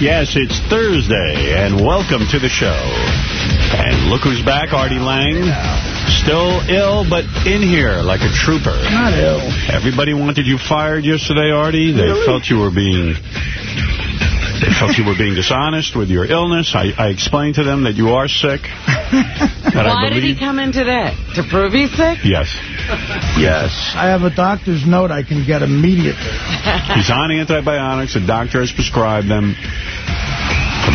Yes, it's Thursday, and welcome to the show. And look who's back, Artie Lange. Still ill, but in here like a trooper. Not ill. Everybody wanted you fired yesterday, Artie. They Really? felt you were being... They felt you were being dishonest with your illness. I, I explained to them that you are sick. that I Why did he come in today? To prove he's sick? Yes. Yes. I have a doctor's note I can get immediately. He's on antibiotics. The doctor has prescribed them.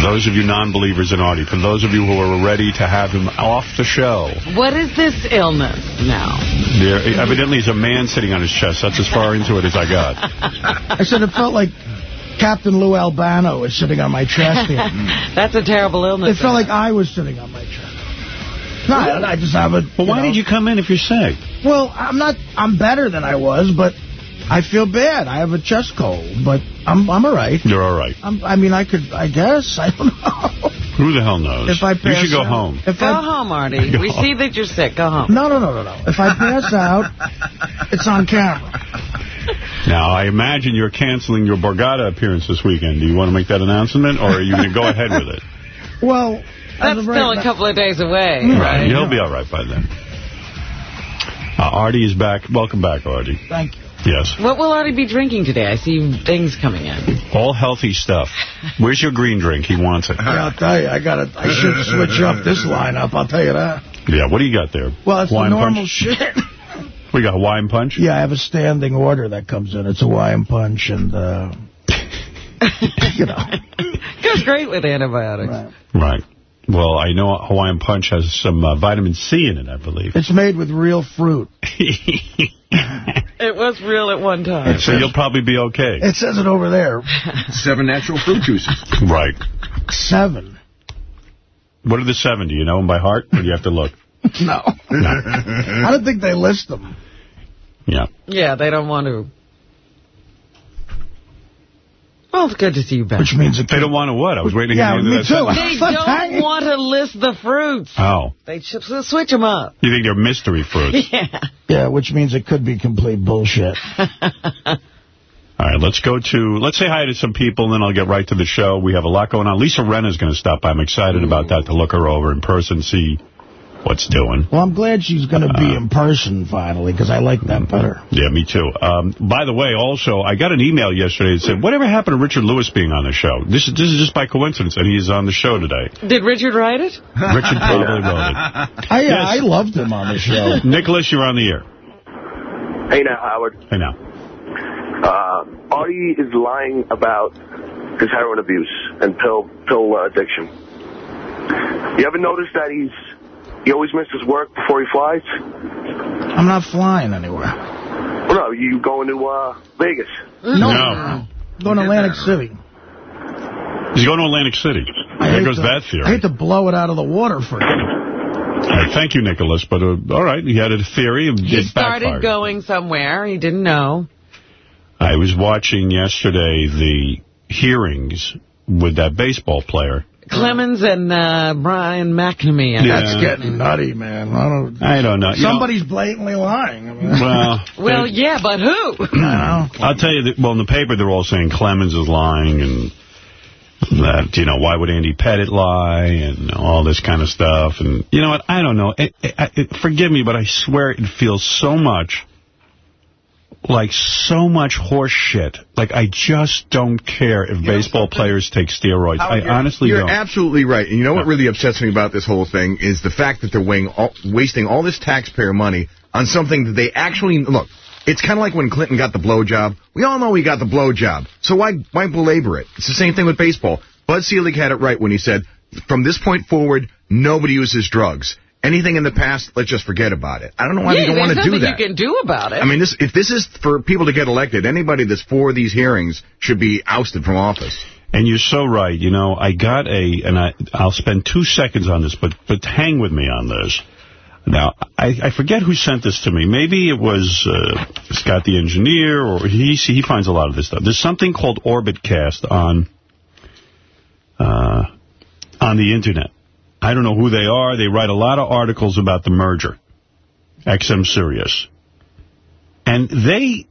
For those of you non-believers in Artie, for those of you who are ready to have him off the show, What is this illness now? there evidently is a man sitting on his chest. That's as far into it as I got. I said it felt like Captain Lou Albano is sitting on my chest here. That's a terrible illness. It illness. felt like I was sitting on my chest. No, I I just have a... Well, why did you come in if you're sick? Well, I'm not... I'm better than I was, but I feel bad. I have a chest cold, but I'm I'm all right. You're all right. I'm, I mean, I could... I guess. I don't know. Who the hell knows? If I pass you should go out- home. If Go I, home, Artie. Go We home. see that you're sick. Go home. No, no, no, no, no. If I pass out, it's on camera. Now, I imagine you're canceling your Borgata appearance this weekend. Do you want to make that announcement, or are you going to go ahead with it? Well, That's as of still right a couple of days away, Mm. right? You'll be all right by then. Uh, Artie is back. Welcome back, Artie. Thank you. Yes. What will Artie be drinking today? I see things coming in. All healthy stuff. Where's your green drink? He wants it. I'll tell you, I got to I should switch up this lineup. I'll tell you that. Yeah, what do you got there? Well, it's Hawaiian the normal punch? shit. We got wine punch? Yeah, I have a standing order that comes in. It's a wine punch and, uh, you know. Goes great with antibiotics. Right. Right. Well, I know Hawaiian punch has some uh, vitamin C in it, I believe. It's made with real fruit. It was real at one time. so you'll probably be okay. It says it over there. Seven natural fruit juices. Right. Seven. What are the seven? Do you know them by heart, or do you have to look? No. I don't think they list them. Yeah. Yeah, they don't want to. Well, it's good to see you back. Which means it They don't want to what? I was waiting to hear the end me of that too. sentence. They don't want to list the fruits. Oh. They should switch them up. You think they're mystery fruits? Yeah. Yeah, which means it could be complete bullshit. All right, let's go to, let's say hi to some people, and then I'll get right to the show. We have a lot going on. Lisa Rinna's going to stop by. I'm excited about that, to look her over in person, see what's doing. Well, I'm glad she's going to be Uh, in person finally, because I like that better. Yeah, me too. Um, by the way, also, I got an email yesterday that said, whatever happened to Richard Lewis being on the show? This is, this is just by coincidence, and he's on the show today. Did Richard write it? Richard probably wrote it. I, Yes. I loved him on the show. Nicholas, you're on the air. Hey now, Howard. Hey, now. Uh, Artie is lying about his heroin abuse and pill pill uh, addiction. You ever notice that he's he always misses work before he flies? I'm not flying anywhere. Well, no, you going to uh, Vegas? No. No. Going to Atlantic City. He's going to Atlantic City. I There goes to- that theory. I hate to blow it out of the water for him. All right, thank you, Nicholas. But, uh, all right, he had a theory. and He started backfired. going somewhere. He didn't know. I was watching yesterday the hearings with that baseball player. Clemens and uh, Brian McNamee. Yeah. That's getting nutty, man. I don't. I don't know. You know- Somebody's blatantly lying. I mean, well, Well, yeah, but who? I I'll tell you that, well, in the paper, they're all saying Clemens is lying and that, you know, why would Andy Pettitte lie and all this kind of stuff. And you know what? I don't know. It, it, it, forgive me, but I swear it feels so much like so much horse shit. Like, I just don't care if baseball players take steroids. I honestly You're don't. absolutely right. And you know what really upsets me about this whole thing is the fact that they're weighing all, wasting all this taxpayer money on something that they actually look. It's kind of like when Clinton got the blowjob. We all know he got the blowjob. So why why belabor it? It's the same thing with baseball. Bud Selig had it right when he said, from this point forward, nobody uses drugs. Anything in the past, let's just forget about it. I don't know why yeah, they don't there's want to do nothing that. you can do about it. I mean, this if this is for people to get elected, anybody that's for these hearings should be ousted from office. And you're so right. You know, I got a, and I, I'll spend two seconds on this, but, but hang with me on this. Now, I, I forget who sent this to me. Maybe it was uh, Scott the engineer, or he he finds a lot of this stuff. There's something called Orbitcast on uh, on the Internet. I don't know who they are. They write a lot of articles about the merger, XM Sirius. And they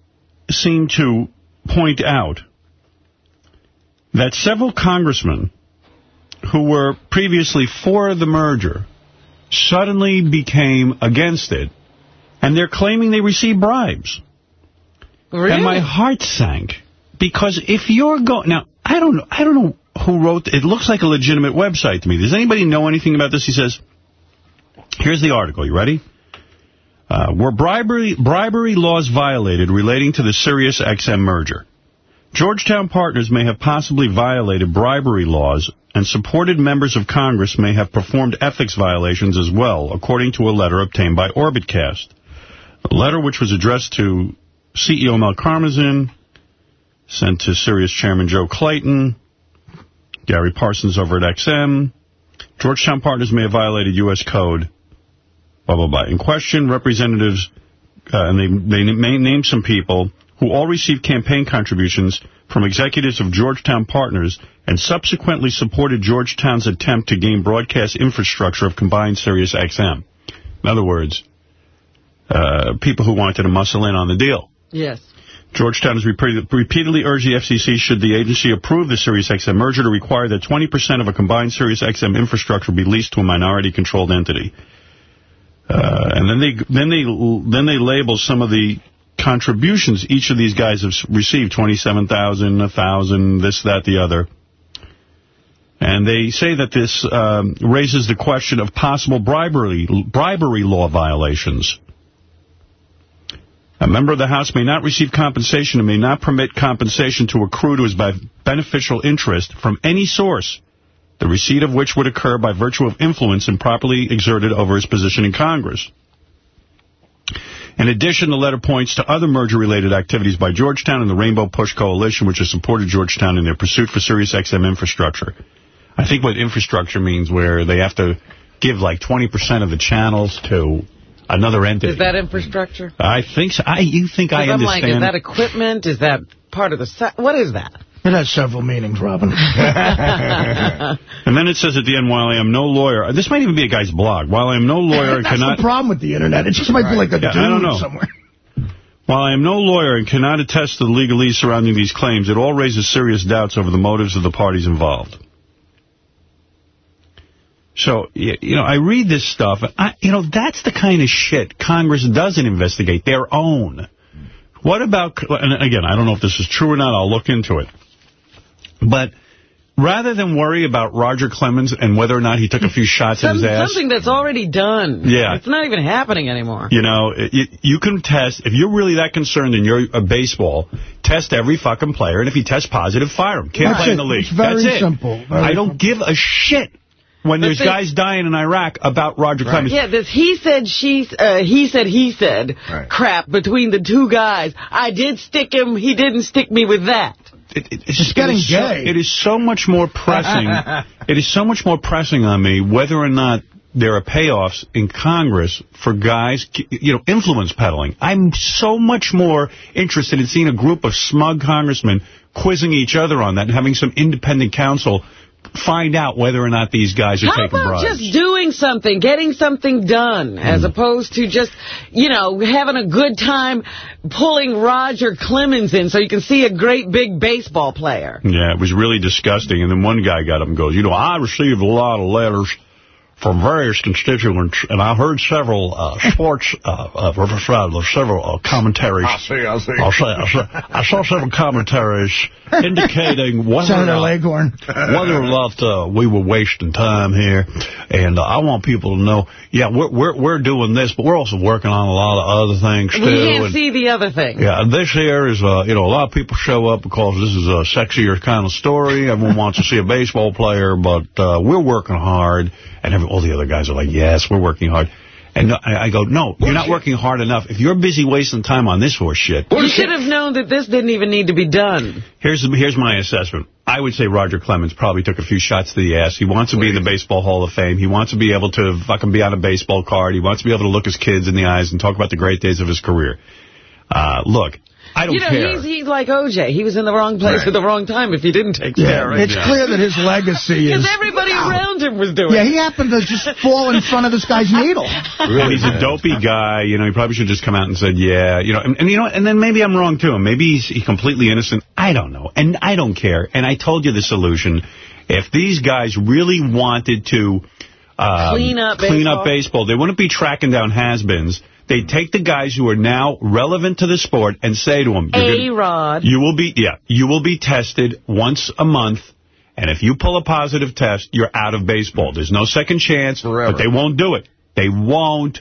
seem to point out that several congressmen who were previously for the merger suddenly became against it, and they're claiming they received bribes. Really? And my heart sank. Because if you're going... Now, I don't know. I don't know who wrote... It looks like a legitimate website to me. Does anybody know anything about this? He says... Here's the article. You ready? Uh, were bribery, bribery laws violated relating to the Sirius XM merger? Georgetown Partners may have possibly violated bribery laws, and supported members of Congress may have performed ethics violations as well, according to a letter obtained by Orbitcast. A letter which was addressed to CEO Mel Karmazin, sent to Sirius Chairman Joe Clayton, Gary Parsons over at XM. Georgetown Partners may have violated U.S. Code, blah, blah, blah. In question, representatives, uh, and they, they may name some people who all received campaign contributions from executives of Georgetown Partners and subsequently supported Georgetown's attempt to gain broadcast infrastructure of combined Sirius XM. In other words, uh, people who wanted to muscle in on the deal. Yes. Georgetown has repeatedly urged the FCC, should the agency approve the SiriusXM merger, to require that 20% of a combined SiriusXM infrastructure be leased to a minority-controlled entity. Uh, and then they then they then they label some of the contributions each of these guys have received, 27,000, 1,000, this, that, the other. And they say that this um, raises the question of possible bribery bribery law violations. A member of the House may not receive compensation and may not permit compensation to accrue to his beneficial interest from any source, the receipt of which would occur by virtue of influence improperly exerted over his position in Congress. In addition, the letter points to other merger-related activities by Georgetown and the Rainbow Push Coalition, which has supported Georgetown in their pursuit for Sirius XM infrastructure. I think what infrastructure means where they have to give like 20% of the channels to another entity. Is that infrastructure? I think so. I, you think I I'm understand. like, is that equipment? Is that part of the... What is that? It has several meanings, Robin. and then it says at the end, while I am no lawyer, this might even be a guy's blog. While I am no lawyer and That's cannot... the problem with the Internet. It just might be like a yeah, dude I don't know. somewhere. While I am no lawyer and cannot attest to the legalese surrounding these claims, it all raises serious doubts over the motives of the parties involved. So, you know, I read this stuff, I, you know, that's the kind of shit Congress doesn't investigate, their own. What about, and again, I don't know if this is true or not, I'll look into it. But rather than worry about Roger Clemens and whether or not he took a few shots Some, in his ass. Something that's already done. Yeah. It's not even happening anymore. You know, you, you can test, if you're really that concerned in your uh, baseball, test every fucking player, and if he tests positive, fire him. Can't That's play in the league. It's very that's it. simple. Very I don't simple. give a shit when there's they- guys dying in Iraq about Roger Clemens. Yeah, this he said, she, uh, he said, he said Right. crap between the two guys. I did stick him, he didn't stick me with that. It, it, It's getting it is so- gay. it is so much more pressing. it is so much more pressing on me whether or not there are payoffs in Congress for guys, you know, influence peddling. I'm so much more interested in seeing a group of smug congressmen quizzing each other on that and having some independent counsel find out whether or not these guys are How taking about just doing something, getting something done, as Hmm. opposed to just, you know, having a good time pulling Roger Clemens in so you can see a great big baseball player. Yeah, it was really disgusting. And then one guy got up and goes, you know, I received a lot of letters from various constituents, and I heard several uh, sports, uh, uh, several uh, commentaries. I see, I see. I'll say, I saw, I saw several commentaries indicating whether or Senator not, Leghorn. whether or not uh, we were wasting time here. And uh, I want people to know, yeah, we're, we're we're doing this, but we're also working on a lot of other things, too. We can't and- see the other thing. yeah, and this here is, uh, you know, a lot of people show up because this is a sexier kind of story. Everyone wants to see a baseball player, but uh, we're working hard. And every, all the other guys are like, yes, we're working hard. And I, I go, no, you're not working hard enough. If you're busy wasting time on this horse shit, You should have known that this didn't even need to be done. here's here's my assessment. I would say Roger Clemens probably took a few shots to the ass. He wants to be in the Baseball Hall of Fame. He wants to be able to fucking be on a baseball card. He wants to be able to look his kids in the eyes and talk about the great days of his career. Uh, look, I don't You know, care. he's, he's like O.J. He was in the wrong place Right. at the wrong time if he didn't take Yeah, care of it's it. clear that his legacy is... Because everybody around him was doing Yeah, he happened to just fall in front of this guy's needle. And he's a dopey guy. You know, he probably should just come out and said, yeah. You know, and, and you know, and then maybe I'm wrong, too. Maybe he's, he's completely innocent. I I don't know. And I don't care. And I told you the solution. If these guys really wanted to um, clean up clean baseball. up baseball, they wouldn't be tracking down has-beens. They take the guys who are now relevant to the sport and say to them, A-Rod. you will be yeah, you will be tested once a month. And if you pull a positive test, you're out of baseball. There's no second chance, Forever. but they won't do it. They won't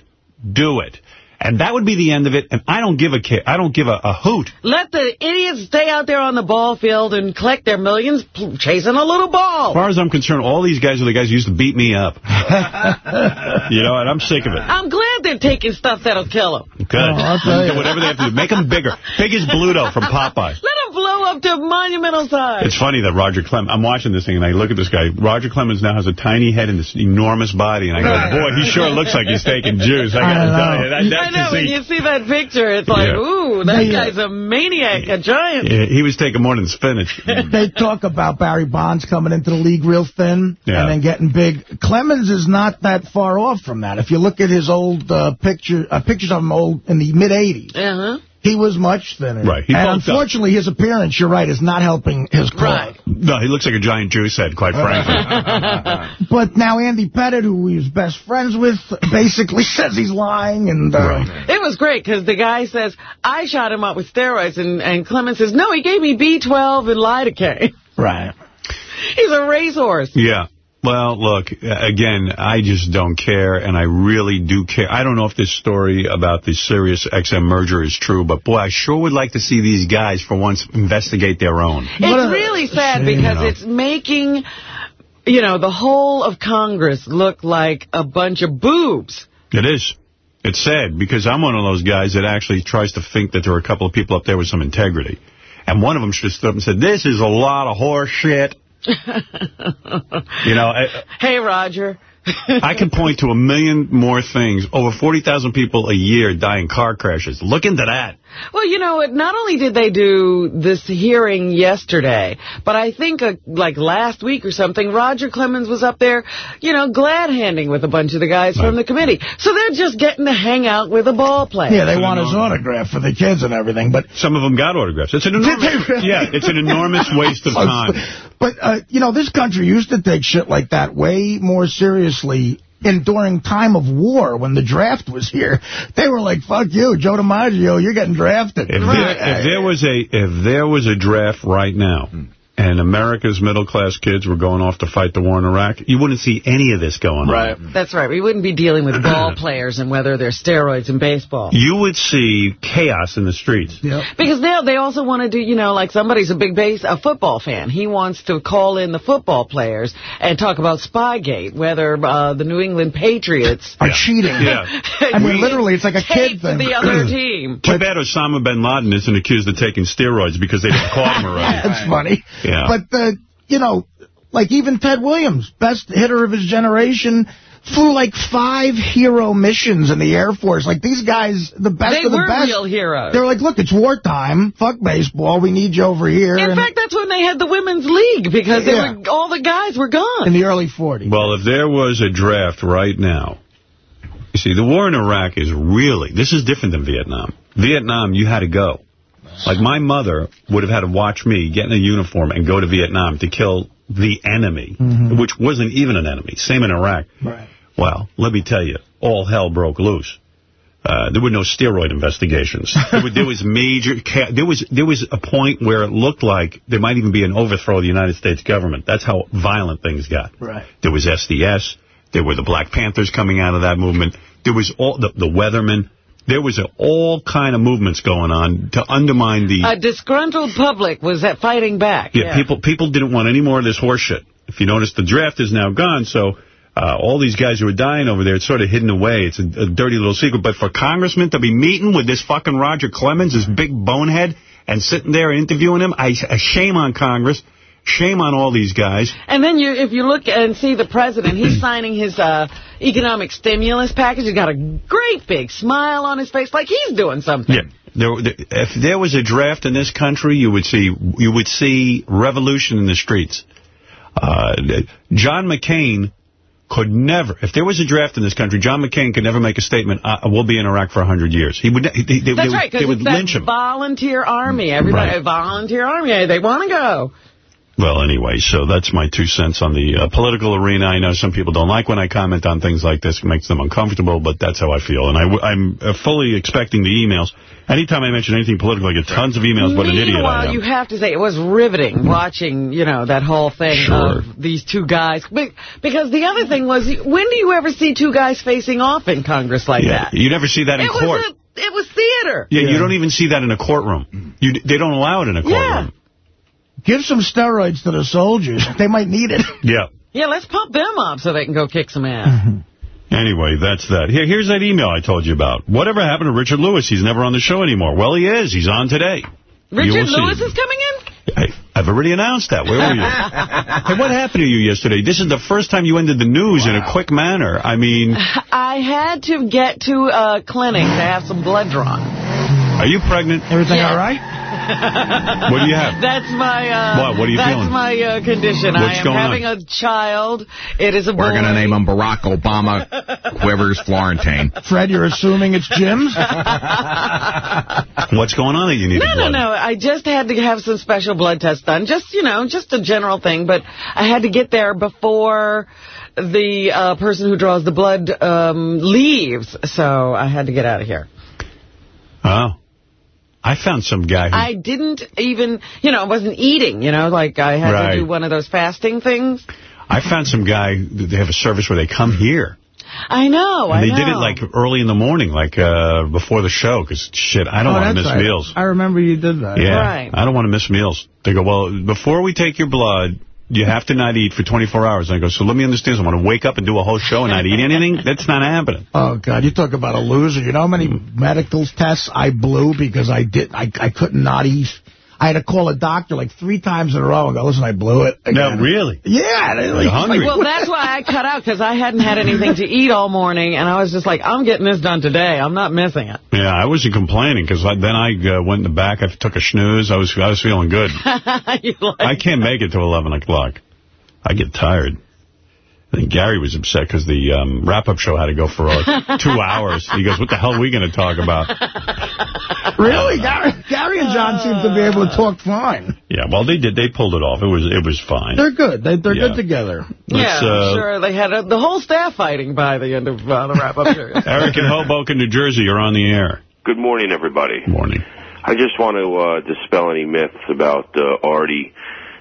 do it. And that would be the end of it. And I don't give a ca- I don't give a, a hoot. Let the idiots stay out there on the ball field and collect their millions chasing a little ball. As far as I'm concerned, all these guys are the guys who used to beat me up. you know, and I'm sick of it. I'm glad they're taking stuff that'll kill them. Good. Oh, I'll tell you. Do whatever they have to do. Make them bigger. Big as Bluto from Popeye. Let them blow up to monumental size. It's funny that Roger Clemens, I'm watching this thing and I look at this guy. Roger Clemens now has a tiny head and this enormous body. And I go, boy, he sure looks like he's taking juice. I got to tell know. you. That, I that's know, when you see that picture, it's like, Yeah. ooh, that Yeah. guy's a maniac, a giant. Yeah, he was taking more than spinach. They talk about Barry Bonds coming into the league real thin Yeah. and then getting big. Clemens is not that far off from that. If you look at his old uh, picture, uh, pictures of him old in the mid-'80s, Uh-huh. He was much thinner. Right, he and bulked up. unfortunately, his appearance, you're right, is not helping his cause. Right. no, he looks like a giant juice head, quite frankly. But now Andy Pettitte, who he's best friends with, basically says he's lying. and uh, Right. It was great because the guy says, I shot him up with steroids. And, and Clemens says, no, he gave me B12 and lidocaine. Right. He's a racehorse. Yeah. Well, look, again, I just don't care, and I really do care. I don't know if this story about the Sirius XM merger is true, but boy, I sure would like to see these guys, for once, investigate their own. It's What really sad shame, because you know. it's making, you know, the whole of Congress look like a bunch of boobs. It is. It's sad, because I'm one of those guys that actually tries to think that there are a couple of people up there with some integrity. And one of them should have stood up and said, this is a lot of horse shit. you know, I, Hey, Roger. I can point to a million more things. Over 40,000 people a year die in car crashes. Look into that. Well, you know, not only did they do this hearing yesterday, but I think uh, like last week or something, Roger Clemens was up there, you know, glad-handing with a bunch of the guys from the committee. So they're just getting to hang out with a ball player. Yeah, they want his autograph for the kids and everything, but Some of them got autographs. It's an enormous, really? yeah, it's an enormous waste of time. But, uh, you know, this country used to take shit like that way more seriously in during time of war when the draft was here. They were like, fuck you, Joe DiMaggio, you're getting drafted. If there, if there was a if there was a draft right now, hmm. And America's middle class kids were going off to fight the war in Iraq, you wouldn't see any of this going Right. on. Right. That's right. We wouldn't be dealing with ball players and whether they're steroids in baseball. You would see chaos in the streets. Yep. Because now they also want to do, you know, like somebody's a big base, a football fan. He wants to call in the football players and talk about Spygate, whether uh, the New England Patriots Are cheating. Yeah. I mean, We literally, it's like a kid taped thing. the other team. Too bad Osama bin Laden isn't accused of taking steroids because they didn't caught him already. That's funny. Yeah. But, uh, you know, like even Ted Williams, best hitter of his generation, flew like five hero missions in the Air Force. Like these guys, the best They of the best. They were best. real heroes. They're like, look, it's wartime. Fuck baseball. We need you over here. In And- fact, that's when they had the women's league because they Yeah. were, all the guys were gone. in the early 40s. Well, if there was a draft right now, you see, the war in Iraq is really, this is different than Vietnam. Vietnam, you had to go. Like, my mother would have had to watch me get in a uniform and go to Vietnam to kill the enemy, which wasn't even an enemy. Same in Iraq. Right. Well, let me tell you, all hell broke loose. Uh, there were no steroid investigations. There, was, there was major. There was there was a point where it looked like there might even be an overthrow of the United States government. That's how violent things got. Right. There was SDS. There were the Black Panthers coming out of that movement. There was all the, the Weathermen. There was a, all kind of movements going on to undermine the. A disgruntled public was at fighting back. Yeah, people people didn't want any more of this horseshit. If you notice, the draft is now gone, so uh, all these guys who are dying over there, it's sort of hidden away. It's a, a dirty little secret. But for congressmen to be meeting with this fucking Roger Clemens, this big bonehead, and sitting there interviewing him, I, a shame on Congress. Shame on all these guys. And then you, if you look and see the president, he's signing his uh, economic stimulus package. He's got a great big smile on his face, like he's doing something. Yeah. There, if there was a draft in this country, you would see you would see revolution in the streets. Uh, John McCain could never, if there was a draft in this country, John McCain could never make a statement, uh, we'll be in Iraq for 100 years. He would. They, they, That's they, right, because it's lynch that him. volunteer army. Everybody, Right. volunteer army. They want to go. Well, anyway, so that's my two cents on the uh, political arena. I know some people don't like when I comment on things like this. It makes them uncomfortable, but that's how I feel. And I, am uh, fully expecting the emails. Anytime I mention anything political, I get tons of emails. What an idiot I Meanwhile, am. you have to say it was riveting watching, you know, that whole thing Sure. of these two guys. Be- Because the other thing was, when do you ever see two guys facing off in Congress like yeah, that? you never see that in it court. was a, it was theater. yeah, you don't even see that in a courtroom. You, they don't allow it in a courtroom. Give some steroids to the soldiers. They might need it. Yeah. Yeah, let's pump them up so they can go kick some ass. Mm-hmm. Anyway, that's that. Here, here's that email I told you about. Whatever happened to Richard Lewis? He's never on the show anymore. Well, he is. He's on today. Richard. Lewis is coming in? I, I've already announced that. Where were you? hey, what happened to you yesterday? This is the first time you ended the news in a quick manner. I mean, I had to get to a clinic to have some blood drawn. are you pregnant? Everything Yeah. all right? What do you have? That's my uh, What? What are you that's feeling? my uh, condition. What's I am going on? having a child. It is a We're going to name him Barack Obama Quivers Florentine. Fred, you're assuming it's Jim's? What's going on that you need to No, no, no. I just had to have some special blood tests done. Just, you know, just a general thing. But I had to get there before the uh, person who draws the blood um, leaves. So I had to get out of here. Oh. I found some guy who... I didn't even, you know, I wasn't eating, you know, like I had Right. to do one of those fasting things. I found some guy, they have a service where they come here. I know, And I they know. did it like early in the morning, like uh, before the show, because shit, I don't Oh, want to miss right. meals. I remember you did that. Yeah, Right. I don't want to miss meals. They go, well, before we take your blood, you have to not eat for 24 hours. And I go, so let me understand. So I want to wake up and do a whole show and not eat anything? That's not happening. Oh, God, you talk about a loser. You know how many medical tests I blew because I did I, I could not not eat? I had to call a doctor like three times in a row and go, listen, I blew it. Again. No, really? Yeah. they- Like, You're hungry. Well, that's why I cut out, because I hadn't had anything to eat all morning, and I was just like, I'm getting this done today. I'm not missing it. Yeah, I wasn't complaining because then I uh, went in the back. I took a snooze. I was I was feeling good. Like- I can't make it to 11 o'clock. I get tired. I think Gary was upset because the um, wrap-up show had to go for uh, two hours. He goes, what the hell are we going to talk about? really? Gary, Gary and John seem to be able to talk fine. Yeah, well, they did. They pulled it off. It was it was fine. They're good. They, they're Yeah. good together. yeah, Let's, uh, sure they had a, the whole staff fighting by the end of uh, the wrap-up show. Eric in Hoboken, New Jersey, you're on the air. Good morning, everybody. Morning. I just want to uh, dispel any myths about uh, Artie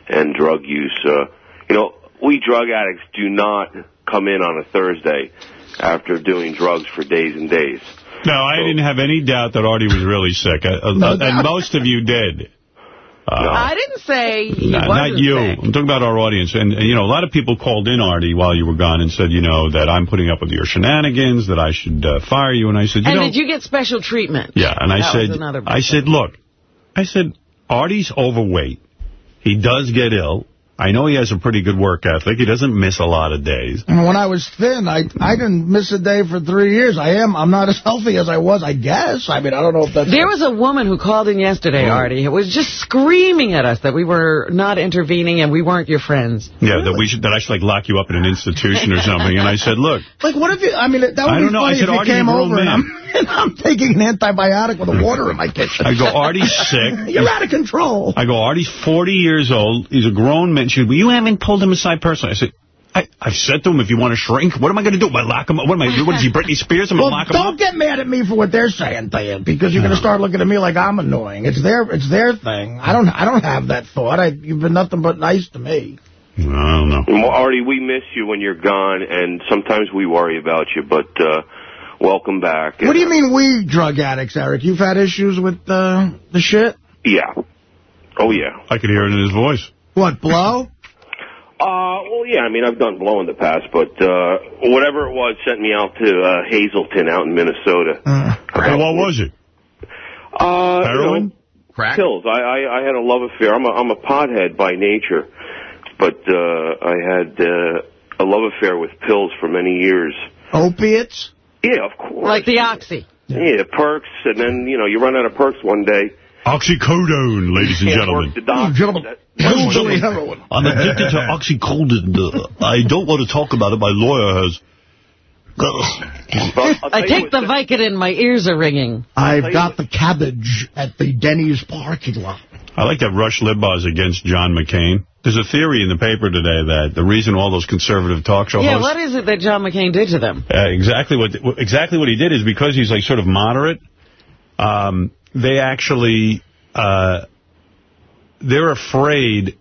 and drug use. Uh, you know, we drug addicts do not come in on a Thursday after doing drugs for days and days. No, I didn't have any doubt that Artie was really sick, uh, uh, No and most of you did. Uh, I didn't say he Not, wasn't not you. sick. I'm talking about our audience. And, and, you know, a lot of people called in, Artie, while you were gone and said, you know, that I'm putting up with your shenanigans, that I should uh, fire you. And I said, you And know... did you get special treatment? yeah, and I That was said, I said, look, I said, Artie's overweight. He does get ill. I know he has a pretty good work ethic. He doesn't miss a lot of days. And when I was thin, I I didn't miss a day for three years. I am. I'm not as healthy as I was, I guess. I mean, I don't know if that's... There was a woman who called in yesterday, Oh. Artie, who was just screaming at us that we were not intervening and we weren't your friends. Yeah, that we should that I should like lock you up in an institution or something. And I said, look, Like, what if you... I mean, that would I be don't know. I funny said, if you Artie's came over and. I'm, and I'm taking an antibiotic with a water in my kitchen. I go, Artie's sick. You're out of control. I go, Artie's 40 years old. He's a grown man. She goes, well, you haven't pulled him aside personally. I said, I, I've said to him, if you want to shrink, what am I going to do? Am I lock him up? What am I, what is he, Britney Spears? I'm going Well, to lock him don't up? get mad at me for what they're saying to you, because you're going to start looking at me like I'm annoying. It's their, it's their thing. I don't, I don't have that thought. I, you've been nothing but nice to me. I don't know. Well, Artie, we miss you when you're gone, and sometimes we worry about you, but uh, welcome back. What do you mean we drug addicts, Eric? You've had issues with uh, the shit? Yeah. Oh, yeah. I could hear it in his voice. What, blow? Uh, well, yeah, I mean, I've done blow in the past, but uh, whatever it was sent me out to uh, Hazelden out in Minnesota. Uh, And what was it? Uh, you Heroin? know, Crack? pills. I, I I had a love affair. I'm a I'm a pothead by nature, but uh, I had uh, a love affair with pills for many years. opiates? Yeah, of course. Like the Oxy. yeah perks, and then you know you run out of perks one day, Oxycodone, ladies and gentlemen. Gentlemen, hillbilly heroin. I'm addicted to oxycodone. I don't want to talk about it. My lawyer has... I take the Vicodin, my ears are ringing. I've got the cabbage at the Denny's parking lot. I like that Rush Limbaugh's against John McCain. There's a theory in the paper today that the reason all those conservative talk show Yeah, hosts... what is it that John McCain did to them? Uh, exactly what exactly what he did is because he's like sort of moderate. Um, they actually uh, they're afraid.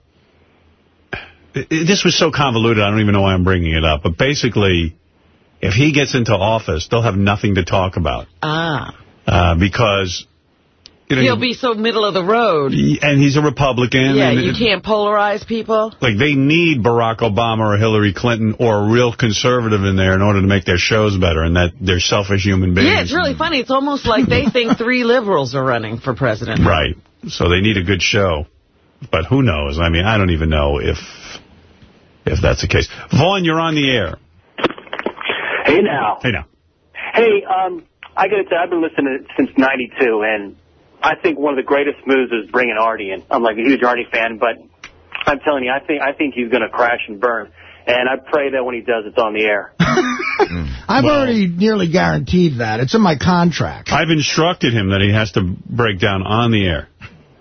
This was so convoluted. I don't even know why I'm bringing it up. But basically, if he gets into office, they'll have nothing to talk about Ah. uh, because you know He'll be so middle of the road. and he's a Republican. Yeah, and you can't polarize people. like they need Barack Obama or Hillary Clinton or a real conservative in there in order to make their shows better and that they're selfish human beings. Yeah, it's really funny. It's almost like they think three liberals are running for president. Right. So they need a good show. But who knows? I mean, I don't even know if if that's the case. Vaughn, you're on the air. Hey now. Hey now. Hey, um, I got to say, I've been listening since '92, and I think one of the greatest moves is bringing Artie in. I'm like a huge Artie fan, but I'm telling you, I think I think he's going to crash and burn. And I pray that when he does, it's on the air. I've already nearly guaranteed that. It's in my contract. I've instructed him that he has to break down on the air.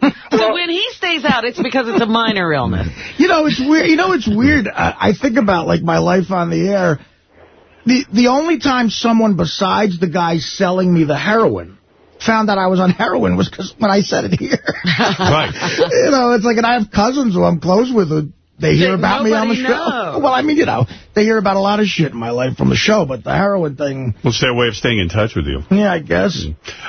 So when he stays out, it's because it's a minor illness. You know, it's weird. You know, it's weird. I, I think about, like, my life on the air. The the only time someone besides the guy selling me the heroin found out I was on heroin was because when I said it here. Right. you know, it's like, and I have cousins who I'm close with who they hear about me on the show. knows. Well, I mean, you know, they hear about a lot of shit in my life from the show, but the heroin thing, Well, it's their way of staying in touch with you. yeah, I guess.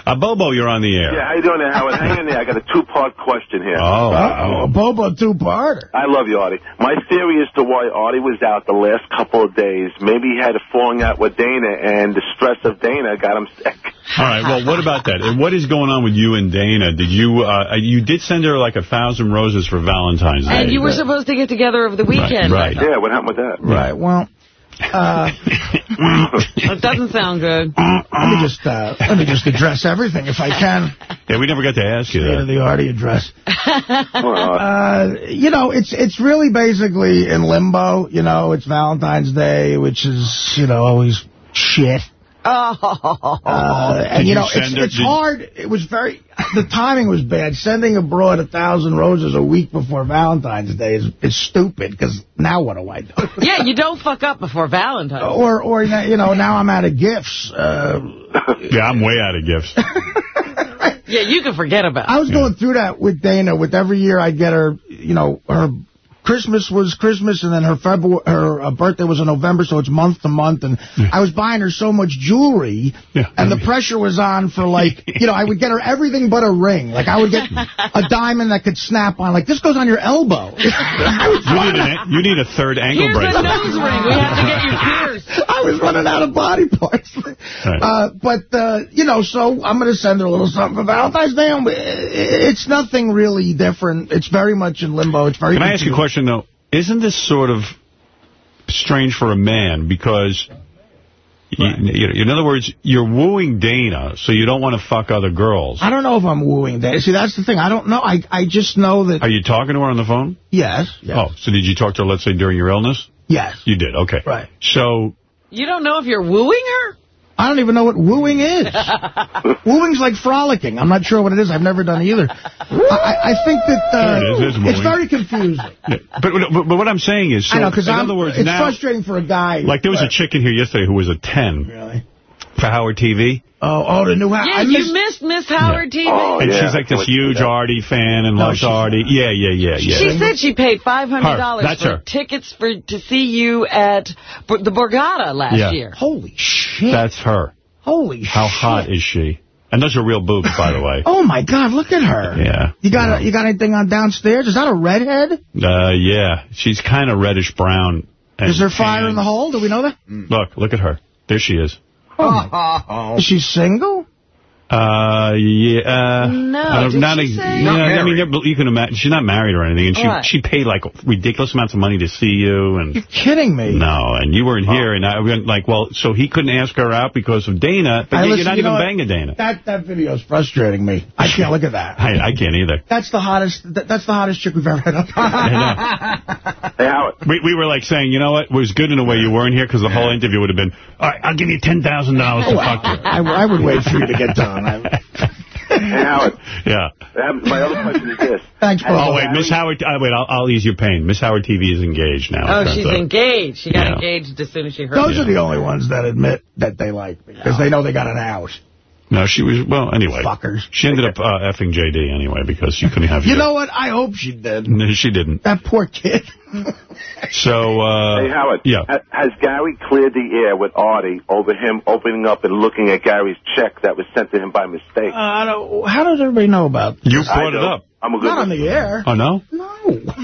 Uh, Bobo, you're on the air. Yeah, how you doing there, Howard? Hang in there. I got a two-part question here. Oh, Uh-oh, Bobo two-part. I love you, Artie. My theory as to why Artie was out the last couple of days, maybe he had a falling out with Dana, and the stress of Dana got him sick. All right, well, what about that? And what is going on with you and Dana? Did you, uh, you did send her like a thousand roses for Valentine's Day. And you were supposed to get together over the weekend. Right. Yeah, what happened with that? Right, well, uh, It doesn't sound good. let me just uh, let me just address everything if I can. Yeah, we never got to ask you that. the Artie address. Uh, you know, it's it's really basically in limbo. You know, it's Valentine's Day, which is you know always shit. Oh. Uh, and you you know, it's it's did- hard. It was very the timing was bad. Sending abroad a thousand roses a week before Valentine's Day is is stupid. Because now what do I do? Yeah, you don't fuck up before Valentine's. Day. Or or you know now I'm out of gifts. Uh, Yeah, I'm way out of gifts. Yeah, you can forget about it. I it. was going through that with Dana. With every year I'd get her, you know, her Christmas was Christmas, and then her February, her uh, birthday was in November, so it's month to month. And I was buying her so much jewelry, Yeah. and the pressure was on for like, you know, I would get her everything but a ring. Like I would get a diamond that could snap on. Like this goes on your elbow. You need, an, you need a third ankle Here's a nose ring. We have to get you pierced. I was running out of body parts. Uh, but, uh, you know, so I'm going to send her a little something for Valentine's Day. Um, It's nothing really different. It's very much in limbo. It's very Can I ask you a confusing. Question, though? Isn't this sort of strange for a man? Because, you, you- in other words, you're wooing Dana, so you don't want to fuck other girls. I don't know if I'm wooing Dana. See, that's the thing. I don't know. I I just know that, Are you talking to her on the phone? yes, yes, Oh, so did you talk to her, let's say, during your illness? yes. You did, okay. Right. So, You don't know if you're wooing her? I don't even know what wooing is. Wooing's like frolicking. I'm not sure what it is. I've never done either. I, I I think that uh, There it is. It's very confusing. but, but, but what I'm saying is, so, I know, because in other words, it's now, frustrating for a guy. like there was a chick in here yesterday who was a 10 Really? For Howard TV. Oh, oh, the new house. Yeah, I you missed, missed Miss Howard TV. Oh, And yeah, she's like this wait to see huge that. Artie fan and No, loves she's Artie. Yeah, yeah, yeah, yeah. She said she paid $500 Her. That's for her. tickets for to see you at the Borgata last Yeah. year. Holy shit. That's her. Holy How shit. hot is she? And those are real boobs, by the way. Oh, my God, look at her. Yeah. You got a, you got anything on downstairs? Is that a redhead? Uh, yeah. She's kind of reddish brown. and Is there fire tan. in the hole? Do we know that? Look, look at her. There she is. Oh. Is she single? Uh, yeah. Uh, No, I don't- did not she a- no, Not I mean, you can imagine. She's not married or anything, and she Right. she paid like ridiculous amounts of money to see you, and You're kidding me. no, and you weren't here, and I went like, well, so he couldn't ask her out because of Dana, but Hey, listen, you're not you even what? banging Dana. That that video is frustrating me. I can't look at that. I, I can't either. That's the hottest. That, that's the hottest chick we've ever had up. Hey, We, we were like saying, you know what, it was good in a way you weren't here because the whole interview would have been, all right, I'll give you $10,000 to fuck you. I, I would wait for you to get done. I, Hey, Howard. Yeah. Um, My other question is this. thanks, Oh, wait, Miss Howard, uh, wait, I'll, I'll ease your pain. Miss Howard TV is engaged now. Oh, she's a- engaged. She got Yeah. engaged as soon as she heard Those it. are the only ones that admit that they like me because they know they got an out. No, she was, well, anyway. Fuckers. She ended up uh, effing JD anyway because she couldn't have you. You know what? I hope she did. No, she didn't. That poor kid. So, uh... Hey, Howard. Yeah. Has Gary cleared the air with Artie over him opening up and looking at Gary's check that was sent to him by mistake? Uh, I don't, how does everybody know about this? You I brought it up. I'm a good Not on the air. Oh, no? No.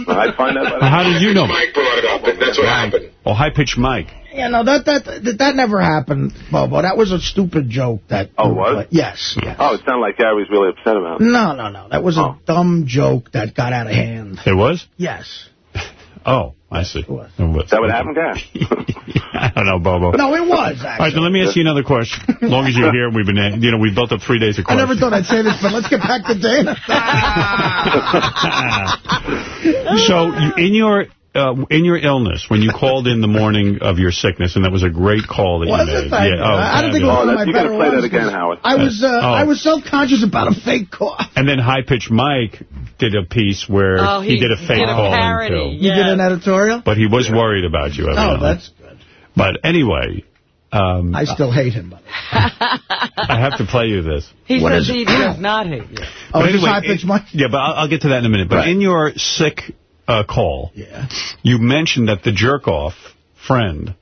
I find out. How did you know? Mike brought it up, and that's what happened. Oh, high-pitched Mike. Yeah, no, that, that that that never happened, Bobo. That was a stupid joke. That Oh, was it? Yes. yes. Oh, it sounded like Gary was really upset about it. No, no, no. That was a Oh. dumb joke that got out of hand. It was? Yes. Oh, I see. It was. It was. Is that what happened, Gary? I don't know, Bobo. No, it was, All right, actually. then let me ask you another question. As long as you're here, we've been, you know, we built up three days of I never thought I'd say this, but let's get back to Dana. so, in your uh, in your illness, when you called in the morning of your sickness, and that was a great call that Was you made. it? Thank yeah, you. oh, I don't think it was fabulous. one of Oh, my that- you gotta better play that again, Howard. I was, uh, Oh. I was self-conscious about a fake cough. And then High Pitch Mike did a piece where Oh, he, did a fake did a call in, parody. too. You did an editorial? But he was worried about you. Oh, evidently. that's good. But anyway, um, I still hate him. By the way. I have to play you this. He What says he does not hate you. Oh, But is anyway, high-pitched it- Mike? Yeah, but I'll, I'll get to that in a minute. But Right. in your sick uh, call, Yeah. you mentioned that the jerk-off friend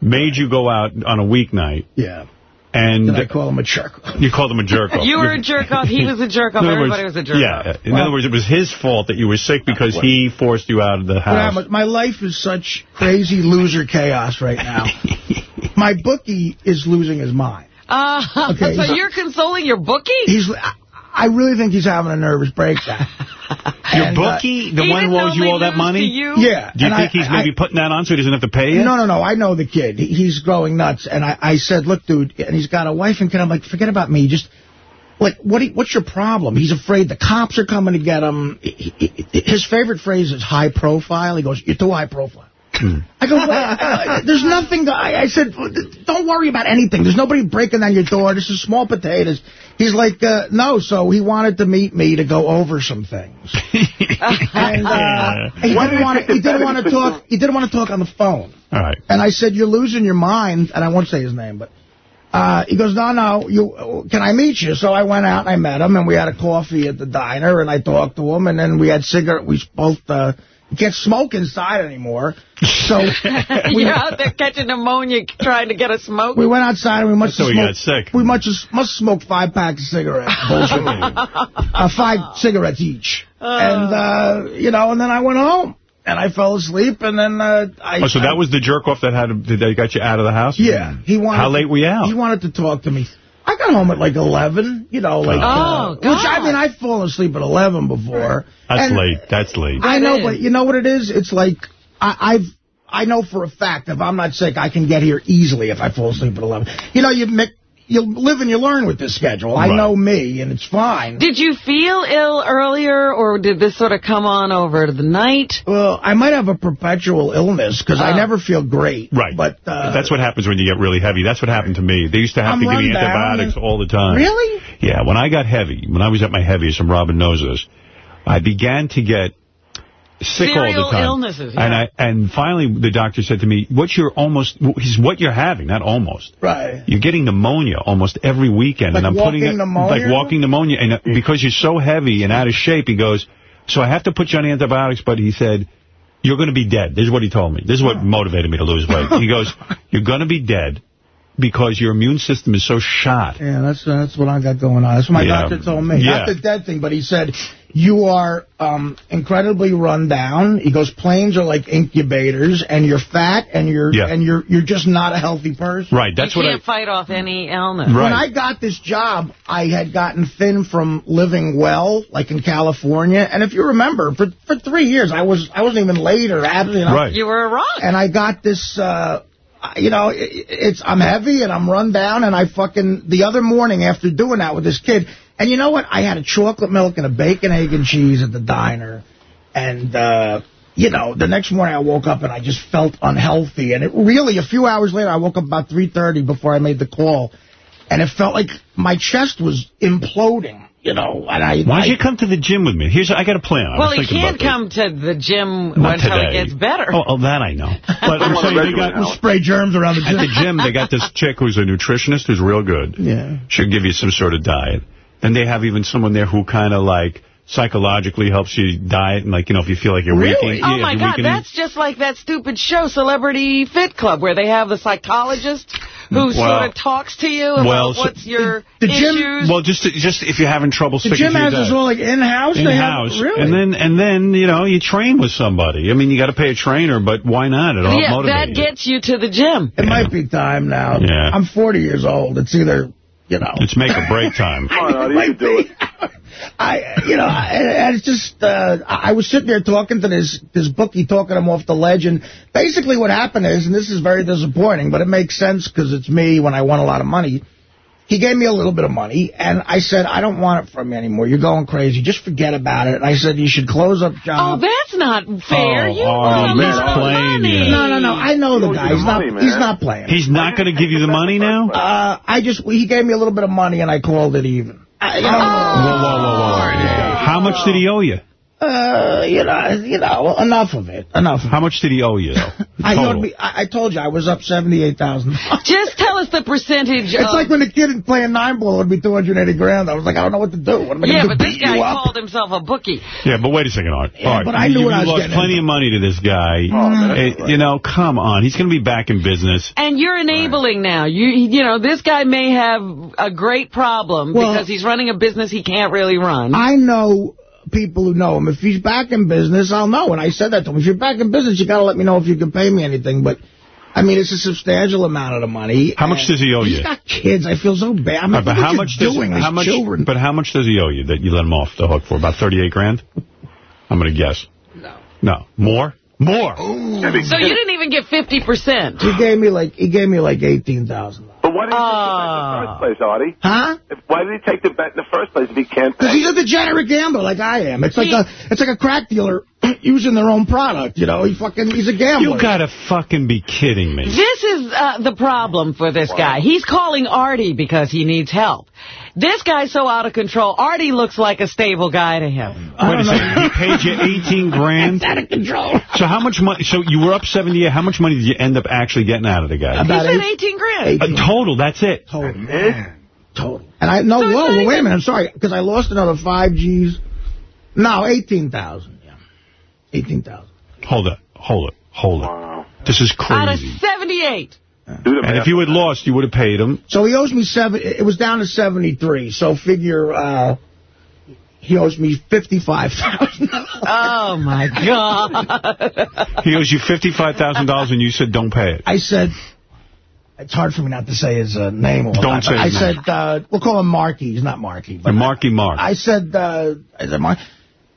made you go out on a weeknight, Yeah. and Did I call him a jerk? you called him a jerk-off. You were a jerk off. He was a jerk off. In other Everybody words- was a jerk yeah, off. in Well- other words, it was his fault that you were sick because he forced you out of the house. I'm- my life is such crazy loser chaos right now. my bookie is losing his mind. Uh, Okay, so so- you're consoling your bookie? He's. I- I really think he's having a nervous breakdown. Your And, uh, bookie, the one who owes you all that money? you? Yeah. Do you and think I- he's I- maybe putting that on so he doesn't have to pay you? No, no, no. I know the kid. He- He's going nuts. And I, I said, look, dude, and he's got a wife and kid. I'm like, forget about me. Just, like, what? do you- what's your problem? He's afraid the cops are coming to get him. He- he- His favorite phrase is high profile. He goes, you're too high profile. I go, what? there's nothing. To, I, I said, don't worry about anything. There's nobody breaking on your door. This is small potatoes. He's like, uh, no. So he wanted to meet me to go over some things. and uh, he didn't want to. He didn't want to talk. He didn't want to talk on the phone. All right. And I said, you're losing your mind. And I won't say his name, but uh, he goes, no, no, you, can I meet you? So I went out and I met him, and we had a coffee at the diner, and I talked to him, and then we had cigarette. We both uh, you can't smoke inside anymore. So we, You're out there catching pneumonia trying to get a smoke? we went outside, and we must That's have how we smoked, got sick. We must have, must have smoked five packs of cigarettes. Bullshit. uh, five cigarettes each. and, uh, you know, and then I went home. And I fell asleep, and then uh, I... Oh, so that was the jerk-off that had that got you out of the house? Yeah. He wanted How late were you out? He wanted to talk to me. I got home at like 11, you know, like... Oh, uh, God. Which, I mean, I've fallen asleep at 11 before. That's late. That's late. I know, but you know what it is? It's like, I, I've... I know for a fact if I'm not sick, I can get here easily if I fall asleep at 11. You know, you make, you live and you learn with this schedule. I Right. know me, and it's fine. Did you feel ill earlier, or did this sort of come on over the night? Well, I might have a perpetual illness because I Oh. never feel great. Right. But uh, That's what happens when you get really heavy. That's what happened to me. They used to have I'm to give me antibiotics all the time. Really? Yeah, when I got heavy, when I was at my heaviest, and Robin knows this, I began to get sick all the time. illnesses, And. I and finally the doctor said to me, "What you're almost he's what you're having, not almost. Right. You're getting pneumonia almost every weekend, Like and I'm putting it pneumonia? like walking pneumonia, and uh, because you're so heavy and out of shape, he goes, so I have to put you on antibiotics, but he said." You're going to be dead. This is what he told me. This is what motivated me to lose weight. He goes, you're going to be dead because your immune system is so shot. Yeah, that's that's what I got going on. That's what my Yeah. doctor told me. Yeah. Not the dead thing, but he said you are um, incredibly run down. He goes, planes are like incubators, and you're fat, and you're Yeah. and you're you're just not a healthy person. Right, that's you what I... can't fight off any illness. Right. When I got this job, I had gotten thin from living well, like in California. And if you remember, for for three years, I was I wasn't even late or absent. You know? Right. You were wrong. And I got this. Uh, you know, it's I'm heavy and I'm run down, and I fucking the other morning after doing that with this kid, and you know what? I had a chocolate milk and a bacon, egg, and cheese at the diner, and. uh you know, the next morning I woke up and I just felt unhealthy. And it really, a few hours later, I woke up about 3.30 before I made the call. And it felt like my chest was imploding, you know. And I, Why'd I, you come to the gym with me? Here's I got a plan. I well, was he can't come to the gym Not until today. it gets better. Oh, oh, that I know. But I'm on saying the they regimen, got Al. spray germs around the gym. at the gym. They got this chick who's a nutritionist who's real good. Yeah. She'll give you some sort of diet. Then they have even someone there who kind of like psychologically helps you diet and like you know if you feel like you're Really? weakening. Oh, my God, weakening. that's just like that stupid show, Celebrity Fit Club, where they have the psychologist who Well- sort of talks to you about Well, so- what's your The- the gym- Well, just just if you're having trouble The sticking gym to your has this diet. all like in-house. In-house, really? and then and then you know you train with somebody. I mean, you got to pay a trainer, but why not? It all help yeah, that gets you to the gym. It might be time now. Yeah. I'm 40 years old. It's either, you know. It's make or break time. Come on, Artie, you do it. I, you know, and it's just, uh, I I was sitting there talking to this, this bookie, talking him off the ledge, and basically what happened is, and this is very disappointing, but it makes sense because it's me when I won a lot of money. He gave me a little bit of money, and I said, I don't want it from you anymore. You're going crazy. Just forget about it. And I said, you should close up shop. Oh, that's not fair. Oh, you Artie, want a he's playing money. you. no, no, no. I know the guy. He's the not, money, he's not playing. He's not going to give you the money now. Uh, I just, he gave me a little bit of money, and I called it even. I, you know, Whoa, whoa, whoa, whoa! How much did he owe you? Uh, you know, you know, enough of it. Enough of it. How much did he owe you? Though? I, Total. owed me, I, I told you I was up 78000 Just tell us the percentage It's of... like when a kid playing nine ball it would be 280 grand. I was like, I don't know what to do. What am I yeah, going but to this guy called himself a bookie. Yeah, but wait a second, Art. Yeah, Art, but I you, knew you what I was lost getting plenty into. of money to this guy. Mm. Eh, you know, come on. He's going to be back in business. And you're enabling now. You you know, this guy may have a great problem Well- because he's running a business he can't really run. I know people who know him. If he's back in business, I'll know. And I said that to him. If you're back in business, you got to let me know if you can pay me anything. But, I mean, it's a substantial amount of the money. How much does he owe He's you? got kids. I feel so bad. I'm All right, like, but how much you're does doing, how these much? children. But how much does he owe you that you let him off the hook for? About 38 grand. I'm going to guess. No. No, more, more. so you didn't even get 50%. He gave me like, he gave me like 18000 But why did he Ah. take the bet in the first place, Artie? Huh? If- Why did he take the bet in the first place if he can't Because he's a degenerate gambler like I am. It's like a it's like a crack dealer using their own product. You know, he fucking he's a gambler. You got to fucking be kidding me. This is uh, the problem for this guy. He's calling Artie because he needs help. This guy's so out of control. Artie looks like a stable guy to him. I Wait a second. He paid you 18 grand. It's out of control. So how much money? So you were up 78. How much money did you end up actually getting out of the guy? He About said 18 grand. eight- Uh, total. That's it. Total. Man. Total. And I no, So whoa, not wait a minute. I'm sorry because I lost another five G's. No, eighteen thousand. Yeah, eighteen thousand. Hold it. Hold it. Hold it. Wow. This is crazy. Out of crazy. 78. Do the And if you had lost, you would have paid him. So he owes me seven. It was down to seventy three. So figure uh, he owes me fifty five thousand. Oh, my God. He owes you $55,000 and you said don't pay it. I said, it's hard for me not to say his uh, name. All Don't time, say but I his name. said, uh, we'll call him Marky. He's not Marky. But Marky Mark. I said, uh, I said, Mark,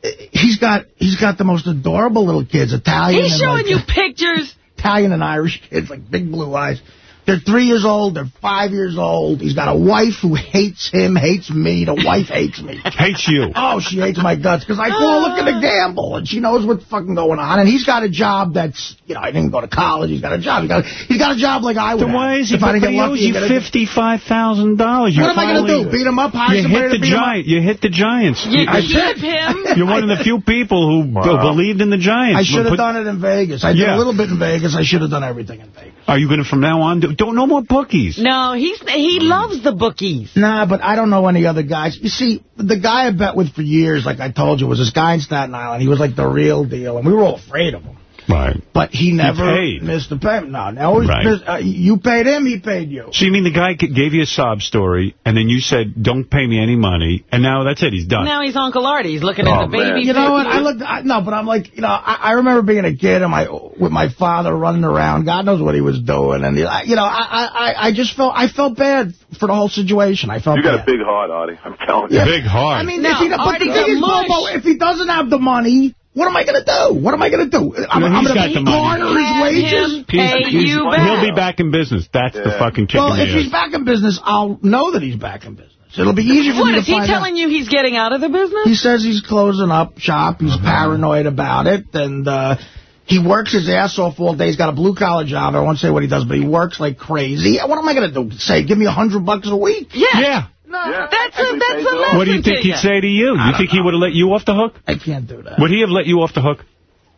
he's got he's got the most adorable little kids, Italian. He's showing like, you pictures. Italian and Irish kids, like big blue eyes. They're three years old. They're five years old. He's got a wife who hates him, hates me. The wife hates me. Hates you. Oh, she hates my guts because I call her looking to gamble, and she knows what's fucking going on. And he's got a job that's, you know, I didn't go to college. He's got a job. He's got, he's got a job like I would. Then why is he? If I didn't but get he lucky, owes you $55,000. What am I going to do? Beat him up? Hire You somebody hit the beat him up? giant. You hit the Giants. You I keep him. You're one of the few people who Wow. believed in the Giants. I should have done it in Vegas. I did Yeah. a little bit in Vegas. I should have done everything in Vegas. Are you going to, from now on, do, don't no more bookies? No, he's he mm. loves the bookies. Nah, but I don't know any other guys. You see, the guy I bet with for years, like I told you, was this guy in Staten Island. He was like the real deal, and we were all afraid of him. Right. But he never paid. missed a payment. No, no always Right. missed, uh, you paid him, he paid you. So you mean the guy gave you a sob story, and then you said, don't pay me any money, and now that's it, he's done. Now he's Uncle Artie. He's looking Oh, at the baby. man. You know what? I picture. looked. I, no, but I'm like, you know, I, I remember being a kid and my with my father running around. God knows what he was doing, and I- you know, I, I, I just felt I felt bad for the whole situation. I felt You got a big heart, Artie. I'm telling you. Yeah. Big heart. I mean, No, if he, but the thing is. Bobo, if he doesn't have the money, what am I going to do? What am I going to do? I'm, No, I'm going to money. garner his wages. He's- he's- He'll be back in business. That's the fucking kick Well, if he's back in business, I'll know that he's back in business. It'll be easier for What, me to is he telling out. you he's getting out of the business? He says he's closing up shop. He's paranoid about it, and uh, he works his ass off all day. He's got a blue collar job. I won't say what he does, but he works like crazy. What am I going to do? Say, give me a hundred bucks a week? yeah. Yeah. Yeah. That's a, that's a lesson What do you think he'd say to you? You think he would have let you off the hook? I can't do that. Would he have let you off the hook?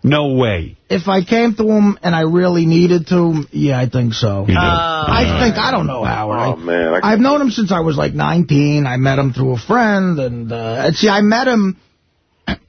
No way. If I came to him and I really needed to, yeah, I think so. You know? I think I don't know Howard. Oh, I- man. I- I've known him since I was like 19. I met him through a friend, and uh, and see, I met him,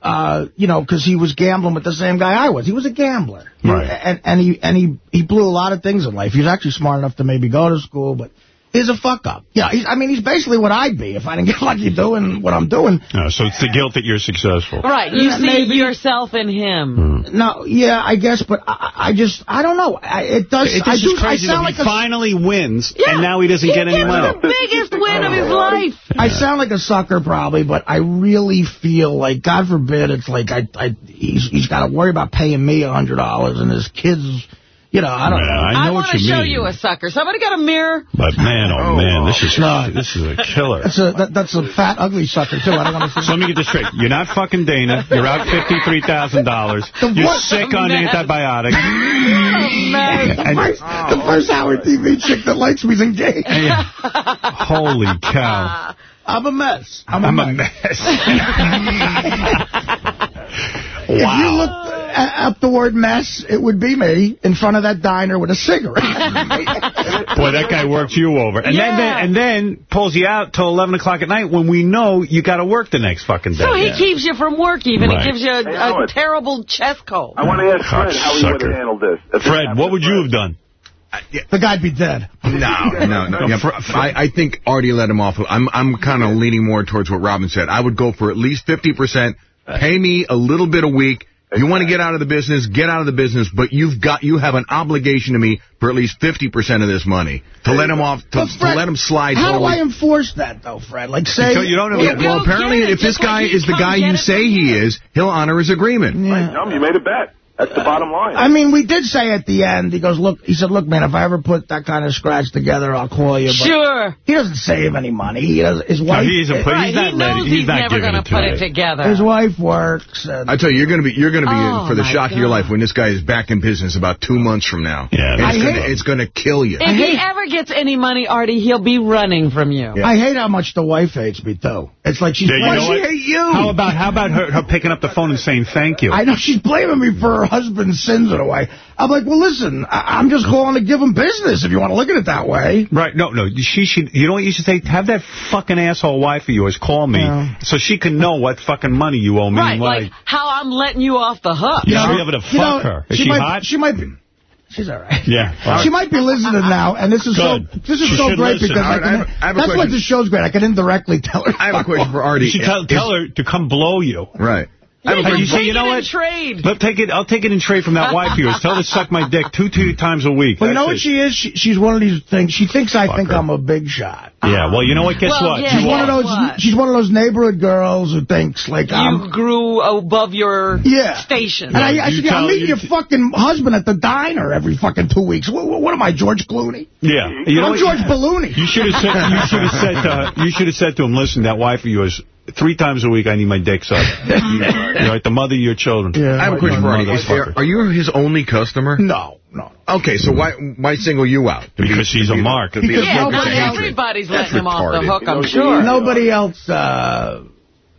uh, you know, because he was gambling with the same guy I was. He was a gambler, Right. And and he and he he blew a lot of things in life. He was actually smart enough to maybe go to school, but. He's a fuck up. Yeah, he's, I mean, he's basically what I'd be if I didn't get lucky doing what I'm doing. No, so it's the guilt that you're successful. Right, you Yeah, see maybe. yourself in him. Hmm. No, yeah, I guess, but I, I just, I don't know. I, it does. It I just do. crazy I sound that like he a, finally wins, Yeah. and now he doesn't He get any gets money. the biggest win of his life. I sound like a sucker probably, but I really feel like, God forbid, it's like I, I he's he's got to worry about paying me a hundred dollars and his kids, you know, I don't Yeah, know. I know I want to show mean. you a sucker. Somebody got a mirror? But man, oh, Oh, man, this is God. this is a killer. That's a that, that's a fat ugly sucker too. I don't want to So let me get this straight. You're not fucking Dana. You're out $53,000. You're what? sick on Mess. antibiotics. Oh, mess. The first, the first Howard TV chick that likes me's engaged. Yeah. Holy cow. I'm a mess. I'm a I'm a mess. mess. If you wow. Looked up the word mess, it would be me in front of that diner with a cigarette. Boy, that guy works you over. And, Yeah. then, and then pulls you out till 11 o'clock at night when we know you got to work the next fucking day. So he keeps you from work even. Right. He gives you a, a Howard. terrible chest cold. I want to ask Fred how he would Cocksucker. have handled this. If Fred, what to would you have done? the guy'd be dead. No, no, no. Yeah, I, I think Artie let him off. I'm I'm kind of leaning more towards what Robin said. I would go for at least 50%. Pay me a little bit a week. You want to get out of the business, get out of the business, but you've got you have an obligation to me for at least 50% of this money to let him off to, But to let him slide. How do. I enforce that, though, Fred? Like, say... You don't have Yeah, well, apparently, if this guy is the guy you say he is, he'll honor his agreement. Yeah. Tell him you made a bet. That's the bottom line. I mean, we did say at the end, he goes, look, he said, look, man, if I ever put that kind of scratch together, I'll call you. But Sure. he doesn't save any money. He does, his wife, he isn't putting, Right, he's not he letting, knows he's, he's not never giving going it to to put you. it together. his wife works. And I tell you, you're going to be you're going to be Oh, in for the my shock of your life when this guy is back in business about two months from now. Yeah, And it's gonna hate- it's going to kill you. if he ever gets any money, Artie, he'll be running from you. I hate how much the wife hates me, though. It's like she's Yeah, you blaming- know what? How about how about her, her picking up the phone and saying thank you? I know she's blaming me for her husband's sins in a way. I'm like, well, listen, I- I'm just calling to give him business if you want to look at it that way. Right, no, no. She should. You know what you should say? Have that fucking asshole wife of yours call me Yeah. so she can know what fucking money you owe me. Right, and like like, how I'm letting you off the hook. you should be able to fuck You know, her. Is she, she, might, hot? She might be. She's all right. yeah. all right. She might be listening now, and this is Good. so this is She so great listen. because All I can, I have- I have a that's why question. this show's great. I can indirectly tell her. I have a question for Artie. You should tell, tell her to come blow you. Right. Yeah, But you take say, you know it what? Trade. But take it. I'll take it in trade from that wife of yours. Tell her to suck my dick two two times a week. Well, you know what it. she is? She, she's one of these things. She thinks I think her. I'm a big shot. Yeah. Well, you know what? Guess Well, what? yeah, She's you one of those. What? She's one of those neighborhood girls who thinks like you I'm. grew above your Yeah. station. And I, I said, yeah, I'm meeting you your fucking husband at the diner every fucking two weeks. What, what am I, George Clooney? Yeah. You know I'm what? George Ballooney. You should have said. You should have said. To her, you should have said to him, "Listen, that wife of yours, three times a week, I need my dick sucked. You're like the mother of your children. Yeah. I have a question for Artie. Is- Are you his only customer? No, no. Okay, so why why single you out? To be- Because he's to a be- mark. to be Because a yeah, focus not everybody's That's letting him off the retarded. hook, I'm You know, sure. Nobody else. Uh,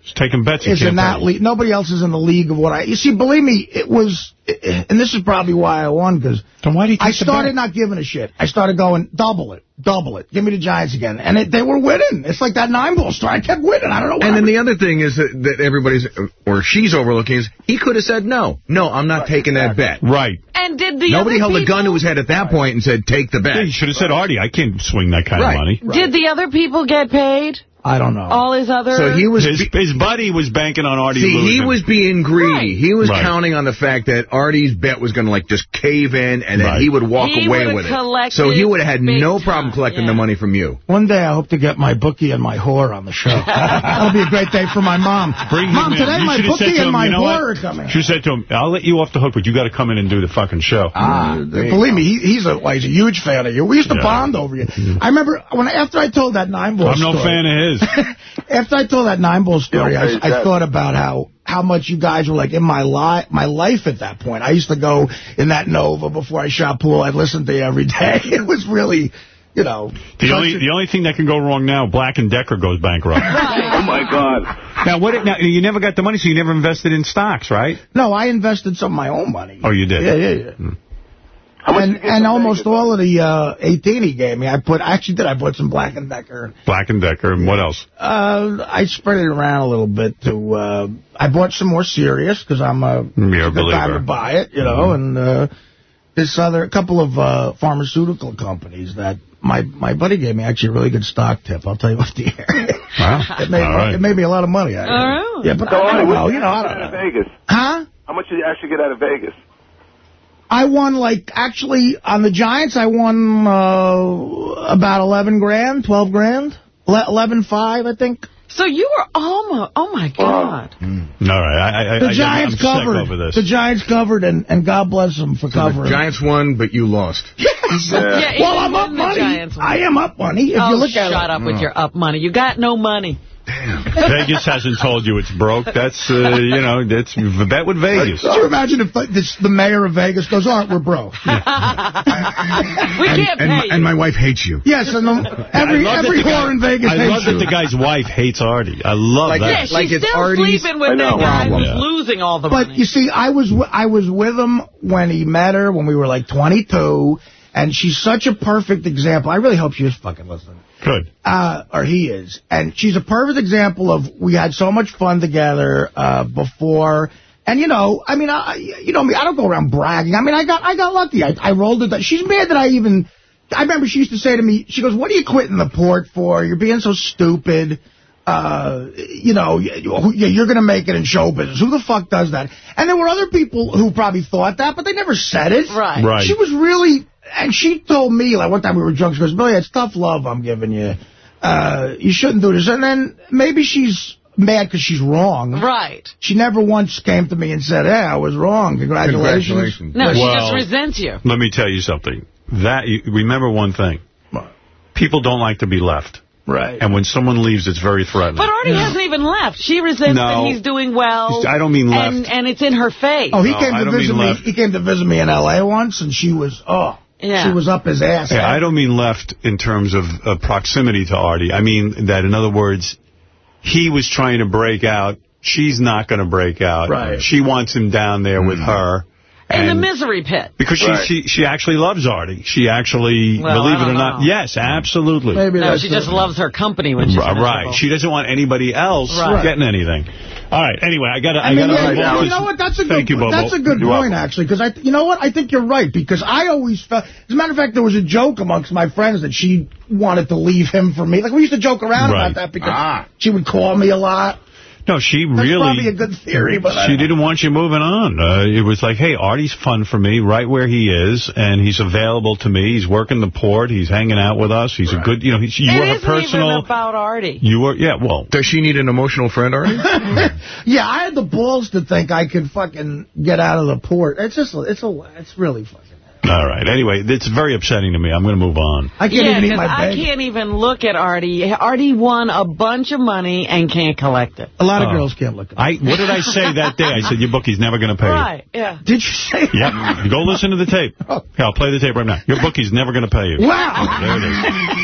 He's taking bets. He is in can't that league. Nobody else is in the league of what I... You see, believe me, it was... And this is probably why I won, because Then why do you take I started not giving a shit. I started going, double it, double it. Give me the Giants again. And it, they were winning. It's like that nine-ball story. I kept winning. I don't know why. And then the other thing is that, that everybody's, or she's overlooking is, he could have said no. No, I'm not taking that bet. Right. And did the Nobody other held a gun to his head at that point and said, take the bet. Yeah, you should have said, Artie, I can't swing that kind Right. of money. Did the other people get paid? I don't know. All his other... So he was... His, his buddy was banking on Artie See, losing. he was being greedy. Right. He was Right. counting on the fact that Artie's bet was going to like just cave in and Right. then he would walk He away with it. So he would have had big no time, problem collecting yeah. the money from you. One day I hope to get my bookie and my whore on the show. That'll be a great day for my mom. Bring him mom, in. today You my should've bookie to and him, my you know what? whore are coming. Should have said to him, I'll let you off the hook, but you got to come in and do the fucking show. Ah, believe me, he, he's a well, he's a huge fan of you. We used to Yeah. bond over you. I remember when after I told that nine ball I'm no fan of his. after I told that nine ball story, Yeah, I, I thought about how how much you guys were like in my li my life at that point. I used to go in that Nova before I shot pool. I'd listen to you every day. It was really, you know. The only the only thing that can go wrong now, Black and Decker goes bankrupt. Oh, my God. now, what? Now, you never got the money, so you never invested in stocks, right? no, I invested some of my own money. Oh, you did? Yeah, yeah, yeah. How much And, did you get and almost all of the uh, 18 he gave me, I put. I actually did. I put some Black and Decker. Black and Decker, and what else? Uh, I spread it around a little bit to, uh, I bought some more Sirius because I'm a, You're a good time to buy it, you know, and, uh, this other, a couple of, uh, pharmaceutical companies that my, my buddy gave me actually a really good stock tip. I'll tell you off the air. Wow. it made, All right. it made me a lot of money. I, All right. Yeah, but So, I Artie, don't know, did you know, I get don't out of know. Vegas? Huh? How much did you actually get out of Vegas? I won like actually on the Giants. I won uh, about eleven grand, twelve grand, eleven five, I think. So you were almost... Oh, my God. All right. I, I, The I, Giants I'm covered. over this. The Giants covered, and, and God bless them for The covering. Giants won, but you lost. Yeah, well, I'm up money. I am up money. If oh, you look shut at it. up with your up money. You got no money. Vegas hasn't told you it's broke. That's, uh, you know, that's bet with Vegas. Could you imagine if the, this, the mayor of Vegas goes, all right, we're broke. We And, can't and, pay my, you. and my wife hates you. yes, and the, every, I love that every the guy- whore in Vegas I hates love that the guy's wife hates Artie. I love Like that. yeah, she's like it's still Artie's- sleeping with that guy who's Yeah. losing all the But money. you see, I was I was with him when he met her when we were like 22, and she's such a perfect example. I really hope she is fucking listening. Good. uh, or he is. And she's a perfect example of we had so much fun together uh, before. And, you know, I mean, I, you know me, I don't go around bragging. I mean, I got I got lucky. I, I rolled it. She's mad that I even, I remember she used to say to me, she goes, what are you quitting the port for? You're being so stupid. Uh, you know, you- you're going to make it in show business. Who the fuck does that? And there were other people who probably thought that, but they never said it. Right. Right. She was really, and she told me, like, one time we were drunk, she goes, Billy, it's tough love I'm giving you. Uh, you shouldn't do this. And then maybe she's mad because she's wrong. Right. She never once came to me and said, hey, I was wrong. Congratulations. Congratulations. No, she just resents you. Let me tell you something. That you, Remember one thing. People don't like to be left. Right. And when someone leaves, it's very threatening. But Artie hasn't even left. She resents No. that he's doing well. I don't mean left. And, and it's in her face. Oh, he No, came to visit me. left. He came to visit me in L.A. once, and she was, oh, Yeah. she was up his ass. Yeah, I don't mean left in terms of uh, proximity to Artie. I mean that, in other words, he was trying to break out. She's not going to break out. Right. She wants him down there with her. In the misery pit. Because she, Right. she she actually loves Artie. She actually, Well, believe it or don't yes, absolutely. Maybe No, that's she it. just loves her company when she's Right, right. She doesn't want anybody else Right. getting anything. All right. Anyway, I got to. I I, mean, got yeah, to. well, you know what? That's a Thank good. you, Bobo. That's a good You're point, welcome. actually, because I, you know what? I think you're right because I always felt. As a matter of fact, there was a joke amongst my friends that she wanted to leave him for me. Like we used to joke around Right. about that because Ah. she would call me a lot. No, she That's really. probably a good theory, but She didn't want you moving on. Uh, it was like, hey, Artie's fun for me right where he is, and he's available to me. He's working the port. He's hanging out with us. He's a good, you know, he's, you It were her isn't personal. even about Artie. You were, yeah, well, Does she need an emotional friend, Artie? Yeah, I had the balls to think I could fucking get out of the port. It's just, it's a, it's really fucking. All right. Anyway, it's very upsetting to me. I'm going to move on. I can't Yeah, even eat 'cause my I can't even look at Artie. Artie won a bunch of money and can't collect it. A lot of Oh. girls can't look at me. I What did I say that day? I said, your bookie's never going to pay you. Right, yeah. Did you say that? Yeah, go listen to the tape. Oh. Yeah, I'll play the tape right now. Your bookie's never going to pay you. Wow. There it is.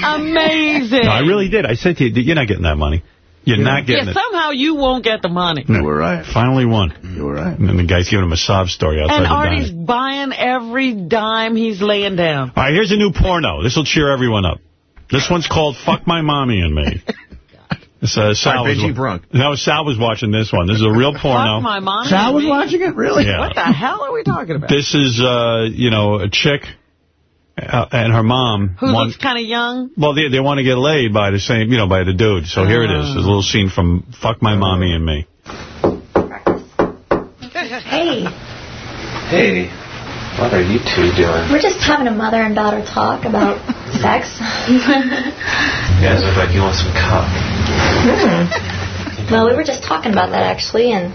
Amazing. No, I really did. I said to you, you're not getting that money. You're Yeah. not getting yeah, it. somehow you won't get the money. No, You were right. Finally won. You were right. And then the guy's giving him a sob story outside And the Artie's diner. buying every dime he's laying down. All right, here's a new porno. This will cheer everyone up. This one's called Fuck My Mommy and Me. This, uh, Sal, By was, Benji Brunk. no, Sal was watching this one. This is a real porno. Fuck my mom. Sal was me. watching it? Really? Yeah. What the hell are we talking about? This is, uh, you know, a chick uh, and her mom. Who want- looks kind of young? Well, they, they want to get laid by the same, you know, by the dude. So here it is. There's a little scene from Fuck My Mommy and Me. Hey, Hey, what are you two doing? we're just having a mother and daughter talk about sex. You guys look like you want some cock. well, we were just talking about that actually, and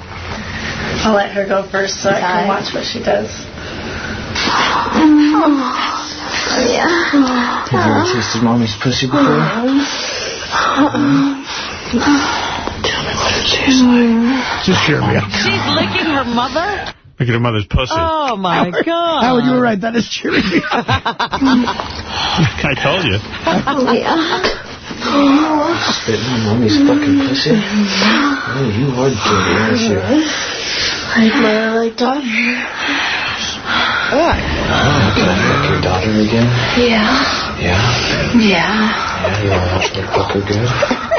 I'll let her go first so I Okay. can watch what she does. Yeah. Have you ever tasted mommy's pussy before? Tell me what it tastes like. Just cheer me up. She's licking her mother? Look at her mother's pussy. Oh, my God. Howard, you were right. That is cheering me. I told you. Oh, yeah. Spitting on mommy's fucking pussy? Oh, you are dirty, aren't you? Like mother, like daughter. Oh, can I fuck your daughter again? Yeah. Yeah? Yeah. Yeah, you want to watch me fuck her good?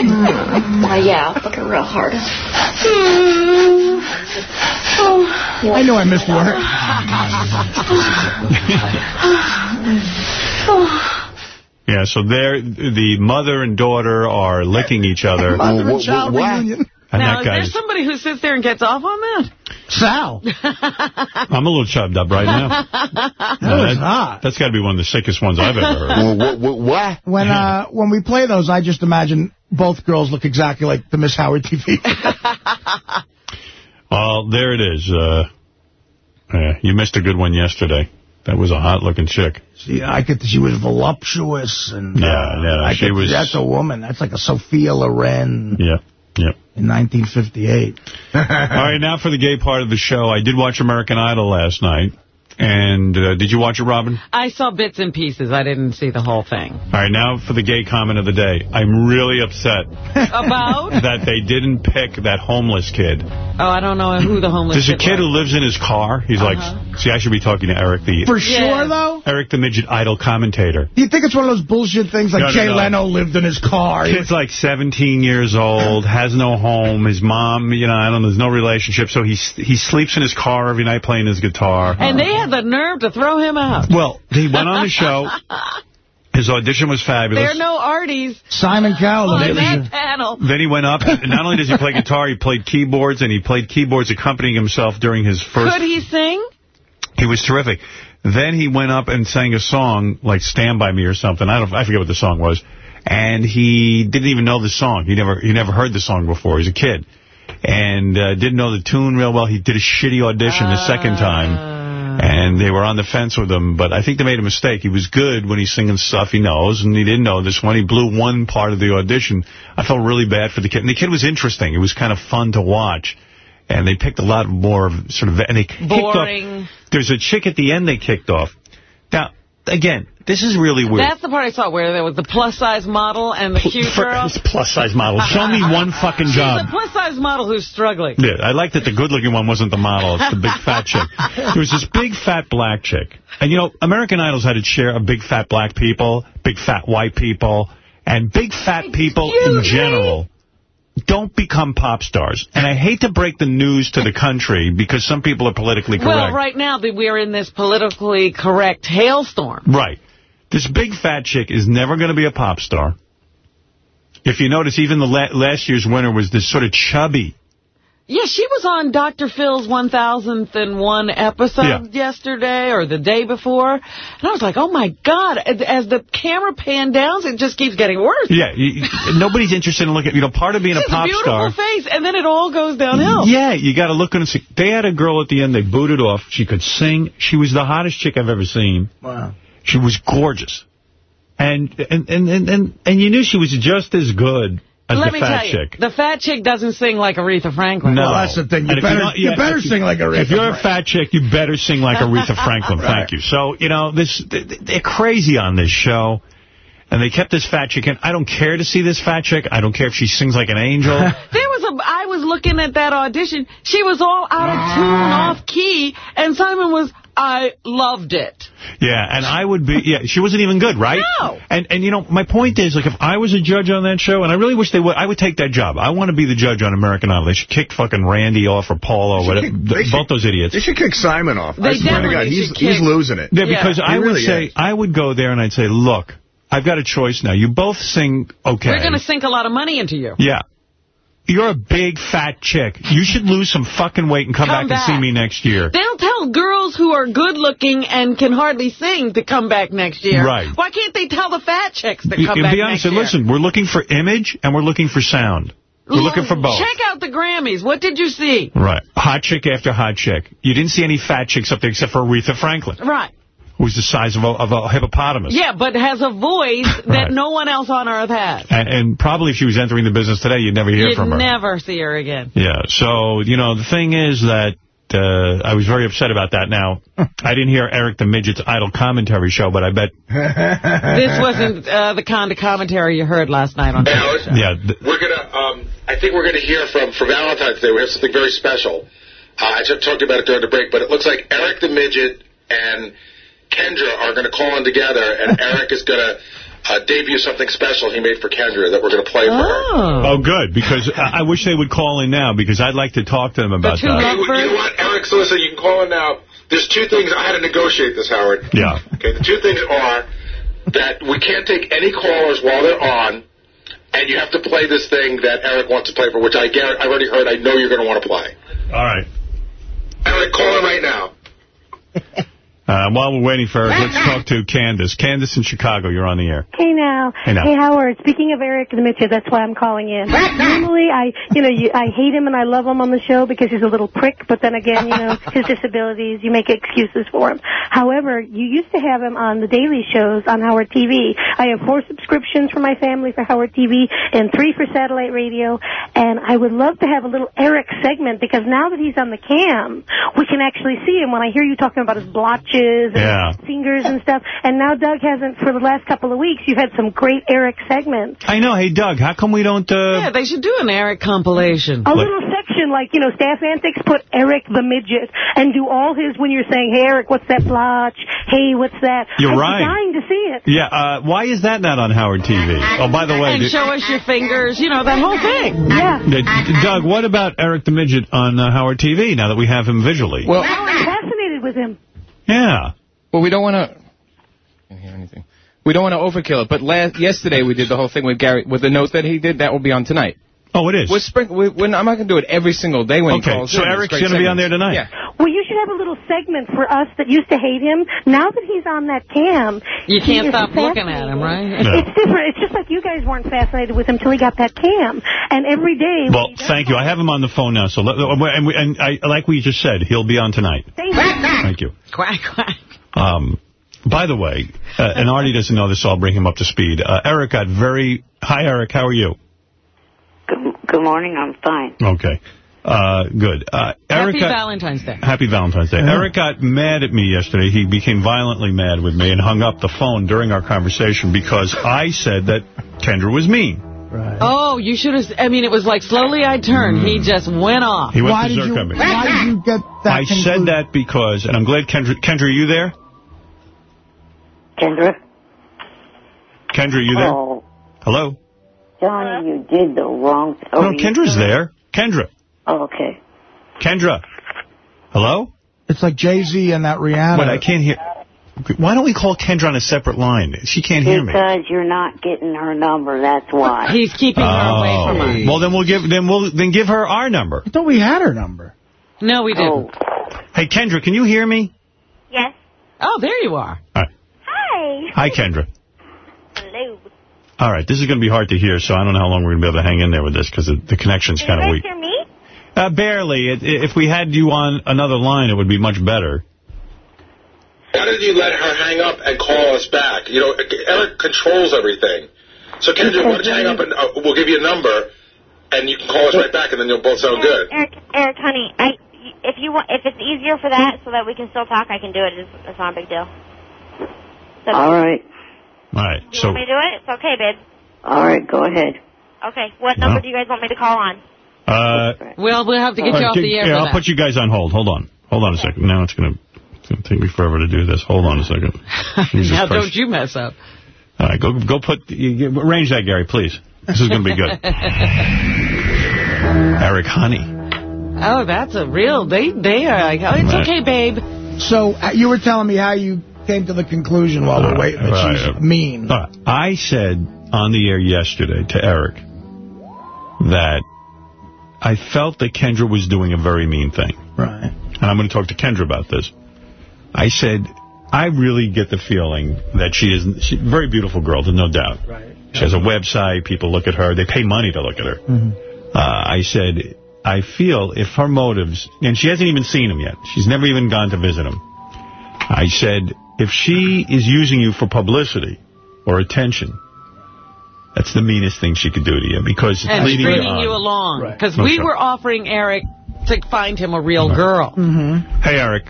Mm, yeah, I'll fuck her real hard. I know I missed work. Yeah, so there, the mother and daughter are licking each other. Mother and child reunion. And Now, is there somebody who sits there and gets off on that? Sal. I'm a little chubbed up right now. That No, was that- hot. That's got to be one of the sickest ones I've ever heard. What? When uh when we play those, I just imagine both girls look exactly like the Miss Howard TV. Well, there it is. Uh, yeah, you missed a good one yesterday. That was a hot-looking chick. See, I could. She was voluptuous and Yeah, yeah, I she could- was- That's a woman. That's like a Sophia Loren Yeah, yeah. in 1958. All right, now for the gay part of the show. I did watch American Idol last night. And uh, did you watch it, Robin? I saw bits and pieces. I didn't see the whole thing. All right, now for the gay comment of the day. I'm really upset About? that they didn't pick that homeless kid. Oh, I don't know who the homeless There's a kid who lives in his car. He's Uh-huh. like, see, I should be talking to Eric, the For Yeah. sure, though. Eric the midget idol commentator. Do you think it's one of those bullshit things like No, no, Jay no. Leno lived in his car? Kid's like 17 years old, has no home. His mom, you know, I don't know, there's no relationship. So he he sleeps in his car every night playing his guitar. And they had the nerve to throw him out. Well, he went on the show. His audition was fabulous. There are no Arties Simon Cowell. on the that panel. Then he went up, and not only does he play guitar, he played keyboards, and he played keyboards accompanying himself during his first... Could he sing? He was terrific. Then he went up and sang a song, like Stand By Me or something. I don't, I forget what the song was. And he didn't even know the song. He never he never heard the song before. He's a kid. And uh, didn't know the tune real well. He did a shitty audition the second time. And they were on the fence with him, but I think they made a mistake. He was good when he's singing stuff he knows, and he didn't know this one. He blew one part of the audition. I felt really bad for the kid. And the kid was interesting. It was kind of fun to watch. And they picked a lot more of sort of... And they kicked off- Boring. there's a chick at the end they kicked off. Now, again, this is really weird. That's the part I saw where there was the plus-size model and the cute girl. Plus-size model. Show me one fucking She's job. a plus-size model who's struggling. Yeah, I like that the good-looking one wasn't the model. It's the big fat chick. There was this big fat black chick. And, you know, American Idol's had its share of big fat black people, big fat white people, and big fat people in Excuse me? general don't become pop stars. And I hate to break the news to the country because some people are politically correct. Well, right now that we're in this politically correct hailstorm. Right. This big fat chick is never going to be a pop star. If you notice, even the la last year's winner was this sort of chubby. Yeah, she was on Dr. Phil's 1001 episode Yeah. yesterday or the day before. And I was like, oh, my God. As as the camera panned down, it just keeps getting worse. Yeah, you, nobody's interested in looking. You know, part of being She's a pop star. beautiful star. face, and then it all goes downhill. Yeah, you got to look and see. They had a girl at the end. They booted off. She could sing. She was the hottest chick I've ever seen. Wow. She was gorgeous, and and and and and, and you knew she was just as good as Let the me fat tell you, chick. the fat chick doesn't sing like Aretha Franklin. No. Well, that's the thing. You And better, don't- you yeah, better if you- sing like Aretha. If you're a fat chick, you better sing like Aretha Franklin. Right. Thank you. So, you know, this they're crazy on this show. And they kept this fat chick in. I don't care to see this fat chick. I don't care if she sings like an angel. There was a, I was looking at that audition. She was all out of ah. tune, off key, and Simon was, I loved it. Yeah, and I would be, yeah, she wasn't even good, right? No. And, and you know, my point is, like, if I was a judge on that show, and I really wish they would, I would take that job. I want to be the judge on American Idol. They should kick fucking Randy off or Paul or whatever. kick- they th- should- both those idiots. They should kick Simon off. They I swear to God, he's should he's losing it. Yeah, Yeah. because He I would say, is. I would go there and I'd say, look, I've got a choice now. You both sing okay. We're going to sink a lot of money into you. Yeah. You're a big, fat chick. You should lose some fucking weight and come, Come back, and see me next year. They'll tell girls who are good-looking and can hardly sing to come back next year. Right. Why can't they tell the fat chicks to come you back be honest, next year? listen, we're looking for image and we're looking for sound. We're looking for both. Check out the Grammys. What did you see? Right. Hot chick after hot chick. You didn't see any fat chicks up there except for Aretha Franklin, Right. Who's the size of a, of a hippopotamus. Yeah, but has a voice that Right. no one else on earth has. And, and probably if she was entering the business today, you'd never hear You'd from her. never see her again. Yeah. So, you know, the thing is that uh, I was very upset about that. Now, I didn't hear Eric the Midget's Idol commentary show, but I bet, This wasn't uh, the kind of commentary you heard last night on Hey, TV Howard, show. yeah, we're gonna. Um, I think we're gonna hear from for Valentine's Day. We have something very special. Uh, I just talked about it during the break, but it looks like Eric the midget and Kendra are gonna call in together, and Eric is gonna uh, debut something special he made for Kendra that we're gonna play for her. Oh. oh, good, because I, I wish they would call in now, because I'd like to talk to them about that. Hey, you know what, Eric? So listen, you can call in now. There's two things I had to negotiate this, Howard. Yeah. Okay, the two things are that we can't take any callers while they're on, and you have to play this thing that Eric wants to play for, which I guarantee, I've already heard. I know you're going to want to play. All right. Eric, call in right now. Uh, while we're waiting for Eric, let's talk to Candace. Candace in Chicago, you're on the air. Hey now. Hey now. Howard. Speaking of Eric the Mitchell, that's why I'm calling in. Normally, I, you know, you, I hate him and I love him on the show because he's a little prick. But then again, you know, his disabilities, you make excuses for him. However, you used to have him on the daily shows on Howard TV. I have four subscriptions for my family for Howard TV and three for satellite radio. And I would love to have a little Eric segment because now that he's on the cam, we can actually see him. When I hear you talking about his blotches and Yeah. singers and stuff. And now Doug hasn't, for the last couple of weeks, you've had some great Eric segments. I know. Hey, Doug, how come we don't... Uh... Yeah, they should do an Eric compilation. A little section like, you know, Staff Antics, put Eric the Midget, and do all his when you're saying, hey, Eric, what's that blotch? Hey, what's that? You're I'm right. dying to see it. Yeah, uh, why is that not on Howard TV? Oh, by the way... And the- show us your fingers, you know, that whole thing. Yeah. the- Doug, what about Eric the Midget on uh, Howard TV now that we have him visually? Well, I'm fascinated with him. Yeah. Well, we don't want to... Anything. We don't want to overkill it, but last yesterday we did the whole thing with Gary with the note that he did. That will be on tonight. Oh, it is. We're spring, we, we're not, I'm not going to do it every single day when Okay, he calls so in. Eric's gonna be on there tonight? Yeah. Well, you should have a little segment for us that used to hate him. Now that he's on that cam, You can't stop looking at him, right? No. It's different. It's just like you guys weren't fascinated with him till he got that cam. And every day... Well, thank you. I have him on the phone now. So, let, and, we, and I, like we just said, he'll be on tonight. Thank you. Thank you. Quack, quack. Um, by the way, uh, and Artie doesn't know this, so I'll bring him up to speed. Uh, Eric got very... Hi, Eric. How are you? Good, good morning. I'm fine. Okay. Uh, good. Uh, Eric Happy got- Valentine's Day. Happy Valentine's Day. Eric got mad at me yesterday. He became violently mad with me and hung up the phone during our conversation because I said that Kendra was mean. Right. Oh, you should have... I mean, it was like slowly I turned. He just went off. Mm. He went Why did, berserk you, on me. why did you get that I said that because, and I'm glad Kendra, Kendra, are you there? Kendra? Kendra, are you there? Oh, Hello? Johnny, uh-huh. you did the wrong thing. no, Kendra's there. Kendra. Oh, okay. Kendra. Hello? It's like Jay-Z and that Rihanna. But I can't hear. Why don't we call Kendra on a separate line? She can't hear me. Because you're not getting her number, that's why. He's keeping her away from oh. us. Oh. Well, then we'll give then we'll then give her our number. I thought we had her number. No, we Oh. didn't. Hey, Kendra, can you hear me? Yes. Oh, there you are. Hi. Hi, Kendra. Hello. All right, this is going to be hard to hear, so I don't know how long we're going to be able to hang in there with this because the, the connection's kind of weak. Can you hear me? Uh, barely. It, if we had you on another line, it would be much better. Why did you let her hang up and call us back? You know, Eric controls everything. So, Kendra, why don't you hang up and uh, we'll give you a number, and you can call us right back, and then you'll both sound good. Eric, Eric, honey, I, if you want, if it's easier for that, so that we can still talk, I can do it. It's, it's not a big deal. So- All right. All right. You So want me to do it? It's okay, babe. All right, go ahead. Okay. What number Well. do you guys want me to call on? Uh, Well, we'll have to get you off the air yeah, I'll that. put you guys on hold. Hold on. Hold on a second. Now it's going to take me forever to do this. Hold on a second. Now, Christ. don't you mess up. All right, go go put you, you- arrange that, Gary, please. This is going to be good. Eric Honey. Oh, that's a real, they, they are like, oh, it's Right. okay, babe. So uh, you were telling me how you came to the conclusion while we're uh, waiting that Right. she's mean. Right. I said on the air yesterday to Eric that I felt that Kendra was doing a very mean thing. Right. And I'm going to talk to Kendra about this. I said, I really get the feeling that she is she's a very beautiful girl, there's no doubt. Right. She has a website, people look at her, they pay money to look at her. Mm-hmm. Uh, I said, I feel if her motives, and she hasn't even seen him yet, she's never even gone to visit him. I said, if she is using you for publicity or attention, that's the meanest thing she could do to you because it's And leading stringing on. you along. Right. Because we Okay. were offering Eric to find him a real girl. Mm-hmm. Hey, Eric.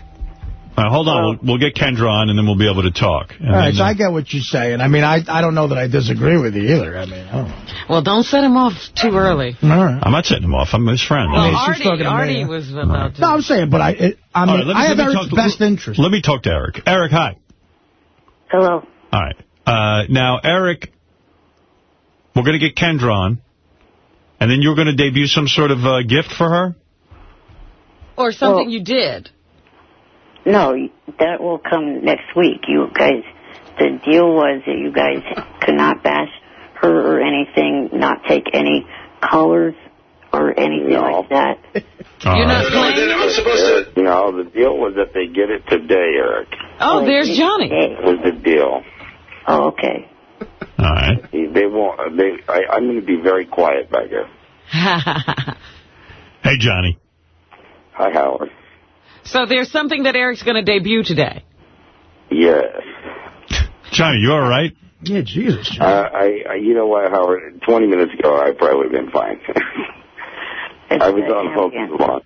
Uh, hold on. We'll, we'll get Kendra on, and then we'll be able to talk. And All right, then- so I get what you're saying. I mean, I I don't know that I disagree with you either. I mean, I don't know. Well, don't set him off too early. All right. I'm not setting him off. I'm his friend. Well, I mean, she's Artie, talking to me, Artie yeah. was about to. No, I'm saying, but I it, I mean, right, me- I have Eric's talk- best interest. Let me talk to Eric. Eric, hi. Hello. All right. Uh, now, Eric, we're going to get Kendra on, and then you're going to debut some sort of uh, gift for her? Or something you did. No, that will come next week. You guys, the deal was that you guys could not bash her or anything, not take any colors or anything like that. You're not playing? I was supposed to. No, the deal was that they get it today, Eric. Oh, there's Johnny. That was the deal. Oh, okay. All right. They won't. They. I, I'm going to be very quiet back here. Hey, Johnny. Hi, Howard. So there's something that Eric's going to debut today. Yes. Johnny, you all right? Yeah, Jesus. Uh, I, I. You know what, Howard? 20 minutes ago, I probably would have been fine. I was on hold too long.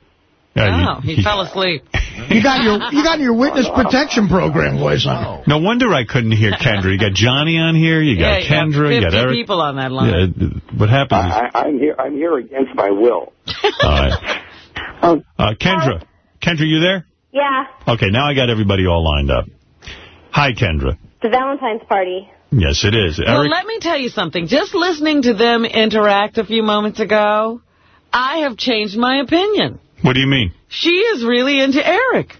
Oh, he fell asleep. You got your you got your witness protection program voice on. No wonder I couldn't hear Kendra. You got Johnny on here. You got Yeah, you got Kendra. You got 50 Eric. people on that line. Yeah, what happened? I, I'm here. I'm here against my will. All right. Uh, Kendra. Kendra, you there? Yeah, Okay, now I got everybody all lined up. Hi, Kendra. the Valentine's party. Yes, it is. Well, Eric, let me tell you something. Just listening to them interact a few moments ago, I have changed my opinion. what do you mean? She is really into Eric.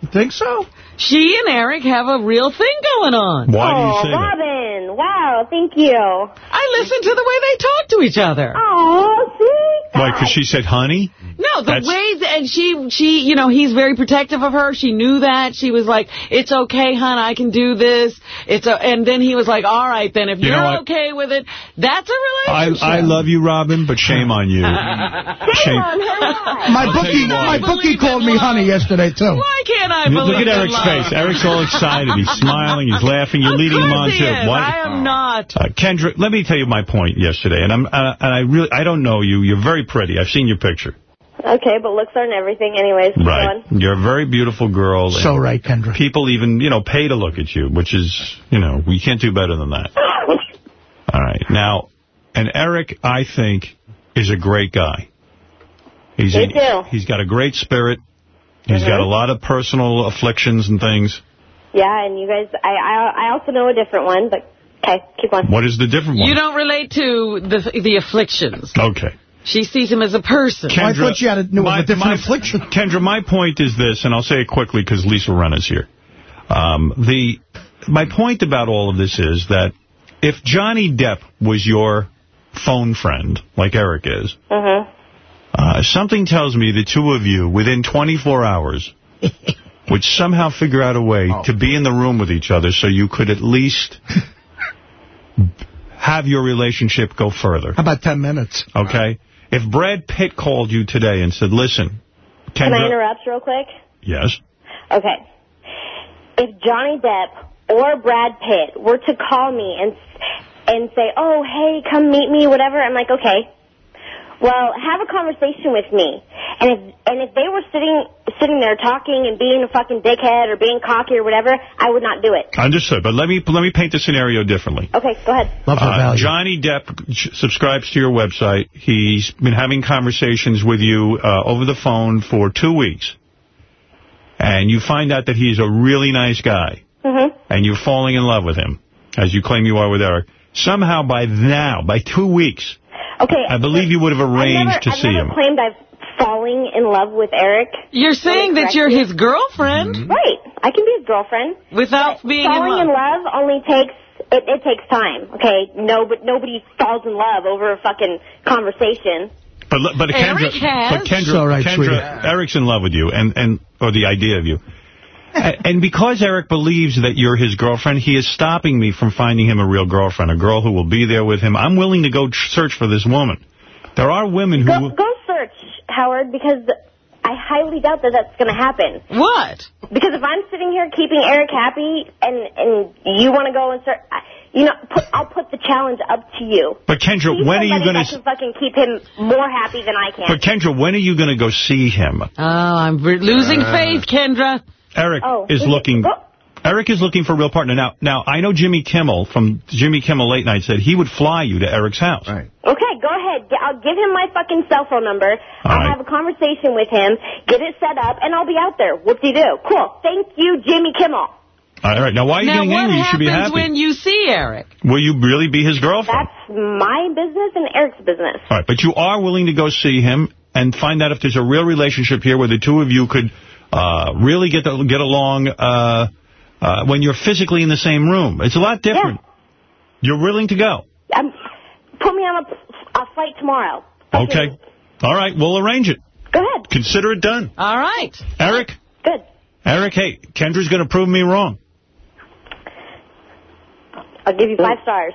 You think so? She and Eric have a real thing going on. Why do you oh, say that? Robin. Wow, thank you. I listen to the way they talk to each other. Oh, see? Why, because she said honey? No, the That's- ways, and she, she, you know, he's very protective of her. She knew that. She was like, it's okay, hon, I can do this. It's a, and then he was like, all right, then, if you you're okay with it, that's a relationship. I love you, Robin, but shame on you. shame. My I'll bookie my bookie called me honey yesterday too. Why can't I Look believe at Eric's love? face. Eric's all excited. He's smiling. He's laughing. You're Of leading him on course he too. is. What? I am not. Uh, Kendra, let me tell you my point yesterday, and I'm uh, and I really I don't know you. You're very pretty. I've seen your picture. Okay, but looks aren't everything anyways. Keep Right. going. You're a very beautiful girl. So right, Kendra. People even you know pay to look at you, which is you know we can't do better than that. All right. Now, and Eric, I think, is a great guy. He's Me a- too. He's got a great spirit. He's got a Mhm. lot of personal afflictions and things. Yeah, and you guys, I, I, I also know a different one, but okay, keep on. What is the different one? You don't relate to the the afflictions. Okay. She sees him as a person. I thought you had a, knew of a different affliction. Kendra, my point is this, and I'll say it quickly because Lisa Rinna's here. Um, the My point about all of this is that if Johnny Depp was your phone friend, like Eric is, Mm-hmm. uh, something tells me the two of you, within 24 hours, would somehow figure out a way to be in the room with each other so you could at least have your relationship go further. How about 10 minutes? Okay? If Brad Pitt called you today and said, listen, Can I interrupt real quick? Yes? Okay. If Johnny Depp or Brad Pitt were to call me and and say, "Oh, hey, come meet me," whatever, I'm like, "Okay." Well, have a conversation with me. And if and if they were sitting sitting there talking and being a fucking dickhead or being cocky or whatever, I would not do it. Understood. But let me let me paint the scenario differently. Okay, go ahead. Love Uh, Johnny Depp subscribes to your website. He's been having conversations with you uh, over the phone for two weeks. And you find out that he's a really nice guy. Mm-hmm. And you're falling in love with him, as you claim you are with Eric. Somehow by now, by two weeks, Okay. I believe you would have arranged I've never, to I've see never him. claimed I've falling in love with Eric. You're saying that you're his girlfriend? Mm-hmm. Right. I can be his girlfriend. Without But being in falling love. in love only takes it, it takes time. Okay. No, but nobody falls in love over a fucking conversation. But l- but Eric Kendra, has. but Kendra, It's all right, Kendra. Eric's in love with you, and and or the idea of you. A- And because Eric believes that you're his girlfriend, he is stopping me from finding him a real girlfriend, a girl who will be there with him. I'm willing to go search for this woman. There are women who... Go, go search, Howard, because I highly doubt that that's going to happen. What? Because if I'm sitting here keeping Eric happy and and you want to go and search, I- you know, put, I'll put the challenge up to you. But Kendra, See when are you going to... fucking keep him more happy than I can. But Kendra, when are you going to go see him? Oh, I'm losing Uh, faith, Kendra. Eric Oh, is is it- looking... Eric is looking for a real partner. Now, now I know Jimmy Kimmel from Jimmy Kimmel Late Night said he would fly you to Eric's house. Right. Okay, go ahead. I'll give him my fucking cell phone number. I'll right. have a conversation with him, get it set up, and I'll be out there. Whoop-de-doo. Cool. Thank you, Jimmy Kimmel. All right. Now, why are you now, getting what angry? You should be happens happy. when you see Eric? Will you really be his girlfriend? That's my business and Eric's business. All right, but you are willing to go see him and find out if there's a real relationship here where the two of you could uh, really get the, get along uh, uh, when you're physically in the same room. It's a lot different. You're willing to go. Um, put me on a, a flight tomorrow. Okay. All right, we'll arrange it. Go ahead. Consider it done. All right. Eric? Good. Eric, hey, Kendra's going to prove me wrong. I'll give you five stars.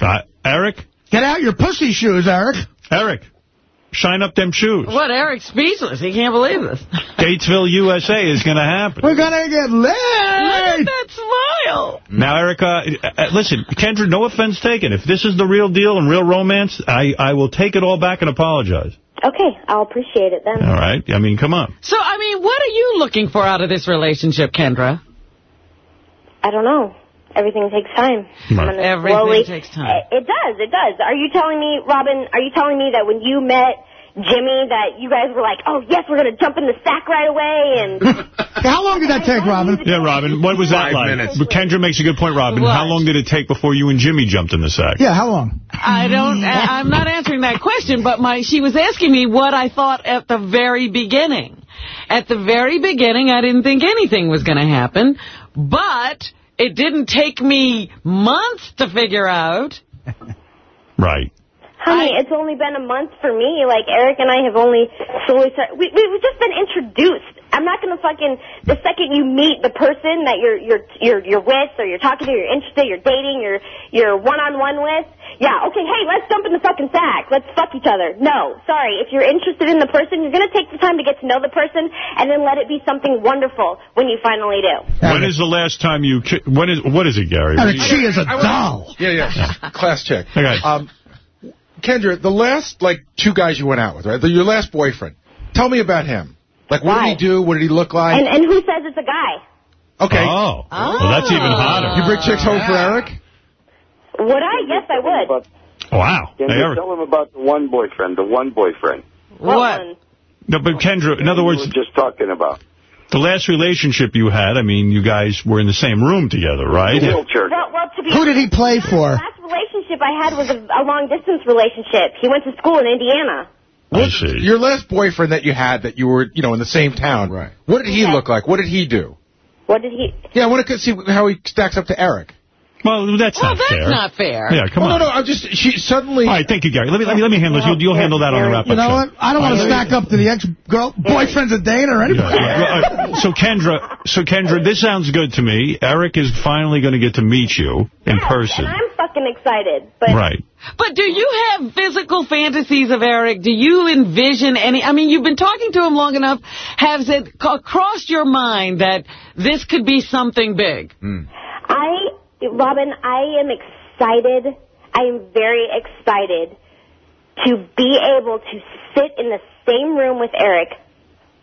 Uh, Eric? Get out your pussy shoes, Eric. Eric, shine up them shoes. What, Eric's speechless. He can't believe this. Gatesville, USA is going to happen. We're going to get Look laid. at that smile. Now, Erica, uh, uh, listen, Kendra, no offense taken. If this is the real deal and real romance, I, I will take it all back and apologize. Okay, I'll appreciate it then. All right? I mean, come on. So, I mean, what are you looking for out of this relationship, Kendra? I don't know. Everything takes time. I'm Everything slowly- takes time. It it does, it does. Are you telling me, Robin, are you telling me that when you met Jimmy that you guys were like, oh, yes, we're going to jump in the sack right away? And How long did that take, Robin? Yeah, Robin, what was that Five like? minutes. But Kendra makes a good point, Robin. What? How long did it take before you and Jimmy jumped in the sack? Yeah, how long? I don't, I'm not answering that question, but my she was asking me what I thought at the very beginning. At the very beginning, I didn't think anything was going to happen, but it didn't take me months to figure out. Right. Honey, it's only been a month for me. Like, Eric and I have only slowly started. We, we, we've just been introduced. I'm not going to fucking, the second you meet the person that you're, you're, you're, you're with, or you're talking to, you're interested, you're dating, you're, you're one-on-one with, yeah, okay, hey, let's jump in the fucking sack. Let's fuck each other. No, sorry. If you're interested in the person, you're going to take the time to get to know the person, and then let it be something wonderful when you finally do. When is the last time you... ki- When is, what is it, Gary? Eric, she is a doll. Yeah, yeah. Class check. Okay. Um, Kendra, the last, like, two guys you went out with, right? The, your last boyfriend. Tell me about him. Like, what Why? did he do? What did he look like? And, and who says it's a guy? okay. Oh. Well, that's even oh. hotter. You bring chicks home for Eric? Would I? Yes, I would. About, oh, Wow. can Hey, you Eric. tell him about the one boyfriend, the one boyfriend What? one? No, but Kendra, in other you words, were just talking about? the last relationship you had, I mean, you guys were in the same room together, right? The wheelchair. Well, well, to be Who did he play for? The last relationship I had was a, a long-distance relationship. He went to school in Indiana. I see. Your last boyfriend that you had that you were, you know, in the same town. Right. What did he Okay. look like? What did he do? What did he... Yeah, I want to see how he stacks up to Eric. Well, that's Well, not that's fair. not fair. Yeah, come well, on. no, no, I'm just, she suddenly... All right, thank you, Gary. Let me let me let me handle this. You'll, you'll handle that on the wrap-up You know show. what? I don't want to stack up to the ex-girl, boyfriends of Dana or anybody. Yeah, yeah. So Kendra, so Kendra, this sounds good to me. Eric is finally going to get to meet you in person. And I'm fucking excited. But Right. But do you have physical fantasies of Eric? Do you envision any? I mean, you've been talking to him long enough. Has it crossed your mind that this could be something big? Hmm. I, Robin, I am excited. I am very excited to be able to sit in the same room with Eric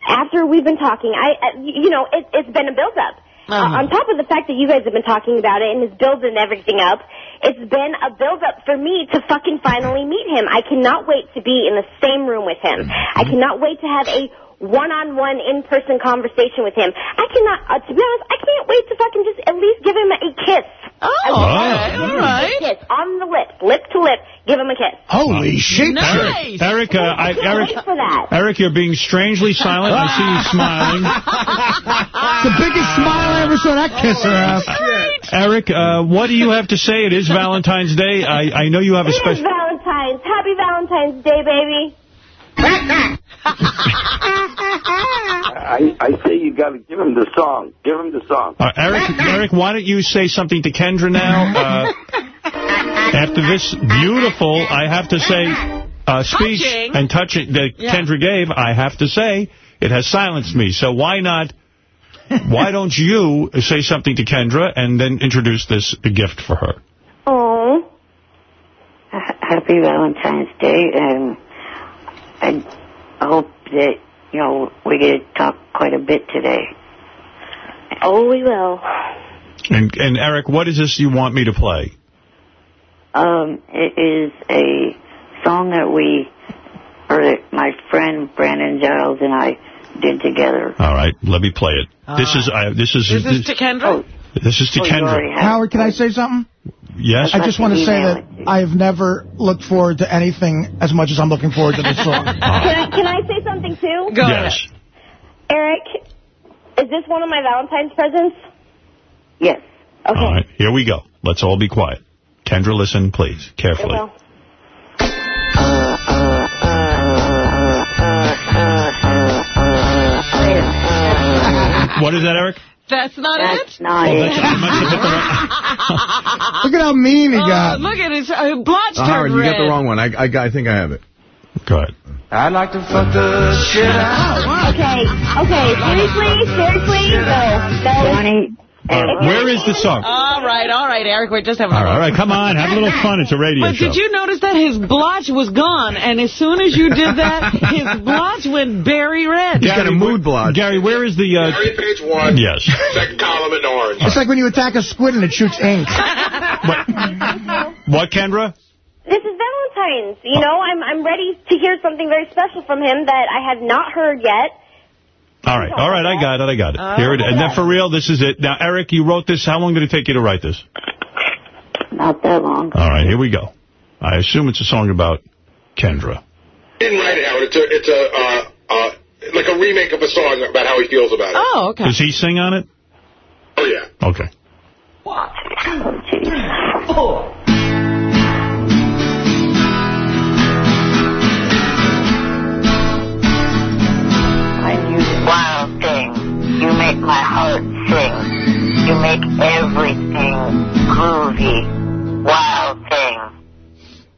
after we've been talking. I, you know, it, it's been a build-up. Uh, on top of the fact that you guys have been talking about it and his building everything up, it's been a build-up for me to fucking finally meet him. I cannot wait to be in the same room with him. I cannot wait to have a one-on-one, in-person conversation with him. I cannot, uh, to be honest, I can't wait to fucking just at least give him a kiss. Oh, okay, all right. A kiss on the lips, lip to lip, give him a kiss. Holy shit. Nice. Eric, uh, I, can't Eric, wait for that. Eric, you're being strangely silent. I see you smiling. the biggest smile I ever saw that kisser have. Eric, uh, what do you have to say? It is Valentine's Day. I, I know you have a It is special... Valentine's. Happy Valentine's Day, baby. I, I say you got to give him the song. Give him the song. Uh, Eric, Eric, why don't you say something to Kendra now? Uh, after this beautiful, I have to say, uh, speech Touching. and touching that Yeah. Kendra gave, I have to say, it has silenced me. So why not, why don't you say something to Kendra and then introduce this gift for her? Oh. Happy Valentine's Day, and I hope that, you know, we get to talk quite a bit today. Oh, we will. And, and Eric, what is this you want me to play? Um, it is a song that we, or that my friend Brandon Giles and I did together. All right, let me play it. this is I, this is Is this to Kendra? This is to Oh, Kendra. Howard, can I say something? Yes. I just want to say that I have never looked forward to anything as much as I'm looking forward to this song. Can I, can I say something, too? Go yes. Eric, is this one of my Valentine's presents? Yes. Okay. All right, here we go. Let's all be quiet. Kendra, listen, please, carefully. What is that, Eric? That's not That's it? not Oh, it. that's, I must have hit the right- Look at how mean he Oh, got. look at his uh, blotch Uh, Howard, turned you got the wrong one. I, I, I think I have it. Go ahead. I'd like to fuck the shit out. Okay, okay, seriously, seriously, no, no. Johnny, All right, Where is the song? All right, all right, Eric, we're just having All a right, all right, come on, have a little fun. It's a radio But show. did you notice that his blotch was gone, and as soon as you did that, his blotch went berry red. He's got a mood blotch. Gary, where is the... Uh, Gary, page one. yes. Second column in orange. It's like when you attack a squid and it shoots ink. What, Kendra? This is Valentine's. You know, I'm I'm ready to hear something very special from him that I have not heard yet. All right, all right, I got it, I got it. Oh, Here it is. And then for real, this is it. Now, Eric, you wrote this. How long did it take you to write this? not that long. All right, here we go. I assume it's a song about Kendra. Didn't write it, Howard. It's a, it's a, uh, uh, like a remake of a song about how he feels about it. Oh, okay. Does he sing on it? Oh, yeah. Okay. Oh, jeez. I make my heart sing. You make everything groovy. Wild thing,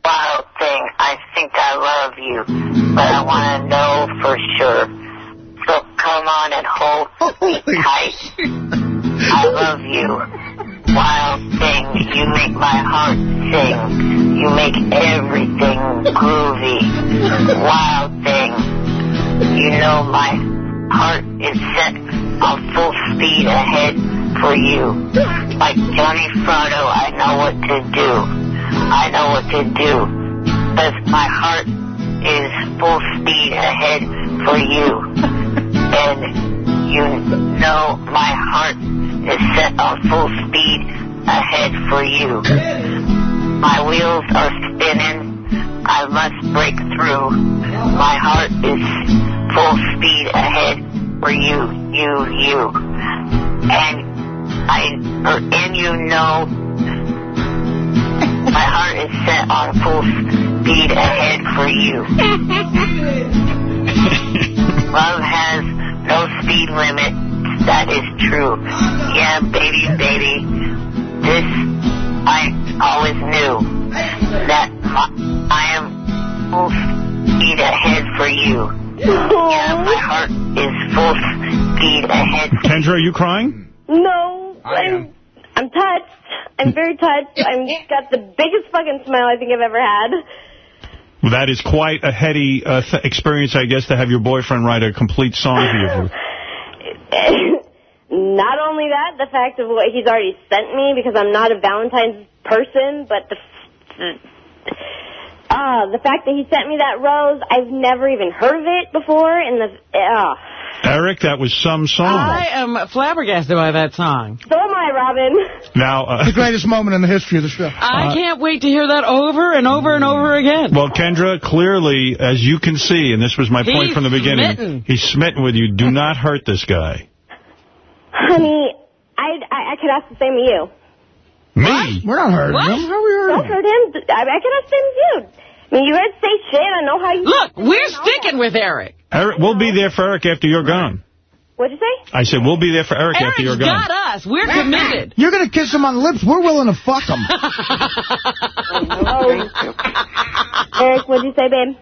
wild thing, I think I love you, but I want to know for sure. So come on and hold me tight. I love you. Wild thing, you make my heart sing. You make everything groovy. Wild thing, you know my heart is set on full speed ahead for you. Like Johnny Frodo, I know what to do. I know what to do. Cause my heart is full speed ahead for you. And you know my heart is set on full speed ahead for you. My wheels are spinning. I must break through. My heart is full speed ahead for you, you, you. And I, or, and you know, my heart is set on full speed ahead for you. Love has no speed limit. That is true. Yeah, baby, baby. This I always knew that my, I am full speed ahead for you. Yeah, my heart is full speed ahead. Kendra, are you crying? No, I'm I'm touched. I'm very touched. I've got the biggest fucking smile I think I've ever had. Well, that is quite a heady uh, th experience, I guess, to have your boyfriend write a complete song for you. Not only that, the fact of what he's already sent me, because I'm not a Valentine's person, but the... the... Uh, the fact that he sent me that rose, I've never even heard of it before, and the... Uh, Eric, that was some song. I am flabbergasted by that song. so am I, Robin. Now, uh, The greatest moment in the history of the show. I can't wait to hear that over and over and over again. Well, Kendra, clearly, as you can see, and this was my point from the beginning, smitten. he's smitten with you. Do not hurt this guy. Honey, I, I, I could ask the same of you. Me? We're not hurting What? him. How are we hurting Don't hurting him? hurt him. I, reckon I could ask the same of you. I mean, you heard say shit. I know how you... Look, we're sticking with Eric. Eric, we'll be there for Eric after you're gone. What'd you say? I said, we'll be there for Eric after you're Eric's gone. got us. We're committed. You're going to kiss him on the lips. We're willing to fuck him. Oh. Eric, what'd you say, babe?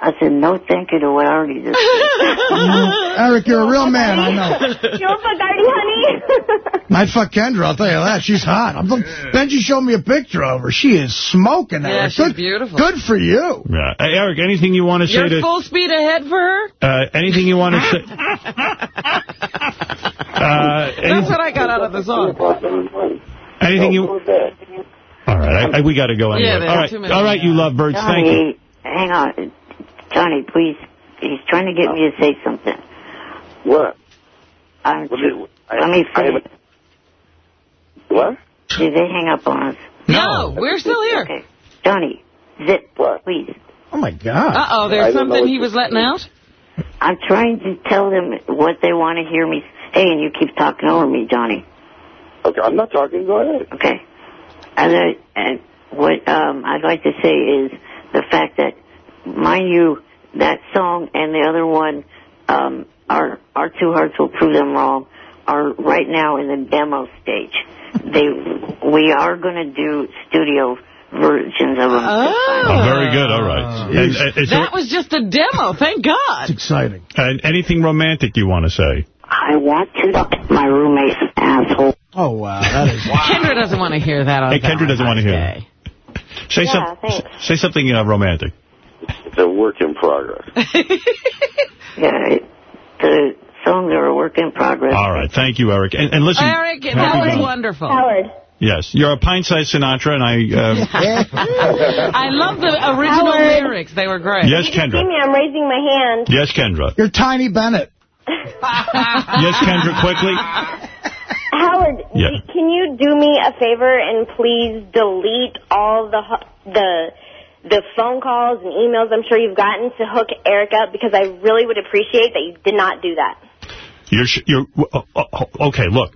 I said, no thank you to what I already did. Eric, you're a real man, I know. You're fuck Artie, honey. I'd fuck Kendra, I'll tell you that. She's hot. I'm, Benji showed me a picture of her. She is smoking, Yeah, Eric. she's good, beautiful. Good for you. Yeah. Hey, Eric, anything you want to say You're to... full speed ahead for her? Uh, anything you want to say? Uh, That's what I got out of the song. anything you... All right, I, I, we got to go anyway. Yeah, there all are right, too many all right, you lovebirds, thank you. Hang on. Johnny, please. He's trying to get me to say something. What? I'm What did- I- let me I finish. haven't- What? Did they hang up on us? No, we're still here. Okay. Johnny, zip, please. Oh, my God. Uh-oh, there's don't something he was letting out? I'm trying to tell them what they want to hear me say, and you keep talking over me, Johnny. Okay, I'm not talking. Go ahead. Okay. And, I, and what um, I'd like to say is the fact that, mind you, that song and the other one, um, our our two hearts will prove them wrong, are right now in the demo stage. They we are going to do studio versions of them. Oh, very good, all right. And, uh, is That was just a demo, thank God. It's exciting. and anything romantic you want to say? I want to fuck my roommate's asshole. Oh, wow. That is... Kendra doesn't want to hear that on Hey, Kendra doesn't want to hear that. Say, Yeah, some, say something uh, romantic. It's a work in progress. Yeah, the songs are a work in progress. All right, thank you, Eric. And, and listen, Eric, that was Val- wonderful. Howard. Yes, you're a pint-sized Sinatra, and I... Uh, I love the original Howard. lyrics. They were great. yes, You see me, I'm raising my hand. Yes, Kendra. You're Tiny Bennett. Yes, Kendra, quickly. Howard, Yeah. can you do me a favor and please delete all the the the phone calls and emails I'm sure you've gotten to hook Eric up because I really would appreciate that you did not do that. You're, sh- you're, uh, uh, okay, look.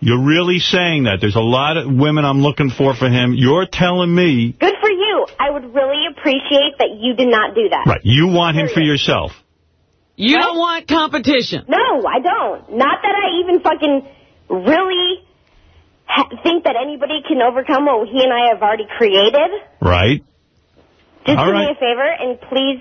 You're really saying that. There's a lot of women I'm looking for for him. You're telling me, Good for you. I would really appreciate that you did not do that. right, you want him for yourself. You don't want competition. No, I don't. Not that I even fucking really ha- think that anybody can overcome what he and I have already created. Right? Just All do right. me a favor and please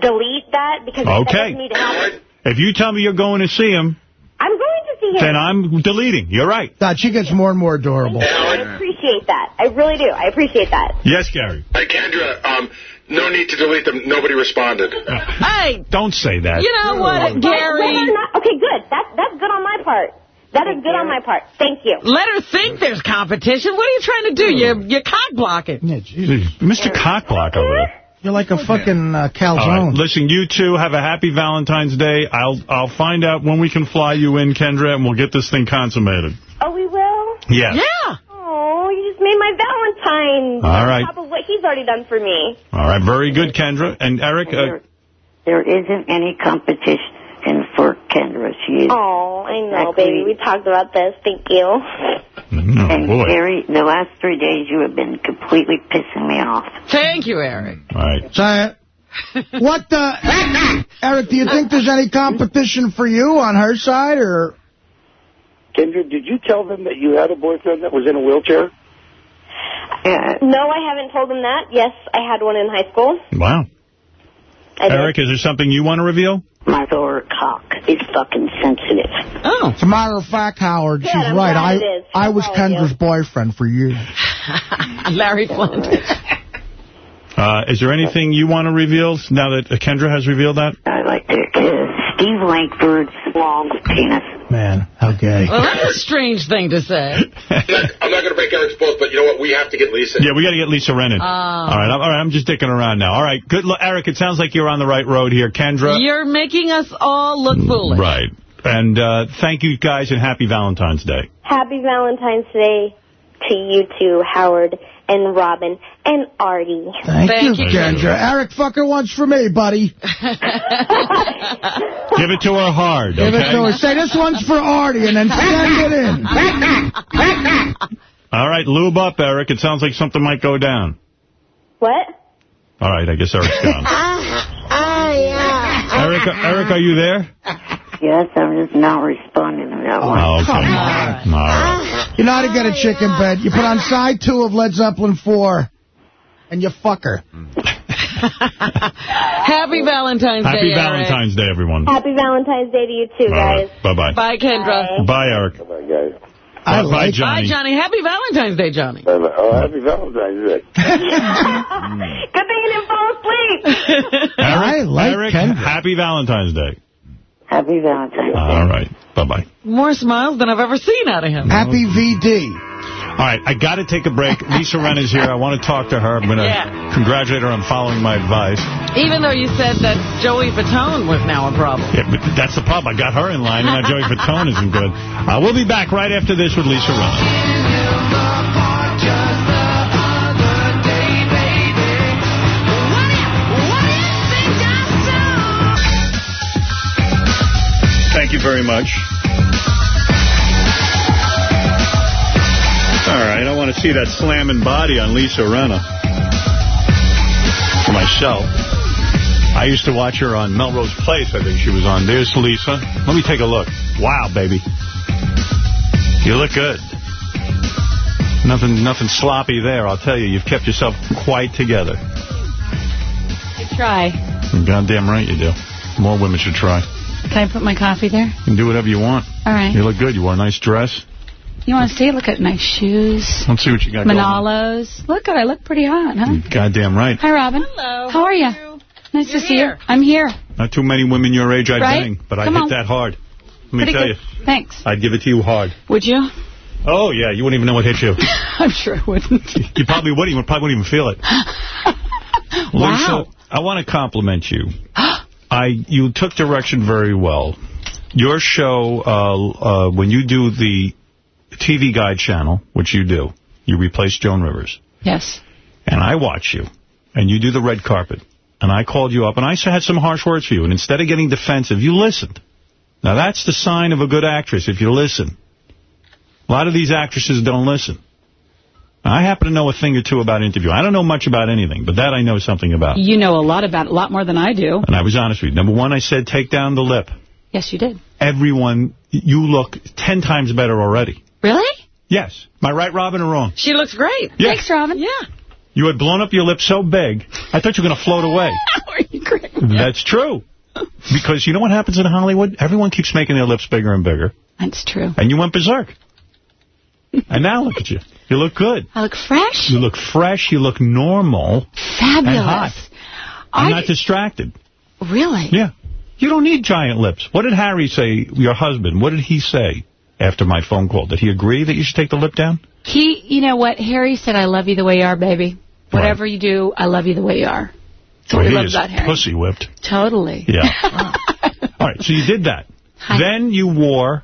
delete that because that Okay. doesn't need to happen. If you tell me you're going to see him, I'm going to see him. then I'm deleting. You're right. God, she gets more and more adorable. I appreciate that. I really do. I appreciate that. Yes, Gary. Hey, Kendra, um, no need to delete them. Nobody responded. Hey, Don't say that. you know what, Whether Gary? or not, okay, good. That, that's good on my part. That is good on my part. Thank you. Let her think there's competition. What are you trying to do? You're, you're cock blocking. Yeah, Jesus. Mr. Cockblock over there. You're like a fucking uh, All right. calzone. Listen, you two have a happy Valentine's Day. I'll I'll find out when we can fly you in, Kendra, and we'll get this thing consummated. Oh, we will? Yes. Yeah. Oh, you just made my Valentine. All right. On top of what he's already done for me. All right. Very good, Kendra. And Eric, uh, There, there isn't any competition for Kendra. She is. Oh, I know, Exactly. baby. We talked about this. Thank you. Mm-hmm, oh, and boy. Gary, the last three days you have been completely pissing me off. Thank you, Eric. All right. Say it. Uh, what the... Eric, do you think there's any competition for you on her side, or... Kendra, did you tell them that you had a boyfriend that was in a wheelchair? Yeah, No, I haven't told them that. Yes, I had one in high school. Wow. I. Eric, is there something you want to reveal? my lower cock is fucking sensitive. Oh. As a matter of fact, Howard, Good, she's I'm right. I. I was proud of you. Kendra's boyfriend for years. Larry Flynt. Uh, is there anything you want to reveal now that Kendra has revealed that? I'd like to kiss Steve Langford's long penis. Man, how gay. Well, that's a strange thing to say. I'm not going to break Eric's balls, but you know what? We have to get Lisa. Yeah, we got to get Lisa Rinna. Oh. all right, I'm, all right. I'm just dicking around now. All right, good. Look, Eric, it sounds like you're on the right road here. Kendra. You're making us all look foolish. Right. And uh, thank you guys and happy Valentine's Day. Happy Valentine's Day to you too, Howard and Robin and Artie. Thank, Thank you, you. Kendra. Eric fucker wants for me, buddy. Give it to her hard, Give okay? it to her. Say, this one's for Artie, and then send it in. All right, lube up, Eric. It sounds like something might go down. What? All right, I guess Eric's gone. Ah, ah, Eric, Eric, are you there? Yes, I'm just not responding to that oh, one. Oh, okay. All right. You know how to get a oh, chicken bed. You put on side two of Led Zeppelin 4, and you fuck her. Mm. Happy Valentine's Happy Day, Happy Valentine's Day, everyone. Happy Valentine's Day to you too, All guys. Bye-bye. Eric. Bye, Kendra. Bye, Eric. Bye, guys. I Bye, like Johnny. Bye, Johnny. Happy Valentine's Day, Johnny. Bye, bye. Oh, happy Valentine's Day. Good thing you didn't fall asleep. I Eric, like Eric Kendra. happy Valentine's Day. Happy Valentine's Day. All right. Bye-bye. More smiles than I've ever seen out of him. Happy VD. All right, I got to take a break. Lisa Rinna is here. I want to talk to her. I'm going to Yeah. congratulate her on following my advice. Even though you said that Joey Fatone was now a problem. Yeah, but that's the problem. I got her in line, and now Joey Fatone isn't good. Uh, we'll be back right after this with Lisa Rinna. Thank you very much. All right, I want to see that slamming body on Lisa Rinna. For myself. I used to watch her on Melrose Place, I think she was on. There's Lisa. Let me take a look. Wow, baby. You look good. Nothing nothing sloppy there, I'll tell you. You've kept yourself quite together. Try. Goddamn right you do. More women should try. Can I put my coffee there? You can do whatever you want. All right. You look good. You wore a nice dress. You want to see? Look at nice shoes. Let's see what you got going on. Manolos. Look, at I look pretty hot, huh? Goddamn right. Hi, Robin. Hello. How are you? Nice to see you. I'm here. Not too many women your age I'd Right? bang, but I hit on. that hard. Let me Pretty tell good. you. Thanks. I'd give it to you hard. Would you? Oh, yeah, you wouldn't even know what hit you. I'm sure I wouldn't. You probably wouldn't. You probably wouldn't even feel it. Wow. Lisa, I want to compliment you. I You took direction very well. Your show, uh, uh, when you do the TV Guide channel, which you do, you replace Joan Rivers. Yes. And I watch you, and you do the red carpet. And I called you up, and I had some harsh words for you. And instead of getting defensive, you listened. Now, that's the sign of a good actress, if you listen. A lot of these actresses don't listen. I happen to know a thing or two about interviewing. I don't know much about anything, but that I know something about. You know a lot about a lot more than I do. And I was honest with you. Number one, I said take down the lip. Yes, you did. Everyone, you look ten times better already. Really? Yes. Am I right, Robin, or wrong? She looks great. Yeah. Thanks, Robin. Yeah. You had blown up your lip so big, I thought you were going to float away. Are you great? That's true. Because you know what happens in Hollywood? Everyone keeps making their lips bigger and bigger. That's true. And you went berserk. and now look at you. You look good. I look fresh. You look fresh. You look normal Fabulous. I'm I- not distracted. Really? Yeah. You don't need giant lips. What did Harry say, your husband, what did he say after my phone call? Did he agree that you should take the lip down? He, you know what? Harry said, I love you the way you are, baby. Whatever you do, I love you the way you are. That's what Well, we he love is about Harry. pussy whipped. Totally. Yeah. All right, so you did that. Then you wore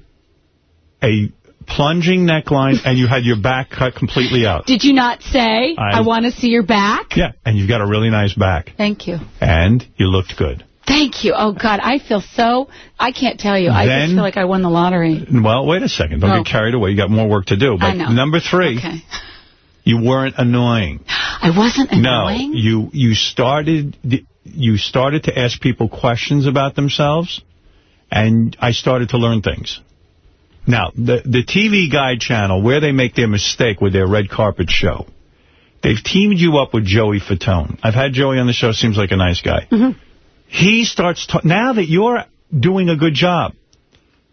a plunging neckline and you had your back cut completely out. Did you not say, I- I, want to see your back? Yeah, and you've got a really nice back. Thank you. And you looked good. Thank you. Oh, God, I feel so, I can't tell you. I just feel like I won the lottery. Well, wait a second. Don't Oh. get carried away. You got more work to do. But I know. number three, Okay. you weren't annoying. I wasn't annoying? No, you you started you started to ask people questions about themselves, and I started to learn things. Now, the the TV Guide channel, where they make their mistake with their red carpet show, they've teamed you up with Joey Fatone. I've had Joey on the show. Seems like a nice guy. Mm-hmm. He starts ta- now that you're doing a good job.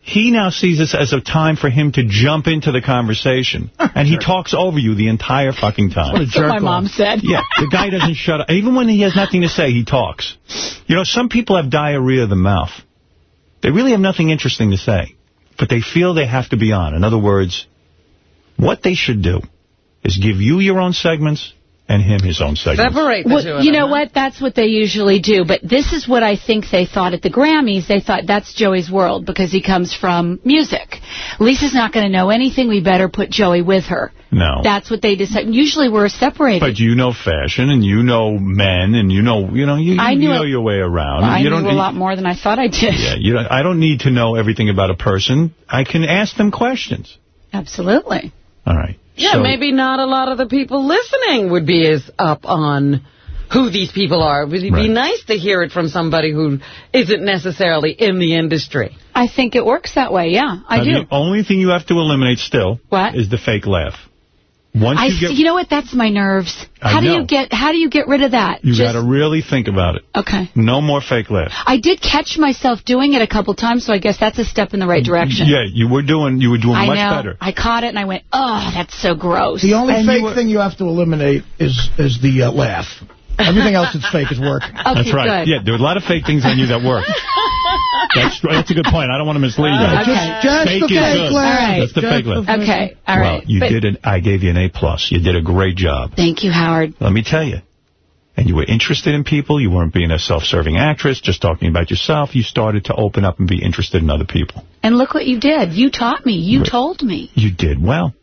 he now sees this as a time for him to jump into the conversation. and he talks over you the entire fucking time. That's what my mom said. Yeah, the guy doesn't shut up. Even when he has nothing to say, he talks. You know, some people have diarrhea of the mouth. They really have nothing interesting to say, but they feel they have to be on. In other words, what they should do is give you your own segments and him his own segments. Separate the Well, two of you know huh? what? That's what they usually do. But this is what I think they thought at the Grammys. They thought that's Joey's world because he comes from music. Lisa's not going to know anything. We better put Joey with her. No. That's what they decided. Usually we're separated. But you know fashion, and you know men, and you know, you know, you, I you know it- your way around. I you knew don't, a lot more than I thought I did. Yeah, you don't, I don't need to know everything about a person. I can ask them questions. Absolutely. All right. Yeah, So- maybe not a lot of the people listening would be as up on who these people are. It would Right. be nice to hear it from somebody who isn't necessarily in the industry. I think it works that way. Yeah, I Now, do. The only thing you have to eliminate still What? is the fake laugh. Once I you get, you know what? That's my nerves. I How do you get How do you get rid of that? you got to really think about it. Okay. No more fake laughs. I did catch myself doing it a couple times, so I guess that's a step in the right direction. Yeah, you were doing you were doing I much know. better. I caught it and I went, oh, that's so gross. The only And fake you were- thing you have to eliminate is is the uh, laugh. Everything else that's fake is working. That's right. Yeah, there are a lot of fake things on you that work. that's that's a good point. I don't want to mislead you. Uh, okay. Just- just fake the fake good. laugh. All right. That's the Just fake the laugh. Okay, all right. Well, you But- did it. I gave you an A plus. You did a great job. Thank you, Howard. Let me tell you. And you were interested in people. You weren't being a self-serving actress, just talking about yourself. You started to open up and be interested in other people. And look what you did. You taught me. You Right. told me. You did well.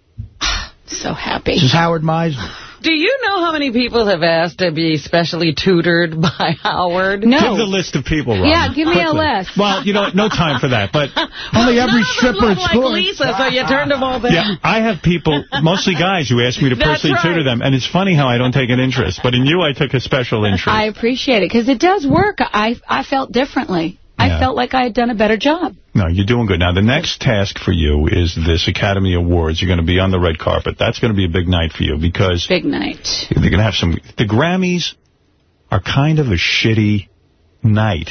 So happy. This is Howard Meisner. Do you know how many people have asked to be specially tutored by Howard? No. Give the list of people, Ron. Yeah, give me a list. Well, you know, no time for that. But Only every None stripper at look like school. Lisa, so you turned them all down. yeah, I have people, mostly guys, who ask me to personally right. tutor them, and it's funny how I don't take an interest. But in you, I took a special interest. I appreciate it because it does work. I I felt differently. Yeah. I felt like I had done a better job. No, you're doing good. Now, the next task for you is this Academy Awards. You're going to be on the red carpet. That's going to be a big night for you because Big night. they're going to have some... The Grammys are kind of a shitty night.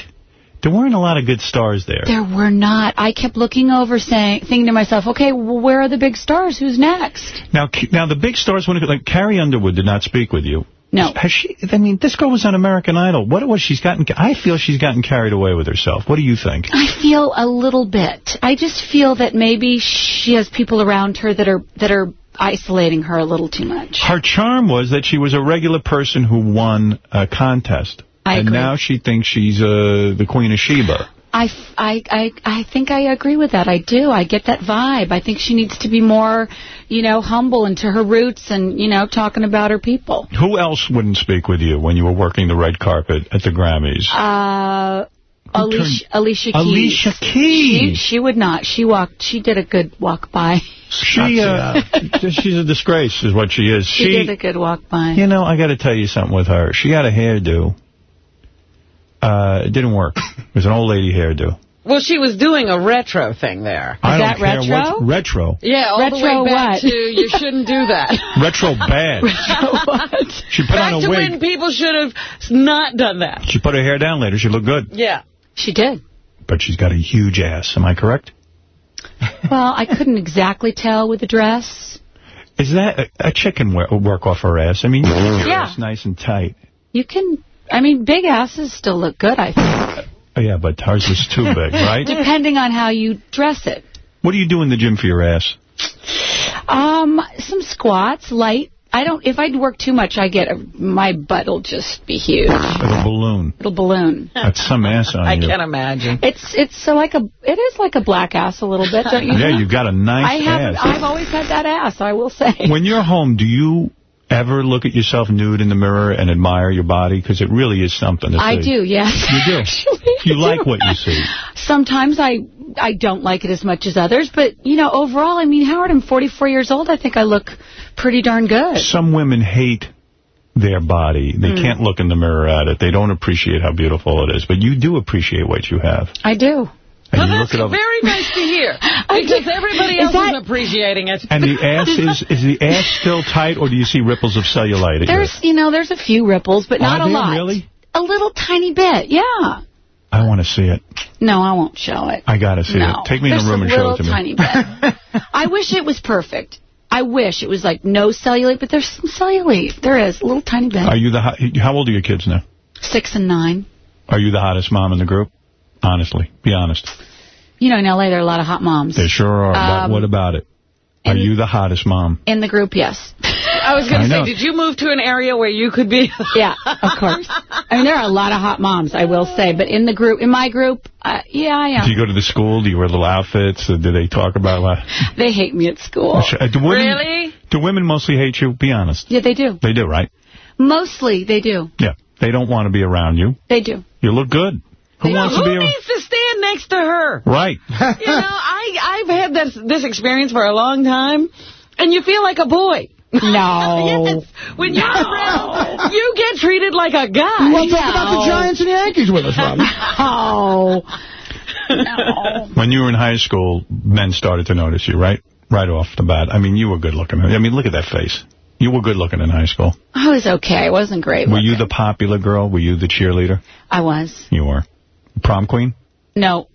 There weren't a lot of good stars there. There were not. I kept looking over, saying, thinking to myself, okay, well, where are the big stars? Who's next? Now, now the big stars, like Carrie Underwood did not speak with you. No. Has she? I mean, this girl was on American Idol. What it was she's gotten? I feel she's gotten carried away with herself. What do you think? I feel a little bit. I just feel that maybe she has people around her that are that are isolating her a little too much. Her charm was that she was a regular person who won a contest. I and agree. now she thinks she's uh, the Queen of Sheba. I, f- I, I, I think I agree with that. I do. I get that vibe. I think she needs to be more, you know, humble and to her roots and, you know, talking about her people. Who else wouldn't speak with you when you were working the red carpet at the Grammys? Uh, Alicia, Alicia Keys. Alicia Keys. She, she would not. She walked, she did a good walk by. She, uh, she's a disgrace, is what she is. She, did a good walk by. You know, I got to tell you something with her. She had a hairdo. Uh, it didn't work. It was an old lady hairdo. Well, she was doing a retro thing there. I don't that care retro? what's retro. Yeah, all the Retro way back what? to you shouldn't do that. Retro bad. She put back on to a when wig. people should have not done that. She put her hair down later. She looked good. Yeah. She did. But she's got a huge ass. Am I correct? Well, I couldn't exactly tell with the dress. Is that a, a chick can wear, work off her ass? I mean, you your Yeah. ass nice and tight. You can, I mean, big asses still look good, I think. Oh, yeah, but hers was too big, right? Depending on how you dress it. What do you do in the gym for your ass? Um, some squats, light. I don't, if I'd work too much, I get, a, my butt will just be huge. Like a balloon. Little balloon. That's some ass on I you. can't imagine. It's, it's so like a, it is like a black ass a little bit, don't you Yeah, think? you've got a nice I haven't, ass. I've always had that ass, I will say. When you're home, do you ever look at yourself nude in the mirror and admire your body? Because it really is something to I see. do, yes. You do. Actually, You like what you see. Sometimes I I don't like it as much as others, but, you know, overall, I mean, Howard, I'm 44 years old. I think I look pretty darn good. Some women hate their body. They Mm. can't look in the mirror at it. They don't appreciate how beautiful it is. But you do appreciate what you have. I do. And Well, you that's look it up. very nice to hear. Because do. everybody Is else that- is appreciating it. And the ass is is the ass still tight, or do you see ripples of cellulite? At There's, you know, there's a few ripples, but Are not a lot. really? A little tiny bit, yeah. I want to see it. No, I won't show it. I got to see no. it. Take me in There's a room and show it to me. tiny bed. I wish it was perfect. I wish it was like no cellulite, but there's some cellulite. There is, a little tiny bit. Are you the how old are your kids now? Six and nine. Are you the hottest mom in the group? Honestly, be honest. You know, in L.A. there are a lot of hot moms. They sure are. Um, but what about it? Are you the hottest mom? In the group, yes. I was going I to know. say, did you move to an area where you could be? yeah, of course. I mean, there are a lot of hot moms, I will say. But in the group, in my group, uh, yeah, I am. Do you go to the school? Do you wear little outfits? Or do they talk about what? They hate me at school. Uh, do women, Really? Do women mostly hate you? Be honest. Yeah, they do. They do, right? Mostly, they do. Yeah. They don't want to be around you. They do. You look good. Who wants to be needs to stand next to her? Right. you know, I, I've had this, this experience for a long time, and you feel like a boy. No. yes. When you're around, you get treated like a guy. You want to talk about the Giants and Yankees with us, Robin? Oh. When you were in high school, men started to notice you, right? Right off the bat. I mean, you were good looking. I mean, look at that face. You were good looking in high school. I was okay. I wasn't great. Were you the popular girl? Were you the cheerleader? I was. You were. Prom queen? No.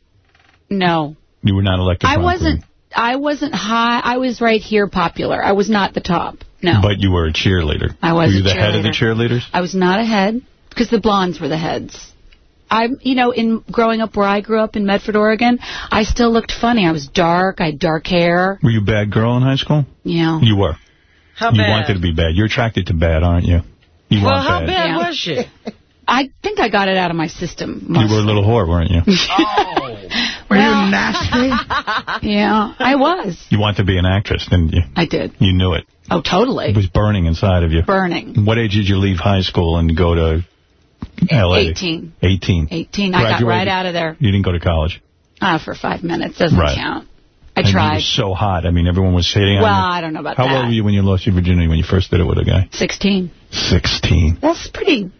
No. You were not elected I wasn't. queen. I wasn't high. I was right here popular. I was not the top. No. But you were a cheerleader. I was Were you the head of the cheerleaders? I was not a head because the blondes were the heads. I'm. you know, in growing up where I grew up in Medford, Oregon, I still looked funny. I was dark. I had dark hair. Were you a bad girl in high school? Yeah. You were. How you bad? You wanted to be bad. You're attracted to bad, aren't you? You well, how bad. bad Yeah. was she? I think I got it out of my system. You were a little whore, weren't you? oh. Were you nasty? Yeah, I was. You wanted to be an actress, didn't you? I did. You knew it. Oh, totally. It was burning inside of you. Burning. What age did you leave high school and go to L.A.? 18. 18. 18. I got right out of there. You didn't go to college. Ah, for five minutes. Doesn't Right. count. I And You tried. were so hot. I mean, everyone was hitting Well, on you. I don't know about How that. old were you when you lost your virginity when you first did it with a guy? 16. 16. That's pretty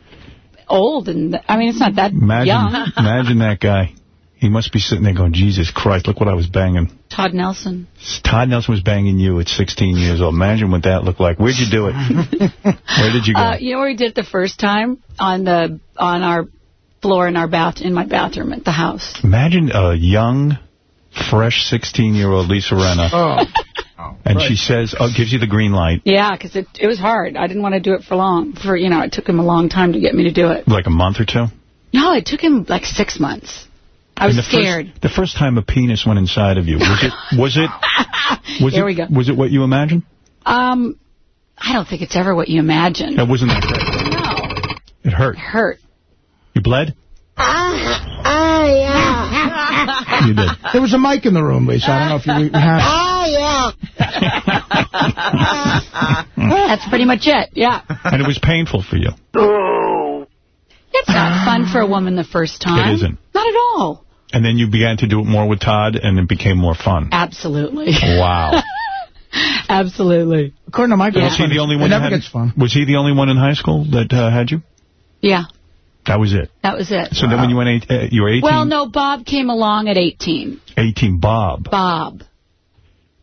old. and I mean, it's not that Imagine, young. imagine that guy. He must be sitting there going, Jesus Christ, look what I was banging. Todd Nelson. Todd Nelson was banging you at 16 years old. Imagine what that looked like. Where'd you do it? Where did you go? Uh, you know where we did it the first time? On the on our floor in our bath in my bathroom at the house. Imagine a young, fresh 16-year-old Lisa Rinna. Oh. And she says, oh, gives you the green light, Yeah, because it it was hard. I didn't want to do it for long. For you know, it took him a long time to get me to do it. like a month or two. No, it took him like six months. I was the scared. First, the first time a penis went inside of you, was it, was it, was Here it, we go. was it what you imagined? Um, I don't think it's ever what you imagine. It wasn't that great. It hurt. It hurt. You bled? Oh, yeah. You did. There was a mic in the room, Lisa. I don't know if you, you had Oh yeah. That's pretty much it. Yeah. And it was painful for you. Oh. It's not fun for a woman the first time. It isn't. Not at all. And then you began to do it more with Todd, and it became more fun. Absolutely. Wow. Absolutely. According to my Was he girlfriend, the only it one that never had, gets fun. Was he the only one in high school that uh, had you? Yeah, That was it. that was it. So then when you went, eight, uh, you were 18, Well, no, Bob came along at 18. 18, Bob. Bob.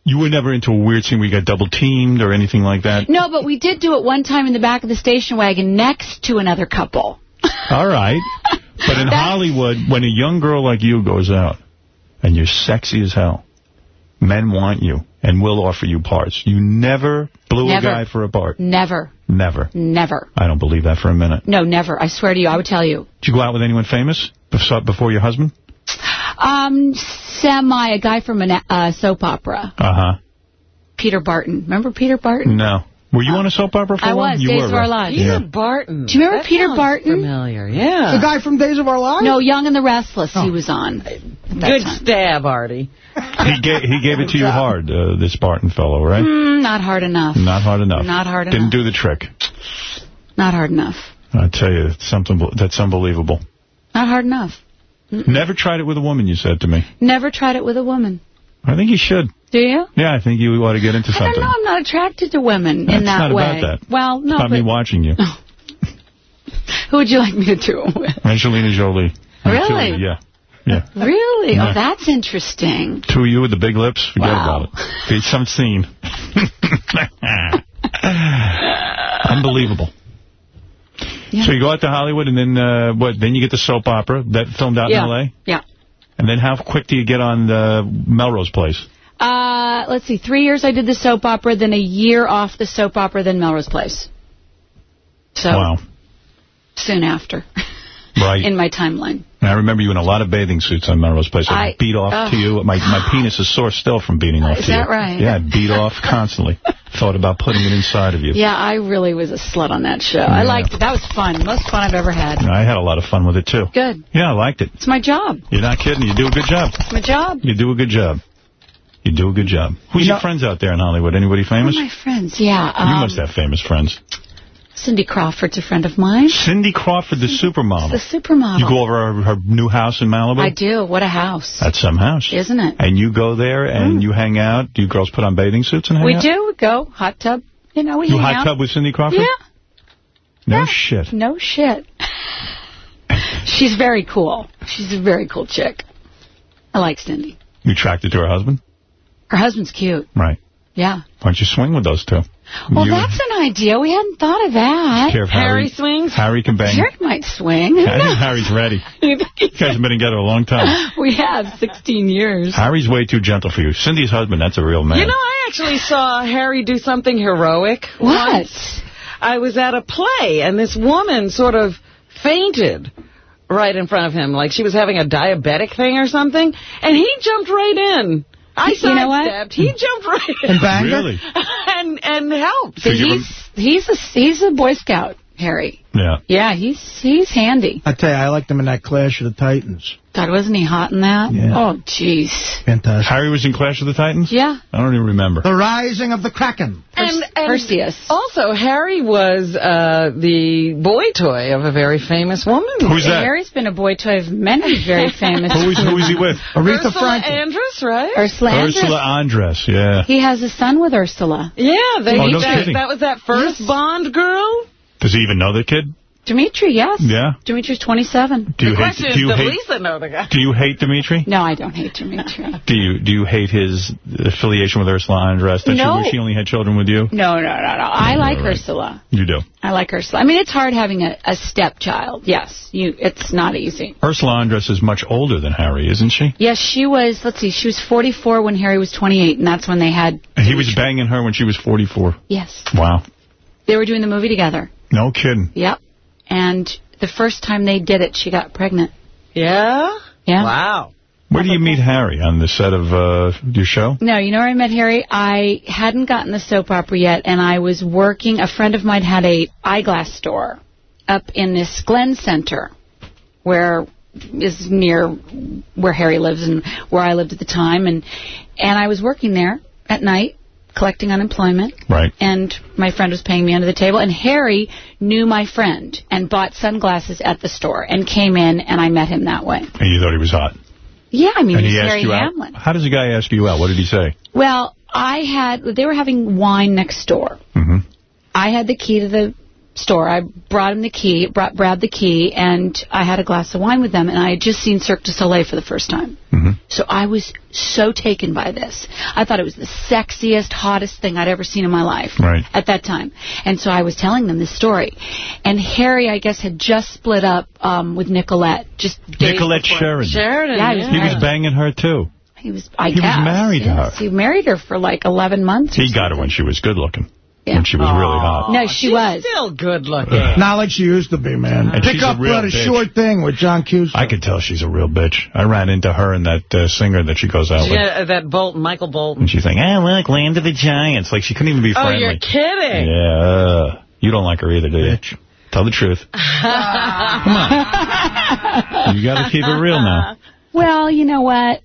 You were never into a weird scene where you got double teamed or anything like that? No, but we did do it one time in the back of the station wagon next to another couple. All right. But in Hollywood, when a young girl like you goes out and you're sexy as hell, men want you and will offer you parts. You never blew Never. a guy for a part. Never. Never. Never. I don't believe that for a minute. No, never. I swear to you, I would tell you. Did you go out with anyone famous before your husband? Um, semi, a guy from a uh, soap opera, Uh-huh. Peter Barton. Remember Peter Barton? No. Were you on a soap opera for I a while? was, You Days were, of Our right? Lives. Yeah. Barton. Do you remember That Peter sounds Barton? Familiar, yeah. The guy from Days of Our Lives? No, Young and the Restless he was on. Good stab, Artie. He gave, he gave it to you hard, uh, this Barton fellow, right? Mm, not hard enough. Not hard enough. Not hard enough. Didn't do the trick. Not hard enough. I tell you, something that's unbelievable. Not hard enough. Never tried it with a woman, you said to me. Never tried it with a woman. I think you should. Do you? Yeah, I think you ought to get into something. I don't know. I'm not attracted to women That's in that not about that. Well, no, it's about me watching you. who would you like me to do it with? Angelina Jolie. Really? two Yeah. Yeah. Really? Oh, yeah. Oh, that's interesting. Two of you with the big lips, forget Wow. about it. Be some scene. Unbelievable. Yeah. So you go out to Hollywood, and then uh, what? Then you get the soap opera that filmed out yeah. in L.A. Yeah. And then how quick do you get on the Melrose Place? Uh, let's see. Three years I did the soap opera, then a year off the soap opera, then Melrose Place. So wow. soon after. Right. In my timeline. And I remember you in a lot of bathing suits on Melrose Place. I, I- beat off uh, to you. My my penis is sore still from beating off Is to you. that right? Yeah, I beat off constantly. Thought about putting it inside of you. Yeah, I really was a slut on that show. I liked it. That was fun. Most fun I've ever had. I had a lot of fun with it, too. Good. Yeah, I liked it. It's my job. You're not kidding. You do a good job. It's my job. You do a good job. You do a good job. Who's your friends out there in Hollywood? Anybody famous? My friends, yeah. you Um, must have famous friends. Cindy Crawford's a friend of mine. Cindy Crawford, the supermodel. The supermodel. You go over her, her new house in Malibu? I do. What a house. That's some house. Isn't it? And you go there and mm. you hang out. Do you girls put on bathing suits and hang We out? do. We go. Hot tub. You know, we You hot out. tub with Cindy Crawford? Yeah. No shit. No shit. She's very cool. She's a very cool chick. I like Cindy. You attracted to her husband? Her husband's cute. Right. Yeah. Why don't you swing with those two? Well, you, that's an idea. We hadn't thought of that. care if Harry, swings? Harry can bang. Harry might swing. I think Harry's ready. You guys have been together a long time. we have 16 years. Harry's way too gentle for you. Cindy's husband, that's a real man. You know, I actually saw Harry do something heroic. What? Once. I was at a play, and this woman sort of fainted right in front of him, like she was having a diabetic thing or something, and he jumped right in. I You know what? He jumped right in. And banged? Really? and, and helped. So he's, he's, a, he's a Boy Scout, Harry. Yeah. Yeah, he's he's handy. I tell you, I liked him in that Clash of the Titans. God, wasn't he hot in that? Yeah. Oh, jeez. Fantastic. Harry was in Clash of the Titans? Yeah. I don't even remember. The Rising of the Kraken. And, and Perseus. Also, Harry was uh, the boy toy of a very famous woman. Who's that? Harry's been a boy toy of many very famous. Who is, who is he with? Aretha Ursula Franklin. Andress, right? Ursula Andress. Ursula Andress, yeah. He has a son with Ursula. Yeah, they, Oh, no that, kidding. that was that first Bond girl. Does he even know the kid? Dimitri, yes. Yeah. Dimitri's 27. Do you the hate? question Do is, you does hate? Lisa know the guy? Do you hate Dimitri? No, I don't hate Dimitri. Do you do you hate his affiliation with Ursula Andress? That No. she, she only had children with you? No, no, no, no. I like right. Ursula. You do. I like Ursula. I mean, it's hard having a, a stepchild. Yes, you. It's not easy. Ursula Andress is much older than Harry, isn't she? Yes, she was, let's see, she was 44 when Harry was 28, and that's when they had, And he was banging her when she was 44. yes, Wow. they were doing the movie together. No kidding. Yep. And the first time they did it, she got pregnant. Yeah? Yeah. Wow. Where do you meet Harry? On the set of uh, your show? No, you know where I met Harry? I hadn't gotten the soap opera yet, and I was working. A friend of mine had a eyeglass store up in this Glen Center, where is near where Harry lives and where I lived at the time, and and I was working there at night collecting unemployment. Right. And my friend was paying me under the table, and Harry knew my friend and bought sunglasses at the store and came in, and I met him that way. And you thought he was hot. Yeah, I mean, and he's he asked Harry you Hamlin. out. How does a guy ask you out? What did he say? Well, I had, they were having wine next door. Mm-hmm. I had the key to the store. I brought him the key, brought Brad the key, and I had a glass of wine with them, and I had just seen Cirque du Soleil for the first time. Mm-hmm. So I was so taken by this. I thought it was the sexiest, hottest thing I'd ever seen in my life Right. at that time. And so I was telling them this story. And Harry, I guess, had just split up um, with Nicolette. Just Nicolette before. Sheridan. Sheridan, Yeah, he was He was banging her, too. He was, I He was guess. married to her. He married her for like 11 months. He got her when she was good looking. Yeah. When she was really hot. No, she She's was. still good looking. Not like she used to be, man. And Pick she's a up real uh, the bitch. short thing with John Cusack. I could tell she's a real bitch. I ran into her and that uh, singer that she goes out with. Yeah, that Bolton, Michael Bolton. And she's like, ah, look, Land of the Giants. Like, she couldn't even be friendly. Oh, friendly. you're kidding. Yeah. Uh, you don't like her either, do you? Tell the truth. Come on. You got to keep it real now. Well, you know what?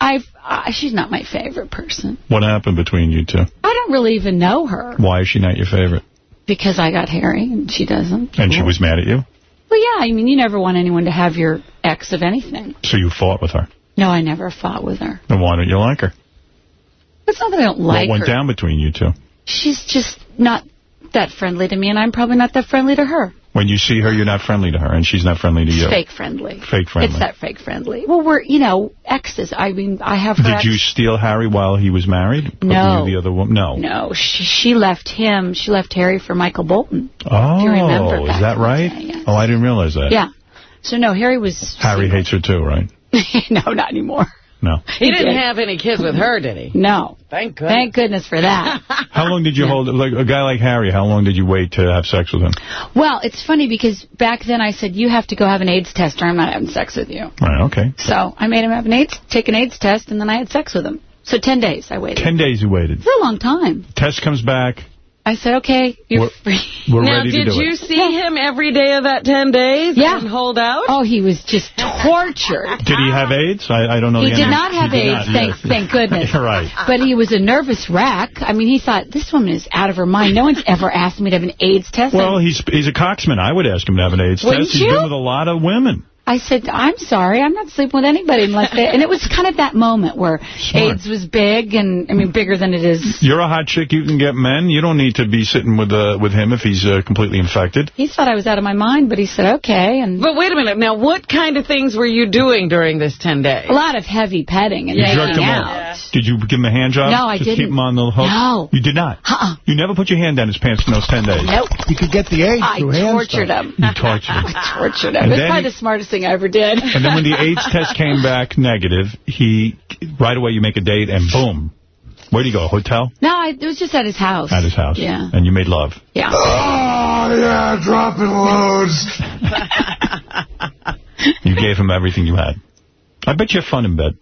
I've uh, she's not my favorite person. What happened between you two? I don't really even know her Why is she not your favorite? because I got Harry and she doesn't. And she was mad at you? Well, yeah, I mean, you never want anyone to have your ex of anything. So you fought with her. No, I never fought with her. Then why don't you like her? It's not that I don't like her. what went her. down between you two? She's just not that friendly to me, and I'm probably not that friendly to her. When you see her, you're not friendly to her, and she's not friendly to you. Fake friendly. Fake friendly. It's that fake friendly. Well, we're, you know, exes. I mean, I have Did ex- you steal Harry while he was married? No. the other woman? No. No, she, she left him. She left Harry for Michael Bolton. Oh, If you remember is that right? day, yes. Oh, I didn't realize that. Yeah. So, no, Harry was... Harry hates her too, right? no, not anymore. No. He didn't did. have any kids with her, did he? No. Thank goodness. Thank goodness for that. How long did you hold, like a guy like Harry, how long did you wait to have sex with him? well, it's funny because back then I said, you have to go have an AIDS test or I'm not having sex with you. Right, okay. So I made him have an AIDS, take an AIDS test, and then I had sex with him. So 10 days I waited. Ten days you waited. For a long time. Test comes back. I said, okay, you're We're- free. We're now, ready to did do you it. see him every day of that 10 days Yeah. and hold out? Oh, he was just tortured. Did he have AIDS? I, I don't know. He did answer. not have He AIDS, not, thank, yes. thank goodness. Right. But he was a nervous wreck. I mean, he thought, this woman is out of her mind. No one's ever asked me to have an AIDS test. Well, he's he's a cocksman. I would ask him to have an AIDS Wouldn't test. He's been with a lot of women. I said, I'm sorry, I'm not sleeping with anybody unless they... And it was kind of that moment where AIDS was big, and, I mean, bigger than it is. You're a hot chick. You can get men. You don't need to be sitting with uh, with him if he's uh, completely infected. He thought I was out of my mind, but he said, okay, and... But wait a minute. Now, what kind of things were you doing during this 10 days? A lot of heavy petting and You jerked making him out. off. Did you give him a hand job? No, I Just didn't. keep him on the hook? No. You did not? Uh-uh. You never put your hand down his pants in those 10 days? Nope. You could get the AIDS I through hand tortured stuff. him. You tortured him. I tortured him. And It was probably he- the smartest thing I ever did. And then when the AIDS test came back negative, he right away you make a date and boom. Where do you go? A hotel? No, I, it was just at his house. At his house. Yeah. And you made love. Yeah. Oh, yeah, dropping loads. You gave him everything you had. I bet you have fun in bed.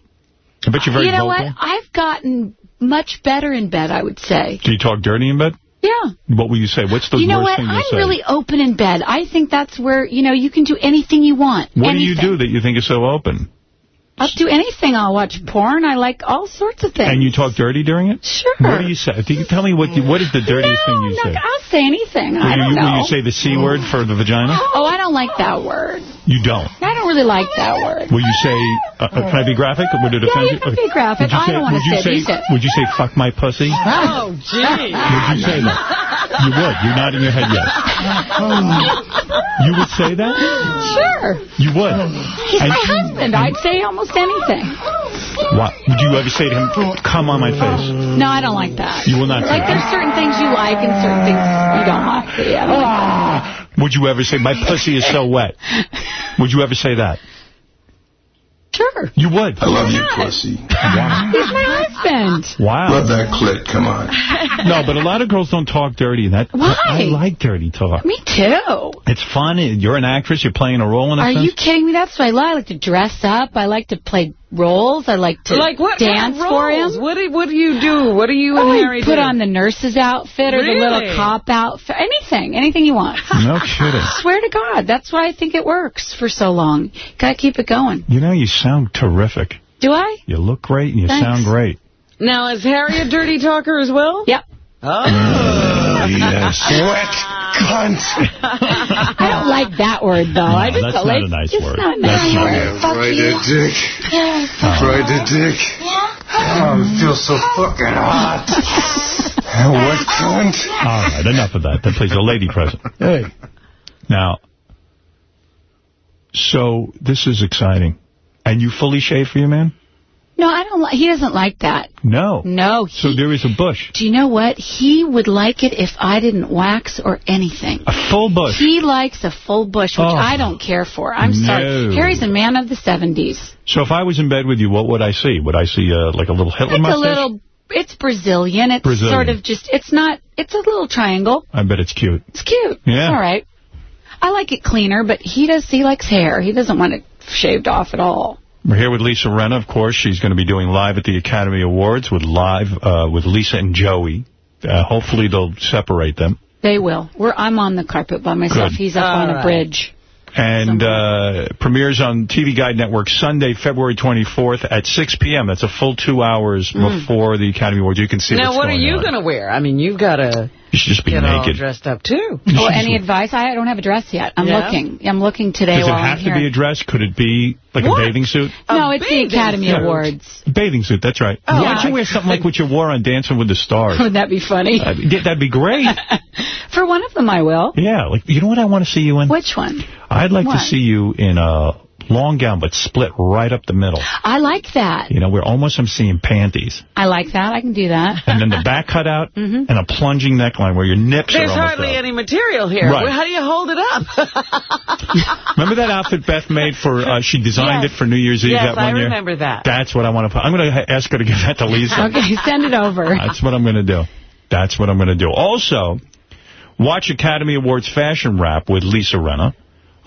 I bet you're very you know vocal. what? I've gotten much better in bed, I would say. Do you talk dirty in bed? Yeah. What will you say? What's the you know worst what? thing you I'm say? really open in bed. I think that's where, you know, you can do anything you want. what anything. do you do that you think is so open? I'll do anything. I'll watch porn. I like all sorts of things. And you talk dirty during it? Sure. What do you say? Do you tell me what you, what is the dirtiest thing you No, say? I'll say anything. Will I you, don't know. will you say the C word for the vagina? Oh, I don't like that word. You don't. I don't really like that word. Will you say, uh, uh, can I be graphic? Would it offend Yeah, offend you can be graphic. Would you I don't wanna say say, say. Would you say, fuck my pussy? Oh, gee. Would you say that? You would. You're nodding your head yes. You would say that? Sure. You would. He's And- my husband. I'd say almost anything. What? Would you ever say to him, come on my face? No, I don't like that. You will not say Like, there's that. certain things you like and certain things you don't like. Yeah, don't like. Would you ever say, my pussy is so wet? Would you ever say that? Sure. You would. I love you, pussy. Wow. He's my husband. Wow. Love that clit. Come on. No, but a lot of girls don't talk dirty. That Why? I like dirty talk. Me too. It's fun. You're an actress. You're playing a role in a Are sense. you kidding me? That's what I like. I like to dress up. I like to play roles. I like to Like what dance kind of for roles? him. What do, what do you do? What do you Oh, I Harry put do? on the nurse's outfit or the little cop outfit. Anything. Anything you want. No kidding. Swear to God. That's why I think it works for so long. Gotta keep it going. You know, you sound terrific. Do I? You look great and you Thanks. sound great. Now, is Harry a dirty talker as well? Yep. Oh. yes. Wet cunt. I don't like that word, though. I just that's don't like, a nice it's word. not a That's nice not word. a- Fuck Right you. there, dick. Right there, dick. Oh, it feels so fucking hot. Wet cunt. All right, enough of that. Then please, a lady present. Hey. Now, so this is exciting. And you fully shave for your man? No, I don't like, he doesn't like that. No. No. So there is a bush. Do you know what? He would like it if I didn't wax or anything. A full bush. He likes a full bush, which Oh. I don't care for. I'm No. sorry. Harry's a man of the 70s. So if I was in bed with you, what would I see? Would I see uh, like a little Hitler Like a little, it's Brazilian. It's Brazilian. sort of just, it's not, it's a little triangle. I bet it's cute. It's cute. Yeah. It's all right. I like it cleaner, but he does, he likes hair. He doesn't want it shaved off at all. We're here with Lisa Rinna, of course. She's going to be doing live at the Academy Awards with live uh, with Lisa and Joey. Uh, hopefully they'll separate them. They will. We're, I'm on the carpet by myself. Good. He's up All on a bridge. And uh, premieres on TV Guide Network Sunday, February 24th at 6 p.m. That's a full two hours Mm. before the Academy Awards. You can see now, what's what are you going to wear? I mean, you've got a... You should just be Get all naked. dressed up, too. Oh, any advice? I don't have a dress yet. I'm Yeah? looking. I'm looking today Does it while I'm have to here. be a dress? Could it be like What? a bathing suit? no, it's the Academy suit. Awards. Bathing suit, that's right. Oh, Why don't you wear something like what you wore on Dancing with the Stars? Wouldn't that be funny? Uh, yeah, that'd be great. For one of them, I will. Yeah, like you know what I want to see you in? Which one? I'd like What? to see you in a long gown, but split right up the middle. I like that. You know, we're almost I'm seeing panties. I like that. I can do that. And then the back cut out Mhm. and a plunging neckline where your nips There's are almost hardly out. any material here. Right. Well, How do you hold it up? Remember that outfit Beth made for, uh, she designed Yes. it for New Year's Eve yes, that one year? Yes, I year? remember that. That's what I want to put. I'm going to ask her to give that to Lisa. Okay, send it over. That's what I'm going to do. That's what I'm going to do. Also, watch Academy Awards Fashion Wrap with Lisa Rinna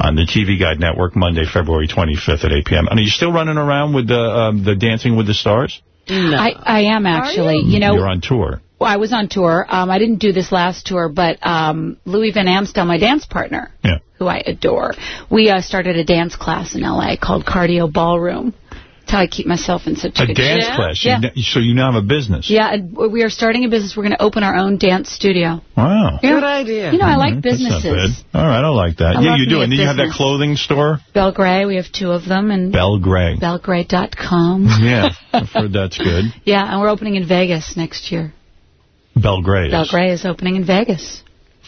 on the TV Guide Network Monday, February 25th at 8 p.m. And are you still running around with the um, the Dancing with the Stars? I, I am actually. You know, You're on tour. Well, I was on tour. Um, I didn't do this last tour, but um, Louis Van Amstel, my dance partner, Yeah. who I adore, we uh, started a dance class in L.A. called Cardio Ballroom. That's how I keep myself in such A good dance shape. class. Yeah. You so you now have a business. Yeah, we are starting a business. We're going to open our own dance studio. Wow. Yeah. Good idea. You know, I like right, that's not businesses. bad. All right, I like that. I yeah, you do. And then you have that clothing store, Belle Gray, we have two of them, and Belgray. BelleGray.com. yeah, I've heard that's good. yeah, and we're opening in Vegas next year. Belle Gray. is. Belle Gray is opening in Vegas.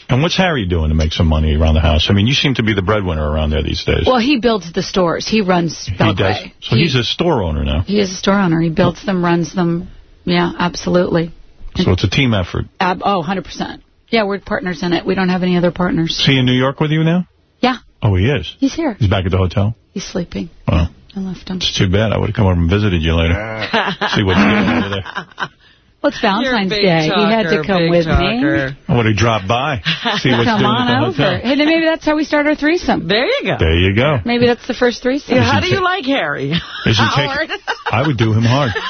And what's Harry doing to make some money around the house? I mean, you seem to be the breadwinner around there these days. Well, he builds the stores. He runs he Belle Gray. does. So he's a store owner now. He is a store owner. He builds them, runs them. Yeah, absolutely. So it's a team effort. Ab- oh, 100%. Yeah, we're partners in it. We don't have any other partners. Is he in New York with you now? Yeah, Oh, he is. he's here. He's back at the hotel? He's sleeping. Oh, I left him. it's too bad. I would have come over and visited you later. See what's going on over there. Well, it's Valentine's big Day. he had to come with talker. me. I would have dropped by. See what's Come doing on at the over. hotel. Hey, maybe that's how we start our threesome. There you go. There you go. Maybe that's the first threesome. Yeah, how do you like Harry? Is he Howard? taking? I would do him hard.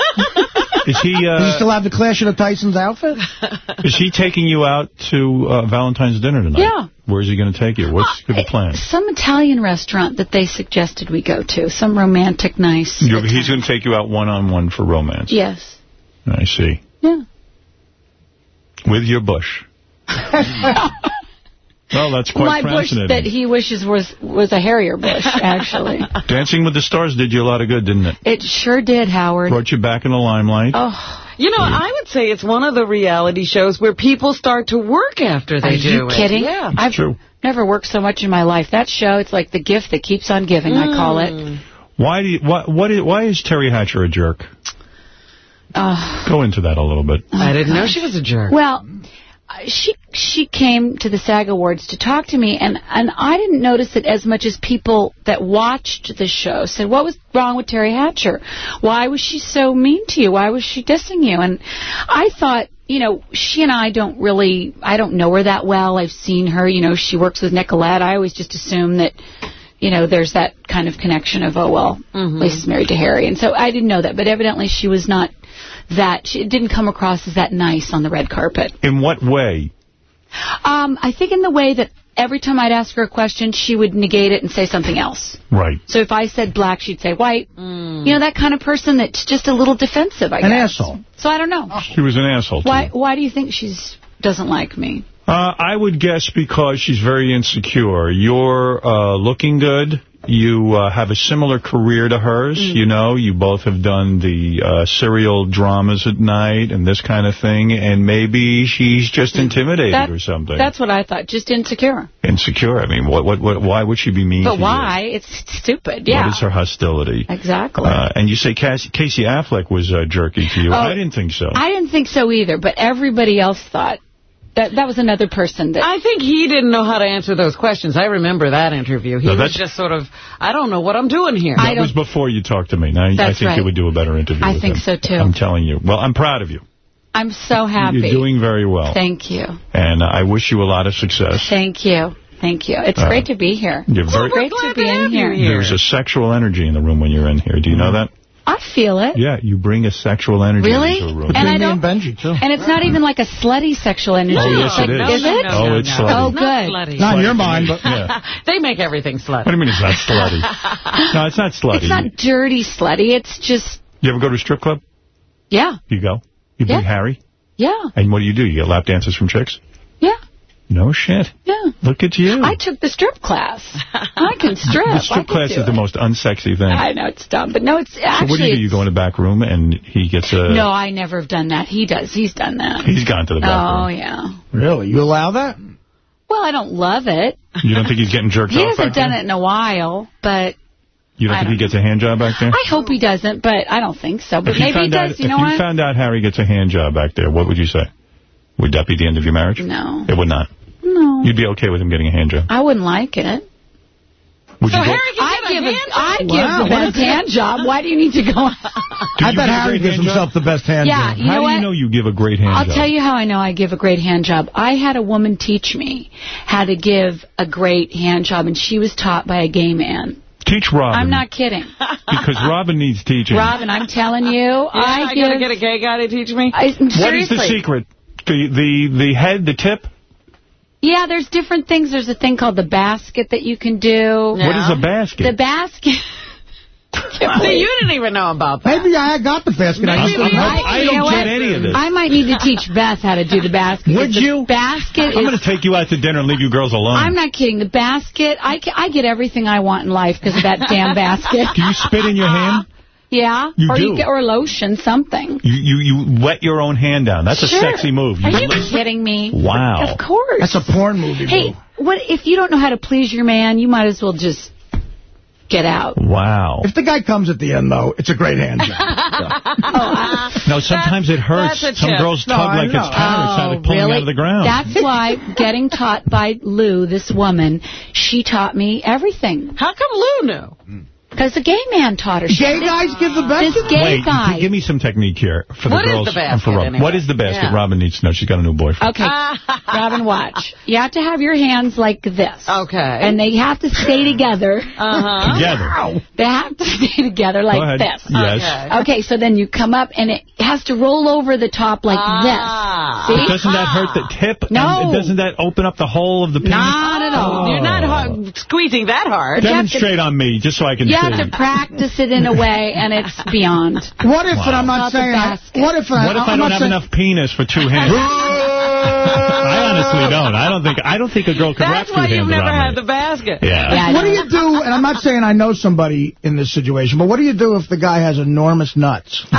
Is he? Does he Uh, still have the Clash of the Tysons outfit? is he taking you out to uh, Valentine's dinner tonight? Yeah. Where's he going to take you? What's the plan? Some Italian restaurant that they suggested we go to. Some romantic, nice. You're, he's going to take you out one on one for romance. Yes. I see. Yeah. With your bush. Well, that's quite My bush that he wishes was was a Harrier bush, actually. Dancing with the Stars did you a lot of good, didn't it? it sure did, Howard. Brought you back in the limelight. Oh, You know, I would say it's one of the reality shows where people start to work after they are do you it. kidding? Yeah. I've true. never worked so much in my life. That show, it's like the gift that keeps on giving, I call it. Mm. Why do you, what, what is, why is Teri Hatcher a jerk? Oh, Go into that a little bit. I didn't know she was a jerk. Well, uh, she she came to the SAG Awards to talk to me, and, and I didn't notice it as much as people that watched the show said, what was wrong with Teri Hatcher? Why was she so mean to you? Why was she dissing you? And I thought, you know, she and I don't really, I don't know her that well. I've seen her, you know, she works with Nicolette. I always just assume that, you know, there's that kind of connection of, oh, well, Lisa's married to Harry. And so I didn't know that, but evidently she was not that, she didn't come across as that nice on the red carpet. In what way? Um, I think in the way that every time I'd ask her a question, she would negate it and say something else. Right. So if I said black, she'd say white. You know, that kind of person that's just a little defensive, I An guess. An asshole. So I don't know. She was an asshole. to Why. Why do you think she's doesn't like me? Uh, I would guess because she's very insecure. You're uh, looking good. You uh, have a similar career to hers. Mm. You know, you both have done the uh, serial dramas at night and this kind of thing. And maybe she's just intimidated That- or something. That's what I thought. Just insecure. insecure. I mean, what, what, what, why would she be mean But why? It's stupid. Yeah. What is her hostility? Exactly. Uh, and you say Cassie, Casey Affleck was uh, jerky to you. Oh, I didn't think so. I didn't think so either, but everybody else thought that that was another person that. I think he didn't know how to answer those questions. I remember that interview. He No, was just sort of, I don't know what I'm doing here. that was before you talked to me. Now I think right. you would do a better interview I with think him. so, too. I'm telling you. Well, I'm proud of you. I'm so happy. You're doing very well. Thank you. And uh, I wish you a lot of success. Thank you. Thank you. It's Uh, great to be here. you're It's very- great to be in here. There's a sexual energy in the room when you're in here. Do you know that? I feel it. Yeah, you bring a sexual energy Really? into a room. And I don't. Benji, too. And it's not even like a slutty sexual energy. Oh, yes, It's like, it is. Is it? Oh, it's slutty. Oh, Not good. slutty. Not in your mind, but... Yeah. They make everything slutty. What do you mean it's not slutty? no, it's not slutty. It's not dirty slutty. It's just, You ever go to a strip club? yeah, You go. You bring Yeah. Harry. yeah, And what do you do? You get lap dances from chicks? No shit. Yeah. Look at you. I took the strip class. I can strip. the strip class do is the most unsexy thing. I know it's dumb, but no, it's so actually. what do you do? You go in the back room and he gets a... No, I never have done that. He does. He's done that. He's gone to the back Oh, room. yeah. Really? You allow that? Well, I don't love it. You don't think he's getting jerked He off hasn't done there? it in a while, but You don't I think don't he gets a hand job back there? I hope he doesn't, but I don't think so. But if maybe he found does. out, you know what? if you found out Harry gets a hand job back there, what would you say? Would that be the end of your marriage? No. It would not. No. You'd be okay with him getting a hand job. I wouldn't like it. Would you go? I give, a, I give Wow, the best hand job. Why do you need to go? Do I you bet Harry gives himself the best hand Yeah, job. you know How do what? you know you give a great hand I'll job? tell you how I know I give a great hand job. I had a woman teach me how to give a great hand job, and she was taught by a gay man. Teach Robin. I'm not kidding. Because Robin needs teaching. Robin, I'm telling you, Yeah, I, I, gotta get a gay guy to teach me. I, What is the secret? The, the, the head, the tip? Yeah, there's different things. There's a thing called the basket that you can do. What is a basket? The basket. See, you didn't even know about that. Maybe I got the basket. I, Maybe just don't. I don't know get what? any of this. I might need to teach Beth how to do the basket. Would The you? basket I'm going to take you out to dinner and leave you girls alone. I'm not kidding. The basket, I, I get everything I want in life because of that damn basket. Do you spit in your hand? Yeah. You or do. You get, or lotion, something. You, you you wet your own hand down. That's Sure. a sexy move. Are you lick- kidding me? Wow. Of course. That's a porn movie. Hey, move. what if you don't know how to please your man, you might as well just get out. Wow. If the guy comes at the end, though, it's a great hand job. Oh, uh, no, sometimes it hurts. Some tip. girls tug I like it's know. powder. It's Oh, like pulling really? out of the ground. That's why getting taught by Lou, this woman, she taught me everything. How come Lou knew? Hmm. Because the gay man taught her. Gay guys give the best. This gay Wait, guy. give me some technique here for the What is girls the and for Robin. anyway? What is the basket? Yeah. Robin needs to know. She's got a new boyfriend. Okay, Robin, watch. You have to have your hands like this. Okay. And they have to stay together. uh-huh. Together. They have to stay together like this. Yes. Okay. Okay, so then you come up and it has to roll over the top like Ah. this. See? Doesn't that hurt the tip? No. And doesn't that open up the hole of the penis? Not at all. You're not squeezing that hard. you have to- Demonstrate on me, just so I can You see. Have to practice it in a way, and it's beyond. What if, and I'm Not not saying, I, basket. what if, I, what if I I'm don't have saying, enough penis for two hands? I honestly don't. I don't think I don't think a girl could wrap two hands around That's two why hands you've never around had me. the basket. Yeah. Yeah, What do you do, and I'm not saying I know somebody in this situation, but what do you do if the guy has enormous nuts?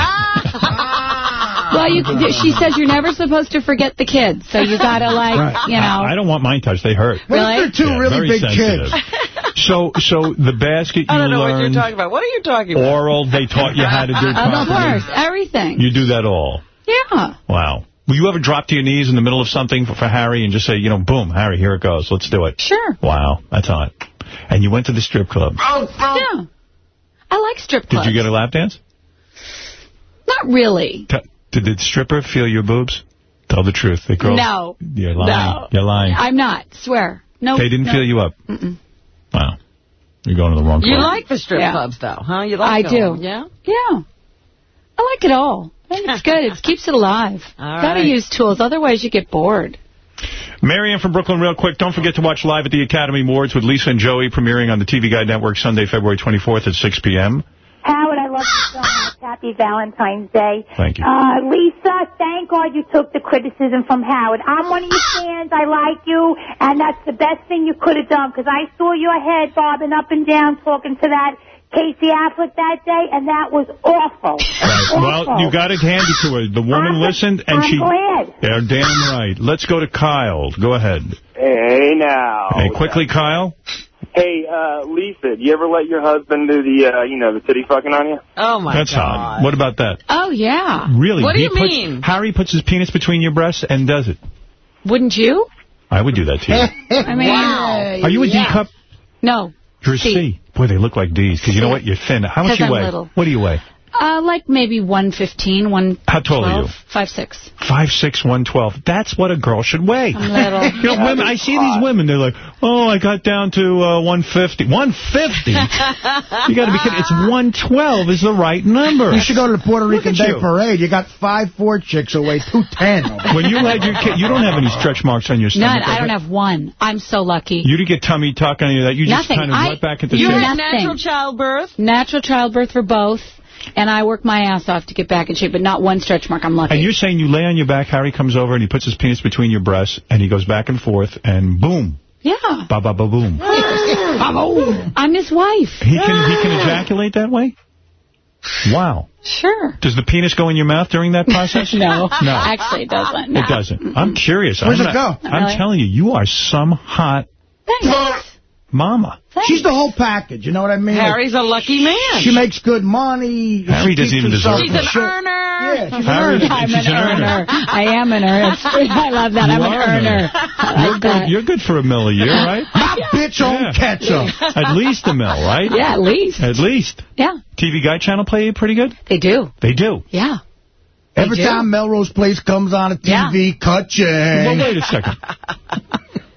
Well, you, she says you're never supposed to forget the kids, so you gotta like, Right. you know. I, I don't want mine touched. They hurt. Really? they're two Yeah, really big sensitive. kids? So, so the basket you I don't know what you're talking about. What are you talking about? oral, they taught you how to do of properly. course, everything. You do that all. Yeah. Wow. Will you ever drop to your knees in the middle of something for, for Harry and just say, you know, boom, Harry, here it goes. Let's do it. Sure. Wow, that's hot. And you went to the strip club. Oh, oh. Yeah. I like strip clubs. Did you get a lap dance? Not really. T- Did the stripper feel your boobs? Tell the truth. The girl. No. You're lying. No. You're lying. I'm not. Swear. No. they didn't no. feel you up. Mm-mm. Wow. You're going to the wrong club. You like the strip Yeah. clubs, though, huh? You like I going, do. Yeah? Yeah. I like it all. I think it's good. It keeps it alive. All Gotta right. use tools, otherwise you get bored. Marianne from Brooklyn, real quick. Don't forget to watch Live at the Academy Awards with Lisa and Joey premiering on the TV Guide Network Sunday, February 24th at 6 p.m. Howard, I love you so much. Happy Valentine's Day. Thank you. Uh, Lisa, thank God you took the criticism from Howard. I'm one of your fans. I like you, and that's the best thing you could have done because I saw your head bobbing up and down talking to that Casey Affleck that day, and that was awful. Well, Awful. you got it handed to her. The woman I'm- listened, and I'm she... glad. Yeah, damn right. Let's go to Kyle. Go ahead. Hey, now. Hey, quickly, Kyle. Hey, uh, Lisa, do you ever let your husband do the, uh, you know, the titty fucking on you? Oh, my god. That's God. hot. What about that? Oh, yeah. Really? What do you puts- mean? Harry puts his penis between your breasts and does it. Wouldn't you? I would do that to you. I mean, Are you a D yeah. cup? No. You're a C. Boy, they look like D's. Because you know what? You're thin. How much 'Cause you I'm weigh? little. What do you weigh? Uh, like maybe 115, 112. How tall are you? Five, six. Five six one twelve. That's what a girl should weigh. I'm little. You know, women. I see these women. They're like, "Oh, I got down to uh, 150." 150? you got to be kidding! It's 112 is the right number. You should go to the Puerto Rican Day you. Parade. You got five four chicks away. who weigh 210. When you had your kid, you don't have any stretch marks on your stomach. None. stomach. I don't have one. I'm so lucky. You didn't get tummy tuck on any of that. You just Nothing. kind of I- went back into you shape. had Natural childbirth? Natural childbirth for both. And I work my ass off to get back in shape, but not one stretch mark. I'm lucky. And you're saying you lay on your back, Harry comes over, and he puts his penis between your breasts, and he goes back and forth, and boom. Yeah. Ba ba ba boom. I'm his wife. He can he can ejaculate that way? Wow. Sure. Does the penis go in your mouth during that process? No. No. Actually, it doesn't. No. It doesn't. I'm curious. Where's I'm it not- go? I'm Really? telling you, you are some hot mama. She's the whole package, you know what I mean? Harry's a lucky man. She makes good money. Harry She doesn't even deserve it. She's an earner. Yeah, she's an Harry, earner. I'm an an earner. earner. I am an earner. I love that. I'm an earner. earner. You're like good, you're good for a mill a year, right? My bitch on ketchup. At least a mill, right? Yeah, at least. At least. Yeah, TV Guide channel play pretty good? they do. They do. Yeah. Every do. time Melrose Place comes on a TV, cut Well, wait a second.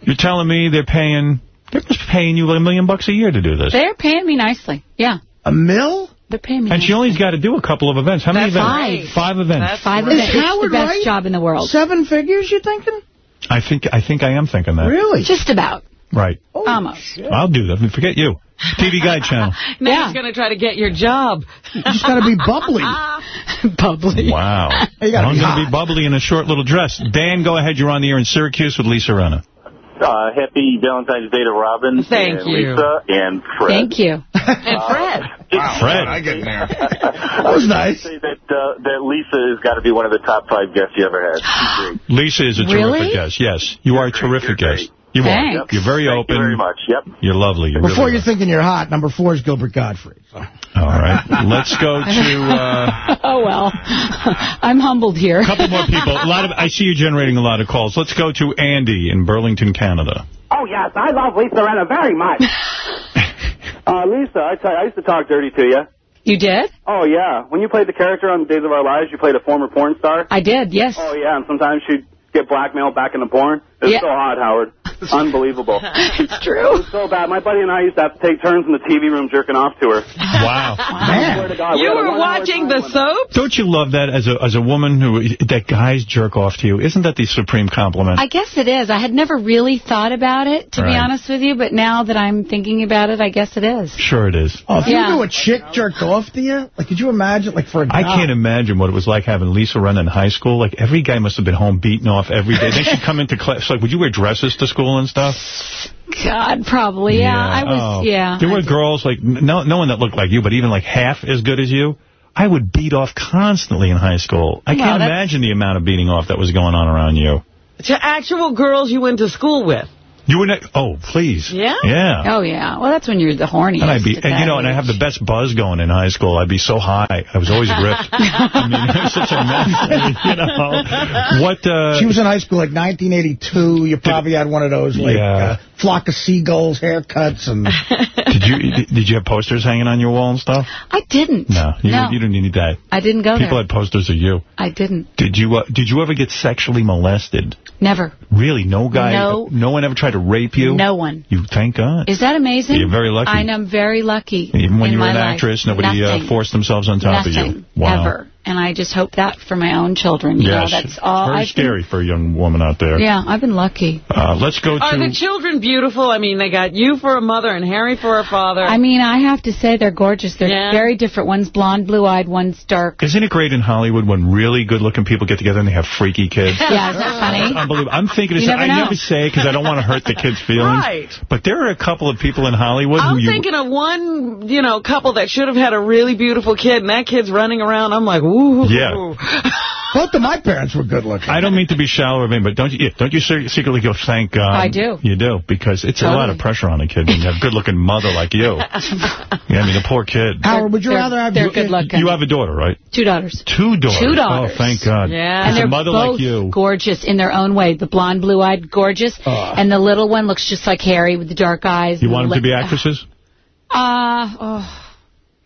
You're telling me they're paying they're just paying you a million bucks a year to do this. They're paying me nicely. Yeah. A mill? They're paying me And she only's got to do a couple of events. How many events? right. Five events. That's Five right. events. Is It's the best right? job in the world. Seven figures, you thinking? I think I think I am thinking that. Really? Just about. Right. Almost. I'll do that. Forget you. TV Guide channel. Now Yeah. he's going to try to get your job. You just got to be bubbly. Bubbly. Wow. You I'm going to be bubbly in a short little dress. Dan, go ahead. You're on the air in Syracuse with Lisa Rinna. Uh, happy Valentine's Day to Robin. Thank and you. Lisa and Fred. Thank you. And Fred. Wow, Fred. I get in there. that was nice. Say that uh, that Lisa has got to be one of the top five guests you ever had. Lisa is a Really? terrific guest. Yes, you are a terrific You're guest. You are. Thanks. You're very Thank open. you very much. Yep. You're lovely. You're Before really you're thinking you're hot, number four is Gilbert Gottfried. So. All right. Let's go to uh, oh, well. I'm humbled here. a couple more people. A lot of I see you generating a lot of calls. Let's go to Andy in Burlington, Canada. Oh yes, I love Lisa Rinna very much. uh, Lisa, I, tell you, I used to talk dirty to you. You did? Oh yeah, when you played the character on Days of Our Lives, you played a former porn star. I did, yes. Oh yeah, and sometimes she'd get blackmailed back into porn. It's Yeah. so hot, Howard. Unbelievable. it's It true. was so bad. My buddy and I used to have to take turns in the TV room jerking off to her. Wow. I swear to God, You had a were watching the limit. soap? Don't you love that as a as a woman who that guys jerk off to you? Isn't that the supreme compliment? I guess it is. I had never really thought about it, to be honest with you, but now that I'm thinking about it, I guess it is. sure it is. Oh, if Yeah. you knew a chick jerked off to you, like, could you imagine, like, for a I guy? can't imagine what it was like having Lisa run in high school. Like, every guy must have been home beaten off every day. Then she'd come into class. Like, would you wear dresses to school and stuff? God, probably, yeah. I was, Oh. yeah. There I were did. girls, like, no, no one that looked like you, but even like half as good as you. I would beat off constantly in high school. I Well, can't imagine the amount of beating off that was going on around you. To actual girls you went to school with. You were ne- oh, please. Yeah? Yeah. Oh, yeah. Well, that's when you're the horniest. And I'd be, and you that know, and I have the best buzz going in high school. I'd be so high. I was always ripped. I mean, it was such a mess. I mean, you know, what, uh, She was in high school like 1982. You probably had one of those like Yeah. uh, flock of seagulls haircuts and did you, did you have posters hanging on your wall and stuff? I didn't. No, you, No. you didn't need that. I didn't go People there. had posters of you. I didn't. Did you, uh, did you ever get sexually molested? Never. Really? No guy? No. No one ever tried to rape you? No one. You, thank God. Is that amazing? You're very lucky. I I'm very lucky. Even when you were an life. actress, nobody uh, forced themselves on top Nothing, of you. Wow. ever. And I just hope that for my own children. You Yes. know, that's all. Very I've scary for a young woman out there. Yeah, I've been lucky. Uh, let's go Are the children beautiful? I mean, they got you for a mother and Harry for a father. I mean, I have to say they're gorgeous. They're Yeah. very different. One's blonde, blue-eyed, one's dark. Isn't it great in Hollywood when really good-looking people get together and they have freaky kids? Yeah, isn't that funny? Unbelievable. I'm thinking, You this, never I know. never say because I don't want to hurt the kids' feelings. Right. But there are a couple of people in Hollywood I'm who you... thinking of one, you know, couple that should have had a really beautiful kid, and that kid's running around. I'm like, ooh. Yeah. both of my parents were good looking. I don't mean to be shallow or vain, but don't you don't you secretly go, thank God? I do. You do, because it's a lot of pressure on a kid when you have a good-looking mother like you. yeah, I mean, the poor kid. Howard, would you They're- rather have they're your good looking. You have a daughter, right? Two daughters. Two daughters. Two daughters. Oh, thank God. Yeah. And they're a mother both like you. gorgeous in their own way. The blonde, blue-eyed, gorgeous. and the little one looks just like Harry with the dark eyes. You want them to be actresses? Uh, oh,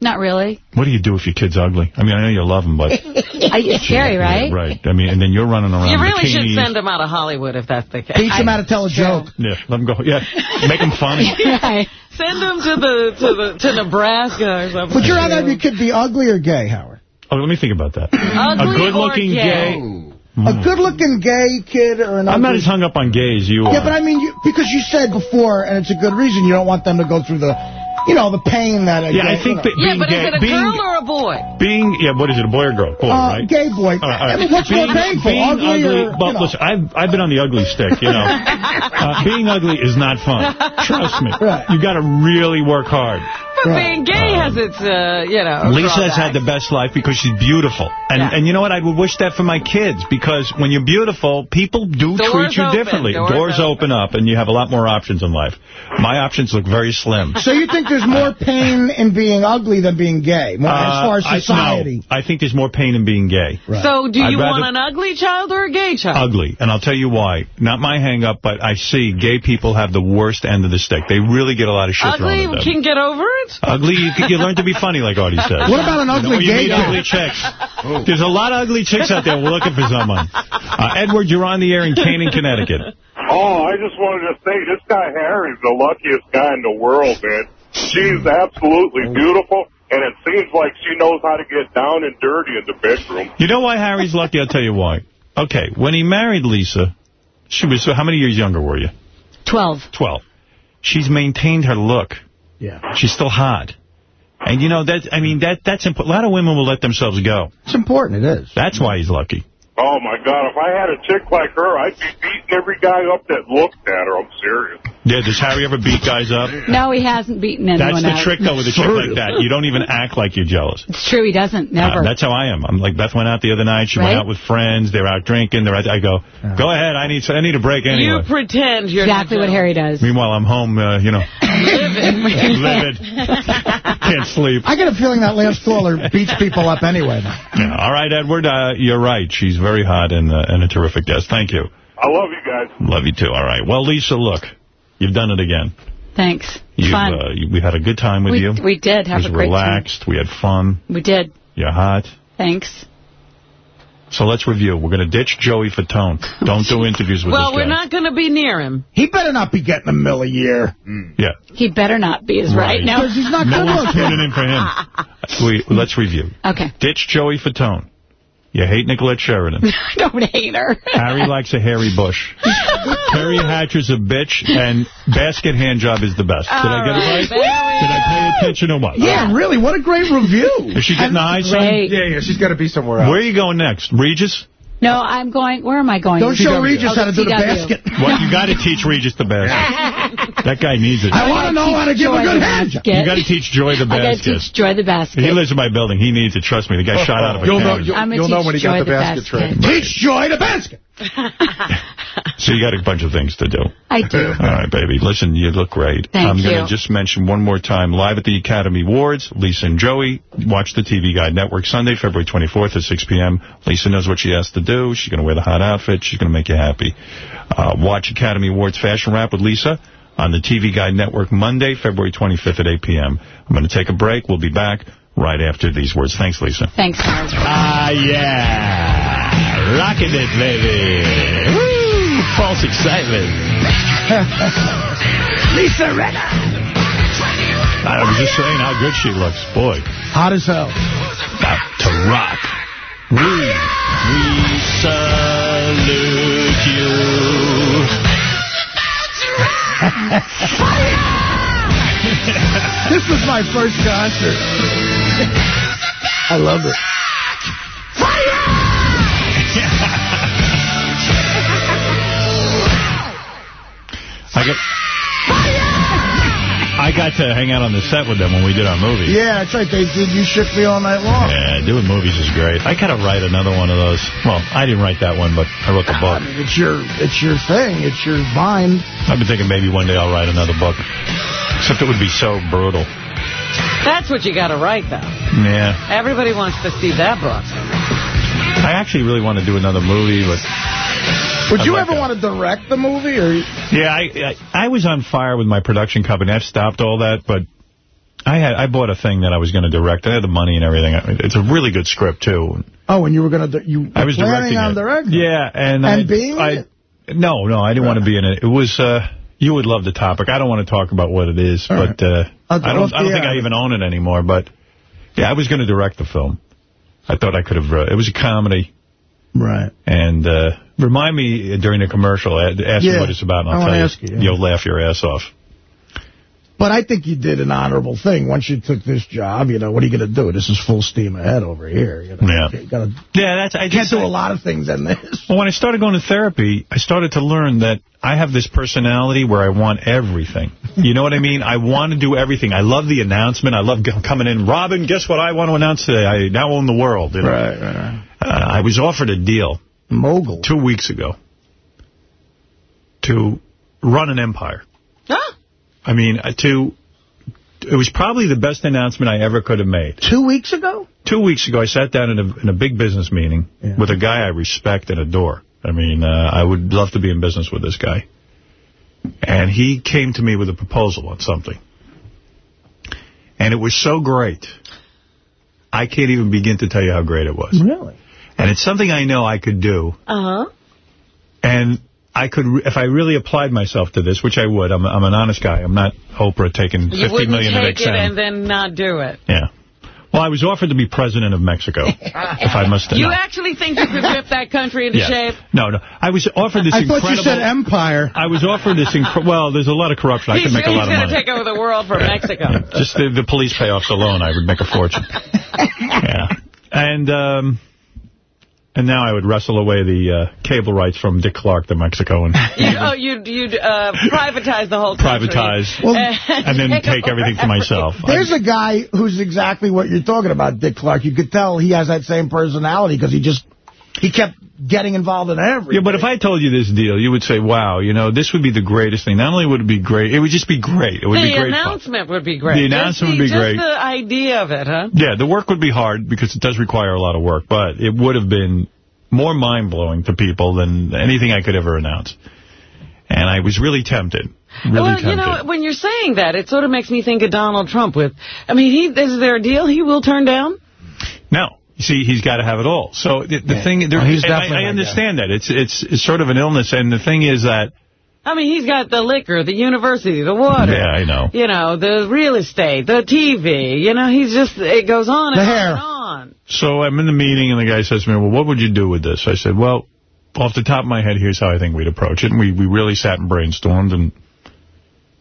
not really. What do you do if your kid's ugly? I mean, I know you love them, but... I, it's scary, right? Yeah, right. I mean, and then you're running around You really should send them out of Hollywood if that's the case. Teach them how to tell a joke. Yeah, let them go. Yeah, make them funny. right. Send them to the to the to Nebraska or something. Would you rather have your kid be ugly or gay, Howard? Oh, let me think about that. Ugly a good-looking or gay? A good-looking gay kid or an I'm not as hung up on gay as you are. Yeah, but I mean, you, because you said before, and it's a good reason, you don't want them to go through the you know, the pain that I Yeah, get, I think you that know. Yeah, but gay- is it a being- girl or a boy? Being, yeah, what is it, a boy or girl? Boy, Uh, right? gay boy. All right, all right. I mean, what's more painful, being ugly or, well, you know? listen, I've, I've been on the ugly stick, you know. uh, being ugly is not fun. Trust me. You got to really work hard. But being gay has its, uh, you know, Lisa has had the best life because she's beautiful. And Yeah. and you know what? I would wish that for my kids because when you're beautiful, people do Doors treat you open, differently. doors open up and you have a lot more options in life. My options look very slim. So you think there's more pain in being ugly than being gay, more, as far as Uh, I- society? no, I, think there's more pain in being gay. So do you want an ugly child or a gay child? Ugly. And I'll tell you why. Not my hang-up, but I see gay people have the worst end of the stick. They really get a lot of shit thrown Ugly at them. can get over it? Ugly, you, you learn to be funny, like Artie says. What about an You know, ugly or you meet guy? ugly chicks. There's a lot of ugly chicks out there We're looking for someone. Uh, Edward, you're on the air in Canaan, Connecticut. Oh, I just wanted to say, this guy Harry's the luckiest guy in the world, man. She's absolutely beautiful, and it seems like she knows how to get down and dirty in the bedroom. You know why Harry's lucky? I'll tell you why. Okay, when he married Lisa, she was, so how many years younger were you? 12. 12. She's maintained her look. Yeah. She's still hot. And you know, that I mean, that that's important. A lot of women will let themselves go. It's important, it is. That's why he's lucky. Oh, my God, if I had a chick like her, I'd be beating every guy up that looked at her. I'm serious. Yeah, does Harry ever beat guys up? No, he hasn't beaten anyone That's the out. trick, though, with a chick like that. You don't even act like you're jealous. It's true, he doesn't. Never. Uh, that's how I am. I'm like, Beth went out the other night. She Right? went out with friends. They're out drinking. They're out, I go, go ahead. I need I need a break anyway. You pretend you're exactly what Harry does. Meanwhile, I'm home, uh, you know, living. livid. Can't sleep. I get a feeling that last caller beats people up anyway. Yeah. All right, Edward, uh, you're right. She's very hot and, uh, and a terrific guest. Thank you. I love you guys. Love you, too. All right. Well, Lisa, look, you've done it again. Thanks. You've, Fun. Uh, you, we had a good time with we, you. we did have it was a great relaxed. We had fun. We did. You're hot. Thanks. So let's review. We're going to ditch Joey Fatone. Don't do interviews with Well, this we're guy. not going to be near him. He better not be getting a mill a year. Yeah. He better not be, is right. Right. No. Because he's not No good one's looking. tuning in for him. We, let's review. Okay. Ditch Joey Fatone. You hate Nicolette Sheridan. I Don't hate her. Harry likes a hairy bush. Teri Hatcher's a bitch, and basket hand job is the best. Did I get it right? Did I pay attention or what? Yeah, really, what a great review. Is she getting the high sign? Yeah, yeah, she's got to be somewhere else. Where are you going next? Regis? No, I'm going, where am I going? Don't show Regis Oh, how to oh, do the basket. What? You got to teach Regis the basket. That guy needs it. I want to know how to give a good the hand job. You got to teach Joy the basket. I got to teach Joy the basket. He lives in my building. He needs it. Trust me. The guy shot out of a You'll know, cannon. you'll, you'll know when he Joy got the the basket basket. trick. Teach Joy the basket. So you got a bunch of things to do. I do. All right, baby. Listen, you look great. Thank I'm going to just mention one more time. Live at the Academy Awards, Lisa and Joey. Watch the TV Guide Network Sunday, February 24th at 6 p.m. Lisa knows what she has to do. She's going to wear the hot outfit. She's going to make you happy. Uh, watch Academy Awards Fashion Wrap with Lisa on the TV Guide Network Monday, February 25th at 8 p.m. I'm going to take a break. We'll be back right after these words. Thanks, Lisa. Thanks, Howard. Ah, yeah. Rocking it, baby. Woo! False excitement. Lisa Rinna. I was just saying how good she looks. Boy, Hot as hell. about to rock. We, we salute you. this was my first concert. I love it. I got, I got to hang out on the set with them when we did our movie. Yeah, that's right. They did You Shook Me All Night Long. Yeah, doing movies is great. I gotta write another one of those. Well, I didn't write that one, but I wrote the I book. mean, it's your, it's your thing. It's your vine. I've been thinking maybe one day I'll write another book. Except it would be so brutal. That's what you got to write, though. Yeah. Everybody wants to see that book. I actually really want to do another movie, but... Would you like ever that. want to direct the movie? or? Yeah, I, I I was on fire with my production company. I've stopped all that, but I had I bought a thing that I was going to direct. I had the money and everything. It's a really good script, too. Oh, and you were going to, you I was planning directing on it. directing? Yeah, and, And I, being I, it? No, no, I didn't want to be in it. It was, uh, you would love the topic. I don't want to talk about what it is, All but uh, I'll- I don't I don't think. I even own it anymore. But, yeah, I was going to direct the film. I thought I could have, uh, it was a comedy. Right. And uh, remind me during the commercial, a- ask me what it's about, and I I'll wanna tell you. ask you. You'll laugh your ass off. But I think you did an honorable thing. Once you took this job, you know, what are you going to do? This is full steam ahead over here. You know? Yeah. You gotta, Yeah, that's. I can't just, do a lot of things in this. Well, when I started going to therapy, I started to learn that I have this personality where I want everything. You know what I mean? I want to do everything. I love the announcement. I love coming in. Robin, guess what I want to announce today? I now own the world. You know? Right, right, right. Uh, I was offered a deal. Mogul. Two weeks ago. To run an empire. Huh? I mean, uh, to... It was probably the best announcement I ever could have made. Two weeks ago? Two weeks ago, I sat down in a, in a big business meeting with a guy I respect and adore. I mean, uh, I would love to be in business with this guy. And he came to me with a proposal on something. And it was so great. I can't even begin to tell you how great it was. Really? And it's something I know I could do. Uh-huh. And I could, if I really applied myself to this, which I would, I'm, I'm an honest guy. I'm not Oprah taking You 50 wouldn't take it XM. and then not do it. Yeah. Well, I was offered to be president of Mexico, if I must You no. actually think you could whip that country into Yeah. shape? No, no. I was offered this I incredible... thought you said empire. I was offered this... Inc well, there's a lot of corruption. I He's, could make a lot of money. going money. to take over the world from Mexico. Just the, the police payoffs alone, I would make a fortune. yeah. And um, and now I would wrestle away the uh, cable rights from Dick Clark to Mexico and You, oh, you'd, you'd uh, privatize the whole country. privatize Well, and then take everything for myself. There's a guy who's exactly what you're talking about, Dick Clark. You could tell he has that same personality because he just, he kept getting involved in everything. Yeah, but if I told you this deal, you would say, wow, you know, this would be the greatest thing. Not only would it be great, it would just be great. It would the be great The announcement would be great. The announcement Just would be just great. the idea of it, huh? Yeah, the work would be hard because it does require a lot of work, but it would have been more mind-blowing to people than anything I could ever announce. And I was really tempted. Really well, tempted. you know, when you're saying that, it sort of makes me think of Donald Trump with, I mean, he is there a deal he will turn down? No. You see, he's got to have it all. So the, the thing, there, Oh, he's and I, I understand that. It's, it's it's sort of an illness, and the thing is that, I mean, he's got the liquor, the university, the water. yeah, I know. You know, the real estate, the TV. You know, he's just, it goes on and The on hair. and on. So I'm in the meeting, and the guy says to me, well, what would you do with this? I said, well, off the top of my head, here's how I think we'd approach it. And we, we really sat and brainstormed, and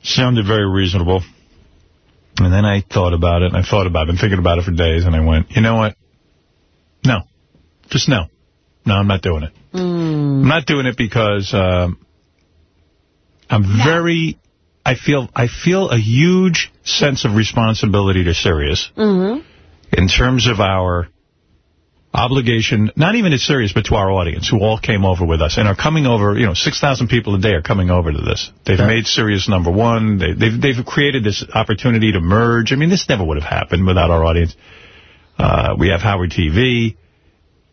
sounded very reasonable. And then I thought about it, and I thought about it, been thinking about it for days, and I went, you know what? No. Just no. No, I'm not doing it. I'm not doing it because um, I'm very... I feel I feel a huge sense of responsibility to Sirius Mm-hmm. in terms of our obligation, not even at Sirius, but to our audience, who all came over with us and are coming over, you know, 6,000 people a day are coming over to this. They've made Sirius number one. They, they've, they've created this opportunity to merge. I mean, this never would have happened without our audience. Uh, we have Howard TV.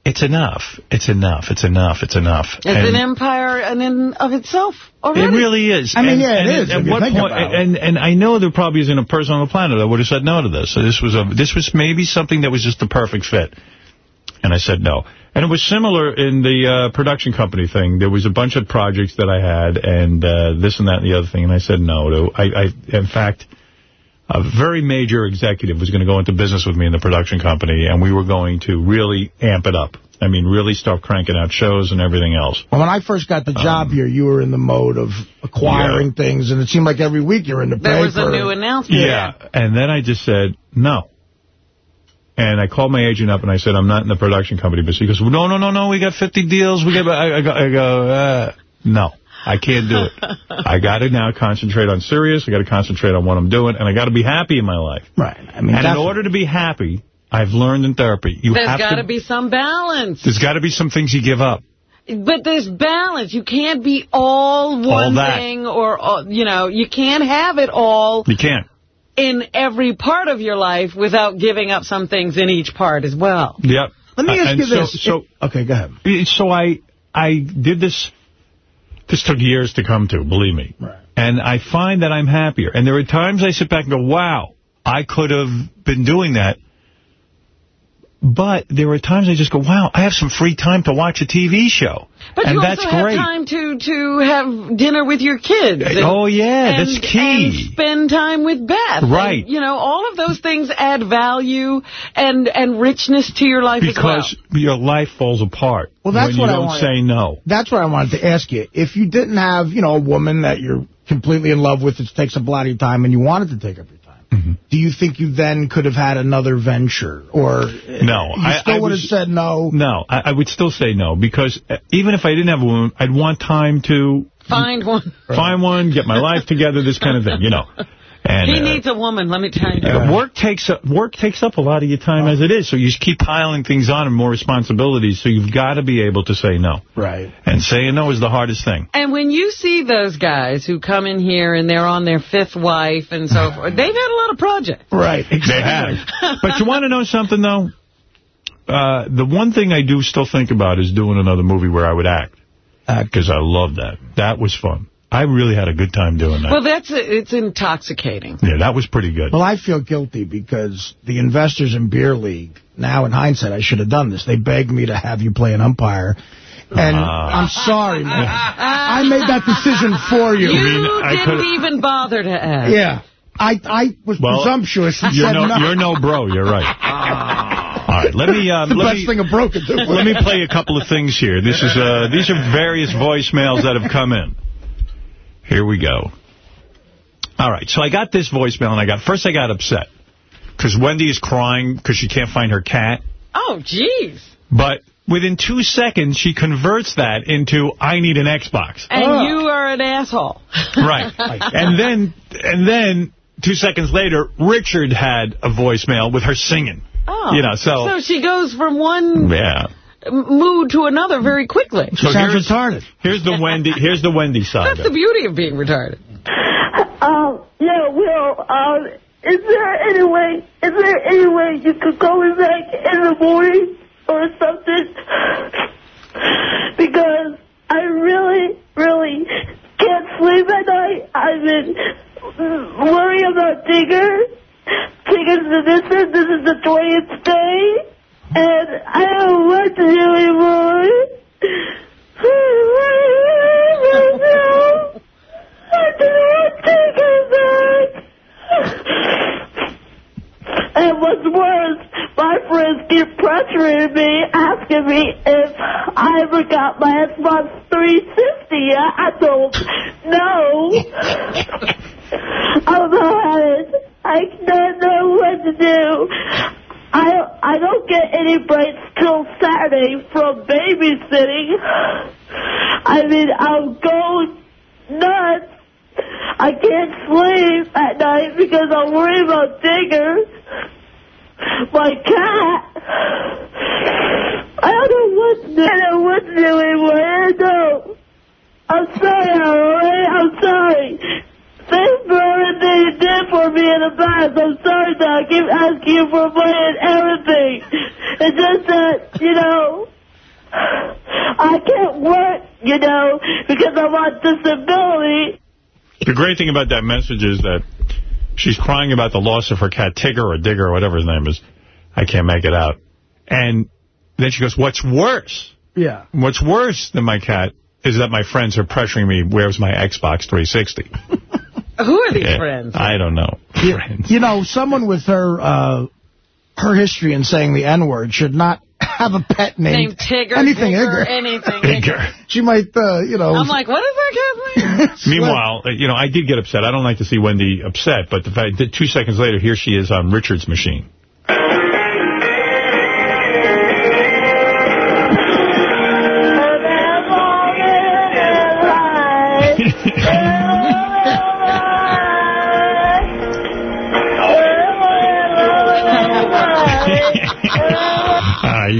It's enough. It's enough. It's enough. It's enough. It's And- an empire and in and of itself already. it really is. I mean, And- yeah, it and is, At what point? And and I know there probably isn't a person on the planet that would have said no to this. So this was a this was maybe something that was just the perfect fit. And I said no. And it was similar in the uh, production company thing. There was a bunch of projects that I had, and uh, this and that and the other thing. And I said no to. I, I in fact. A very major executive was going to go into business with me in the production company, and we were going to really amp it up. I mean, really start cranking out shows and everything else. Well, when I first got the job here, you were in the mode of acquiring things, and it seemed like every week you're in the paper. There was a new announcement. Yeah, and then I just said, no. And I called my agent up and I said, I'm not in the production company business. He goes, no, no, no, no, we got 50 deals. We got. I, I go, I go uh, no, I can't do it. I got to now concentrate on Sirius. I got to concentrate on what I'm doing, and I got to be happy in my life. Right. I mean, and in order to be happy, I've learned in therapy, you There's have got to. to be some balance. There's got to be some things you give up. But there's balance. You can't be all one that. thing or, all, you know, you can't have it all You can't. in every part of your life without giving up some things in each part as well. Yep. Let me Uh, ask and you so- this. So, okay, go ahead. So I I did this. This took years to come to, believe me. Right. And I find that I'm happier. And there are times I sit back and go, wow, I could have been doing that. But there are times I just go, wow, I have some free time to watch a TV show. But and you that's also great. have time to, to have dinner with your kids. and- Oh, yeah, and, that's key. And spend time with Beth. Right. And, you know, all of those things add value and, and richness to your life because as well. your life falls apart Well, that's when what you I don't wanted- say no. That's what I wanted to ask you. If you didn't have, you know, a woman that you're completely in love with, it takes up a lot of your time, and you wanted to take up your time. Mm-hmm. Do you think you then could have had another venture? Or No. you I- still I would have said no? No, I, I would still say no, because uh, even if I didn't have a woman, I'd want time to Find one. find one, get my life together, this kind of thing, you know. And, he uh, needs a woman, let me tell you. Uh, work takes up, work takes up a lot of your time as it is, so you just keep piling things on and more responsibilities. So you've got to be able to say no. Right. And saying no is the hardest thing. And when you see those guys who come in here and they're on their fifth wife and so forth, they've had a lot of projects. Right. They have. but you want to know something though? Uh, the one thing I do still think about is doing another movie where I would act. Because I love that. That was fun. I really had a good time doing that. Well, that's it's intoxicating. yeah, that was pretty good. Well, I feel guilty because the investors in Beer League, now in hindsight, I should have done this. They begged me to have you play an umpire. And Ah. I'm sorry, man. I made that decision for you. You didn't even bother to ask. Yeah. I I was Well, presumptuous and you're said no, no. You're no bro. You're right. All right, let me um, the let best me thing a bro could do. let me play a couple of things here. This is uh, these are various voicemails that have come in. Here we go. All right, so I got this voicemail, and I got first I got upset because Wendy is crying because she can't find her cat, Oh, jeez. but within two seconds she converts that into I need an Xbox. And Oh. you are an asshole. Right. and then and then two seconds later, Richard had a voicemail with her singing. Oh. You know, so- So she goes from one Yeah. Mood to another very quickly. So here's, Here's the Wendy. Here's the Wendy side. That's the beauty of being retarded. Um, yeah, Will, um, is there any way, is there any way you could call me back in the morning or something? Because I really, really can't sleep at night. I've been worrying about Digger. Digger's this is, this is the 20th day, and I don't what to do anymore. I don't want Digger back. And what's worse, my friends keep pressuring me, asking me if I ever got my Xbox 360 yet. I don't know. I don't know how to, I don't know what to do. I I don't get any breaks till Saturday from babysitting. I mean, I'll go nuts. I can't sleep at night because I'm worried about Digger, my cat. I don't know what to do. I don't know what to do anymore. I don't know. I'm sorry, alright? I'm sorry. Thanks for everything you did for me in the past. I'm sorry that I keep asking you for money and everything. It's just that, you know, I can't work, you know, because I'm on disability. The great thing about that message is that she's crying about the loss of her cat, Tigger or Digger or whatever his name is. I can't make it out. And then she goes, what's worse? Yeah. What's worse than my cat is that my friends are pressuring me, where's my Xbox 360? Who are these Yeah, friends? I don't know. You, you know, someone with her uh, her history in saying the N-word should not have a pet named Named Tigger, anything Digger, Igger. anything. Igger. She might, uh, you know... I'm like, what is that cat's name? Meanwhile, uh, you know, I did get upset. I don't like to see Wendy upset, but the fact that two seconds later, here she is on Richard's machine.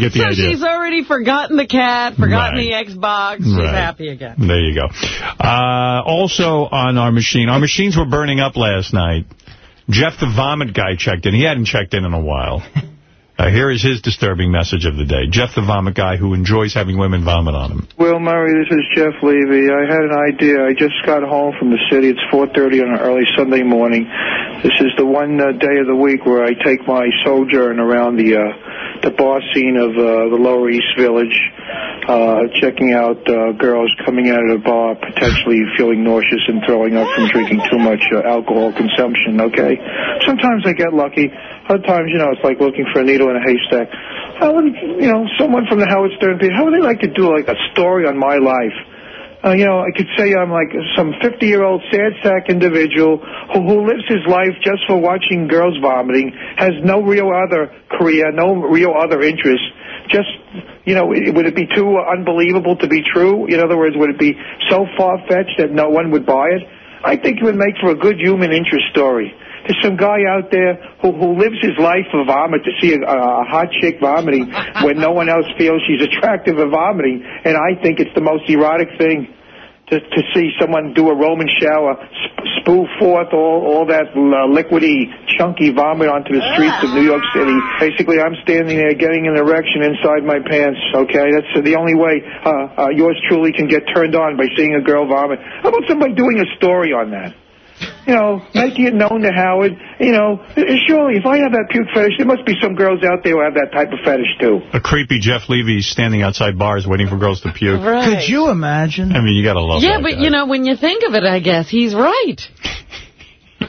Get the so idea. she's already forgotten the cat, forgotten Right. the Xbox. She's Right. happy again. There you go. Uh, also on our machine, our machines were burning up last night. Jeff the Vomit guy checked in. He hadn't checked in in a while. Uh, here is his disturbing message of the day. Jeff the Vomit guy who enjoys having women vomit on him. Will Murray, this is Jeff Levy. I had an idea. I just got home from the city. It's 4.30 on an early Sunday morning. This is the one uh, day of the week where I take my sojourn around the uh, the bar scene of uh, the Lower East Village, uh, checking out uh, girls coming out of the bar, potentially feeling nauseous and throwing up from drinking too much uh, alcohol consumption, okay? Sometimes I get lucky. Other times, you know, it's like looking for a needle in a haystack. How would, you know, someone from the Howard Stern how would they like to do like a story on my life? Uh, you know, I could say I'm like some 50-year-old sad sack individual who, who lives his life just for watching girls vomiting, has no real other career, no real other interest. Just, you know, would it be too unbelievable to be true? In other words, would it be so far-fetched that no one would buy it? I think it would make for a good human interest story. There's some guy out there who, who lives his life for vomit to see a, a hot chick vomiting when no one else feels she's attractive at vomiting, and I think it's the most erotic thing to, to see someone do a Roman shower, sp- spew forth all, all that uh, liquidy, chunky vomit onto the streets of New York City. Basically, I'm standing there getting an erection inside my pants, okay? That's the only way uh, uh, yours truly can get turned on by seeing a girl vomit. How about somebody doing a story on that? You know, making it known to Howard. You know, surely if I have that puke fetish, there must be some girls out there who have that type of fetish too. A creepy Jeff Levy standing outside bars waiting for girls to puke. Right. Could you imagine? I mean, you got to love yeah, that but guy. you know, when you think of it, I guess he's right.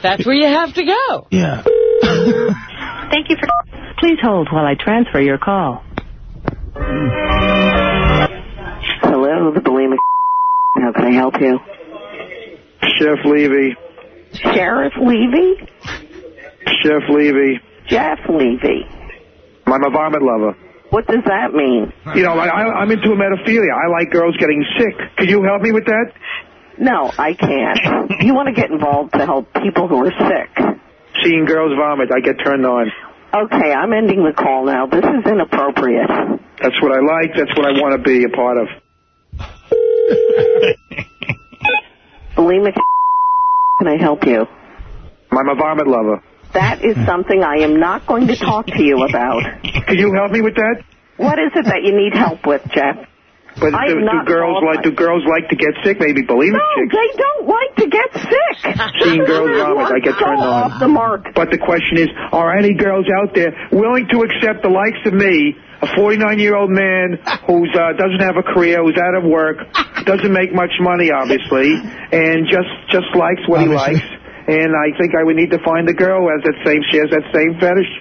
That's where you have to go. Yeah. Thank you for... Please hold while I transfer your call. Hello, the bulimic. How can I help you? Chef Levy. Sheriff Levy? Chef Levy. Jeff Levy. I'm a vomit lover. What does that mean? You know, I, I'm into emetophilia. I like girls getting sick. Could you help me with that? No, I can't. you want to get involved to help people who are sick. Seeing girls vomit, I get turned on. Okay, I'm ending the call now. This is inappropriate. That's what I like. That's what I want to be a part of. Bulimic, can I help you? I'm a vomit lover. That is hmm. something I am not going to talk to you about. Can you help me with that? What is it that you need help with, Jeff? But I do, do girls like do girls like to get sick? Maybe bulimic No, chicks. they don't like to get sick. Seeing girls This is vomit, I get so turned on. off the mark. But the question is, are any girls out there willing to accept the likes of me, a 49-year-old man who uh, doesn't have a career, who's out of work, doesn't make much money, obviously, and just just likes what he likes? And I think I would need to find a girl who has that same shares that same fetish.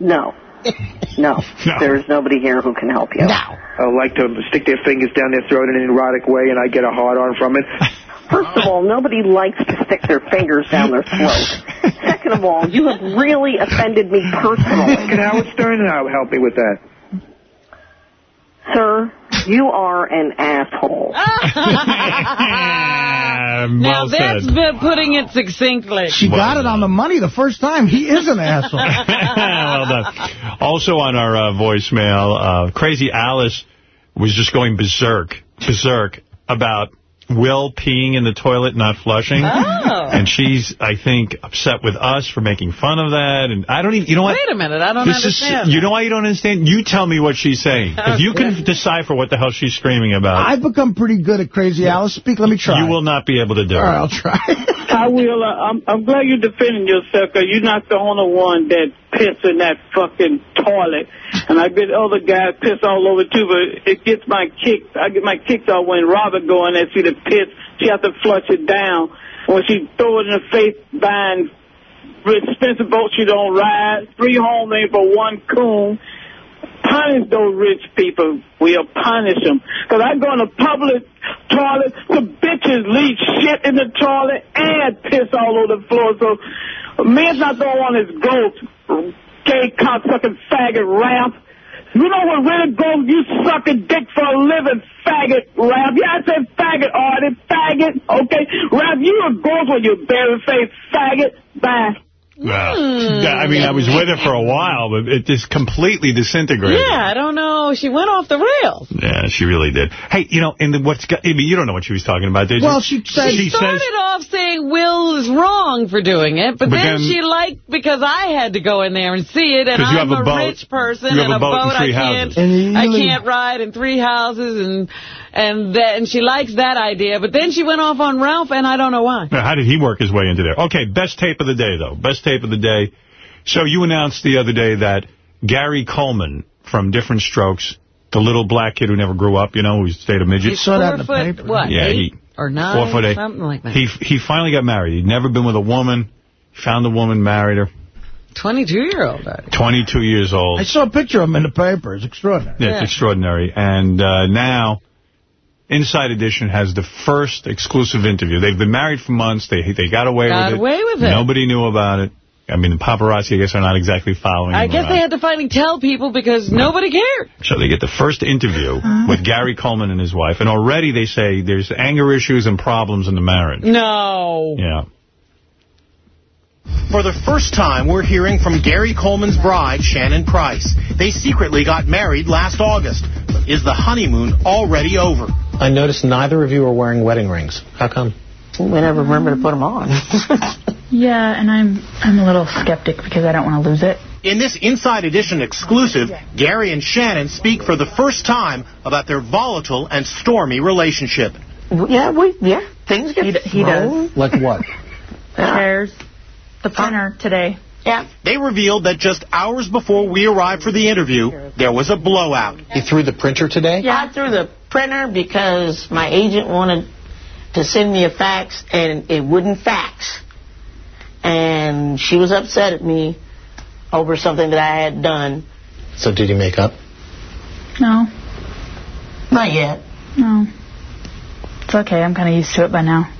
No. No. There is nobody here who can help you. I like to stick their fingers down their throat in an erotic way, and I get a hard on from it. First of all, nobody likes to stick their fingers down their throat. Second of all, you have really offended me personally. Can Howard Stern help help me with that? Sir, you are an asshole. now that's been putting it succinctly. She got it on the money the first time. He is an asshole. well done. Also on our uh, voicemail, uh, Crazy Alice was just going berserk, berserk about Will peeing in the toilet, not flushing. Oh. And she's, I think, upset with us for making fun of that. And I don't even, you know what? Wait a minute, I don't this understand. Is, you know why you don't understand? You tell me what she's saying. If you can decipher what the hell she's screaming about, I've become pretty good at Crazy Alice. Speak, let me try. you will not be able to do All it. right, I'll try. I will. Uh, I'm, I'm glad you're defending yourself because you're not the only one that piss in that fucking toilet. And I get other guys piss all over too, but it gets my kicks. I get my kicks off when Robert go in there see the piss. She has to flush it down. When she throw it in the face, buying expensive boats she don't ride, three home ain't for one coon. Punish those rich people. We'll punish them. Because I go in a public toilet, the bitches leave shit in the toilet and piss all over the floor. So man's not going on his ghost, gay cocksucking faggot ramp. You know what really goes? You suck a dick for a living, faggot, Ralph. Yeah, I said faggot, Artie, faggot. Okay, Ralph, you a ghost when you bare face, faggot. Bye. Well, I mean, I was with her for a while, but it just completely disintegrated. Yeah, I don't know. She went off the rails. Yeah, she really did. Hey, you know, and the, what's got, I mean, you don't know what she was talking about, did you? Well, she said- She, started off saying Will is wrong for doing it, but, But then, then- she liked because I had to go in there and see it, and 'Cause you I'm have a a, boat. rich person You have and a a boat and I can't houses. I can't ride in three houses, and and that, and she likes that idea. But then she went off on Ralph, and I don't know why. Now, how did he work his way into there? Okay, best tape of the day, though. Best tape of the day. So you announced the other day that Gary Coleman from Diff'rent Strokes, the little black kid who never grew up, you know, who stayed a midget. He's four foot, what, Yeah, eight he, or nine, four foot eight. something like that. He he finally got married. He'd never been with a woman. Found a woman, married her. 22-year-old. 22 years old. I saw a picture of him in the paper. It's extraordinary. Yeah, it's extraordinary. And uh, now Inside Edition has the first exclusive interview. They've been married for months. They they got away Got with it. away with it. Nobody knew about it. I mean, the paparazzi, I guess, are not exactly following I guess around. they had to finally tell people because nobody cared. So they get the first interview Uh-huh. with Gary Coleman and his wife, and already they say there's anger issues and problems in the marriage. No. Yeah. For the first time, we're hearing from Gary Coleman's bride, Shannon Price. They secretly got married last August. But is the honeymoon already over? I noticed neither of you are wearing wedding rings. How come? We never remember to put them on. Yeah, and I'm I'm a little skeptic because I don't want to lose it. In this Inside Edition exclusive, Gary and Shannon speak for the first time about their volatile and stormy relationship. Yeah, we yeah things get He, d- he does. Like what? Chairs, the printer today. Yeah. They revealed that just hours before we arrived for the interview, there was a blowout. He threw the printer today? Yeah, I threw the printer because my agent wanted to send me a fax and it wouldn't fax. And she was upset at me over something that I had done. So did you make up? No, Not yet. no. It's okay. I'm kind of used to it by now.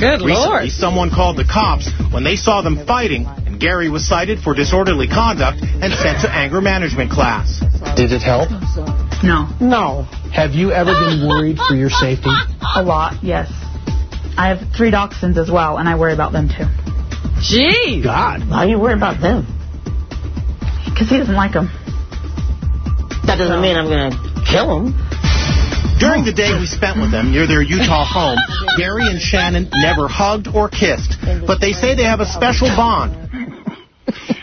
Good Recently, someone called the cops when they saw them fighting, and Gary was cited for disorderly conduct and sent to anger management class. Did it help? No. No. Have you ever been worried for your safety? A lot, yes. I have three dachshunds as well, and I worry about them too. Jeez. God. Why you worry about them? Because he doesn't like them. That doesn't mean I'm going to kill him. During the day we spent with them near their Utah home, Gary and Shannon never hugged or kissed, but they say they have a special bond.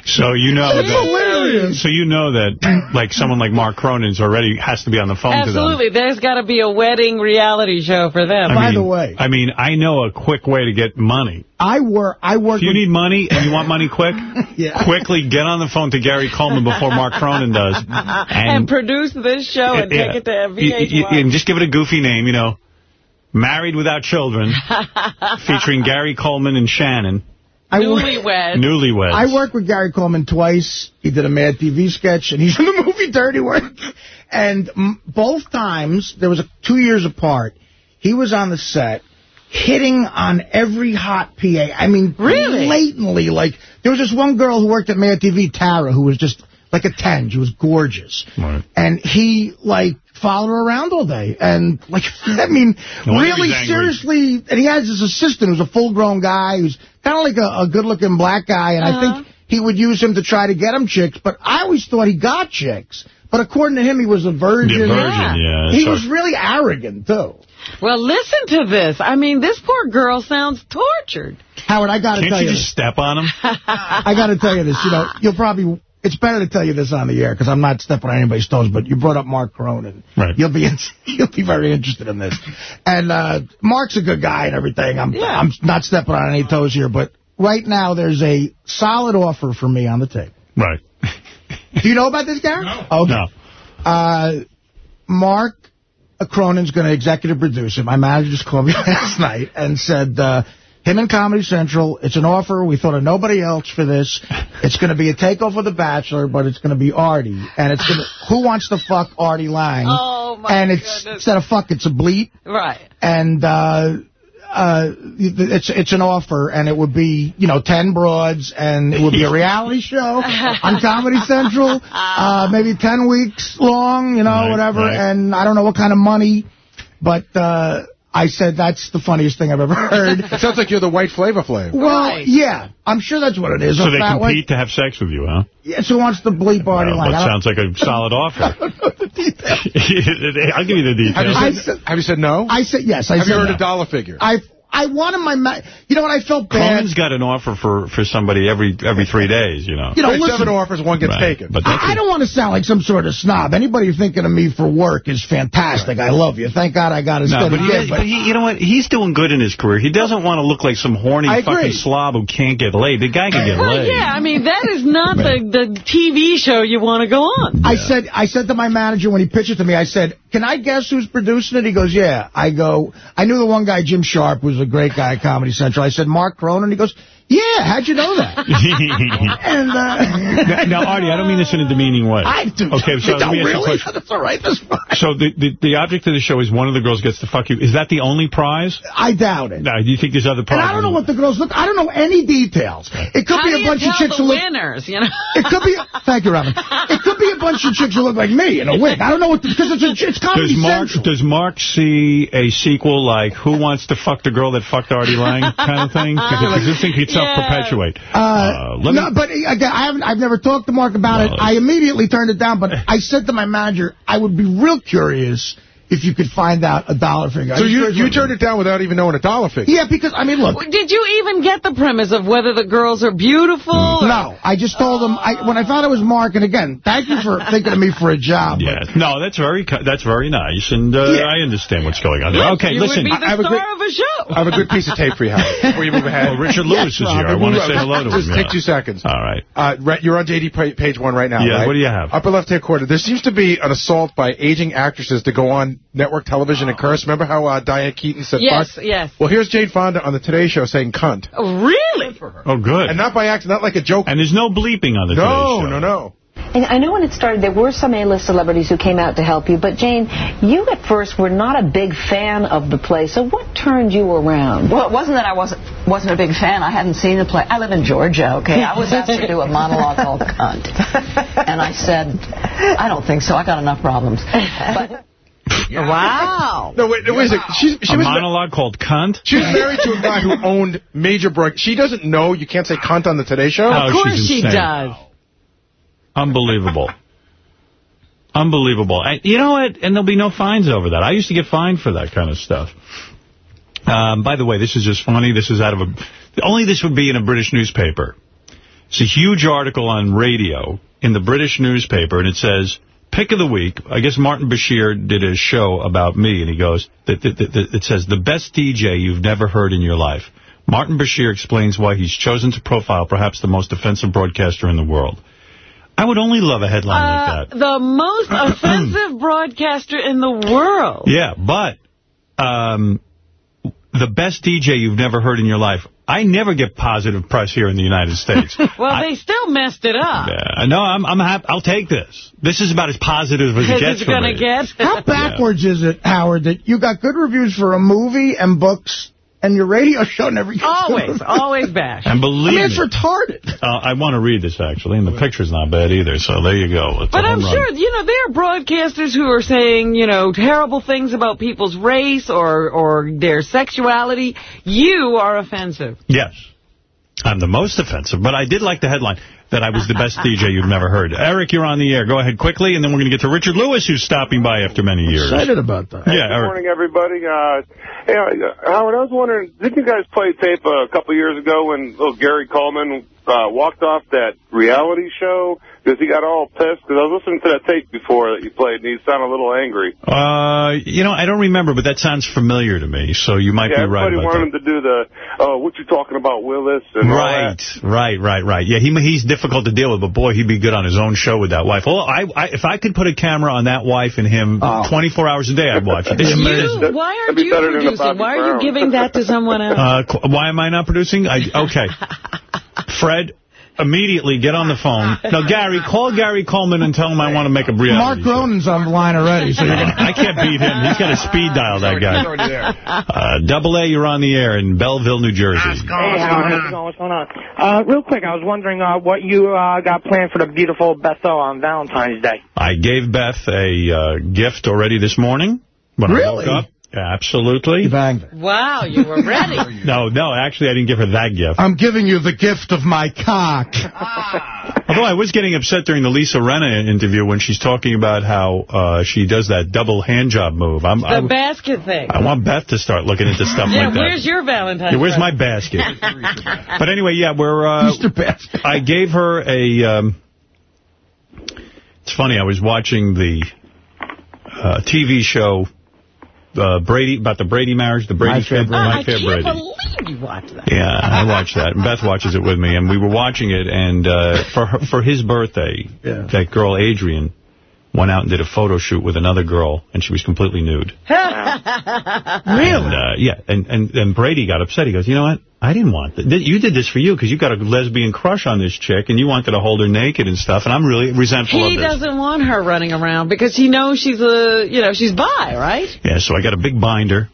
So you know that. hilarious. So you know that, like someone like Mark Cronin's already has to be on the phone to. Absolutely. There's got to be a wedding reality show for them. I mean, the way, I mean, I know a quick way to get money. I work. I work. If you need money and you want money quick, quickly get on the phone to Gary Coleman before Mark Cronin does, and, produce this show and Yeah. take it to Y- y- VH1. and just give it a goofy name, you know, Married Without Children, featuring Gary Coleman and Shannon. I work- Newlyweds. Newlyweds. I worked with Gary Coleman twice. He did a Mad TV sketch, and he's in the movie Dirty Work. And both times, there was a, two years apart, he was on the set hitting on every hot PA. I mean, Really? blatantly. Like, there was this one girl who worked at Mad TV, Tara, who was just like a 10. She was gorgeous. And he, like, followed her around all day. And, like, I mean, No really seriously. And he has this assistant who's a full-grown guy who's kind of like a, a good-looking black guy. And I Uh-huh. think he would use him to try to get him chicks. But I always thought he got chicks. But according to him, he was a virgin. Yeah, virgin, yeah, He so- was really arrogant, too. Well, listen to this. I mean, this poor girl sounds tortured. Howard, I got to tell you. Can't you you just step on him? I got to tell you this. You know, you'll probably. It's better to tell you this on the air because I'm not stepping on anybody's toes. But you brought up Mark Cronin. Right. You'll be in, you'll be very interested in this. And uh, Mark's a good guy and everything. I'm I'm not stepping on any toes here. But right now there's a solid offer for me on the table. Right. Do you know about this, Gary? No. Okay. No. Uh, Mark Cronin's going to executive produce it. My manager just called me last night and said, uh, him and Comedy Central, it's an offer. We thought of nobody else for this. It's going to be a takeoff of The Bachelor, but it's going to be Artie. And it's going to, who wants to fuck Artie Lange? Oh, my And it's, goodness. instead of fuck, it's a bleep. Right. And, uh, uh, it's it's an offer, and it would be, you know, 10 broads, and it would be a reality show on Comedy Central, uh, maybe 10 weeks long, you know, Right, whatever, right. and I don't know what kind of money, but uh, I said that's the funniest thing I've ever heard. It sounds like you're the white Flavor Flav. Well, yeah, I'm sure that's what it is. So they fat compete white- to have sex with you, huh? Yes, who wants to bleep Artie Well, Lange? that sounds like a solid offer. I'll give you the details. Have you I said, have you said no? I said yes. I have said you heard no. a dollar figure? I I wanted my, ma- you know what? I felt bad. Coleman's got an offer for, for somebody every every three days, you know. You know, Right, listen, seven offers, one gets Right. taken. But I, I don't want to sound like some sort of snob. Anybody thinking of me for work is fantastic. I love you. Thank God I got a No, steady but, he, gig, but he, you know what? He's doing good in his career. He doesn't want to look like some horny fucking slob who can't get laid. The guy can get Well, laid. yeah, I mean, that is not the, the TV show you want to go on. I said I said to my manager when he pitched it to me, I said, can I guess who's producing it? He goes, yeah. I go, I knew the one guy, Jim Sharp, was a great guy at Comedy Central. I said, Mark Cronin. He goes, Yeah, how'd you know that? and uh, now, Artie, I don't mean this in a demeaning way. I do. Okay, so let me don't ask you a question. That's all right. That's fine. So the, the the object of the show is one of the girls gets to fuck you. Is that the only prize? I doubt it. No, do you think there's other And prizes? I don't know what the girls look. I don't know any details. It could How be a bunch of chicks who look. winners, you know? It could be. Thank you, Robin. It could be a bunch of chicks who look like me in a wig. I don't know what because it's a, it's Comedy Does Mark Central. does Mark see a sequel like Who Wants to Fuck the Girl That Fucked Artie Lange kind of thing? Because this thing could self-perpetuate. Uh, let me- no, but uh, again, I haven't. I've never talked to Mark about it. I immediately turned it down. But I said to my manager, I would be real curious if you could find out a dollar figure. So you you turned it down without even knowing a dollar figure? Yeah, because I mean, look. Did you even get the premise of whether the girls are beautiful? or- No, I just told them I, when I thought it was Mark. And again, thank you for thinking of me for a job. Yeah, no, that's very that's very nice, and uh, I understand what's going on there. Okay, you listen. would be the I have a star great- of a show. I have a good piece of tape for you, Howard, before you move ahead. Well, Richard Lewis is here. I want to say hello to him. Just take yeah. two seconds. All right. Uh, right, you're on JD page one right now, Yeah, right? what do you have? Upper left-hand corner. There seems to be an assault by aging actresses to go on network television and curse. Remember how uh, Diane Keaton said Yes, fuck? yes. Well, here's Jane Fonda on the Today Show saying cunt. Oh, really? Good Oh, good. And not by accident, not like a joke. And there's no bleeping on the No, Today Show. no, no. And I know when it started, there were some A-list celebrities who came out to help you, but Jane, you at first were not a big fan of the play, so what turned you around? Well, it wasn't that I wasn't wasn't a big fan. I hadn't seen the play. I live in Georgia, okay? I was asked to do a monologue called Cunt. And I said, I don't think so. I got enough problems. But Wow. No, wait, wait a second. She, she a was monologue called Cunt? She was married to a guy who owned major broad. She doesn't know you can't say cunt on the Today Show. Oh, Of course she's she does. Unbelievable. Unbelievable. And you know what? And there'll be no fines over that. I used to get fined for that kind of stuff. Um, by the way, this is just funny. This is out of a... Only this would be in a British newspaper. It's a huge article on radio in the British newspaper, and it says, pick of the week. I guess Martin Bashir did a show about me, and he goes, that, that, that, that- it says, the best DJ you've never heard in your life. Martin Bashir explains why he's chosen to profile perhaps the most offensive broadcaster in the world. I would only love a headline Uh, like that. the most offensive broadcaster in the world. Yeah, but um, the best DJ you've never heard in your life. I never get positive press here in the United States. Well, they still messed it up. Yeah, no, I'm, I'm happy. I'll take this. This is about as positive as it Because gets it's for going me. get. How backwards is it, Howard, that you got good reviews for a movie and books, and your radio show never gets Always, always bash. And I believe mean, it's me, retarded. uh, I want to read this, actually, and the picture's not bad either, so there you go. It's But I'm run. sure, you know, there are broadcasters who are saying, you know, terrible things about people's race or, or their sexuality. You are offensive. Yes. I'm the most offensive, but I did like the headline that I was the best DJ you've never heard. Eric, you're on the air. Go ahead quickly, and then we're going to get to Richard Lewis, who's stopping by after many years. Excited about that. Yeah, Good Eric. morning, everybody. Uh, hey, uh, Howard, I was wondering, didn't you guys play tape a couple years ago when little Gary Coleman uh, walked off that reality show because he got all pissed? Because I was listening to that tape before that you played, and he sounded a little angry. Uh, you know, I don't remember, but that sounds familiar to me, so you might yeah, be right everybody about wanted that. him to do the, oh, what you talking about, Willis? And all Right, that. right, right, right. Yeah, he he's difficult to deal with, but boy, he'd be good on his own show with that wife. Oh, I, I if I could put a camera on that wife and him 24 hours a day, I'd watch it. You, why aren't you producing? Why are you giving that to someone else? Uh, why am I not producing? I, okay. Fred, immediately get on the phone. Now, Gary, call Gary Coleman and tell him I want to make a Mark reality. Cronin's on the line already, so you're gonna... I can't beat him. He's got a speed dial, that guy. Uh, double A, you're on the air in Belleville, New Jersey. Hey, Howard, how's it going? What's going on? Uh, real quick, I was wondering uh, what you uh, got planned for the beautiful Bethel on Valentine's Day. I gave Beth a uh, gift already this morning when Really? I woke up. Absolutely. Wow, you were ready. No, no, actually, I didn't give her that gift. I'm giving you the gift of my cock. Although I was getting upset during the Lisa Rinna interview when she's talking about how uh, she does that double hand job move. I'm, The I, basket thing. I want Beth to start looking into stuff yeah, like that. where's your Valentine's Yeah, where's my basket? But anyway, yeah, we're. Uh, Mr. Basket. I gave her a. Um, it's funny. I was watching the uh, TV show uh, Brady about the Brady marriage, the Brady My Fair Kid, Brady. My I can't Brady. believe you watched that. Yeah, I watched that. And Beth watches it with me, and we were watching it. And uh, for her, for his birthday, Yeah. that girl Adrian went out and did a photo shoot with another girl, and she was completely nude. Really? And, uh, yeah, and, and, and Brady got upset. He goes, you know what? I didn't want that. You did this for you because you got a lesbian crush on this chick, and you wanted to hold her naked and stuff, and I'm really resentful He of this. doesn't want her running around because he knows she's a, you know, she's bi, right? Yeah, so I got a big binder.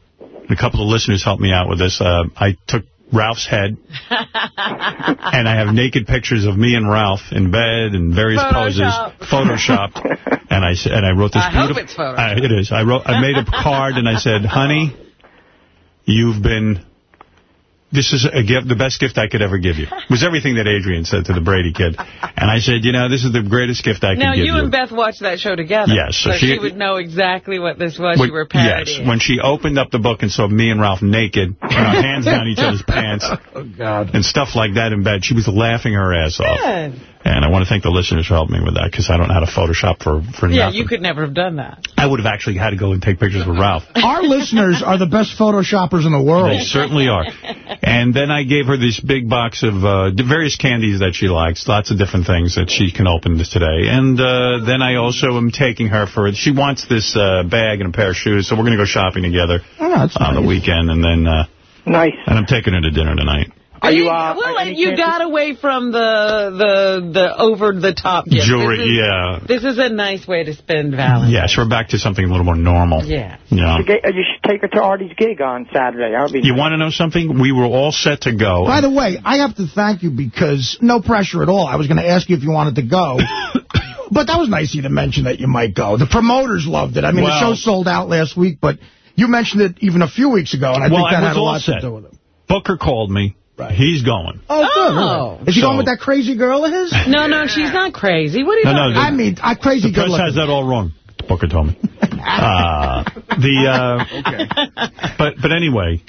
A couple of listeners helped me out with this. Uh, I took Ralph's head, and I have naked pictures of me and Ralph in bed in various Photoshop. poses, photoshopped. and I and I wrote this I hope beautiful. it's Photoshop. I- it is. I wrote. I made a card and I said, "Honey, you've been." This is a gift, the best gift I could ever give you. It was everything that Adrian said to the Brady kid. And I said, you know, this is the greatest gift I Now, could give you Now, you. and Beth watched that show together. Yes, so So, she, she- would know exactly what this was When- you were parodying. Yes, when she opened up the book and saw me and Ralph naked, and our hands down each other's pants, oh, and stuff like that in bed, she was laughing her ass off. Good. And I want to thank the listeners for helping me with that, because I don't know how to Photoshop for, for Yeah, nothing. you could never have done that. I would have actually had to go and take pictures with Ralph. Our listeners are the best photoshoppers in the world. They certainly are. And then I gave her this big box of uh, various candies that she likes, lots of different things that she can open this today. And uh, then I also am taking her for, she wants this uh, bag and a pair of shoes, so we're going to go shopping together Oh, that's on the weekend. And then uh, Nice. and I'm taking her to dinner tonight. Are you, uh, well, any and you chances- got away from the the the over the top gift. Jewelry, This is, yeah. This is a nice way to spend Valentine's. Yes, we're back to something a little more normal. Yeah. Yeah. You should take her to Artie's gig on Saturday. That would be You want to know something? We were all set to go. By the way, I have to thank you because no pressure at all. I was going to ask you if you wanted to go. but that was nice of you to mention that you might go. The promoters loved it. I mean, Well- the show sold out last week, but you mentioned it even a few weeks ago, and I well, think that I had a lot set. to do with it. Booker called me. He's going. Oh, good. Oh. Is he So- going with that crazy girl of his? No, no, she's not crazy. What are you No, no, talking the- I mean, I crazy The press has that all wrong. Booker told me. Uh, the uh, but but anyway,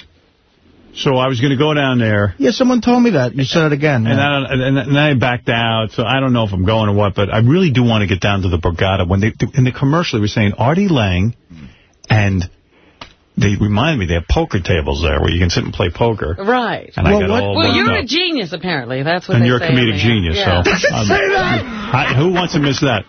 so I was going to go down there, Yeah, someone told me that. You said it again. and. I, and, and then I backed out. So I don't know if I'm going or what, but I really do want to get down to the Borgata. When they in the commercial, they were saying Artie Lange, and they remind me they have poker tables there where you can sit and play poker. Right. And I got all well, you're up. a genius, apparently. That's what and they you're a say in comedic genius, Yeah. so um, Say that. I, who wants to miss that?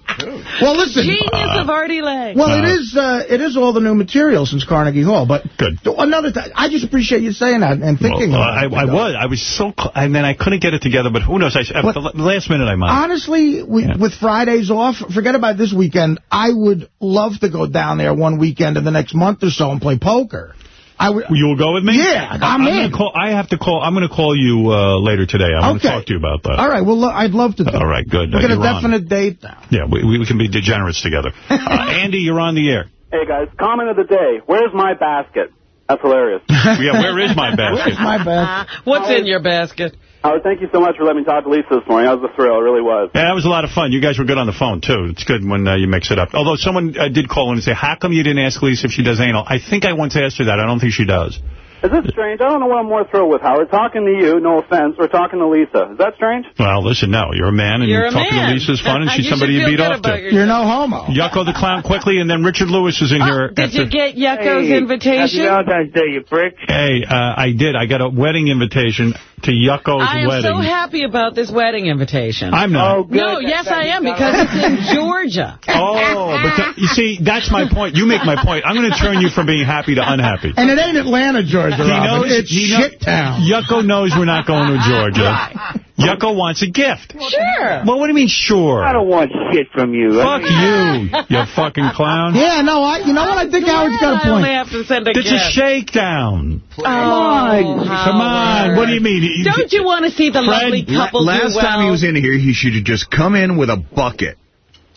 Well, listen. Genius of Artie Lange. Well, it Uh, is uh, it is all the new material since Carnegie Hall, but Good. another th I just appreciate you saying that and thinking Well, about I, it. I was. I was so, cl- and then I couldn't get it together. But who knows? I, at the last minute, I might. Honestly, we, Yeah. with Fridays off, forget about this weekend. I would love to go down there one weekend in the next month or so and play poker. I would. You'll go with me? Yeah, I'm gonna in. Call, I have to call. I'm going to call you uh, later today. I want to Okay. talk to you about that. All right. Well, lo- I'd love to. Do All right, good. We Uh, got a you're on. definite date now. Yeah, we, we can be degenerates together. Uh, Andy, you're on the air. Hey, guys, comment of the day. Where's my basket? That's hilarious. Yeah, where is my basket? Where's my basket? What's in your basket? Howard, thank you so much for letting me talk to Lisa this morning. That was a thrill. It really was. Yeah, that was a lot of fun. You guys were good on the phone, too. It's good when uh, you mix it up. Although someone uh, did call in and say, how come you didn't ask Lisa if she does anal? I think I once asked her that. I don't think she does. Is this strange? I don't know what I'm more thrilled with, Howard. Talking to you, no offense, or talking to Lisa. Is that strange? Well, listen, no. You're a man, and You're talking man. to Lisa's fun, and she's You somebody you feel beat good off to. yourself. You're no homo. Yucko the Clown quickly, and then Richard Lewis is in here. Oh, Did after- you get Yucko's Hey, invitation? Happy Valentine's Day, you prick. Hey, uh, I did. I got a wedding invitation to Yucko's wedding. I am wedding. so happy about this wedding invitation. I'm not. Oh, good. no, yes, I am, because it's in Georgia. Oh, but th- you see, that's my point. You make my point. I'm going to turn you from being happy to unhappy. And it ain't Atlanta, Georgia. He Robin. knows it's he know- shit town. Yucko knows we're not going to Georgia. Yucko wants a gift. Sure. Well, what do you mean, sure? I don't want shit from you. Fuck you, you fucking clown. Yeah, no, I. You know what? I think Howard's got a I only have to send a It's a gift. shakedown. Come on. Come on. What do you mean? Don't you want to see the Fred, lovely La- couple last do well? time he was in here, he should have just come in with a bucket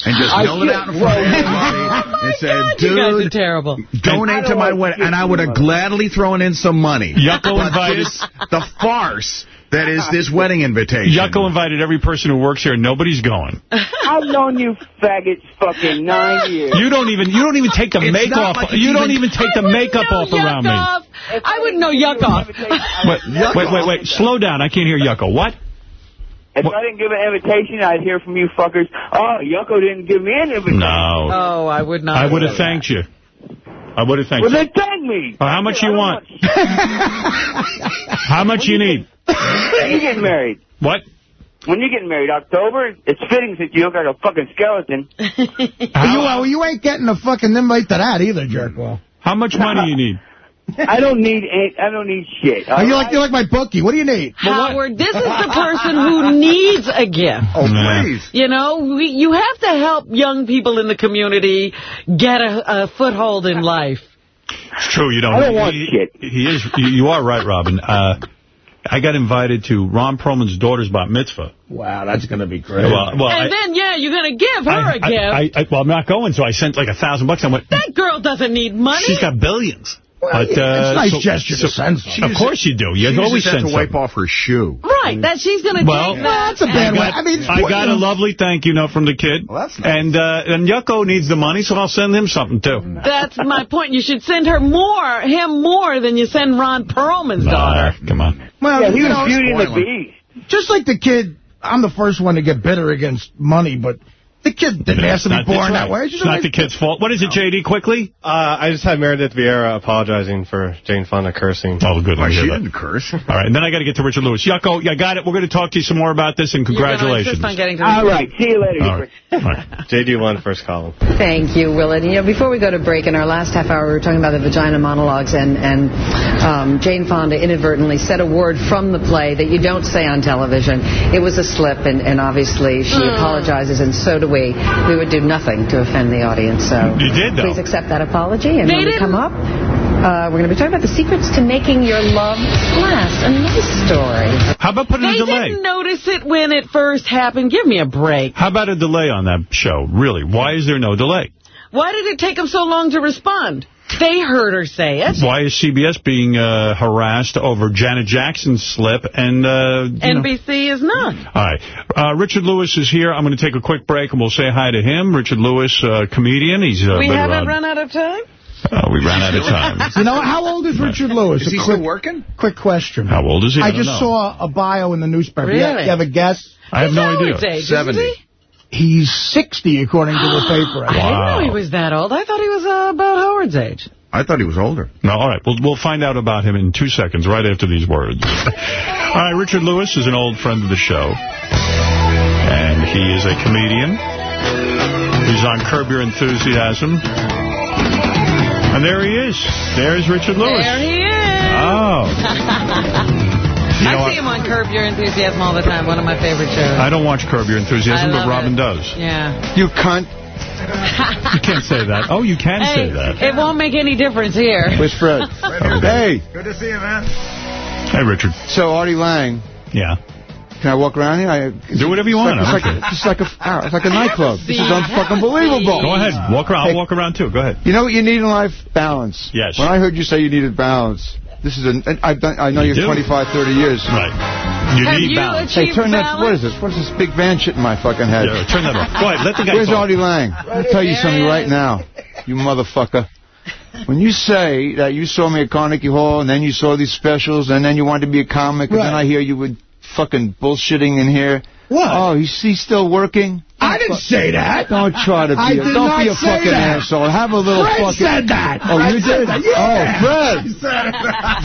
and just I held it out in front of everybody oh and said, God, you guys are dude, terrible. donate to my wedding. And I would have gladly thrown in some money. Yucko invited- the farce that is this wedding invitation. Yucko invited every person who works here. Nobody's going. I've known you faggots fucking nine years. You don't even. You don't even take the It's make off. like it's you don't even- even take the makeup off yuck around me. I wouldn't know yuck off. Wait, wait, wait, wait. Slow down. I can't hear Yucko. What? If What? I didn't give an invitation, I'd hear from you fuckers. Oh, Yucko didn't give me an invitation. No. Oh, I would not. I would have say that. thanked you. I would have thanked Well, you. then thank me. Uh, how much I you don't want? How much you need? When you getting married? What? when you're getting married, October, it's fitting since you look like a fucking skeleton. you, well, you ain't getting a fucking invite to that either, jerkwell. How much money you need? I don't need any, I don't need shit. Are you like you're like my bookie? What do you need? Howard, this is the person who needs a gift. Oh, please. You know, we, you have to help young people in the community get a, a foothold in life. It's true, you don't. I don't want he, shit. He is. You, you are right, Robin. Uh, I got invited to Ron Perlman's daughter's bat mitzvah. Wow, that's going to be great. Well, well, and I, then, yeah, you're going to give her I, a gift. I, I, well, I'm not going, so I sent like a thousand bucks. I went, that girl doesn't need money. she's got billions. But, it's a uh, nice so- gesture to so- send something. Of course you do. You She always just has send to wipe something. off her shoe. Right, that she's going to Well, take that. that's a bad I way. got, I mean, I got a lovely thank you note from the kid. That's. And uh, and Yucko needs the money, so I'll send him something, too. That's my point. You should send her more, him more, than you send Ron Perlman's daughter. Ah, come on. Well, Yeah, he you was know, Beauty and the spoiling. Beast. Just like the kid, I'm the first one to get bitter against money, but the kid didn't ask to be born that's that way. It's not the kid's fault. What is it, J.D., quickly? Uh, I just had Meredith Vieira apologizing for Jane Fonda cursing. Oh, good. Why, let me she that. didn't curse. All right, and then I got to get to Richard Lewis. Yucko, I got it. We're going to talk to you some more about this, and congratulations. insist on getting to All right, see you later. All right. All right. JD won first column. Thank you, Willard. You know, before we go to break, in our last half hour, we were talking about the vagina monologues, and, and um, Jane Fonda inadvertently said a word from the play that you don't say on television. It was a slip, and, and obviously she apologizes, and so do we. We would do nothing to offend the audience, so You did, though. please accept that apology. And They when we didn't- come up, uh, we're going to be talking about the secrets to making your love last. A nice story. How about putting They a delay? They didn't notice it when it first happened. Give me a break. How about a delay on that show? Really? Why is there no delay? Why did it take them so long to respond? They heard her say it. Why is CBS being uh, harassed over Janet Jackson's slip and, uh, you know- NBC is not. All right. Uh, Richard Lewis is here. I'm going to take a quick break, and we'll say hi to him. Richard Lewis, uh, comedian. He's uh, we haven't around. run out of time? Uh, we ran out of time. You know, how old is Richard Lewis? Is he quick, still working? Quick question. How old is he? I I just know. saw a bio in the newspaper. You, have, Really? you have a guess? I have He's no idea. age, isn't he? He's 60, according to the paper. I didn't know he was that old. I thought he was uh, about Howard's age. I thought he was older. No, all right. We'll, we'll find out about him in two seconds, right after these words. all right, Richard Lewis is an old friend of the show. And he is a comedian. He's on Curb Your Enthusiasm. And there he is. There's Richard Lewis. There he is. Oh. You know I see him on Curb Your Enthusiasm all the time. One of my favorite shows. I don't watch Curb Your Enthusiasm, but Robin it. does. Yeah. You cunt. You can't say that. Oh, you can Hey, say that. it won't make any difference here. Where's Fred? hey. Good to see you, man. Hey, Richard. So, Artie Lange, Yeah. can I walk around here? I, Do whatever you want. It's I like, don't it's like, ah, it's like a, it's like a nightclub. This is See, unfucking believable. Go ahead. Walk around. I'll walk around, too. Go ahead. You know what you need in life? Balance. Yes. When I heard you say you needed balance, this is a. I've done. I know You you do. 25, 30 years. Right. You Have need you balance. Hey, achieved turn that. What is this? What is this big van shit in my fucking head? Yeah, turn that off. Go ahead. Let the guy Where's talk. Artie Lange? I'll tell you something right now, you motherfucker. When you say that you saw me at Carnegie Hall and then you saw these specials and then you wanted to be a comic and then I hear you were fucking bullshitting in here. What? Oh, he's, he's still working? I didn't say that. Don't try to be I a, did don't not be a say fucking that. asshole. Have a little Fred fucking said that. Oh, Fred you did? that. Oh, yeah. Oh, Fred.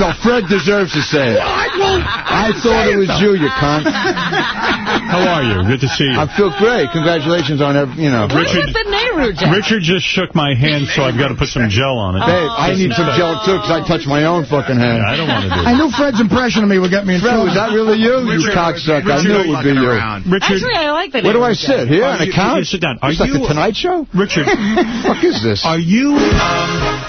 No, Fred deserves to say it. I, won't, I thought it was you, you cunt. How are you? Good to see you. I feel great. Congratulations on every, you know. What's Richard- with the Nehru? Richard just shook my hand, so I've got to put some gel on it. Babe, I need some gel too because I touched my own fucking hand. I don't want to do That. I it. knew Fred's impression of me would get me in Fred, trouble. was that really you? You cocksucker. I knew it would be you. Richard, Actually, I like the Where do I sit? Here Are on a couch? you sit down. Are It's like you- the Tonight Show? Richard, fuck is this? are you, um,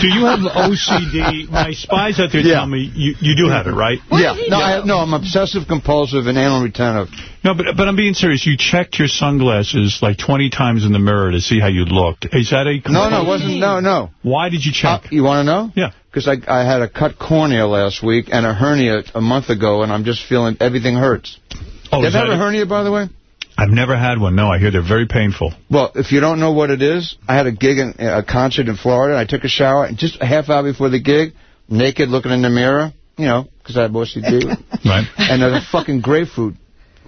do you have OCD? My spies out there Yeah. tell me you, you do have it, right? yeah. No, I, no, I'm obsessive compulsive and anal retentive. No, but but I'm being serious. You checked your sunglasses like 20 times in the mirror to see how you looked. Is that a No, no, it wasn't. No, no. Why did you Uh, check? you want to know? Yeah. Because I, I had a cut cornea last week and a hernia a month ago, and I'm just feeling everything hurts. Oh, you is ever that have a hernia, by the way? I've never had one. No, I hear they're very painful. Well, if you don't know what it is, I had a gig, in, uh, a concert in Florida. And I took a shower, and just a half hour before the gig, naked, looking in the mirror, you know, because I have OCD, Right. and there's a fucking grapefruit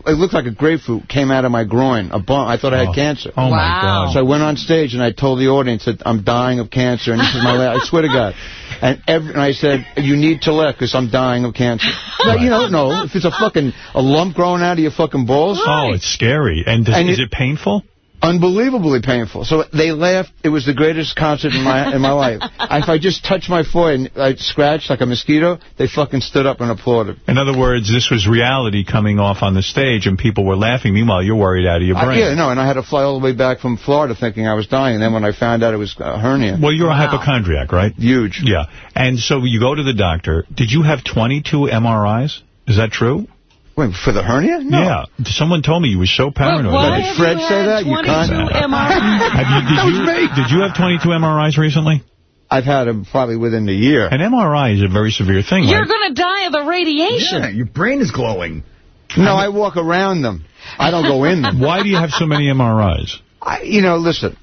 it looked like a grapefruit came out of my groin. A bump. I thought I had oh. cancer. Oh, my God. So I went on stage and I told the audience that I'm dying of cancer, and this is my last. I swear to God. And, every, and I said, you need to let because I'm dying of cancer. But, you don't know. If it's a fucking a lump growing out of your fucking balls. Oh, it's scary. And, does, And is it- it painful? Unbelievably painful. So they laughed. It was the greatest concert in my in my life. If I just touched my foot and I scratched like a mosquito, they fucking stood up and applauded. In other words, this was reality coming off on the stage, and people were laughing. Meanwhile, you're worried out of your Uh, brain. yeah, no, and I had to fly all the way back from Florida thinking I was dying. And then when I found out it was a hernia. Well, you're a hypochondriac, right? Huge. Yeah. And so you go to the doctor. Did you have 22 MRIs? Is that true? Wait, for the hernia? No. Yeah. Someone told me you were so paranoid. why Did Fred you say that? You 22 can't. MRIs? Have you, did, you, did you have 22 MRIs recently? I've had them probably within the year. An MRI is a very severe thing. You're right? going to die of the radiation. Yeah, your brain is glowing. No, I walk around them. I don't go in them. Why do you have so many MRIs? I, you know, listen.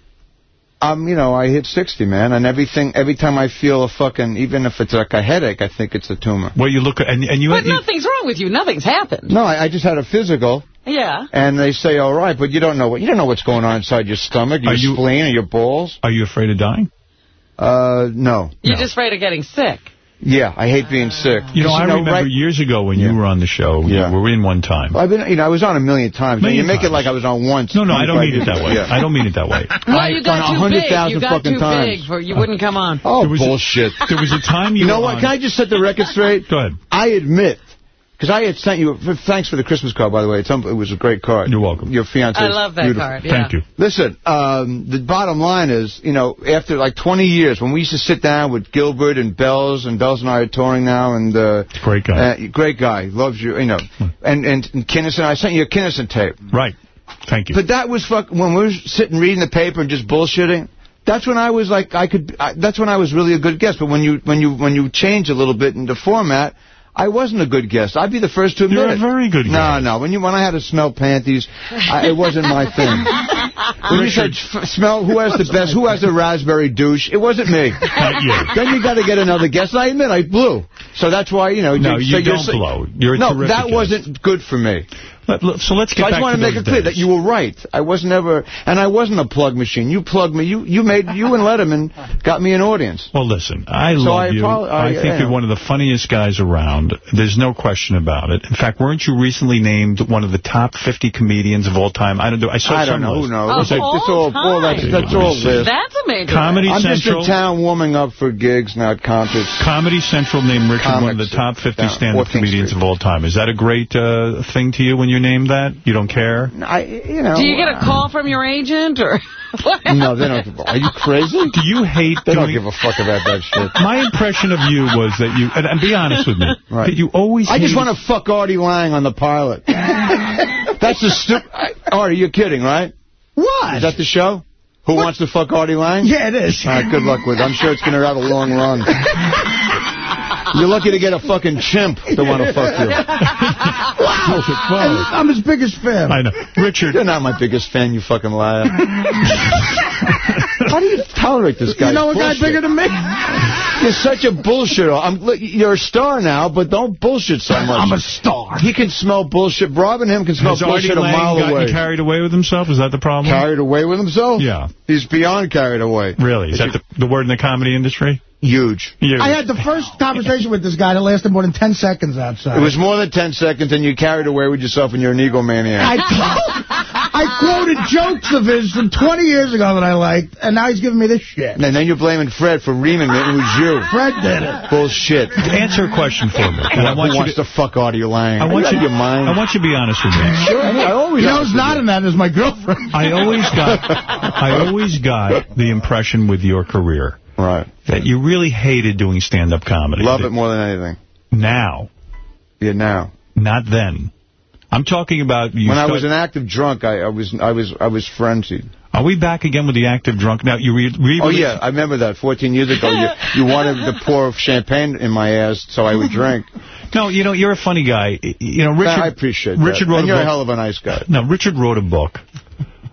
Um, you know, I hit 60, man, and everything. Every time I feel a fucking, even if it's like a headache, I think it's a tumor. Well, you look and and you. But you nothing's wrong with you. Nothing's happened. No, I, I just had a physical, Yeah. and they say, all right, but you don't know what you don't know what's going on inside your stomach, your Are you- spleen, or your balls. are you afraid of dying? Uh, no. You're just afraid of getting sick. Yeah, I hate being sick. You know, I remember right- years ago when Yeah. you were on the show. Yeah. You were in one time. I've been, you know, I was on a million times. Million you make times. it like I was on once. No, no, I don't 25 mean it that way. Yeah. I don't mean it that way. Well, you got done too big. 100,000 You got fucking too times. big for you wouldn't come on. Oh, There was a- bullshit. There was a time you You know were what? on- Can I just set the record straight? Go ahead. I admit, because I had sent you. Thanks for the Christmas card, by the way. It was a great card. You're welcome. Your fiance. I love that beautiful. card. Yeah. Thank you. Listen, um, the bottom line is, you know, after like 20 years, when we used to sit down with Gilbert and Bells, and Bells and I are touring now, and uh, Great guy. uh, great guy, loves you, you know, and and, and Kinnison, I sent you a Kinnison tape. Right. Thank you. But that was fuck when we were sitting reading the paper and just bullshitting. That's when I was like I could. I, that's when I was really a good guest. But when you when you when you change a little bit in the format, I wasn't a good guest. I'd be the first to admit You're a it. very good guest. No, guy. no. When you when I had to smell panties, I, it wasn't my thing. When you said smell who has the best, who has the raspberry douche, it wasn't me. Not you. Then you got to get another guest. I admit I blew. So that's why you know. No, so you you're don't sa- blow. You're a no, terrific that guest. wasn't good for me. Let- let- so let's So get I just want to make those it clear days. that you were right. I was never, and I wasn't a plug machine. You plugged me. You you made you and Letterman got me an audience. Well, listen, I So love I you. I I- think yeah. you're one of the funniest guys around. There's no question about it. In fact, weren't you recently named one of the top 50 comedians of all time? I don't know. I saw I don't some know. Who knows? Of That's, that's all all, all that's, time. that's all this. That's a major. Comedy I'm just Central. a town warming up for gigs, not concerts. Comedy Central named Richard one of the top 50 down stand-up comedians Street. of all time. Is that a great uh, thing to you when you're named that? You don't care? I, you know. Do you get a uh, call from your agent or? what? No, they don't. Give a, are you crazy? Do you hate They don't give a fuck about that shit. My impression of you was that you, and, and be honest with me, Right. that you always I just want to fuck Artie Lange on the pilot. That's the stupid. Artie, you're kidding, right? What? Is that the show? Who wants to fuck Artie Lange? Yeah, it is. All right, good luck with it. I'm sure it's going to have a long run. You're lucky to get a fucking chimp to want to fuck you. Wow. I'm, I'm his biggest fan. I know. Richard. You're not my biggest fan, you fucking liar. How do you tolerate this guy? You know a guy bigger than me? You're such a bullshitter. I'm, look, you're a star now, but don't bullshit so much. I'm a star. He can smell bullshit. Rob and him can smell Has Artie bullshit a Lang mile gotten away. carried away with himself? Is that the problem? Carried away with himself? Yeah. He's beyond carried away. Really? Is that the, the word in the comedy industry? Huge. Yeah. I had the first conversation with this guy that lasted more than 10 seconds outside. It was more than 10 seconds, and you carried away with yourself and you're an egomaniac. I, I quoted jokes of his from 20 years ago that I liked, and now he's giving me this shit. And then you're blaming Fred for reaming it. It was you. Fred did it. Bullshit. Answer a question for me. I want Who you wants to, to fuck Artie Lange? I want you, your mind. I want you to be honest with me. Sure, I always You know who's not in that is my girlfriend. I always got, I always got the impression with your career Right. that you really hated doing stand-up comedy. Love it more than anything. Now, Yeah, now. not then. I'm talking about you. when I was an active drunk, I, I was I was I was frenzied. Are we back again with the active drunk? Now you re, re Oh yeah, I remember that. 14 years ago, you you wanted to pour champagne in my ass so I would drink. No, you know you're a funny guy. You know Richard. I appreciate that. Richard wrote and a you're book. a hell of a nice guy. No, Richard wrote a book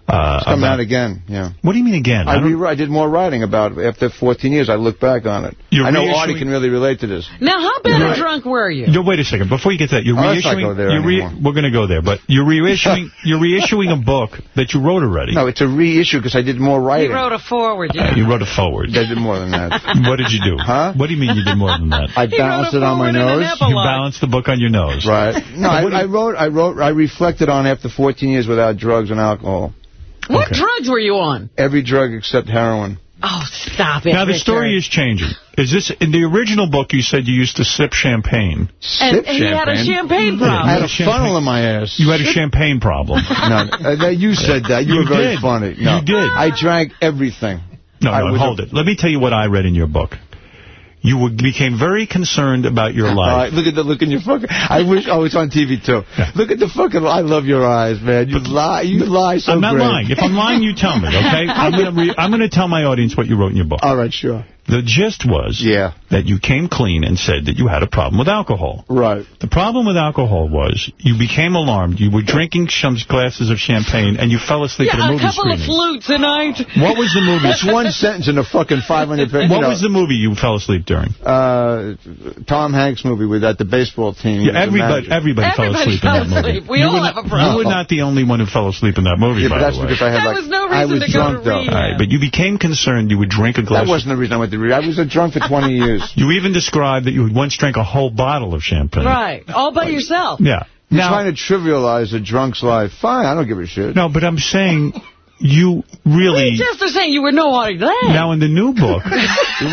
Uh, It's coming about- out again, yeah. What do you mean again? I, I re- I did more writing about it. After 14 years, I look back on it. You're I know reissuing- Artie can really relate to this. Now, how bad Right. drunk were you? No, wait a second. Before you get to that, you're Oh, reissuing. go there you're re- anymore. we're going to go there, but you're reissuing. you're reissuing a book that you wrote already. No, it's a reissue because I did more writing. You writing. wrote a forward, Uh, you wrote a forward. I did more than that. What did you do? Huh? What do you mean you did more than that? I balanced it on my nose. You balanced the book on your nose. Right. No, I, I wrote, I wrote, I reflected on after 14 years without drugs and alcohol. What drugs were you on? Every drug except heroin. Oh, stop it, Now the Richard. story is changing. Is this in the original book? You said you used to sip champagne. Sip And he had a champagne problem. I had a funnel in my ass. You had a champagne problem. no, uh, you said that. You, You were very did. funny. No, You did. I drank everything. No, no, hold it. Let me tell you what I read in your book. You were, became very concerned about your life. right, look at the look in your fucking. I wish. Oh, it's on TV too. Look at the fucking. I love your eyes, man. You lie. You lie so I'm not great. lying. If I'm lying, you tell me, okay? I'm going to I'm going to tell my audience what you wrote in your book. All right, sure. The gist was Yeah. that you came clean and said that you had a problem with alcohol. Right. The problem with alcohol was you became alarmed. You were drinking some glasses of champagne and you fell asleep at Yeah, a a movie couple screening. of flutes a night. What was the movie? It's one sentence in a fucking 500 page. What was the movie you fell asleep during? uh, Tom Hanks movie with that the baseball team? Yeah, was everybody, everybody, fell asleep fell in that movie. We you all were have not, a problem. You were not the only one who fell asleep in that movie, Yeah, by but that's the way. because I had That like was no I reason was to go drunk to though. All right, but you became concerned. You would drink a glass. That wasn't the reason I went to read. I was a drunk for 20 years. You even described that you once drank a whole bottle of champagne. Right. All by yourself. Yeah. You're Now, trying to trivialize a drunk's life. Fine, I don't give a shit. no, but I'm saying you really... We just are saying you were nobody then. Now, in the new book...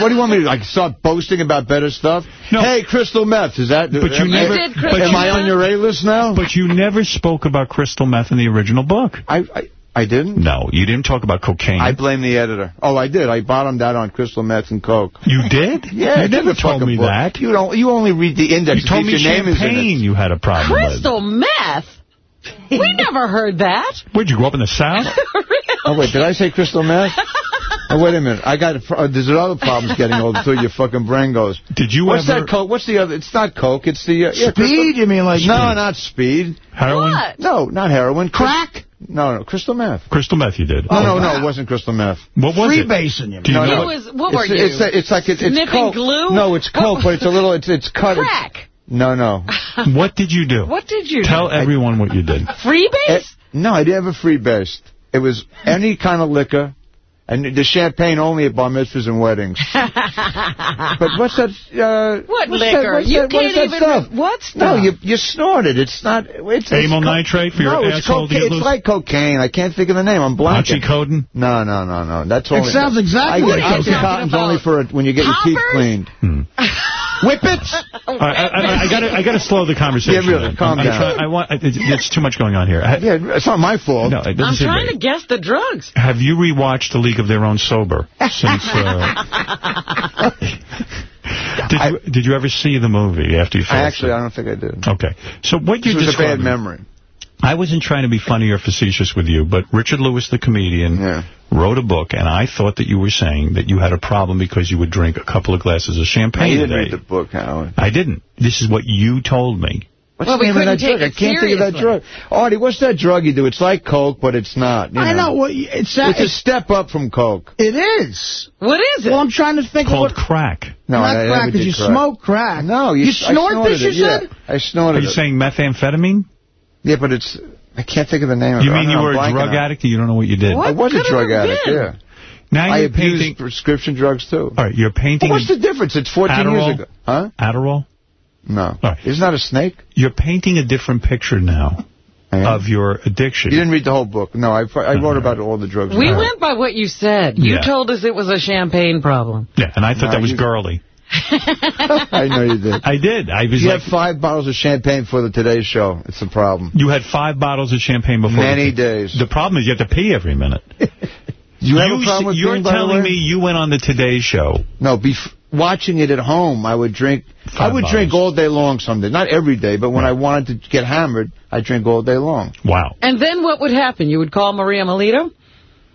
What do you want me to like start boasting about better stuff? No. Hey, crystal meth, is that? But you am, never- did Am crystal I on your A list now? But you never spoke about crystal meth in the original book. I, I I didn't. No, you didn't talk about cocaine. I blame the editor. Oh, I did. I bottomed out on crystal meth and coke. you did? Yeah, You it's in never the told fucking me book. that. You don't. You only read the index. You told me see if your name is in champagne you had a problem Crystal meth? We never heard that. Where'd you grow up in the South? Oh wait, did I say crystal meth? oh wait a minute. I got. A pro- uh, there's other problems getting old too. Your fucking brain goes. Did you What's ever... that coke? What's the other? It's not coke. It's the uh, yeah, Speed? crystal- You mean like No, not speed. Heroin? What? No, not heroin. crack? No, no, crystal meth. Crystal meth you did. No, no, wow. no, it wasn't crystal meth. What was it? Freebasing, you Do you mean. No, It was, what were it's, you? It's, it's like it's, it's Sniffing coke. glue? No, it's coke, but it's a little. It's it's cut. it's- Crack. No, no. What did you do? What did you Tell do? everyone what you did. Freebase? Eh, no, I didn't have a free based. It was any kind of liquor, and the champagne only at bar mitzvahs and weddings. but what's that? Uh, What what's liquor? That, what's You that, what is can't that even- stuff? what No, you you snort it. It's not. It's, it's Amyl co- nitrate for your no, it's asshole to cocaine. get It's loose? like cocaine. I can't think of the name. I'm blanking. Oxycodone? No, no, no, no. That's all. It sounds exactly I like get cocaine. Oxycontin's only for it when you get your teeth cleaned. Hmm. Whippets. All right, I, I, I gotta, I gotta slow the conversation. Yeah, really, calm I'm, I'm down. trying- I want, it's, it's too much going on here. Ha- Yeah, it's not my fault. No, it doesn't I'm trying right. to guess the drugs. Have you rewatched The League of Their Own Sober since? Uh, did you did you ever see the movie after you? fell I actually, I don't think I did. Okay, so what you you was a bad memory. I wasn't trying to be funny or facetious with you, but Richard Lewis, the comedian, Yeah. wrote a book, and I thought that you were saying that you had a problem because you would drink a couple of glasses of champagne You didn't a read the book, Howard. I didn't. This is what you told me. What's Well, the we name of that couldn't drug? I can't think of that drug. Artie, what's that drug you do? It's like Coke, but it's not. you I know. Well, it's, It's a step up from Coke. It is. What is it? Well, I'm trying to think Called of what... crack. No, not I, I crack, never because did you crack. smoke crack. No, you, You snort snorted this, you it, yeah. said? I Are you it. saying methamphetamine? Yeah, but it's... I can't think of the name of You it. I mean you know, were a drug on addict and you don't know what you did? What I was a drug addict, been? yeah. Now I you're abused painting... prescription drugs, too. All right, you're painting... Well, what's the difference? It's 14 Adderall? years ago. Huh? Adderall? No. right. Isn't that a snake? You're painting a different picture now of your addiction. You didn't read the whole book. No, I, I wrote about all the drugs. We went by what you said. You Yeah. told us it was a champagne problem. Yeah, and I thought No, that was you- girly. I know you did. I did. I was You like, had five bottles of champagne for the Today Show. It's a problem. you had five bottles of champagne before. Many the, days. The problem is you have to pee every minute. You have a problem with You're peeing, by the telling me you went on the Today Show. No, bef- watching it at home, I would drink. I Five would drink all day long some days. Not every day, but when I wanted to get hammered, I drink all day long. Wow. And then what would happen? You would call Maria Milito?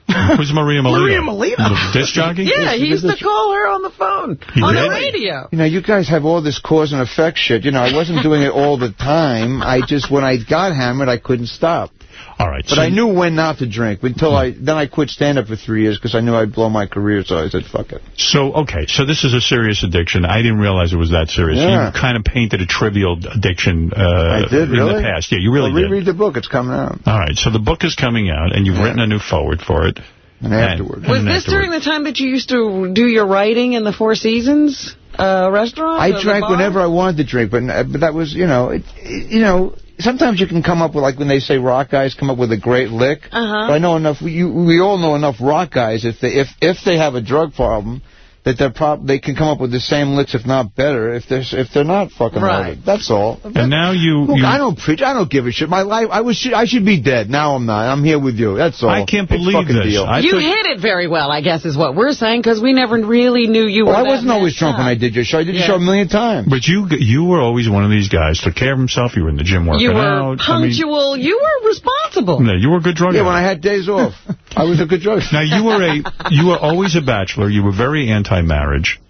Who's Maria Milito? Maria Milito. The disc jockey? Yeah, he used to call her on the phone. He on did? the radio. You know, you guys have all this cause and effect shit. You know, I wasn't doing it all the time. I just, when I got hammered, I couldn't stop. All right. But so I knew when not to drink. Until I then I quit stand up for three years because I knew I'd blow my career. So I said, "Fuck it." So, okay, so this is a serious addiction. I didn't realize it was that serious. Yeah. You kind of painted a trivial addiction uh, I did in really. the past. Yeah, you really well, did. reread the book. It's coming out. All right, so the book is coming out, and you've written a new forward for it. And afterward. Was this during the time that you used to do your writing in the Four Seasons uh, restaurant? I drank whenever I wanted to drink, but but that was, you know, it, it- you know, sometimes you can come up with, like when they say rock guys come up with a great lick. Uh-huh. But I know enough, you, we all know enough rock guys, if they, if, if they have a drug problem, that they're prob they can come up with the same licks, if not better, if they're, if they're not fucking Right. loaded. That's all. And now you... Look, you I don't preach. I don't give a shit. My life, I was, I should be dead. Now I'm not. I'm here with you. That's all. I can't believe this. Deal. I you hit it very well, I guess, is what we're saying, because we never really knew you Well, were I wasn't always drunk when I did your show. I did your show a million times. But you you were always one of these guys, took care of himself, you were in the gym working out. You were out. I mean, punctual. you were responsible. no, you were a good drug Yeah, addict. when I had days off, I was a good drug. Now, you were a you were always a bachelor. You were very anti-marriage.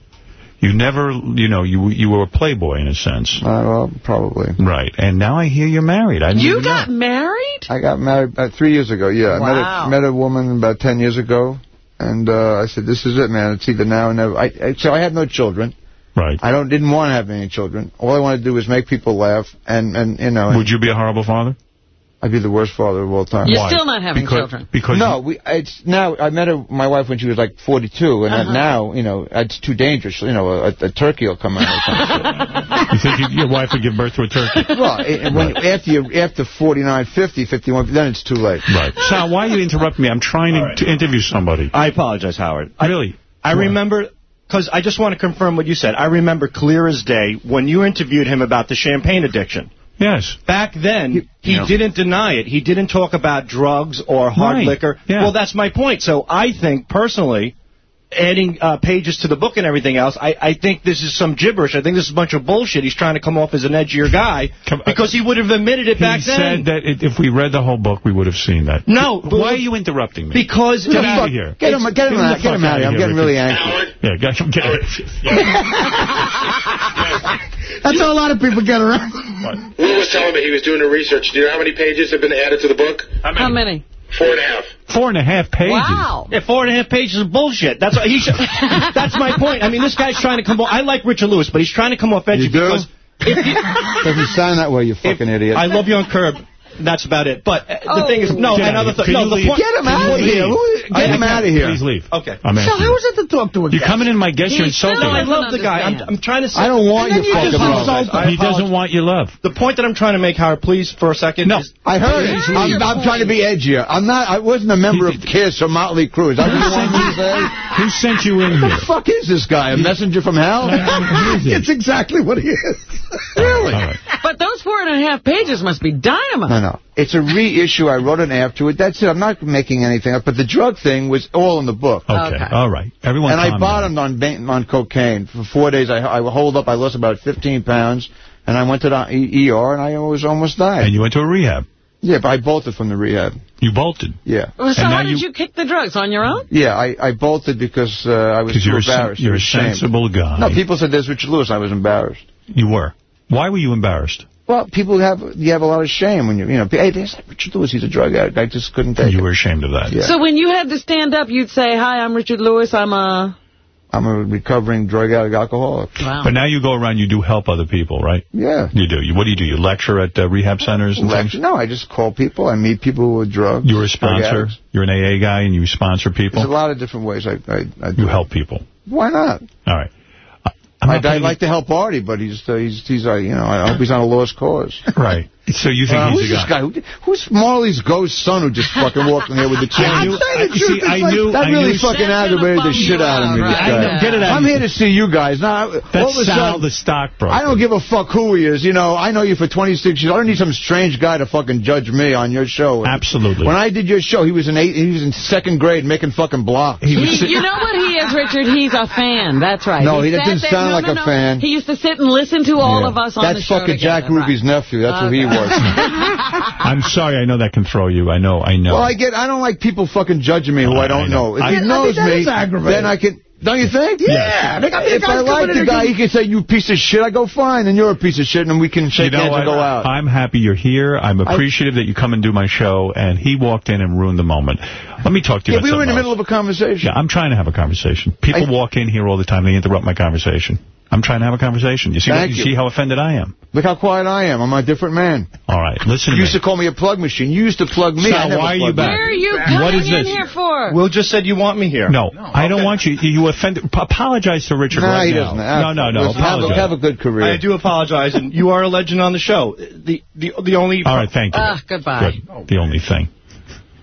You never, you know, you you were a playboy in a sense. Uh, well, probably. Right. And now I hear you're married. I You got know. married? I got married about three years ago, yeah. I met a, met a woman about ten years ago, and uh, I said, this is it, man. It's either now or never. I, I, so I had no children. Right. I don't didn't want to have any children. All I wanted to do was make people laugh, and, and you know... Would you be a horrible father? I'd be the worst father of all time. You're still not having because, children. Because no, we, it's now. I met her, my wife when she was like 42, and Uh-huh. now, you know, it's too dangerous. You know, a, a turkey will come out. Or something. you think you- your wife would give birth to a turkey? well, it, when, after you after 49, 50, 51, then it's too late. Right. Sal, why are you interrupting me? I'm trying to, to interview somebody. I apologize, Howard. Really? I remember, because I just want to confirm what you said. I remember clear as day when you interviewed him about the champagne addiction. Yes. Back then, he Yeah. didn't deny it. He didn't talk about drugs or hard Right. liquor. Yeah. Well, that's my point. So I think, personally, adding uh, pages to the book and everything else, I, I think this is some gibberish. I think this is a bunch of bullshit. He's trying to come off as an edgier guy because he would have admitted it back then. He said that it, if we read the whole book, we would have seen that. No, but- Why are you interrupting me? Because Get the out of here. Get him, get him, the out, get him out of here. I'm getting really angry. Yeah, get him. Get That's how a lot of people get around. Lou was telling me he was doing the research. Do you know how many pages have been added to the book? How many? Four and a half. Four and a half pages. Wow. Yeah, four and a half pages of bullshit. That's what he should, That's my point. I mean, this guy's trying to come off. I like Richard Lewis, but he's trying to come off edgy You do? because if you, Doesn't sound that way, you fucking idiot. I love you on Curb. That's about it. But uh, the Oh. thing is, no, Get out another of here. thing. Can No, you the point. Get him out of here. leave? Who- I- Get him out of here. Please leave. Okay. I'm So asking how is it to talk to a You're guest? coming in my guest, you're insulting No, I love the guy. I'm. I'm trying to say. I don't want And you fucking love. He doesn't want your love. The point that I'm trying to make, Howard, please, for a second. No. is- I heard it. I'm. I'm trying to be edgier. I'm not. I wasn't a member of Kiss or Motley Crue. Is that what you want me to say? Who sent you in What here? the fuck is this guy? A messenger from hell? It's exactly what he is. really? But those four and a half pages must be dynamite. No, no. It's a reissue. I wrote an after it. That's it. I'm not making anything up. But the drug thing was all in the book. Okay. Okay. All right. Everyone and I calm down. bottomed on on cocaine for four days. I I hold up. I lost about 15 pounds, and I went to the E- ER, and I was almost died. And you went to a rehab. yeah, but I bolted from the rehab. You bolted. Yeah, Well, So And how did you- you kick the drugs? On your own? yeah. I, I bolted because uh, I was Because too you're, a, sen- embarrassed. you're I a was ashamed. sensible guy. No, people said there's Richard Lewis. I was embarrassed. You were. Why were you embarrassed? Well, people have you have a lot of shame when you you know. Hey, there's Richard Lewis. He's a drug addict. I just couldn't take You it. were ashamed of that. Yeah. So when you had to stand up, you'd say, hi, I'm Richard Lewis. I'm a... I'm a recovering drug addict alcoholic. Wow. But now you go around, you do help other people, right? Yeah. You do. You, what do you do? You lecture at uh, rehab centers and Lecture- things? No, I just call people. I meet people with drugs. You're a sponsor. You're an AA guy, and you sponsor people? There's a lot of different ways I I, I do You help people. Why not? All right. I, I'd like to help Artie, but he's uh, he's he's uh, you know I hope he's on a lost cause. Right. So you think Uh, he's who's a this guy? guy? Who, who's Marley's ghost son who just fucking walked in here with the chain? I knew- I'm saying the truth, see, it's I like- knew- that I really knew- fucking aggravated the shit you out of me. right? guy. I know. Get it out. I'm here to see you guys. Now, all That's of a Sal, sudden, the stockbroker. I don't give a fuck who he is. You know, I know you for 26 years. I don't need some strange guy to fucking judge me on your show. Absolutely. When I did your show, he was in eight. He was in second grade making fucking blocks. He He, sit- you know what he is, Richard? He's a fan. That's right. No, he sat doesn't sound no, like no, a fan. He used to sit and listen to all Yeah. of us on That's the show That's fucking Jack together, Ruby's nephew. That's who he Okay. Was. I'm sorry. I know that can throw you. I know. I know. Well, I get. I don't like people fucking judging me who I, I don't know. know. If I- he I think knows that me, is aggravating. then I can. Don't you think? Yeah. They got the if I like the guy, getting- he can say, you piece of shit. I go, fine, and you're a piece of shit, and we can shake You know hands what? and go out. I'm happy you're here. I'm appreciative that you come and do my show. And he walked in and ruined the moment. Let me talk to you yeah, about we were in the something middle of a conversation. Yeah, I'm trying to have a conversation. People walk in here all the time. They interrupt my conversation. I'm trying to have a conversation. You see, Thank you you. see how offended I am? Look how quiet I am. I'm a different man. All right, listen You to used me. to call me a plug machine. You used to plug me. Sal, why are you back? Where are you What coming is in this? here for? Will just said you want me here. No, I don't want you. You offended. Apologize to Richard Nah, right he now. doesn't. No, no, no. Listen, have, a, have a good career. I do apologize, and you are a legend on the show. The the the only. All right, thank you. Ah, goodbye. Good. The only thing.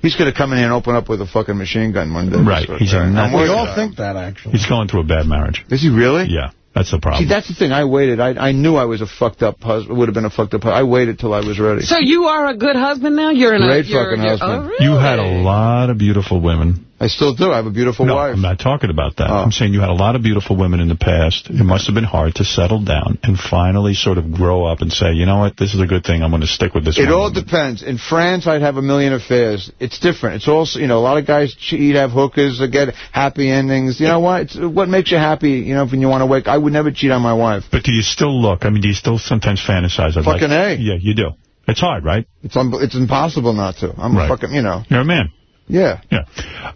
He's going to come in here and open up with a fucking machine gun one day. Right. He's a I'm We all think that, actually. He's going through a bad marriage. Is he really? Yeah, that's the problem. See, that's the thing. I waited. I I knew I was a fucked up husband. Would have been a fucked up husband. I waited till I was ready. So you are a good husband now? You're in a Great you're, fucking you're, husband. Oh, really? You had a lot of beautiful women. I still do. I have a beautiful no, wife. I'm not talking about that. Oh. I'm saying you had a lot of beautiful women in the past. It must have been hard to settle down and finally sort of grow up and say, you know what, this is a good thing. I'm going to stick with this It all woman." depends. In France, I'd have a million affairs. It's different. It's also, you know, a lot of guys cheat, have hookers, get happy endings. You know what? It's what makes you happy, you know, when you want to wake. I would never cheat on my wife. But do you still look? I mean, do you still sometimes fantasize? I'd Fucking like, A. Yeah, you do. It's hard, right? It's it's impossible not to. I'm Right. fucking, you know. You're a man. Yeah. Yeah.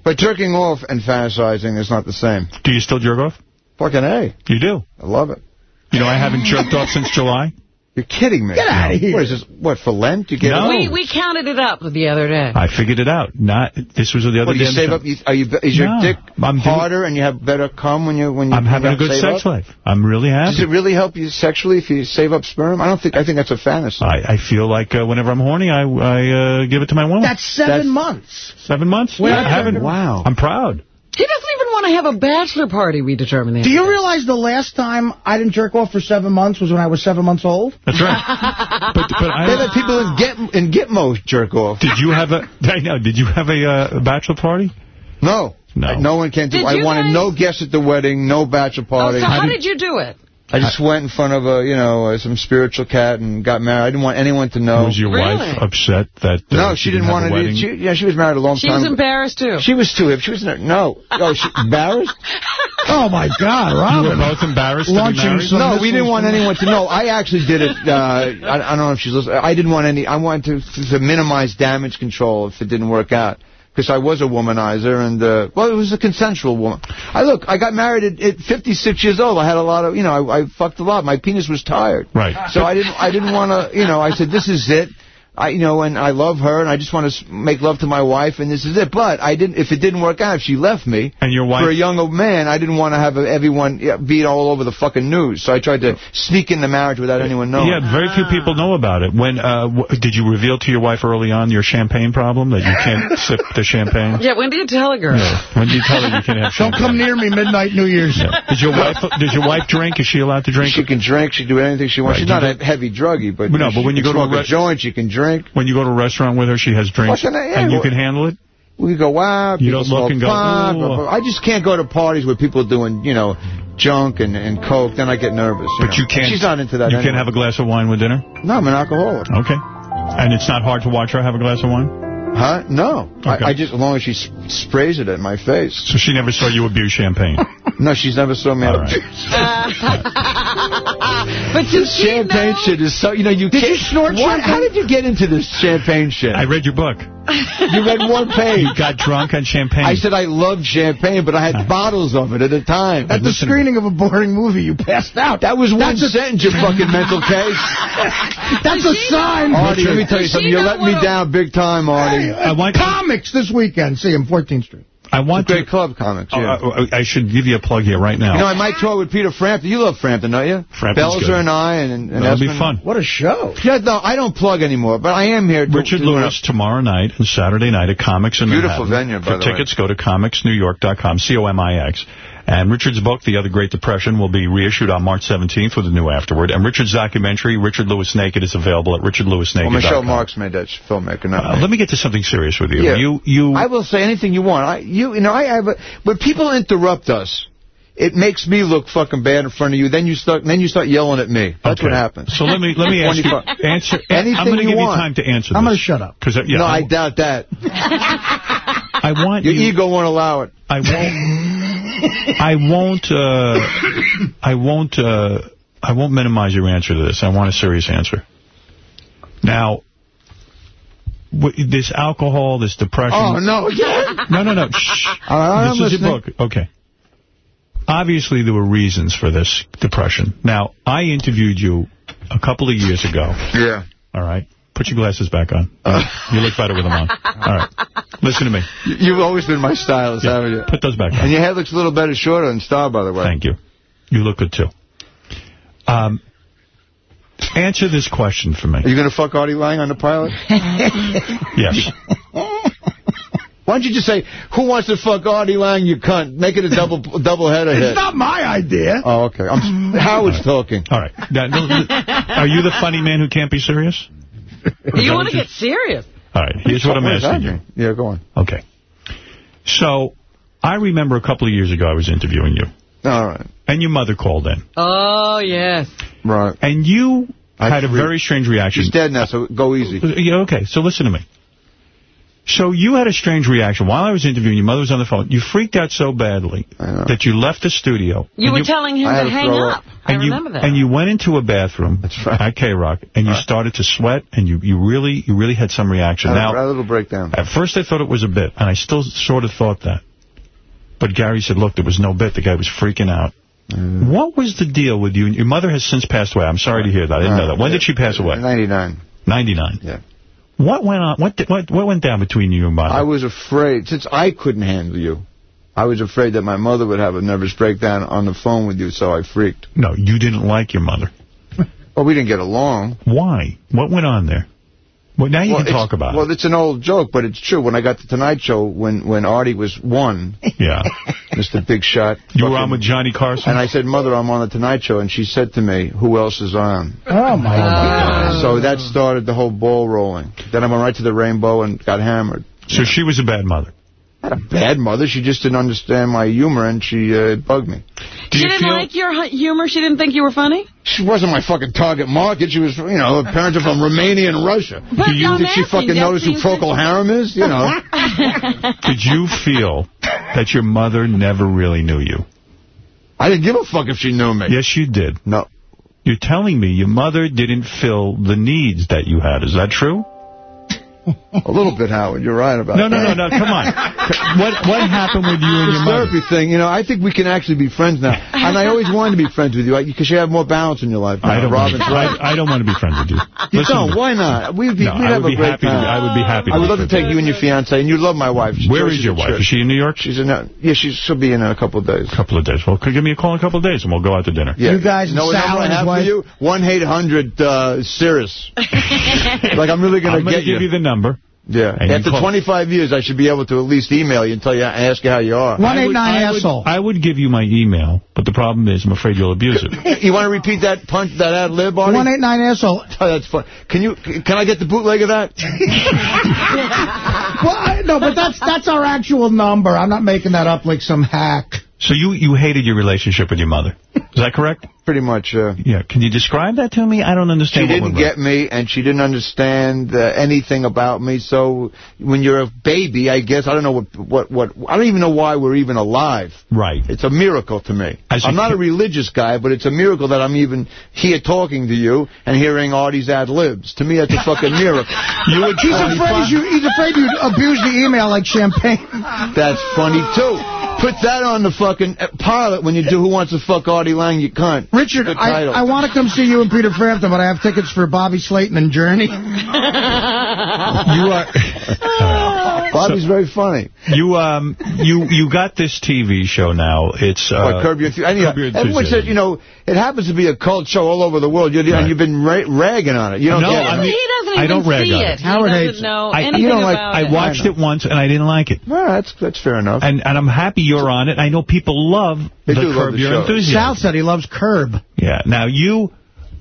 But jerking off and fantasizing is not the same. Do you still jerk off? Fucking A. You do. I love it. You know, I haven't jerked off since July. You're kidding me. Get outta here. What is this? What, for Lent? You get No. We we counted it up the other day. I figured it out. Not this was the other What, do day. you save up? You, are you, is your No, dick I'm harder and you have better cum when you when you I'm having a good sex up? life. I'm really happy. Does it really help you sexually if you save up sperm? I don't think. I think that's a fantasy. I, I feel like uh, whenever I'm horny, I I uh, give it to my woman. That's seven That's- months. Seven months. Well, I I haven't. Wow. I'm proud. He doesn't even want to have a bachelor party, we determined. the Do you realize the last time I didn't jerk off for seven months was when I was seven months old? That's right. but but They I, let people in Get in Gitmo jerk off. did you have a? I know. Did you have a uh, bachelor party? No. No. No one can do. Did I wanted guys- no guests at the wedding, no bachelor Oh, party. so how did you do it? I just went in front of a, you know, uh, some spiritual cat and got married. I didn't want anyone to know. Was your Really? wife upset that? Uh, no, she didn't have want a to. wedding? She, yeah, she was married a long She time. was embarrassed, too. She was too hip. She was no. Oh, she embarrassed? Oh, my God, You were Robin. both embarrassed to be Launching married? No, we didn't want anyone to know. I actually did it. Uh, I, I don't know if she's listening. I didn't want any. I wanted to, to minimize damage control if it didn't work out. Because I was a womanizer, and uh, well, it was a consensual woman. I look, I got married at, at 56 years old. I had a lot of, you know, I, I fucked a lot. My penis was tired. Right. So I didn't, I didn't want to, you know. I said, this is it. I, you know, and I love her, and I just want to make love to my wife, and this is it. But I didn't. If it didn't work out, if she left me, And your wife? for a younger man, I didn't want to have everyone yeah, be all over the fucking news. So I tried to sneak in the marriage without anyone knowing. Yeah, very few people know about it. When uh, w did you reveal to your wife early on your champagne problem that you can't sip the champagne? Yeah, when did you tell a girl? When did you tell her you can't have Don't come near me midnight New Year's. Did your wife? Did your wife drink? Is she allowed to drink? She can drink. She can do anything she wants. Right, She's not a heavy druggie, but No, but when you go to a smoke a joint, she can drink. When you go to a restaurant with her, she has drinks, What's? Yeah, and you can handle it. We go out. You don't look and go, pot, blah, blah. I just can't go to parties where people are doing, you know, junk and, and coke. Then I get nervous. But know. you can't. She's not into that. You anyway. can't have a glass of wine with dinner. No, I'm an alcoholic. Okay. And it's not hard to watch her have a glass of wine. Huh? No. Okay. I, I just as long as she s- sprays it at my face. So she never saw you abuse champagne. No, she's never saw me. All out right. but did she champagne know? shit is so you know you Did can't, you snort what, champagne? How did you get into this champagne shit? I read your book. you read one page. You got drunk on champagne. I said I loved champagne, but I had bottles of it at a time. At the screening of a boring movie, you passed out. That was one That's a- sentence, you fucking mental case. That's a sign. Artie, let me tell you Does something. You're know letting me down big time, Artie. I want- Comics this weekend. See him, 14th Street. I want Great to. club comics, Oh, yeah. uh, I should give you a plug here right now. You know, I might tour with Peter Frampton. You love Frampton, don't you? Frampton's Belzer good. and I and, and That'll be fun. What a show. Yeah, no, I don't plug anymore, but I am here. to- Richard to- Lewis tomorrow night and Saturday night at Comics in Beautiful Manhattan. venue, by For the way. tickets, go to comixnewyork.com, C-O-M-I-X. And Richard's book, The Other Great Depression, will be reissued on March 17th with a new afterward. And Richard's documentary, Richard Lewis Naked, is available at Well, richardlewisnaked.com. Michelle Marks made that filmmaker, not Uh, me. let me get to something serious with you. Yeah. You, you, I will say anything you want. I, you, you know, I have. A, when people interrupt us, it makes me look fucking bad in front of you. Then you start, then you start yelling at me. That's Okay. what happens. So let me let me ask you answer. Anything I'm going to give want. you time to answer. I'm going to shut up. Because yeah, no, I, I doubt that. I want Your you. ego won't allow it. I won't. I won't, uh, I won't, uh, I won't minimize your answer to this. I want a serious answer. Now, this alcohol, this depression. Oh, no, again? No, no, no. Shh. I'm this is your book. Okay. Obviously, there were reasons for this depression. Now, I interviewed you a couple of years ago. Yeah. All right. Put your glasses back on. you look better with them on. All right. Listen to me. You've always been my stylist, haven't you? Put those back on. And your head looks a little better shorter than Star, by the way. Thank you. You look good, too. Um, answer this question for me. Are you going to fuck Artie Lange on the pilot? Yes. Why don't you just say, who wants to fuck Artie Lange, you cunt? Make it a double double header hit. It's not my idea. Oh, okay. I'm, Howard's talking. All right. Now, no, Are you the funny man who can't be serious? You want to get serious. All right. Here's what I'm What is asking you. happening? Yeah, go on. Okay. So, I remember a couple of years ago I was interviewing you. All right. And your mother called in. Oh, yes. Right. And you I had a very strange reaction. She's dead now, so go easy. Yeah, okay, so listen to me. So you had a strange reaction. While I was interviewing, your mother was on the phone. You freaked out so badly that you left the studio. You and were telling him I to to hang up. up. I and you, remember that. And you went into a bathroom at K-Rock, and you started to sweat, and you, you really you really had some reaction. I had Now, a little breakdown. at first I thought it was a bit, and I still sort of thought that. But Gary said, look, there was no bit. The guy was freaking out. Mm. What was the deal with you? Your mother has since passed away. I'm sorry to hear that. I didn't know that. When did she pass away? 99. 99. Yeah. What went on? What, did, what what went down between you and mother? I was afraid, since I couldn't handle you, I was afraid that my mother would have a nervous breakdown on the phone with you, so I freaked. No, you didn't like your mother. Well, we didn't get along. Why? What went on there? Well, now you well, can talk about it. Well, it's an old joke, but it's true. When I got the Tonight Show, when, when Artie was one. Yeah. Mr. Big Shot. You were on with Johnny Carson? And I said, Mother, I'm on the Tonight Show. And she said to me, who else is on? Oh, my God. So that started the whole ball rolling. Then I went right to the Rainbow and got hammered. So she was a bad mother. Not a bad mother. She just didn't understand my humor, and she uh, bugged me. she didn't like your humor? She didn't think you were funny? She wasn't my fucking target market. She was, you know, her parents are from Romania and Russia. But Did, you, I'm did she fucking that notice who seems Procol Harum is? You know. Did you feel that your mother never really knew you? I didn't give a fuck if she knew me. Yes, you did. No. You're telling me your mother didn't fill the needs that you had. Is that true? A little bit, Howard. You're right about that. No, no, no, no. Come on. What what happened with you and This your mother? therapy thing, you know, I think we can actually be friends now. And I always wanted to be friends with you because you have more balance in your life. I don't, want Robin's to, right. I, I don't want to be friends with you. You Listen don't. Why not? We'd be, No, we'd have would a great happy to- time. I would be happy to I would love to take you and your fiance, and you love my wife. Where Joyce is your wife? church. Is she in New York? She's in. A, yeah, she's, she'll be in a couple of days. A couple of days. Well, could give me a call in a couple of days, and we'll go out to dinner. Yeah. You guys know what Sal number I and his have for wife? you? One eight hundred uh, Sirius. like I'm really gonna I'm going get to give you the number. Yeah. And After 25 years, I should be able to at least email you and tell you, ask you how you are. One eight nine I would, asshole. I would give you my email, but the problem is I'm afraid you'll abuse it. You want to repeat that punch, that ad lib, Artie? One eight nine asshole. Oh, that's fun. Can you? Can I get the bootleg of that? Well, I, no, but that's that's our actual number. I'm not making that up like some hack. So you, you hated your relationship with your mother. Is that correct? Pretty much. Uh, Yeah. Can you describe that to me? I don't understand She didn't get me, and she didn't understand uh, anything about me. So when you're a baby, I guess I don't know what what what I don't even know why we're even alive. Right. It's a miracle to me. As I'm not a religious guy, but it's a miracle that I'm even here talking to you and hearing Artie's ad libs. To me, that's a fucking miracle. You would He's afraid you. He's afraid you'd abuse the email like champagne. That's funny, too. Put that on the fucking uh, pilot when you do Who Wants to Fuck Artie Lange, you cunt. Richard, I. I want to come see you and Peter Frampton, but I have tickets for Bobby Slayton and Journey. You are. Bobby's very funny. You um you you got this TV show now. It's uh, What, Curb Your Enthusiasm? Anyhow, Curb everyone Enthusiasm. said, you know, it happens to be a cult show all over the world, You're, Right. and you've been ra ragging on it. You don't No, get it. I mean- he doesn't even I don't rag on it. it. He Howard doesn't hates it. know I, anything you know, like about I it. watched it once and I didn't like it. Well, that's that's fair enough. And and I'm happy you're on it. I know people love They the do love the Your show. Enthusiasm. Sal said he loves Curb. Yeah. Now you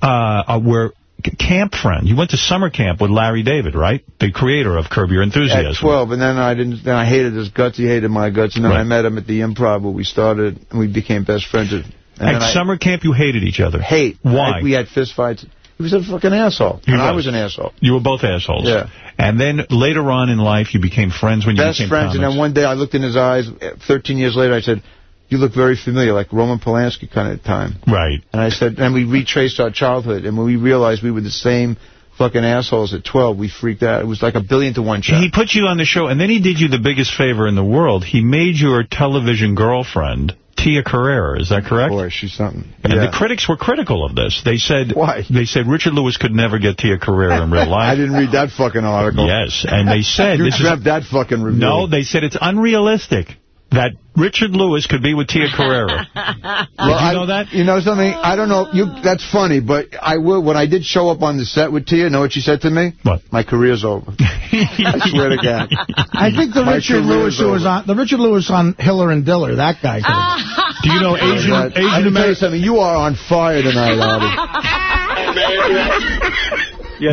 uh were c- camp friend. You went to summer camp with Larry David, right? The creator of Curb Your Enthusiasm. At 12, and then I didn't. Then I hated his guts. He hated my guts, and then Right. I met him at the Improv where we started, and we became best friends. And At I- summer camp, you hated each other. hate. Why? We had fist fights. He was a fucking asshole, and I was. was an asshole. You were both assholes. Yeah. And then later on in life, you became friends when you Best became friends, and then one day I looked in his eyes. 13 years later, I said, you look very familiar, like Roman Polanski kind of time. Right. And I said, and we retraced our childhood, and when we realized we were the same fucking assholes at 12, we freaked out. It was like a billion to one shot. He put you on the show, and then he did you the biggest favor in the world. He made your television girlfriend, Tia Carrere. Is that correct? Boy, she's something. And Yeah. the critics were critical of this. They said Why? They said Richard Lewis could never get Tia Carrere in real life. I didn't read that fucking article. Yes, and they said you this is that fucking review. no. They said it's unrealistic that Richard Lewis could be with Tia Carrere. Well, you I, know that? You know something? I don't know. You That's funny, but I will. When I did show up on the set with Tia, know what she said to me? What? My career's over. I swear to God. I think the My Richard Lewis who was on the Richard Lewis on Hiller and Diller, that guy. could have Do you know Asian I Asian can tell you American? something. You are on fire tonight, Artie.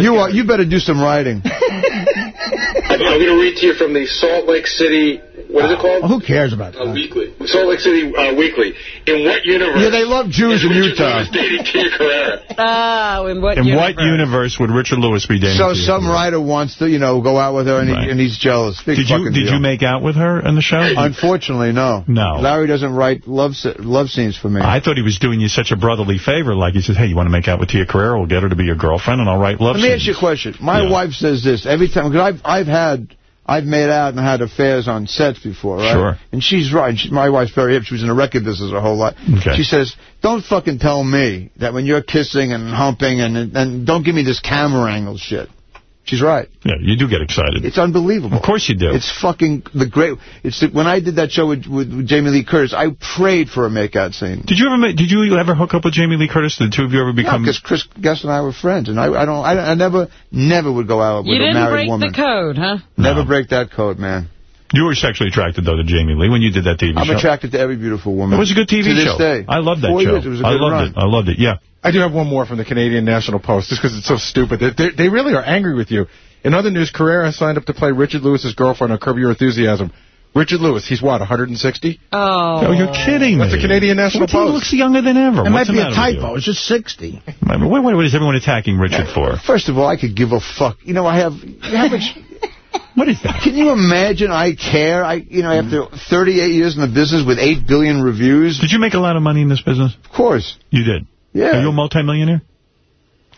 you are. You better do some writing. I'm going to read to you from the Salt Lake City, what is it called? Who cares about Uh, that? weekly. Salt Lake City uh, Weekly. In what universe? Yeah, they love Jews in is Richard Utah. Lewis dating Tia Carrere? Oh, in what In universe? what universe would Richard Lewis be dating? So Tia some Carrera? writer wants to, you know, go out with her, and, Right. he, and he's jealous. Big Did you did deal. you make out with her in the show? Unfortunately, no. No. Larry doesn't write love love scenes for me. I thought he was doing you such a brotherly favor. Like he said, hey, you want to make out with Tia Carrere? We'll get her to be your girlfriend, and I'll write love Let me scenes. ask you a question. My Yeah. wife says this every time because I've I've had I've made out and had affairs on sets before, right? Sure. And she's right. She, my wife's very hip. She was in the record business her whole life. Okay. She says, "Don't fucking tell me that when you're kissing and humping and and don't give me this camera angle shit." She's right. Yeah, you do get excited. It's unbelievable. Of course you do. It's fucking the great. It's the, when I did that show with, with, with Jamie Lee Curtis, I prayed for a makeout scene. Did you ever ma- did you ever hook up with Jamie Lee Curtis? Did the two of you ever become? because Chris Guest and I were friends, and I, I don't, I, I never, never would go out with You a didn't married break woman. the code, huh? Never break that code, man. You were sexually attracted though to Jamie Lee when you did that TV show. I'm attracted to every beautiful woman. It was a good TV to this show. Day. I loved that Four show. Years, it was a good I loved run. it. I loved it. Yeah. I do have one more from the Canadian National Post, just because it's so stupid. They, they, they really are angry with you. In other news, Carrere signed up to play Richard Lewis's girlfriend on Curb Your Enthusiasm. Richard Lewis, he's what, 160? Oh. Oh, you're kidding me. That's the Canadian National What's he looks younger than ever. It What's might be a typo. It's just 60. I mean, what, what is everyone attacking Richard for? First of all, I could give a fuck. You know, I have how much. What is that? Can you imagine? I care. I, you know, after 38 years in the business with 8 billion reviews. Did you make a lot of money in this business? Of course. You did. Yeah. Are you a multimillionaire?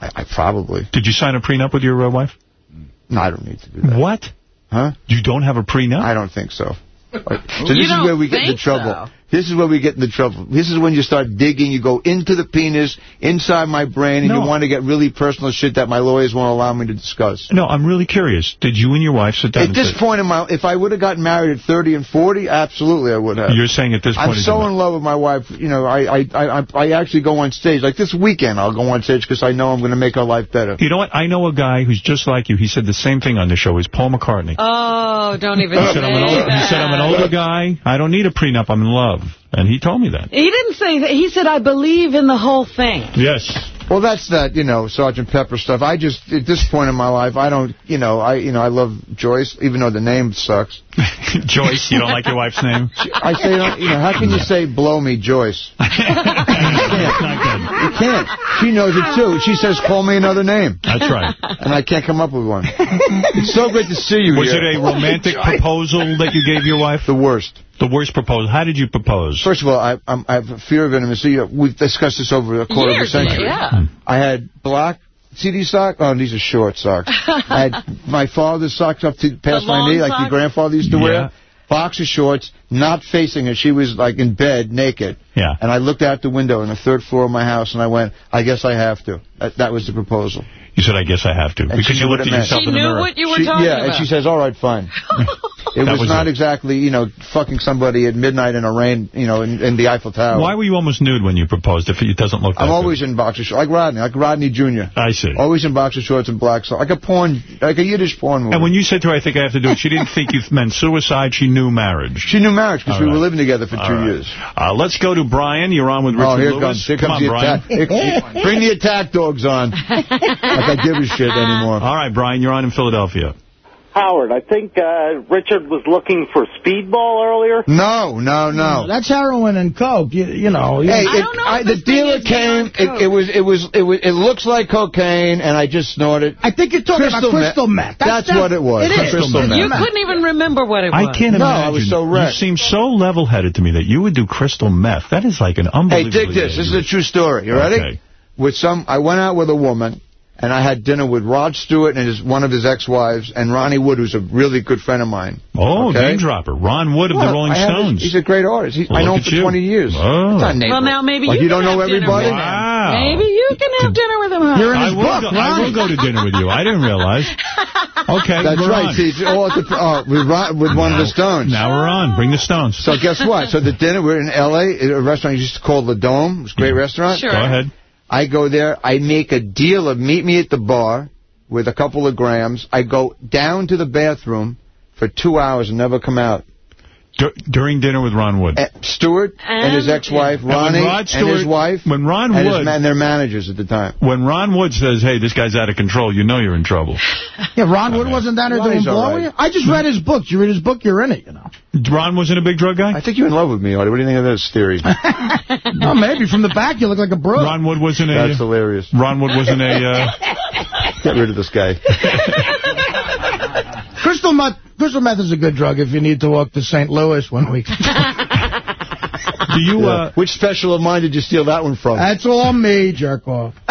I, I probably. Did you sign a prenup with your uh, wife? No, I don't need to do that. What? Huh? You don't have a prenup? I don't think so. So You this is don't where we get into trouble. so? This is where we get into trouble. This is when you start digging. You go into the penis, inside my brain, and No. you want to get really personal shit that my lawyers won't allow me to discuss. No, I'm really curious. Did you and your wife sit down At this say, point in my, if I would have gotten married at 30 and 40, absolutely I would have. You're saying at this point... I'm so in love with my wife. You know, I I I, I actually go on stage like this weekend. I'll go on stage because I know I'm going to make her life better. You know what? I know a guy who's just like you. He said the same thing on the show. He's Paul McCartney. Oh, don't even He say said, I'm an older, he said, I'm an older guy. I don't need a prenup. I'm in love. And he told me that. He didn't say that. He said, I believe in the whole thing. Yes. Well, that's that, you know, Sergeant Pepper stuff. I just, at this point in my life, I don't, you know, I, you know, I love Joyce, even though the name sucks. Joyce, you don't like your wife's name? I say, you know, how can you say blow me, Joyce? You can't. She knows it too. She says, call me another name. That's right. And I can't come up with one. It's so great to see you Was here. it a romantic proposal that you gave your wife? The worst. The worst proposal. How did you propose? First of all, I, I'm, I have a fear of intimacy. We've discussed this over a quarter Years, of a century. yeah. Hmm. I had black CD socks. Oh, these are short socks. I had my father's socks up to past my long knee, like your grandfather used to Yeah. wear. Boxer shorts, not facing her. She was like in bed, naked. Yeah. And I looked out the window on the third floor of my house, and I went, I guess I have to. That, that was the proposal. You said, I guess I have to. And because you looked at yourself She in the knew mirror. what you were She- talking yeah, about. and she says, all right, fine. It was, was not it. exactly, you know, fucking somebody at midnight in a rain, you know, in, in the Eiffel Tower. Why were you almost nude when you proposed if it doesn't look that I'm good? always in boxer shorts, like Rodney, like Rodney Jr. I see. Always in boxer shorts and black socks, like a porn, like a Yiddish porn movie. And when you said to her, I think I have to do it, she didn't think you meant suicide. She knew marriage. she knew marriage because we right. were living together for All two right. years. Uh, let's go to Brian. You're on with Richard oh, here Lewis. it comes. Here Come comes on, the Brian. attack. Bring the attack dogs on. like I give a shit anymore. All right, Brian, you're on in Philadelphia. Howard, I think uh, Richard was looking for speedball earlier. No, no, no. That's heroin and coke. You, you know. Hey, you- it, I the dealer came. It, it was. It was. It was. It looks like cocaine, and I just snorted. I think you're talking about crystal meth. That's, what it was. It is. Crystal meth. You couldn't even remember what it was. I can't No, imagine. I was so You seem so level-headed to me that you would do crystal meth. That is like an unbelievable. Hey, unbelievable. dig this. This is a true story. You ready? Okay. With some, I went out with a woman, and I had dinner with Rod Stewart and his one of his ex-wives, and Ronnie Wood, who's a really good friend of mine. Oh, Okay? name dropper. Ron Wood of the Rolling I have his- Stones. he's a great artist. He, I know him for you. 20 years. Oh. It's not. Well, now maybe like, you you don't know everybody? Wow. Maybe you can have dinner with him. huh? You're in I his will, book, go, I will Ronnie. go to dinner with you. I didn't realize. Okay, That's we're right. on. See, all at the, uh, with, Ron, with one of the Stones. Now we're on. Bring the Stones. So guess what? So the dinner, we're in L.A., at a restaurant used to call The Dome. It's a great restaurant. Sure. Go ahead. I go there. I make a deal of meet me at the bar with a couple of grams. I go down to the bathroom for two hours and never come out. Dur- during dinner with Ron Wood. Uh, Stewart and, his ex-wife, And when Ronnie, Rod and his wife, when Ron and, Wood- and their managers at the time. When Ron Wood says, hey, this guy's out of control, you know you're in trouble. Yeah, Ron Wood wasn't down there doing Ronnie's blowing right. I just read his book. You read his book, you're in it, you know. Ron wasn't a big drug guy? I think you're in love with me, Artie. What do you think of this theory? Oh, maybe. From the back, you look like a bro. Ron Wood wasn't a... That's hilarious. Ron Wood wasn't a... Uh, Get rid of this guy. Crystal meth, crystal meth is a good drug if you need to walk to St. Louis one week. do you... Yeah. Uh, Which special of mine did you steal that one from? That's all me, jerk off.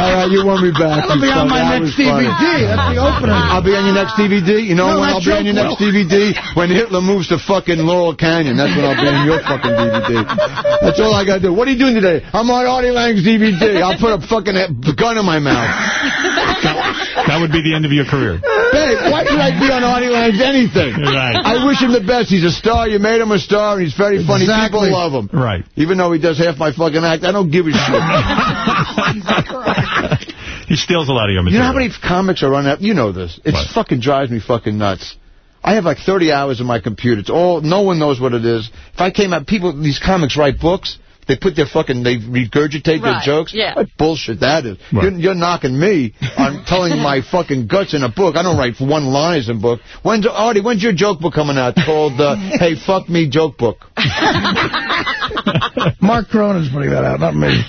All right, you want me back. I'll be on my That next was funny. DVD. That's the opener. I'll be on your next DVD. You know No, when I'll be on your joke next DVD? When Hitler moves to fucking Laurel Canyon. That's when I'll be on your fucking DVD. That's all I got to do. What are you doing today? I'm on Artie Lange's DVD. I'll put a fucking gun in my mouth. that would be the end of your career. Hey, why should I be on Artie Lange's anything? Right. I wish him the best. He's a star. You made him a star, and he's very funny. Exactly. People love him. Right. Even though he does half my fucking act, I don't give a shit. he steals a lot of your You know how many comics are on that? You know this. It fucking drives me fucking nuts. I have like 30 hours on my computer. It's all, no one knows what it is. If I came out, people, these comics write books. They put their fucking, they regurgitate their jokes. yeah. What bullshit that is. Right. You're, you're knocking me I'm telling my fucking guts in a book. I don't write one liners in a book. When's, Artie, when's your joke book coming out called, uh, Hey, Fuck Me Joke Book? Mark Cronin's putting that out, not me.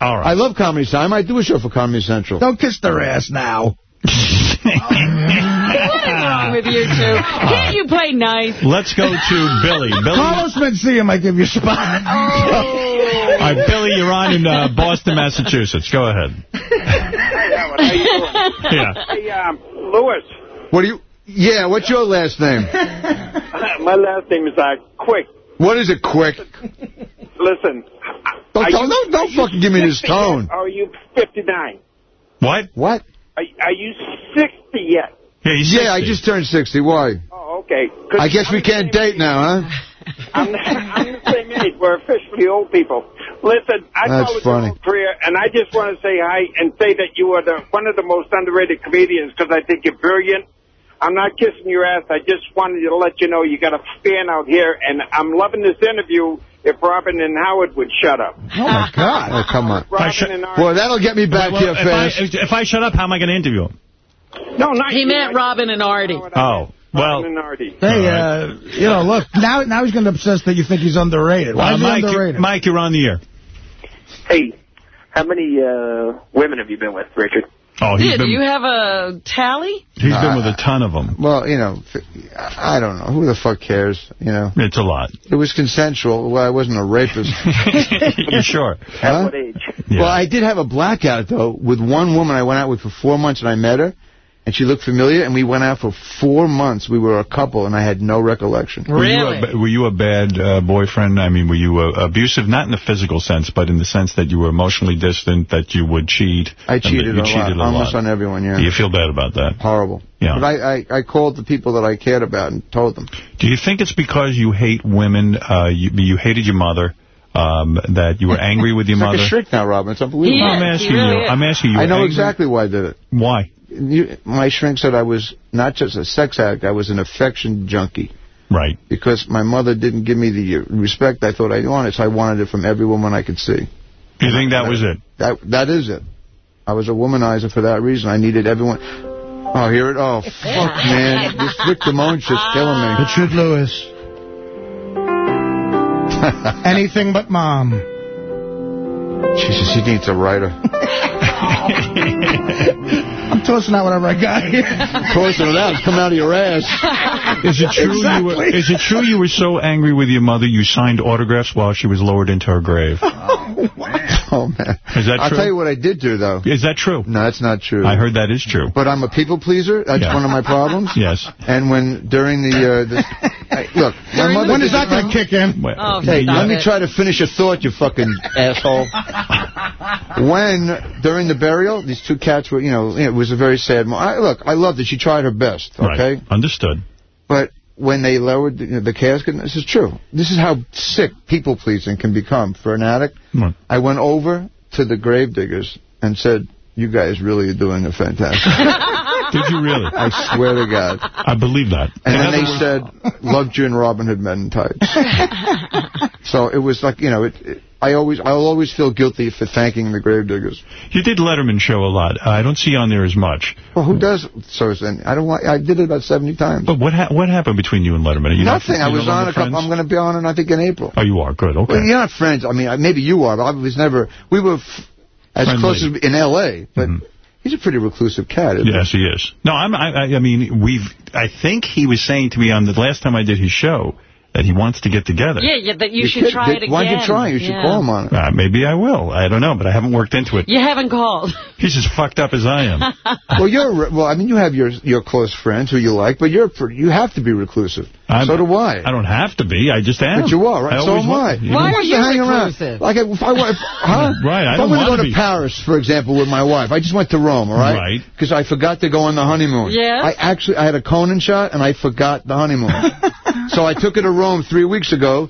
All right. I love Comedy Central. I might do a show for Comedy Central. Don't kiss their ass now. What is wrong with you two? Can't you play nice? Let's go to Billy. Billy. Carlos Mencia might give you a spot. All right, Billy, you're on in uh, Boston, Massachusetts. Go ahead. Howard, how you doing? Yeah. Hey, um, Lewis, What do you, yeah, what's your last name? my last name is uh, Quick. What is it, quick? Listen. Don't, don't, you- don't, don't fucking give me this tone. Or are you 59? What? What? Are, are you 60 yet? Yeah, he's Yeah, I just turned 60. Why? Oh, okay. 'Cause I guess I'm we can't date age. now, huh? I'm the, I'm the same age. We're officially old people. Listen, I That's followed funny. your whole career, and I just want to say hi and say that you are the, one of the most underrated comedians because I think you're brilliant. I'm not kissing your ass. I just wanted to let you know you got a fan out here, and I'm loving this interview. If Robin and Howard would shut up. Oh, my God. Oh, come on. Robin and I, Boy, that'll get me back Well, here if, I, if I shut up, how am I going to interview him? no, not He you. meant I- Robin and Artie. Oh, well, Robin and Artie. Hey, All uh, you know, look, now now he's going to obsess that you think he's underrated. Why uh, is he Mike, you- underrated? Mike, you're on the air. Hey, how many uh, women have you been with, Richard? Oh, he's Yeah, do you have a tally? he's been with a ton of them. Well, you know, I don't know. Who the fuck cares? You know, It's a lot. it was consensual. Well, I wasn't a rapist. you sure? Huh? What age? Yeah. Well, I did have a blackout, though, with one woman I went out with for four months, and I met her, and she looked familiar, and we went out for four months. We were a couple, and I had no recollection. Were you Really? a, were you a bad uh, boyfriend? I mean, were you uh, abusive? Not in the physical sense, but in the sense that you were emotionally distant, that you would cheat. I and that cheated you a cheated lot, a almost lot. on everyone, yeah. Do you feel bad about that? Horrible. Yeah. But I, I, I called the people that I cared about and told them. Do you think it's because you hate women, uh, you, you hated your mother, um, that you were angry with your It's like mother? a shrink now, Robin. It's unbelievable. He I'm asking really you. is. I'm asking you. I know angry- exactly why I did it. Why? You, my shrink said I was not just a sex addict, I was an affection junkie. Right. Because my mother didn't give me the respect I thought I wanted, so I wanted it from every woman I could see. You think that was it? That That is it. I was a womanizer for that reason. I needed everyone. Oh, hear it? Oh, fuck, man. This Rick Damone shit's killing me. Richard Lewis. Anything but mom. Jesus, he needs a writer. I'm tossing out whatever I got here. Tossing it out. It's coming out of your ass. Is it true you were, is it true you were so angry with your mother you signed autographs while she was lowered into her grave? Oh, man. Is that true? I'll true? tell you what I did do, though. Is that true? No, that's not true. I heard that is true. But I'm a people pleaser. That's Yeah. one of my problems. Yes. And when, during the, uh, the I, look, my mother... When is that going to kick in? Oh, Hey, stop let me try to finish a thought, you fucking asshole. When, during the burial, these two cats were, you know, it was a very sad moment. I, look, I loved it. She tried her best, okay? Right. Understood. But when they lowered the, the casket, this is true. This is how sick people-pleasing can become for an addict. Right. I went over to the gravediggers and said, you guys really are doing a fantastic. Did you really? I swear to God. I believe that. And In then other they words- said, loved you in Robin Hood Men in Tights. so it was like, you know, it, it, I always, I'll always feel guilty for thanking the gravediggers. You did Letterman show a lot. I don't see you on there as much. Well, who does? So then I don't want. I did it about 70 times. But what ha what happened between you and Letterman? Are you not- Nothing. I was no on longer a couple. I'm going to be on it. I think in April. Oh, you are good. Okay. Well, you're not friends. I mean, maybe you are, but I was never. We were f- as Friendly. close as in L.A. But mm-hmm. He's a pretty reclusive cat. Isn't Yes, he is. No, I'm, I, I- I mean, we've. I think he was saying to me on the last time I did his show that he wants to get together. Yeah, yeah, that you, You should could- try it again. why don't you try? You should Yeah. call him on it. Uh, maybe I will. I don't know, but I haven't worked into it. You haven't called. He's as fucked up as I am. well, you're well. I mean, you have your your close friends who you like, but you're pretty, you have to be reclusive. I'm- so do I. I don't have to be. I just am. But you are, right? I so always am wa- I. You Who know- wants to hang around? Like, if I, wa- if, huh? Right, I if don't I'm gonna wanna go to. Paris, for example, with my wife, I just went to Rome, all right? Right. Because I forgot to go on the honeymoon. Yeah. I actually, I had a Conan shot, and I forgot the honeymoon. so I took her to Rome three weeks ago.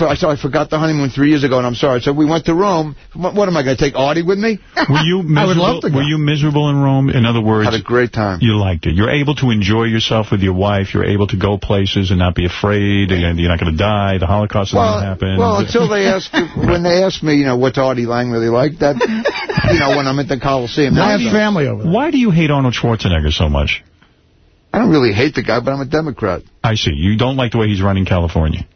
I I forgot the honeymoon three years ago, and I'm sorry. So we went to Rome. What, what am I going to take Artie with me? Were you miserable? I would love to go. Were you miserable in Rome? In other words, Had a great time. you liked it. You're able to enjoy yourself with your wife. You're able to go places and not be afraid. And you're not going to die. The Holocaust is Well, going to happen. well, until they ask, when they ask me, you know, what's Artie Lange really like, that, you know, when I'm at the Coliseum. I have family over there. Why do you hate Arnold Schwarzenegger so much? I don't really hate the guy, but I'm a Democrat. I see. You don't like the way he's running California.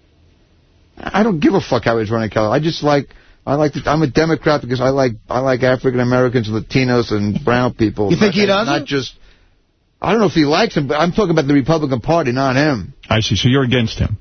I don't give a fuck how he's running California. I just like, I like, to, I'm a Democrat because I like, I like African Americans, Latinos, and brown people. You think he doesn't? Not just, I don't know if he likes him, but I'm talking about the Republican Party, not him. I see. So you're against him.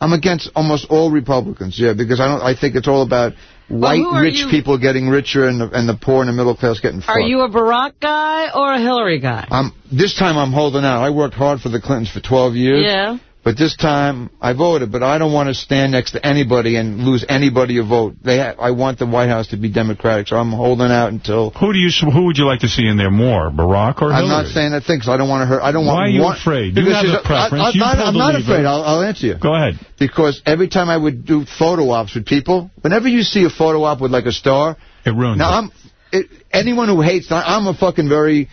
I'm against almost all Republicans, yeah, because I don't. I think it's all about white who are rich you- people getting richer and the, and the poor and the middle class getting fucked. Are you a Barack guy or a Hillary guy? I'm, this time I'm holding out. I worked hard for the Clintons for 12 years. Yeah. But this time I voted, but I don't want to stand next to anybody and lose anybody a vote. They, ha- I want the White House to be Democratic, so I'm holding out until. Who do you? Who would you like to see in there more, Barack or I'm Hillary? not saying that thing, because I don't want to hurt. I don't want. Why are you one- afraid? You because have a preference. I, You I'm pull not, I'm not afraid. I'll, I'll answer you. Go ahead. Because every time I would do photo ops with people, whenever you see a photo op with like a star, it ruins Now it. I'm it, anyone who hates. I'm a fucking very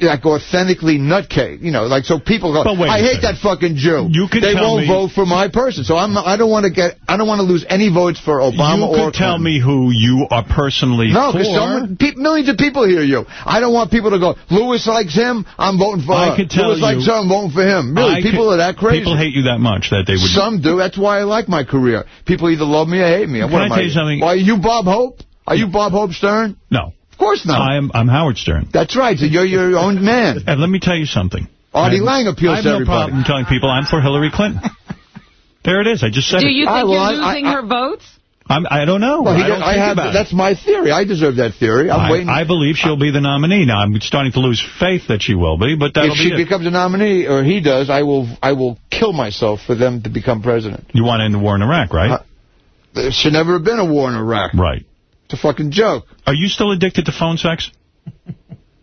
like authentically nutcase, you know, like so people go. But wait a I hate that fucking Jew. You can they tell won't me- vote for my person, so I'm. I don't want to get. I don't want to lose any votes for Obama you or tell me who you are personally No, for. because millions of people hear you. I don't want people to go, Lewis likes him, I'm voting for I her. could tell Lewis likes you- her, I'm voting for him. Really, I people could- are that crazy. People hate you that much that they would. Some do. That's why I like my career. People either love me or hate me. Can what I tell you something? Why, are you Bob Hope? Are you Bob Hope Stern? No. Of course not. I am. I'm Howard Stern. That's right. So you're your own man. And let me tell you something. Artie I'm- Lange appeals I have to no everybody. problem telling people I'm for Hillary Clinton. there it is. I just said Do it. you I- think well, you're losing I- her votes? I'm, I don't know. Well, I don't I have. about That's it. my theory. I deserve that theory. I'm I, waiting. I believe she'll be the nominee. Now, I'm starting to lose faith that she will be, but that'll if she it. becomes a nominee, or he does, I will. I will kill myself for them to become president. You want to end the war in Iraq, right? Uh, There should never have been a war in Iraq. right. It's a fucking joke. Are you still addicted to phone sex?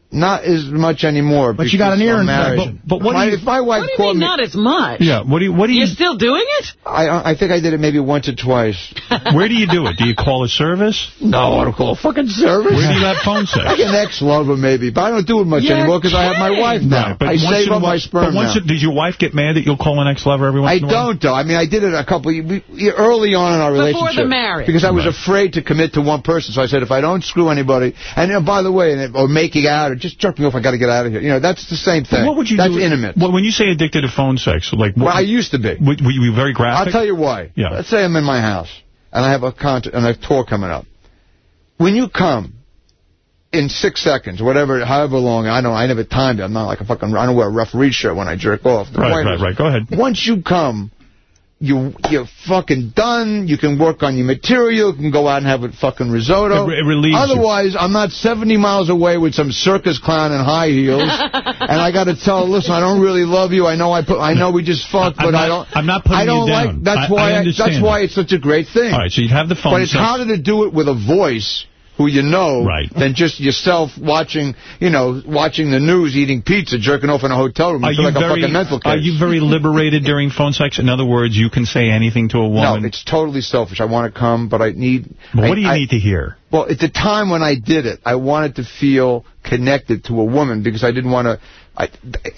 Not as much anymore. But you got an ear I'm infection. But what do My- you- if my wife What do you called mean me, not as much? Yeah, what do you, what do you, You're still doing it? I I think I did it maybe once or twice. where do you do it? Do you call a service? No, I don't call a fucking service. Where do you have phone sex? Like an ex-lover, maybe. But I don't do it much You're anymore because I have my wife now. Right, but I save up my sperm But once, now. it- does your wife get mad that you'll call an ex-lover every once I in a while? I don't, though. I mean, I did it a couple we- early on in our Before the relationship. marriage. Because I was Right. afraid to commit to one person. So I said, if I don't screw anybody, and uh, by the way, and, or making out, just jerk me off, I got to get out of here. You know, that's the same thing. What would you that's do? intimate. Well, when you say addicted to phone sex, like what, Well, I used to be. were, were you very graphic? I'll tell you why. Yeah. Let's say I'm in my house and I have a concert and a tour coming up. When you come in six seconds, whatever, however long, I don't, I never timed it. I'm not like a fucking, I don't wear a referee shirt when I jerk off. The Right, right, is, right. Go ahead. Once you come, you you're fucking done. You can work on your material. You can go out and have a fucking risotto. It it relieves you. Otherwise, I'm not 70 miles away with some circus clown in high heels, and I got to tell, her, listen, I don't really love you. I know I put, I know we just fucked, I'm but I don't. I'm not putting I don't you like. That's I- why. I understand that's why it's such a great thing. All right, so you'd have the phone But it's sex. harder to do it with a voice who you know Right. than just yourself watching, you know, watching the news, eating pizza, jerking off in a hotel room. Are You feel you, like a very, fucking mental case. are you very liberated during phone sex? In other words, you can say anything to a woman. No, it's totally selfish. I want to come, but I need... But I- what do you I- need to hear? Well, at the time when I did it, I wanted to feel connected to a woman because I didn't want to... I,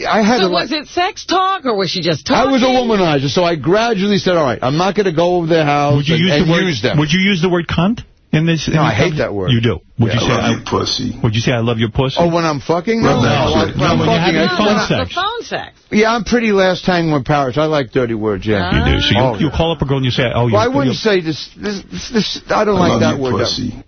I had So to... was it sex talk or was she just talking? I was a womanizer, so I gradually said, all right, I'm not going to go over their house Would you and, use and the word? use them. Would you use the word cunt in this? in No, I hate that word. You do. Would you say I I love pussy? Would you say I love your pussy? Oh, when I'm fucking? No, Well, no, that's I'm, it. when I'm No, when you fucking. have I- phone when I- sex. The phone sex. Yeah, I'm pretty last hanging with Paris. I like dirty words, yeah. You do. So you, Oh, you call up a girl and you say, oh, you. Well, I wouldn't you- say this, this, this, this I don't I like love that your word. pussy.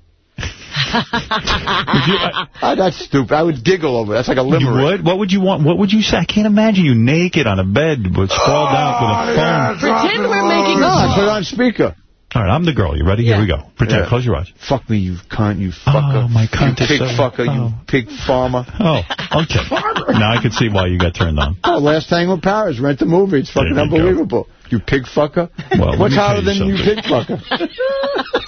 Ah, that's stupid. I would giggle over it. That's like a You limerick. would? What would you want? What would you say? I can't imagine you naked on a bed, but sprawled out with a phone. Pretend we're making No, put on speaker. All right, I'm the girl. You ready? Here we go. Pretend. Yeah. Close your eyes. Fuck me, you cunt, you oh, fucker. Oh, my cunt You pig so- fucker, you pig farmer. Oh, okay. now I can see why you got turned on. Oh, Last Tango in Paris. Rent the movie. It's fucking There you go. unbelievable. You pig fucker. Well, What's hotter you than you pig fucker?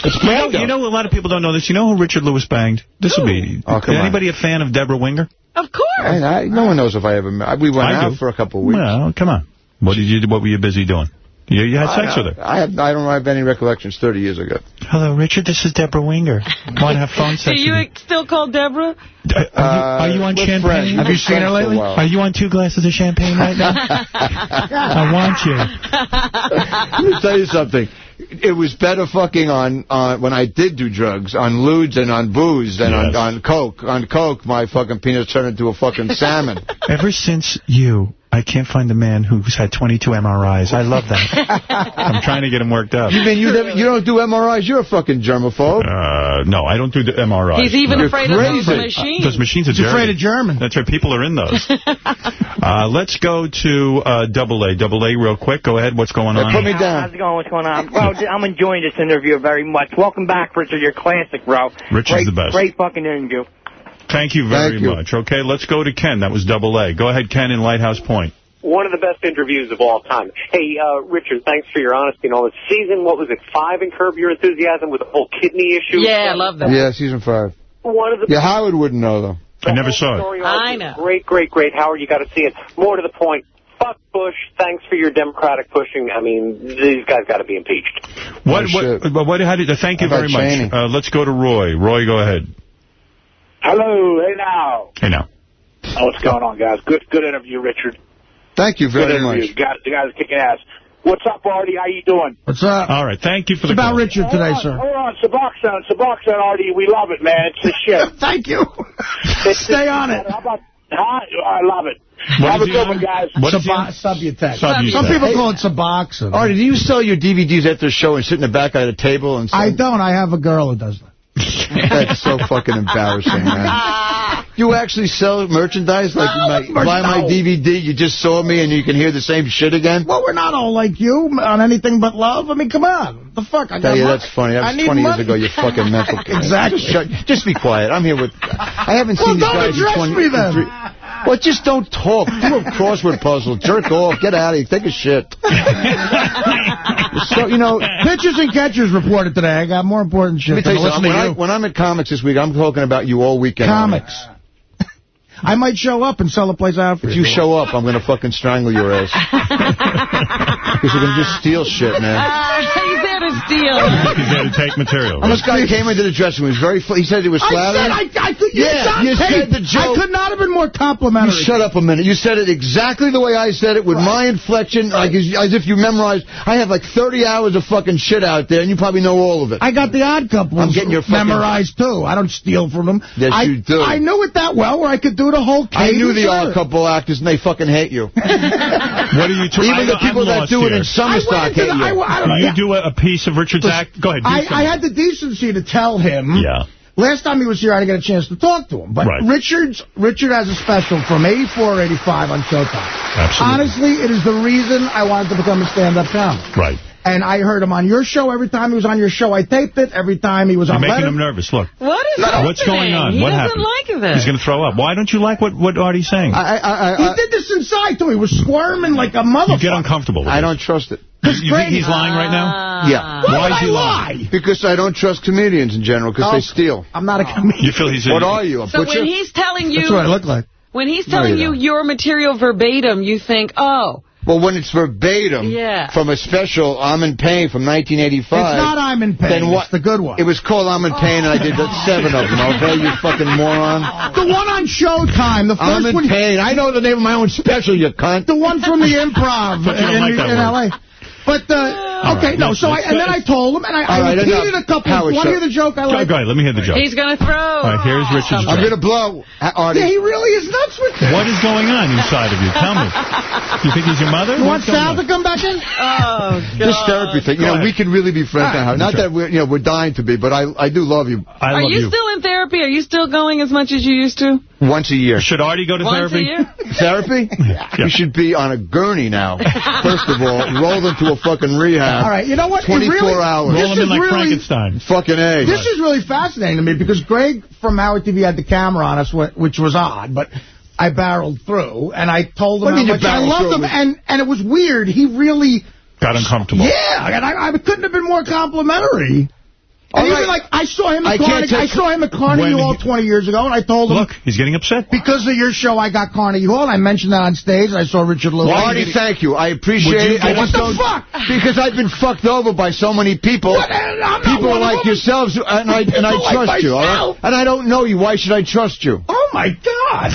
You know, you know, a lot of people don't know this. You know who Richard Lewis banged? This will be. Oh, come is on. anybody a fan of Debra Winger? Of course. I, I, no one knows if I ever met. We went I out do. for a couple of weeks. Well, come on. What did you? What were you busy doing? You, you had sex I, with her. I have. I don't have any recollections 30 years ago. Hello, Richard. This is Debra Winger. Want to have phone Do sex you with still call Deborah? you? Are, you, are you uh, on we're champagne? friends. Have you seen her Friends for a lately? Are you on two glasses of champagne right now? I want you. Let me tell you something. It was better fucking on, on when I did do drugs, on ludes and on booze than Yes. on, on coke. On coke, my fucking penis turned into a fucking salmon. Ever since you, I can't find a man who's had 22 MRIs. I love that. I'm trying to get him worked up. You mean you never, you don't do MRIs? You're a fucking germaphobe. Uh, no, I don't do the MRIs. He's even No. afraid of those crazy. machines. Those machines are He's afraid of German. That's right. People are in those. uh, let's go to uh, Double A. Double A, real quick. Go ahead. What's going Hey, on? put me down. How's down. it going? What's going on? Well, I'm enjoying this interview very much. Welcome back, Richard. You're classic, bro. Rich is great, the best. Great fucking interview. Thank you very Thank you. much. Okay, let's go to Ken. That was Double A. Go ahead, Ken, in Lighthouse Point. One of the best interviews of all time. Hey, uh, Richard, thanks for your honesty and all this. Season, what was it, five in Curb Your Enthusiasm with the whole kidney issue? Yeah, I love that. Yeah, season five. One of the Yeah, Howard wouldn't know, though. I never saw it. I know. Great, great, great. Howard, you got to see it. More to the point, fuck Bush. Thanks for your Democratic pushing. I mean, these guys got to be impeached. What? Oh, shit. what, what? How did? Uh, thank you How very much. Uh, let's go to Roy. Roy, go ahead. Hello, hey now. Hey now. Oh, what's going on, guys? Good, good interview, Richard. Thank you very interview. much. You guys, you guys are kicking ass. What's up, Artie? How you doing? What's up? All right. Thank you for It's the about call. Richard today, hold on, sir. Hold on, Suboxone, Suboxone, Artie. We love it, man. It's the shit. Thank you. Stay on it. How about? Huh? I love it. What Have a good one, guys. What is he Subo- on? Subutex. Subutex. Some people Hey. call it Suboxone. Artie, do you sell your DVDs at the show and sit in the back at a table and I don't. I have a girl who does that. That's so fucking embarrassing, man. You actually sell merchandise? Like, No, my, buy my. DVD, you just saw me and you can hear the same shit again? Well, we're not all like you on anything but love. I mean, come on. The fuck? I got Tell you, money. that's funny. That was need 20 years ago, you fucking mental. Exactly. Just, shut, just be quiet. I'm here with... I haven't Well, seen these don't guys in address 20... me then. Well, just don't talk. Do a crossword puzzle. Jerk off. Get out of here. Take a shit. so, you know, pitchers and catchers reported today. I got more important shit Let me tell you something. When, I, when I'm at comics this week, I'm talking about you all weekend. Comics. I might show up and sell the place out for If you show up, I'm going to fucking strangle your ass. Because you're going to just steal shit, man. Uh, Bill's deal. He's there to take material. Right? This guy came into the dressing room. He was very. He said he was flattered. I said I, I think you yeah, you tape. said the joke. I could not have been more complimentary. You shut up a minute. You said it exactly the way I said it with right. my inflection, right. like as, as, if you memorized. I have like 30 hours of fucking shit out there, and you probably know all of it. I got the Odd Couple. I'm getting your fucking memorized too. I don't steal from them. Yes, I, you do. I knew it that well, where I could do the whole. Case I knew the Odd Couple actors, and they fucking hate you. what are you talking? about? Even the people that do here. it in Summer Stock hate you. I, I don't know. You do a piece piece of Richard's Listen, act? Go ahead. I, I, had the decency to tell him. Yeah. Last time he was here, I didn't get a chance to talk to him. But right. Richard's Richard has a special from 84 85 on Showtime. Absolutely. Honestly, it is the reason I wanted to become a stand-up comic. Right and I heard him on your show. Every time he was on your show, I taped it. Every time he was You're on making letter. him nervous. Look. What is no. What's going on? He what doesn't like this. He's going to throw up. Why don't you like what, what Artie's saying? I, I, I, he did this inside, too. He was squirming like a motherfucker. You get uncomfortable I this. don't trust it. You, you think he's lying right now? Ah. Yeah. Why, Why is he lying? Lie? Because I don't trust comedians in general because oh, they steal. I'm not a oh. comedian. You feel he's What are you, a so butcher? So when he's telling you... That's what I look like. When he's telling no, you, you your material verbatim, you think, oh... Well, when it's verbatim yeah. from a special I'm in Pain from 1985. It's not I'm in Pain. Then what, the good one. It was called I'm in Pain, oh. and I did oh. seven of them, okay, you fucking moron. The one on Showtime. The first I'm in one, Pain. I know the name of my own special, you cunt. The one from the improv in, like in, in L.A. But the uh, okay, right, no. So I, and then I told him, and I, I repeated enough. a couple. Howard, Want to hear the joke? I like. Go ahead. Let me hear the joke. He's gonna throw. All right, here's Richard's. joke. I'm gonna blow. Uh, Artie. Yeah, he really is nuts with this. What is going on inside of you? Tell me. You think he's your mother? You want Sal to come back in? Oh, God. This therapy thing. You know, we can really be friends right, now. Not that we're you know we're dying to be, but I I do love you. I love Are you, you still in therapy? Are you still going as much as you used to? Once a year. Should Artie go to Once therapy? Once a year. therapy? yeah. You should be on a gurney now. First of all, rolled into a fucking rehab. All right, you know what? 24 really, hours. Roll them in like really, Frankenstein. Fucking A. This is really fascinating to me because Greg from Howard TV had the camera on us, which was odd, but... I barreled through, and I told him I, love I loved him, and, and it was weird. He really... Got uncomfortable. Yeah, and I, I couldn't have been more complimentary. All Even like I saw him at I Carnegie. I saw him at Carnegie Hall 20 years ago, and I told him. Look, he's getting upset. Because of your show, I got Carnegie Hall. I mentioned that on stage. I saw Richard Lewis. artie, thank you. I appreciate you, it. What the fuck? Because I've been fucked over by so many people. What? people like yourselves, and I and I trust like you. All right? And I don't know you. Why should I trust you? Oh my God!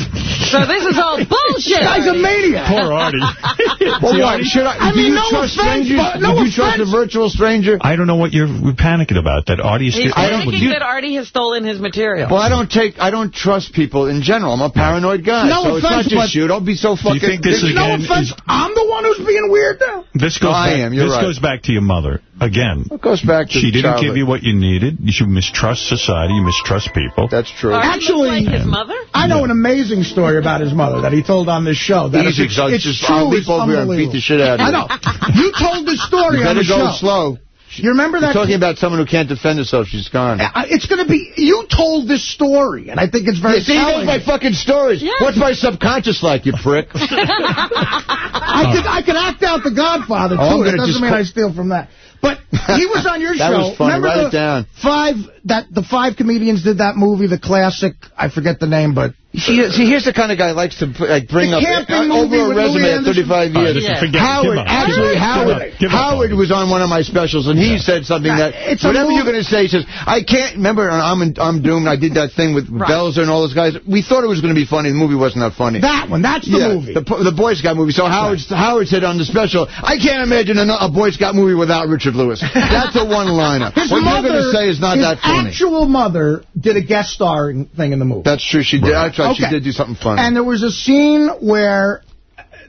so this is all bullshit. This guy's a maniac. Poor Artie. well, See, what? Should I? I do mean, you no trust offense, strangers? No do you trust a virtual stranger? I don't know what you're panicking about. That Artie is I don't thinking you, that Artie has stolen his material. Well, I don't take, I don't trust people in general. I'm a paranoid guy. No so offense, it's not just you. Don't be so fucking. Do you think this again no offense. Is, I'm the one who's being weird now. This goes. No, back, I am. You're this right. goes back to your mother again. It goes back to. She didn't childhood. give you what you needed. You mistrust society. You mistrust people. That's true. Artie Actually, like his mother. I know yeah. an amazing story about his mother that he told on this show. That He's it's, it's, it's true. I'll leap over here and beat the shit out of you. I know. You told the story on the show. better go slow. You remember that? You're talking about someone who can't defend herself. She's gone. It's going to be... You told this story, and I think it's very yeah, see, telling. my fucking stories. Yeah. What's my subconscious like, you prick? I, could, I can act out The Godfather, oh, too. Oh, it doesn't mean I steal from that. But he was on your that show. Was funny. Remember Write down. Five, that, the five comedians did that movie, the classic, I forget the name, but See, see, here's the kind of guy likes to like bring up uh, over a resume at 35 years. Uh, yeah. forget, Howard, actually, Howard, Howard, Howard was on one of my specials, and he yeah. said something uh, that whatever you're going to say, he says, I can't remember. I'm in, I'm doomed. I did that thing with right. Belzer and all those guys. We thought it was going to be funny. The movie wasn't that funny. That one, that's the yeah, movie, the, the Boy Scout movie. So Howard right. Howard said on the special, I can't imagine a, a Boy Scout movie without Richard Lewis. That's a one-liner. what mother, you're going to say is not that funny. His actual mother did a guest starring thing in the movie. That's true. She did. Right. Okay. She did do something funny. And there was a scene where,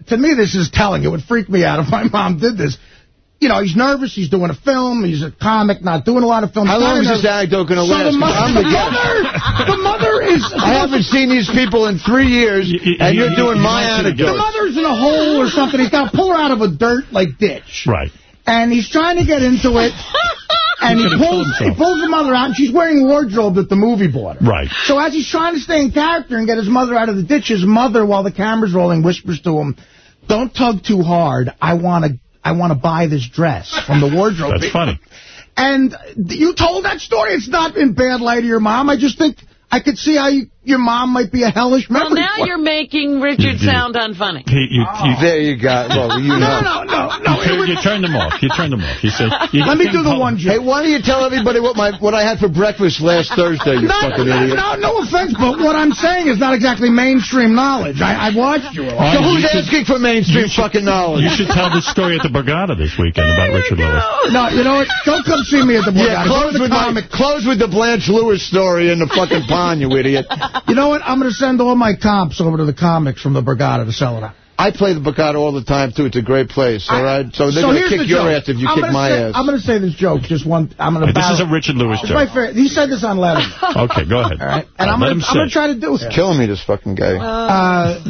to me, this is telling. It would freak me out if my mom did this. You know, he's nervous. He's doing a film. He's a comic, not doing a lot of films. How long is this anecdote going to last? The, mother, the, mother, the mother is... I haven't seen these people in three years, and you're doing my anecdote. The mother's in a hole or something. He's got to pull her out of a dirt, like, ditch. Right. And he's trying to get into it. And he, he pulls, he pulls the mother out, and she's wearing wardrobe that the movie bought her. Right. So as he's trying to stay in character and get his mother out of the ditch, his mother, while the camera's rolling, whispers to him, don't tug too hard. I want to I want to buy this dress from the wardrobe. That's funny. And you told that story. It's not in bad light of your mom. I just think I could see how you your mom might be a hellish Well, memory. now you're making Richard sound unfunny. He, you, oh. you, There you go. Well, you know. no, no, no. you, you turned them off. You turned them off. You said, you Let me do the call- one Hey, joke. why don't you tell everybody what my what I had for breakfast last Thursday, you No, fucking no, idiot? no, no offense, but what I'm saying is not exactly mainstream knowledge. I, I watched you a lot. So who's you should- asking for mainstream fucking knowledge? You should tell the story at the Borgata this weekend about Richard Lewis. No, you know what? Don't come see me at the Yeah, Borgata. Go close to the with, my, comic. close with the Blanche Lewis story in the fucking pond, you idiot. You know what? I'm going to send all my comps over to the comics from the Borgata to sell it out. I play the Borgata all the time, too. It's a great place, all right? So they're going to kick your joke. ass if you I'm kick my say, ass. I'm going to say this joke. Just one. I'm going to. This is a Richard Lewis It's my joke. favorite. He said this on Letterman. Okay, go ahead. All right, All and right, I'm let going him to I'm going say. to try to do it. Killing me, this fucking guy. Uh,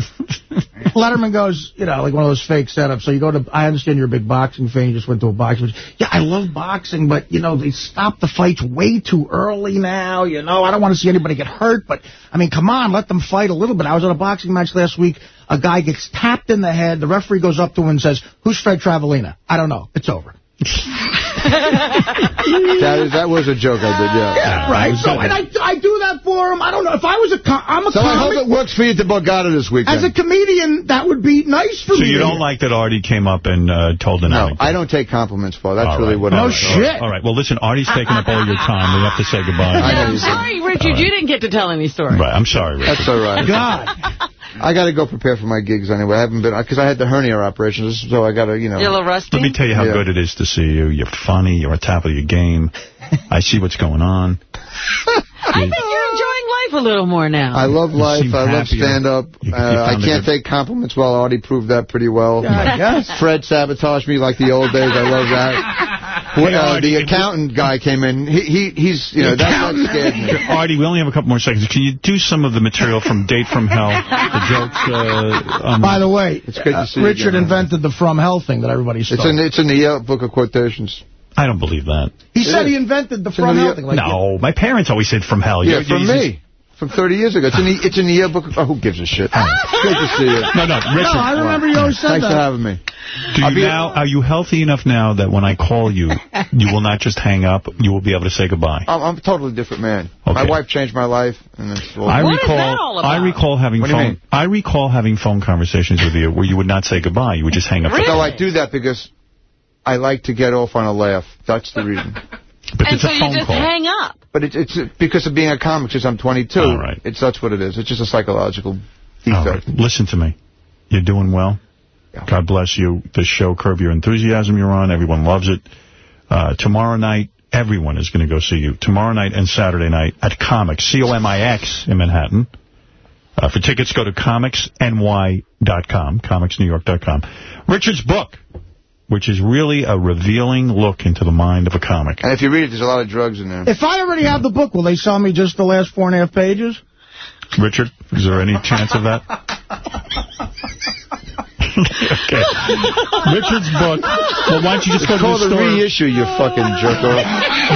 Letterman goes, you know, like one of those fake setups. So you go to, I understand you're a big boxing fan. You just went to a boxing match. Yeah, I love boxing, but, you know, they stop the fights way too early now. You know, I don't want to see anybody get hurt, but, I mean, come on, let them fight a little bit. I was at a boxing match last week. A guy gets tapped in the head. The referee goes up to him and says, who's Fred Travalena? I don't know. It's over. that, is, that was a joke I did, yeah. Yeah, right. So, and I, I do that for him. I don't know. If I was a, com I'm a So I hope it works for you at the Borgata this weekend. As a comedian, that would be nice for So me. So you don't like that Artie came up and uh, told an no, anecdote? I don't take compliments, for That's All really right. what All I'm right. All right. Well, listen, Artie's taking up all your time. We have to say goodbye. I know I'm sorry, Richard, you didn't get to tell any story. Right. I'm sorry, Richard. That's all right. God. I got to go prepare for my gigs anyway. I haven't been, because I had the hernia operation, so I got to, you know. You're a little rusty? Let me tell you how Yeah. good it is to see you. You're funny. You're on top of your game. I see what's going on. I think you're enjoying life a little more now. I love life. seem I love stand-up. You- you Uh, I can't take compliments well. Artie proved that pretty well. Yeah, I. Fred sabotaged me like the old days. I love that. When, uh, the accountant guy came in. He, he he's you know that, that scared me. Artie, we only have a couple more seconds. Can you do some of the material from Date from Hell? The jokes. Uh, um, By the way, It's good to uh, see you Richard again. invented the From Hell thing that everybody stole. It's in it's in the Yale book of quotations. I don't believe that. he it said is. he invented the It's in From the- Hell thing. Like, no, my parents always said from hell. Yeah, You're- from you're- me. From 30 years ago. It's in the it's in the Yale book. Of, oh, who gives a shit? Good to see you. No, no, Richard. No, I remember you always said Thanks that. for having me. Do you be- now, are you healthy enough now that when I call you, you will not just hang up, you will be able to say goodbye? I'm, I'm a totally different man. Okay. My wife changed my life, and it's all I What is recall, that all I recall having What do you phone. mean? I recall having phone conversations with you where you would not say goodbye. You would just hang up. Really? So I do that because I like to get off on a laugh. That's the reason. But and it's so a you just call. hang up. But it, it's because of being a comic since I'm 22. All right. It's that's what it is. It's just a psychological All defect. right. Listen to me. You're doing well. God bless you. The show, Curb Your Enthusiasm, you're on. Everyone loves it. Uh, tomorrow night, everyone is going to go see you. Tomorrow night and Saturday night at Comix, C-O-M-I-X in Manhattan. Uh, for tickets, go to comixny.com, comixnewyork.com. Richard's book, which is really a revealing look into the mind of a comic. And if you read it, there's a lot of drugs in there. If I already have the book, will they sell me just the last four and a half pages? Richard, is there any chance of that? okay. Richard's book. Well, why don't you just go It's to called the the store? reissue, you fucking jerk off.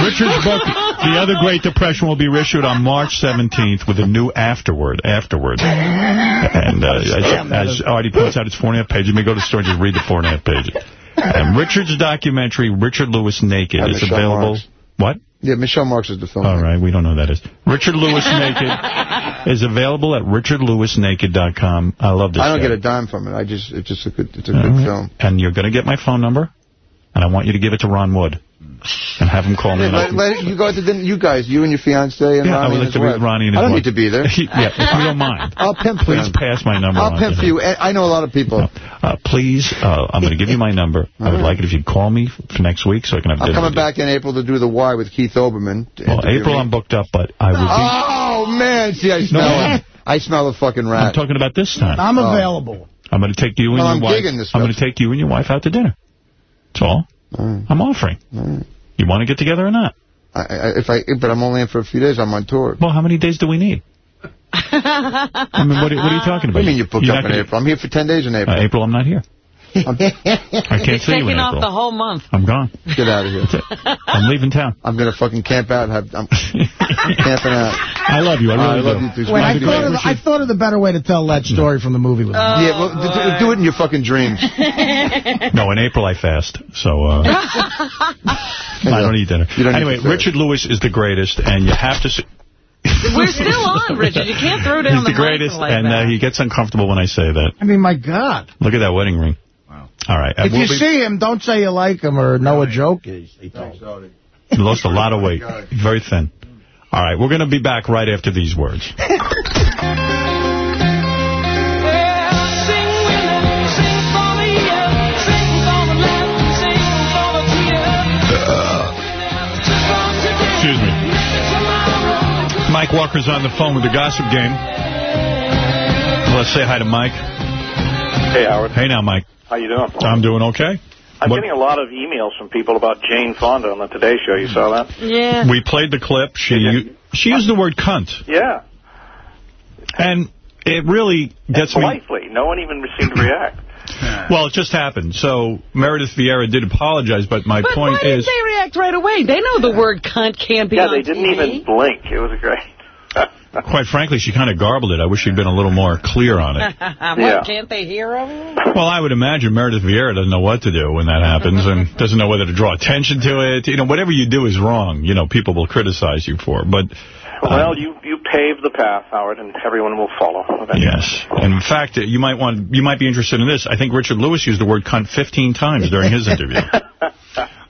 Richard's book, The Other Great Depression, will be reissued on March 17th with a new afterword. Afterward. And uh, as, as Artie points out, it's four and a half pages. You may go to the store and just read the four and a half pages. And Richard's documentary, Richard Lewis Naked, is available. Marks. What? Yeah, Michelle Marks is the film. All right, we don't know who that is. Richard Lewis Naked is available at richardlewisnaked.com. I love this I don't guy. get a dime from it. I just it's just a good it's a All good right. film. And you're going to get my phone number, and I want you to give it to Ron Wood and have him call me. Yeah, let, let, you go to dinner, you guys, you and your fiance and Yeah, I Ronnie would and like his to meet wife. Ronnie and I his don't wife. need to be there. yeah, if you don't mind. I'll pimp for Please him. pass my number I'll on pimp to for him. you. I I know a lot of people. Uh, please, uh, I'm going to give you my number. I would like it if you'd call me for next week so I can have I'm dinner coming with you. back in April to do the Y with Keith Olbermann. Well, April me. I'm booked up, but I will be... Oh man, see I smell No. I smell a fucking rat. I'm talking about this time. I'm Oh. available. I'm going to take you and Well, your I'm wife. this I'm going to take you and your wife out to dinner. That's all. I'm offering. Mm. You want to get together or not? I, I, if I, but I'm only in for a few days. I'm on tour. Well, how many days do we need? I mean, what are, what are you talking about? What do you mean you booked You're up in gonna- April? I'm here for 10 days in April. Uh, April, I'm not here. I'm- I can't see you in taking off the whole month. I'm gone. Get out of here. I'm leaving town. I'm going to fucking camp out. Have, I'm camping out. I love you. I really I love do. you too. Wait, I thought, Ray. of, I thought of the better way to tell that story from the movie. With Yeah, well, d- do, do it in your fucking dreams. No, in April I fast, so uh, I don't eat dinner. Don't anyway. Richard Lewis is the greatest, and you have to see... We're still on, Richard. You can't throw down He's the, mic greatest, like and uh, he gets uncomfortable when I say that. I mean, my God. Look at that wedding ring. Wow. All right. If we'll you be- see him, don't say you like him or know a joke is. He lost a lot of weight. Very thin. All right, we're going to be back right after these words. Excuse me. Mike Walker's on the phone with the Gossip Game. Let's say hi to Mike. Hey, Howard. Hey now, Mike. How you doing? I'm doing okay. I'm What- getting a lot of emails from people about Jane Fonda on the Today Show. You saw that? Yeah. We played the clip. She she used the word cunt. Yeah. And it really gets me... Politely. No one even seemed to react. Well, it just happened. So Meredith Vieira did apologize, but my But point why didn't is... they react right away? They know the word cunt can't be Yeah, on they didn't TV. even blink. It was great. Quite frankly, she kind of garbled it. I wish she'd been a little more clear on it. what, Yeah. can't they hear him? Well, I would imagine Meredith Vieira doesn't know what to do when that happens and doesn't know whether to draw attention to it. You know, whatever you do is wrong. You know, people will criticize you for. But uh, Well, you you paved the path, Howard, and everyone will follow. eventually. Yes. And in fact, you might want you might be interested in this. I think Richard Lewis used the word cunt 15 times during his interview.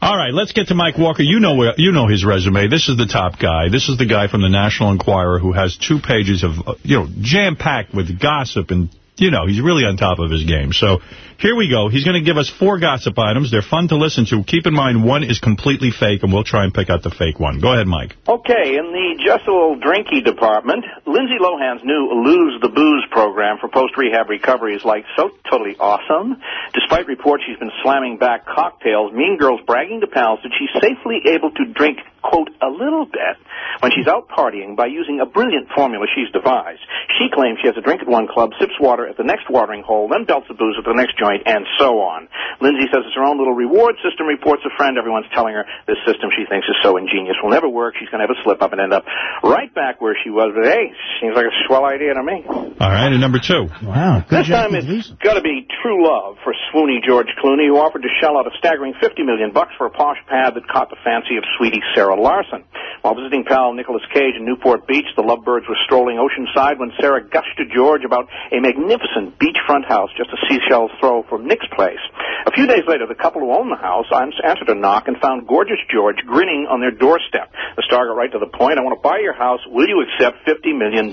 All right, let's get to Mike Walker. You know you know his resume. This is the top guy. This is the guy from the National Enquirer who has two pages of uh, you know jam-packed with gossip and you know, he's really on top of his game. So here we go. He's going to give us four gossip items. They're fun to listen to. Keep in mind, one is completely fake, and we'll try and pick out the fake one. Go ahead, Mike. Okay, in the just a little drinky department, Lindsay Lohan's new Lose the Booze program for post-rehab recovery is like so totally awesome. Despite reports she's been slamming back cocktails, Mean Girls bragging to pals that she's safely able to drink, quote, a little bit when she's out partying by using a brilliant formula she's devised. She claims she has a drink at one club, sips water at the next watering hole, then belts the booze at the next joint, and so on. Lindsay says it's her own little reward system, reports a friend. Everyone's telling her this system she thinks is so ingenious will never work. She's going to have a slip up and end up right back where she was. But hey, seems like a swell idea to me. All right, and number two. Wow, This time it's got to be true love for swoony George Clooney, who offered to shell out a staggering 50 million bucks for a posh pad that caught the fancy of sweetie Sarah Larson. While visiting pal Nicolas Cage in Newport Beach, the lovebirds were strolling oceanside when Sarah gushed to George about a magnificent beachfront house just a seashell's throw from Nick's place. A few days later, the couple who owned the house answered a knock and found gorgeous George grinning on their doorstep. The star got right to the point. I want to buy your house. Will you accept $50 million?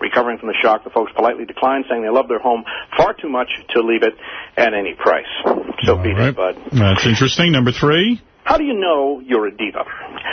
Recovering from the shock, the folks politely declined, saying they love their home far too much to leave it at any price. So be it, bud. That's interesting. Number three. How do you know you're a diva?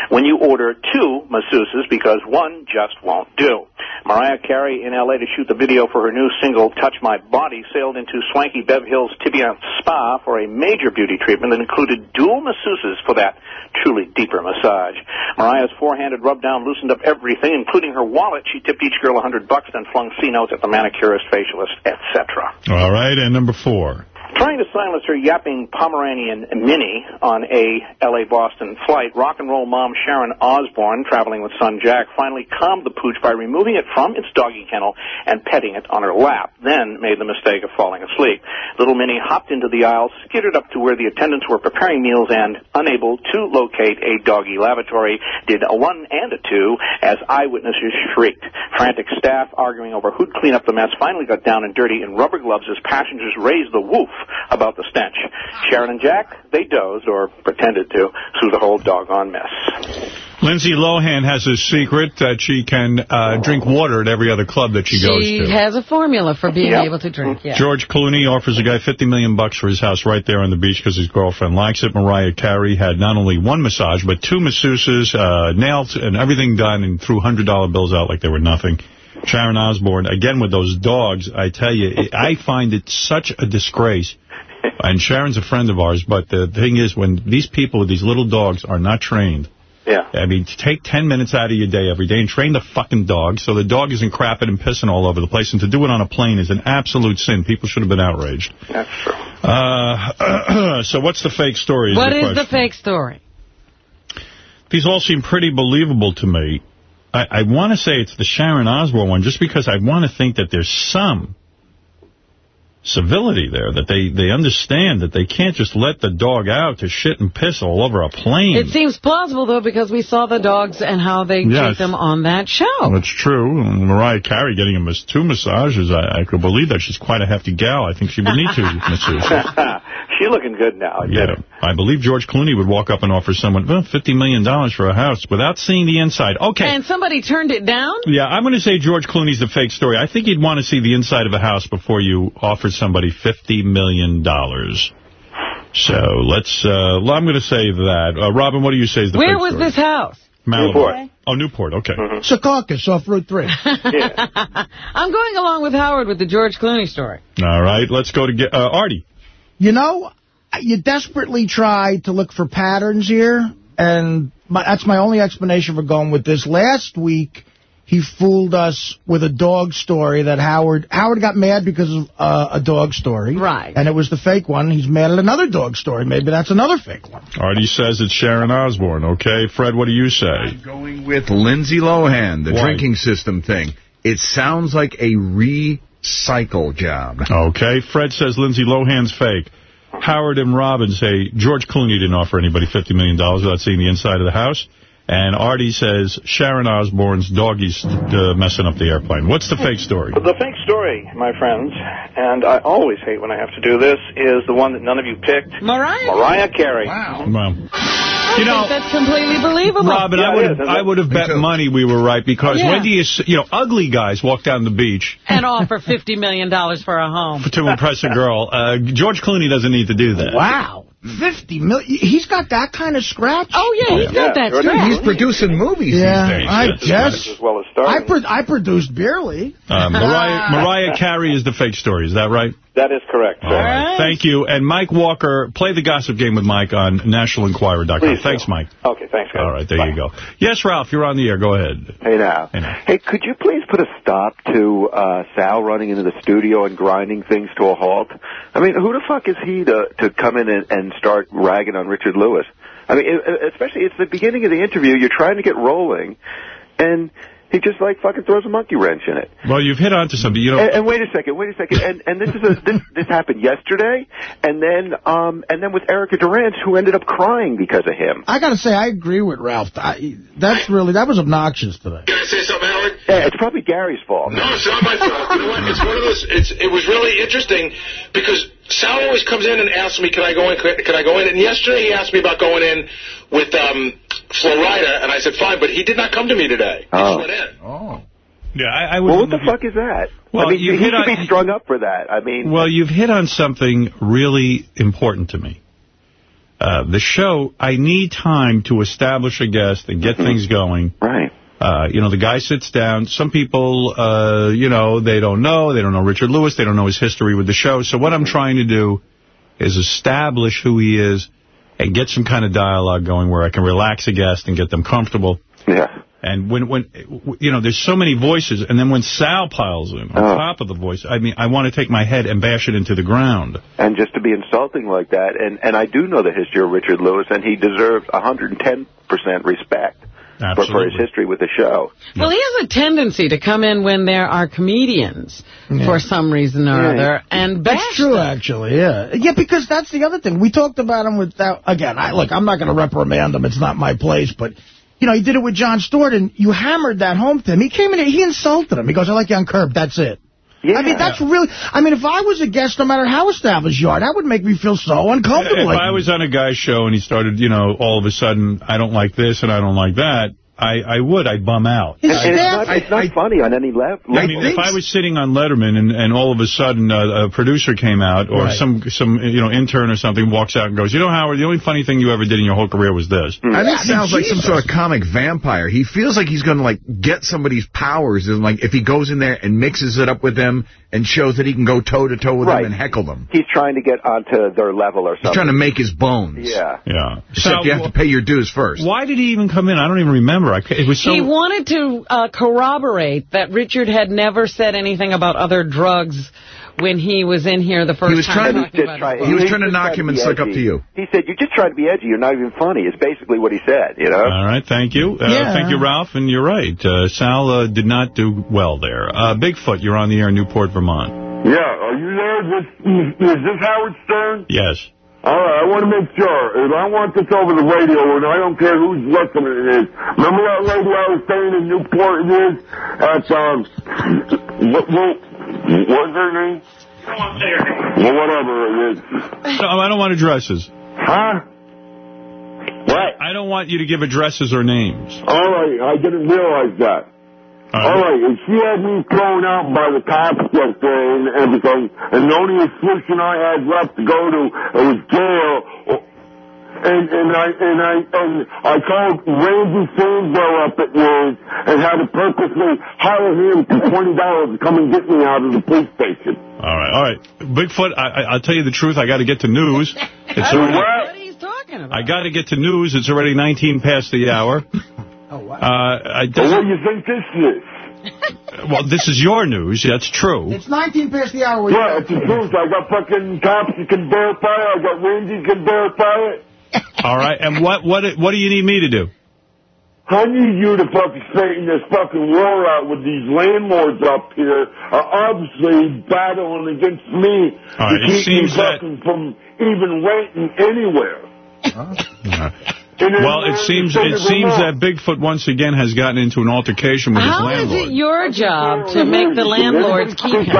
When you order two masseuses because one just won't do. Mariah Carey in L.A. to shoot the video for her new single, Touch My Body, sailed into swanky Bev Hills Tibiant Spa for a major beauty treatment that included dual masseuses for that truly deeper massage. Mariah's four-handed rub-down loosened up everything, including her wallet. She tipped each girl a hundred bucks, then flung C-notes at the manicurist, facialist, etc. All right, and number four. Trying to silence her yapping Pomeranian Minnie on a L.A.-Boston flight, rock and roll mom Sharon Osbourne, traveling with son Jack, finally calmed the pooch by removing it from its doggy kennel and petting it on her lap, then made the mistake of falling asleep. Little Minnie hopped into the aisle, skittered up to where the attendants were preparing meals, and, unable to locate a doggy lavatory, did a one and a two as eyewitnesses shrieked. Frantic staff arguing over who'd clean up the mess finally got down and dirty in rubber gloves as passengers raised the woof about the stench. Sharon and Jack, they dozed, or pretended to, through the whole doggone mess. Lindsay Lohan has a secret that she can uh, drink water at every other club that she, goes to. She has a formula for being Yep. able to drink, yeah. George Clooney offers a guy 50 million bucks for his house right there on the beach because his girlfriend likes it. Mariah Carey had not only one massage, but two masseuses, uh, nails, and everything done, and threw $100 bills out like they were nothing. Sharon Osbourne, again with those dogs, I tell you, it, I find it such a disgrace. And Sharon's a friend of ours, but the thing is, when these people with these little dogs are not trained, Yeah. I mean, take 10 minutes out of your day every day and train the fucking dog so the dog isn't crapping and pissing all over the place. And to do it on a plane is an absolute sin. People should have been outraged. That's true. Uh, so what's the fake story? Is What the is the fake story? These all seem pretty believable to me. I, I want to say it's the Sharon Osbourne one just because I want to think that there's some civility there, that they, they understand that they can't just let the dog out to shit and piss all over a plane. It seems plausible, though, because we saw the dogs and how they Yes. treat them on that show. That's true. And Mariah Carey getting him as two massages, I, I could believe that. She's quite a hefty gal. I think she would need two massages. She's looking good now. I get Yeah, I believe George Clooney would walk up and offer someone well, $50 million for a house without seeing the inside. Okay. And somebody turned it down? Yeah, I'm going to say George Clooney's the fake story. I think you'd want to see the inside of a house before you offered somebody 50 million. dollars. So let's, uh, well, I'm going to say that. Uh, Robin, what do you say is the Where was story? this house? Malibu. Newport. Oh, Newport, okay. Secaucus off Route 3. I'm going along with Howard with the George Clooney story. All right, let's go to get, uh, Artie. You know, you desperately try to look for patterns here, and my, that's my only explanation for going with this. Last week, he fooled us with a dog story that Howard Howard got mad because of uh, a dog story. Right. And it was the fake one. He's mad at another dog story. Maybe that's another fake one. Artie says it's Sharon Osbourne, okay? Fred, what do you say? I'm Going with Lindsay Lohan, the Why? drinking system thing. It sounds like a recycle job. Okay, Fred says Lindsay Lohan's fake. Howard and Robin say George Clooney didn't offer anybody $50 million without seeing the inside of the house. And Artie says Sharon Osbourne's doggy's uh, messing up the airplane. What's the fake story? The fake story, my friends, and I always hate when I have to do this, is the one that none of you picked. Mariah. Mariah Carey. Wow. Well, I You know, think that's completely believable. Robin, I would I would have bet money we were right because Yeah. when do you s- you know ugly guys walk down the beach And offer $50 million for a home. to impress a girl? Uh, George Clooney doesn't need to do that. Wow. 50 million. He's got that kind of scratch? Oh, yeah, he's got that scratch. He's producing movies Yeah, these days. I Yes. guess. As well as I, pro I produced barely. Uh, Mariah Mariah Carey is the fake story. Is that right? That is correct, sir. All right. Thank you. And Mike Walker, play the gossip game with Mike on nationalenquirer.com. Please Thanks, Mike. Okay, thanks, guys. All right, there you go. Yes, Ralph, you're on the air. Go ahead. Hey now. Hey, now. hey could you please put a stop to uh, Sal running into the studio and grinding things to a halt? I mean, who the fuck is he to to come in and, and start ragging on Richard Lewis? I mean, especially it's the beginning of the interview. You're trying to get rolling, and he just like fucking throws a monkey wrench in it. Well, you've hit onto something. You know, And, and wait a second, wait a second, and and this is a this this happened yesterday, and then um and then with Erica Durant, who ended up crying because of him. I got to say, I agree with Ralph. I, that's really, that was obnoxious today. Can I say something, Howard? Yeah, it's probably Gary's fault. No, it's not my fault. You know what? It's one of those. It's it was really interesting because Sal always comes in and asks me, "Can I go in? Can I go in?" And yesterday he asked me about going in with um, Florida, and I said fine, but he did not come to me today. He just went in. Oh. Yeah, I, I. Well, what the fuck is that? Well, I mean, you he should on, be strung up for that. I mean, well, you've hit on something really important to me. Uh, the show, I need time to establish a guest and get things going. Right. Uh, you know, the guy sits down. Some people, uh, you know, they don't know. They don't know Richard Lewis. They don't know his history with the show. So what I'm trying to do is establish who he is and get some kind of dialogue going where I can relax a guest and get them comfortable. Yeah. And when, when you know, there's so many voices, and then when Sal piles in on Oh. top of the voice, I mean, I want to take my head and bash it into the ground. and just to be insulting like that, and and I do know the history of Richard Lewis, and he deserves 110 percent respect for, for his history with the show. Well, he has a tendency to come in when there are comedians for some reason or Yeah. other and bash That's true, actually, yeah. Yeah, because that's the other thing. We talked about him without, again, I look, I'm not going to reprimand him. It's not my place, but, you know, he did it with John Stewart, and you hammered that home to him. He came in, he insulted him. He goes, I like you on curb, that's it. I mean, that's really, I mean, if I was a guest, no matter how established you are, that would make me feel so uncomfortable. If I was on a guy's show and he started, you know, all of a sudden, I don't like this and I don't like that, I, I would. I'd bum out. And it's not, it's not funny on any level. I mean, if I was sitting on Letterman and, and all of a sudden uh, a producer came out or Right. some some you know intern or something walks out and goes, you know, Howard, the only funny thing you ever did in your whole career was this. I think it sounds like some sort of comic vampire. He feels like he's going to like get somebody's powers, and like if he goes in there and mixes it up with them and shows that he can go toe to toe with Right. them and heckle them. He's trying to get onto their level or something. He's trying to make his bones. Yeah. Yeah. Except So, you have to pay your dues first. Why did he even come in? I don't even remember. I, it was so. He wanted to uh, corroborate that Richard had never said anything about other drugs when he was in here the first time talking about his he was book. trying to knock him and suck up to you. He said, "You're just trying to be edgy. You're not even funny." Is basically what he said. You know. All right, thank you. Uh, Yeah. Thank you, Ralph, and you're right. Uh, Sal uh, did not do well there. Uh, Bigfoot, you're on the air in Newport, Vermont. Yeah, are you there? This, is this Howard Stern? Yes. All right, I want to make sure. If I want this over the radio, and I don't care who's listening it is. Remember that lady I was saying in Newport it is? At, um, what, what, what's her name? Well, whatever it is. No, I don't want addresses. Huh? What? I don't want you to give addresses or names. All right, I didn't realize that. All uh-huh. right, and she had me thrown out by the cops yesterday and everything, and the only solution I had left to go to was jail. And and I and I and I called Randy Sandwell up at Wolves and had to purposely hire him for twenty dollars to come and get me out of the police station. All right, all right. Bigfoot, I, I, I'll tell you the truth. I got to get to news. It's already, What are you talking about? I got to get to news. It's already 19 past the hour. Oh, wow. Uh, Well, what do you think this is? well, this is your news. That's true. It's 19 past the hour. Yeah, it's the truth. I got fucking cops that can verify it. I got Randy that can verify it. All right. And what what what do you need me to do? I need you to fucking straighten this fucking war out with these landlords up here are obviously battling against me All right, to keep me seems that- fucking from even renting anywhere. And then Well, it seems it seems that Bigfoot once again has gotten into an altercation with his How is landlord. it your job to make the landlords keep him?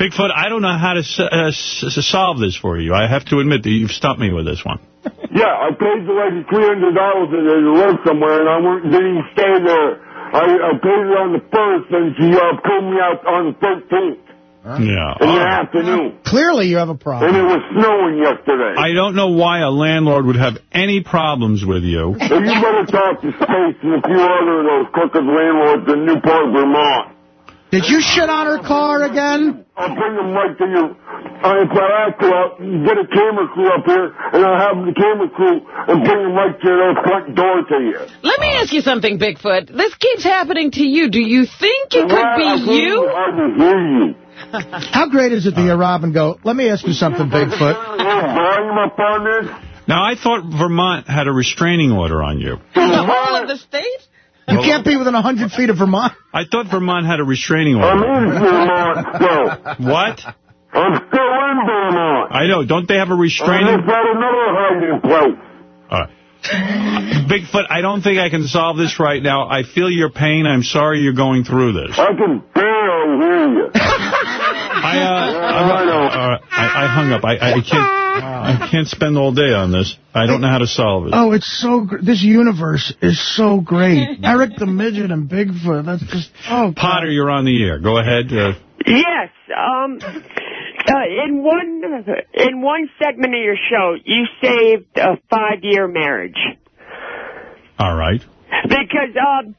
Bigfoot, I don't know how to s- uh, s- solve this for you. I have to admit that you've stumped me with this one. Yeah, I paid the lady three hundred dollars to to live somewhere, and I went, didn't even stay there. I, I paid it on the first, and she uh, pulled me out on the thirteenth Yeah. in the afternoon, Clearly, you have a problem. and it was snowing yesterday. I don't know why a landlord would have any problems with you. So you better talk to Space and a few other of those crooked landlords in Newport, Vermont. Did you shit on her car again? I'll bring them right to you. Uh, if I have to, I'll get a camera crew up here, and I'll have the camera crew and bring them right to their front door to you. Let me ask you something, Bigfoot. This keeps happening to you. Do you think it could Well, I be couldn't you? hear you. How great is it to hear Robin go, let me ask you something, Bigfoot. volume up on this? Now, I thought Vermont had a restraining order on you. The whole of the state? You can't be within 100 feet of Vermont. I thought Vermont had a restraining order. I'm order. in Vermont still. What? I'm still in Vermont. I know. Don't they have a restraining? just got another hiding place. All right. Bigfoot, I don't think I can solve this right now. I feel your pain. I'm sorry you're going through this. I can barely hear you. I, uh, I'm- all right, I, I hung up. I, I can't. I can't spend all day on this. I don't know how to solve it. Oh, it's so gr- this universe is so great. Eric the Midget and Bigfoot. That's just oh. Potter, you're on the air. Go ahead. Uh, Yes. Um, uh, in one in one segment of your show, you saved a five-year marriage all right. because um,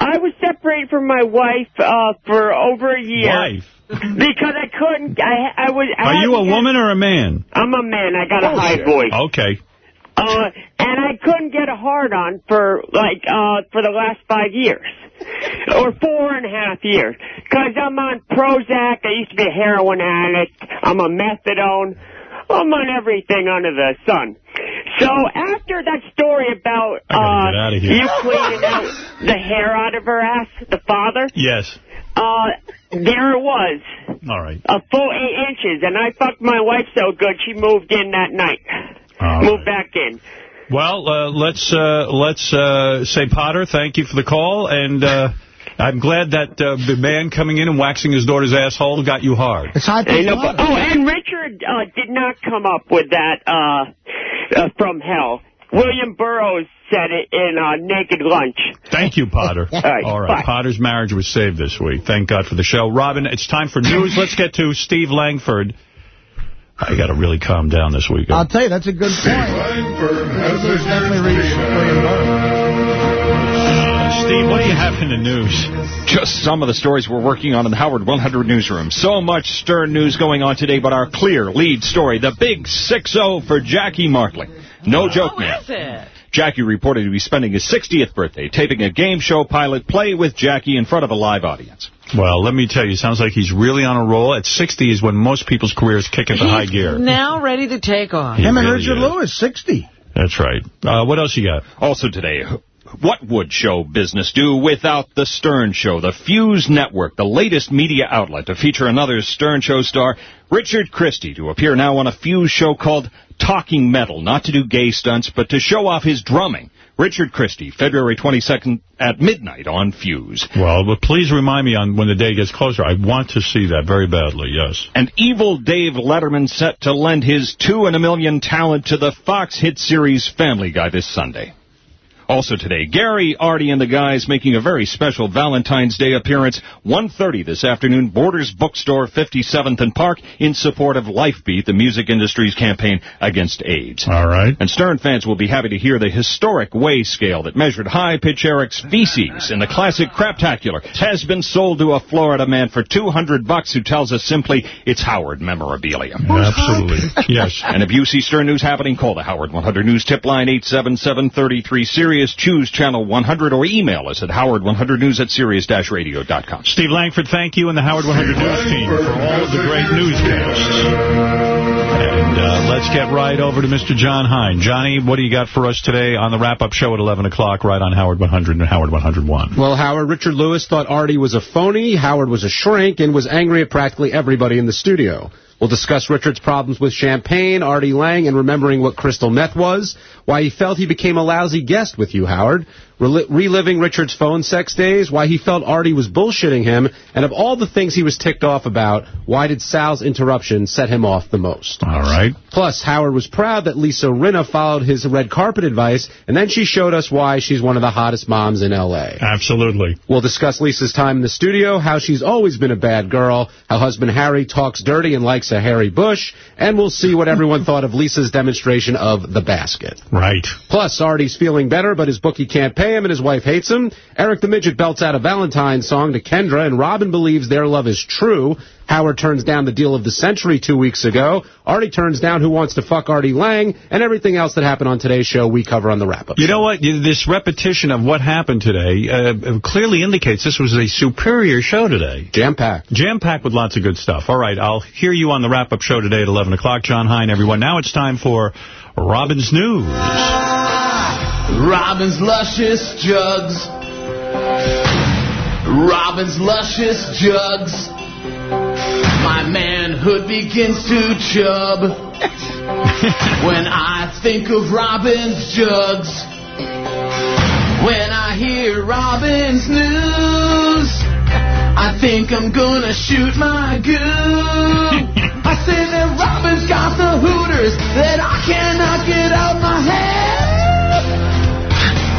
I was separated from my wife uh, for over a year Wife. because I couldn't. I I was. I Are you to a get- woman or a man? I'm a man. I got a high voice. Okay. Uh, and I couldn't get a hard on for like uh for the last five years. Or four and a half years. Cause I'm on Prozac, I used to be a heroin addict, I'm a methadone, I'm on everything under the sun. So after that story about uh you cleaning out the hair out of her ass, the father, Yes. uh there it was. All right. A full eight inches, and I fucked my wife so good she moved in that night. All moved back in. Well, uh, let's uh, let's uh, say Potter, thank you for the call, and uh, I'm glad that uh, the man coming in and waxing his daughter's asshole got you hard. It's high Ain't no- oh, and Richard uh, did not come up with that uh, uh, from hell. William Burroughs said it in uh, Naked Lunch. Thank you, Potter. All right, All right. bye. Potter's marriage was saved this week. Thank God for the show. Robin, it's time for news. Let's get to Steve Langford. I got to really calm down this week. I'll tell you, that's a good point. He's definitely reached William Burroughs. Steve, what do you have in the news? Just some of the stories we're working on in the Howard 100 newsroom. So much stern news going on today, but our clear lead story, the big 6-0 for Jackie Martling. No joke now. Is it? Jackie reported to be spending his 60th birthday taping a game show pilot Play with Jackie in front of a live audience. Well, let me tell you, sounds like he's really on a roll. At 60 is when most people's careers kick into high gear. Now ready to take off. He Him and really Richard is. Lewis, 60. That's right. Uh, what else you got? Also today, What would show business do without The Stern Show, the Fuse Network, the latest media outlet to feature another Stern Show star, Richard Christy, to appear now on a Fuse show called Talking Metal, not to do gay stunts, but to show off his drumming. Richard Christy, February 22nd at midnight on Fuse. Well, but please remind me on when the day gets closer. I want to see that very badly, yes. And evil Dave Letterman set to lend his two in a million talent to the Fox hit series Family Guy this Sunday. Also today, Gary, Artie, and the guys making a very special Valentine's Day appearance, 1.30 this afternoon, Borders Bookstore, 57th and Park, in support of Lifebeat, the music industry's campaign against AIDS. All right. And Stern fans will be happy to hear the historic weigh scale that measured high-pitch Eric's feces in the classic Craptacular has been sold to a Florida man for 200 bucks who tells us simply it's Howard memorabilia. Absolutely. yes. And if you see Stern News happening, call the Howard 100 News tip line 877-33 Sirius, choose channel 100, or email us at howard100news at sirius-radio.com. Steve Langford, thank you and the Howard 100 News team for all of the great newscasts. And uh, let's get right over to Mr. Jon Hein. Johnny, what do you got for us today on the wrap-up show at 11 o'clock right on Howard 100 and Howard 101? Well, Howard, Richard Lewis thought Artie was a phony, Howard was a shrink, and was angry at practically everybody in the studio. We'll discuss Richard's problems with champagne, Artie Lange, and remembering what crystal meth was, why he felt he became a lousy guest with you, Howard, Rel reliving Richard's phone sex days, why he felt Artie was bullshitting him, and of all the things he was ticked off about, why did Sal's interruption set him off the most? All right. Plus, Howard was proud that Lisa Rinna followed his red carpet advice, and then she showed us why she's one of the hottest moms in L.A. Absolutely. We'll discuss Lisa's time in the studio, how she's always been a bad girl, how husband Harry talks dirty and likes a hairy bush, and we'll see what everyone thought of Lisa's demonstration of the basket. Right. Plus, Artie's feeling better, but his bookie can't pay him and his wife hates him. Eric the Midget belts out a Valentine's song to Kendra, and Robin believes their love is true. Howard turns down the deal of the century two weeks ago. Artie turns down Who Wants to Fuck Artie Lange, and everything else that happened on today's show we cover on the wrap-up. You know what? This repetition of what happened today uh, clearly indicates this was a superior show today. Jam-packed. Jam-packed with lots of good stuff. All right, I'll hear you on the wrap-up show today at 11 o'clock. Jon Hein, everyone. Now it's time for Robin's News. Robin's luscious jugs. Robin's luscious jugs. My manhood begins to chub when I think of Robin's jugs. When I hear Robin's news, I think I'm gonna shoot my goo. I say that Robin's got the hooters that I cannot get out my head.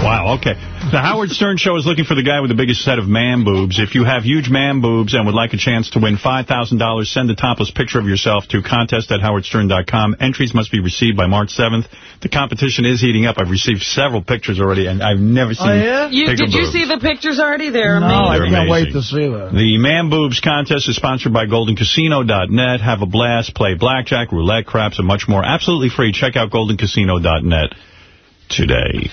Wow, okay. The Howard Stern Show is looking for the guy with the biggest set of man boobs. If you have huge man boobs and would like a chance to win $5,000, send a topless picture of yourself to contest at howardstern.com. Entries must be received by March 7th. The competition is heating up. I've received several pictures already, and I've never oh, seen Oh, yeah? You, bigger did you boobs. see the pictures already? They're No, amazing. I They're can't wait to see that. The Man Boobs contest is sponsored by GoldenCasino.net. Have a blast, play blackjack, roulette, craps, and much more. Absolutely free. Check out GoldenCasino.net today.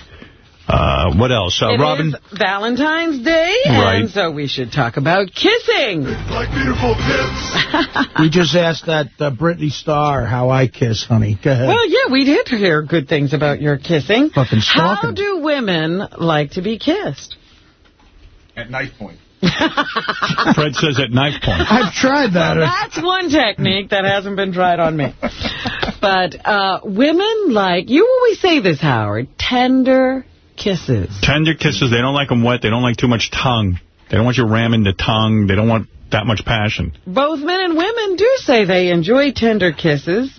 Uh, what else? Uh, It Robin? is Valentine's Day, Right. and so we should talk about kissing. Like beautiful pips. We just asked that uh, Britney Star how I kiss, honey. Go ahead. Well, yeah, we did hear good things about your kissing. Fucking How do women like to be kissed? At knife point. Fred says at knife point. I've tried that. That's one technique that hasn't been tried on me. But uh, women like, you always say this, Howard, tender kisses. Tender kisses. They don't like them wet. They don't like too much tongue. They don't want you ramming the tongue. They don't want that much passion. Both men and women do say they enjoy tender kisses,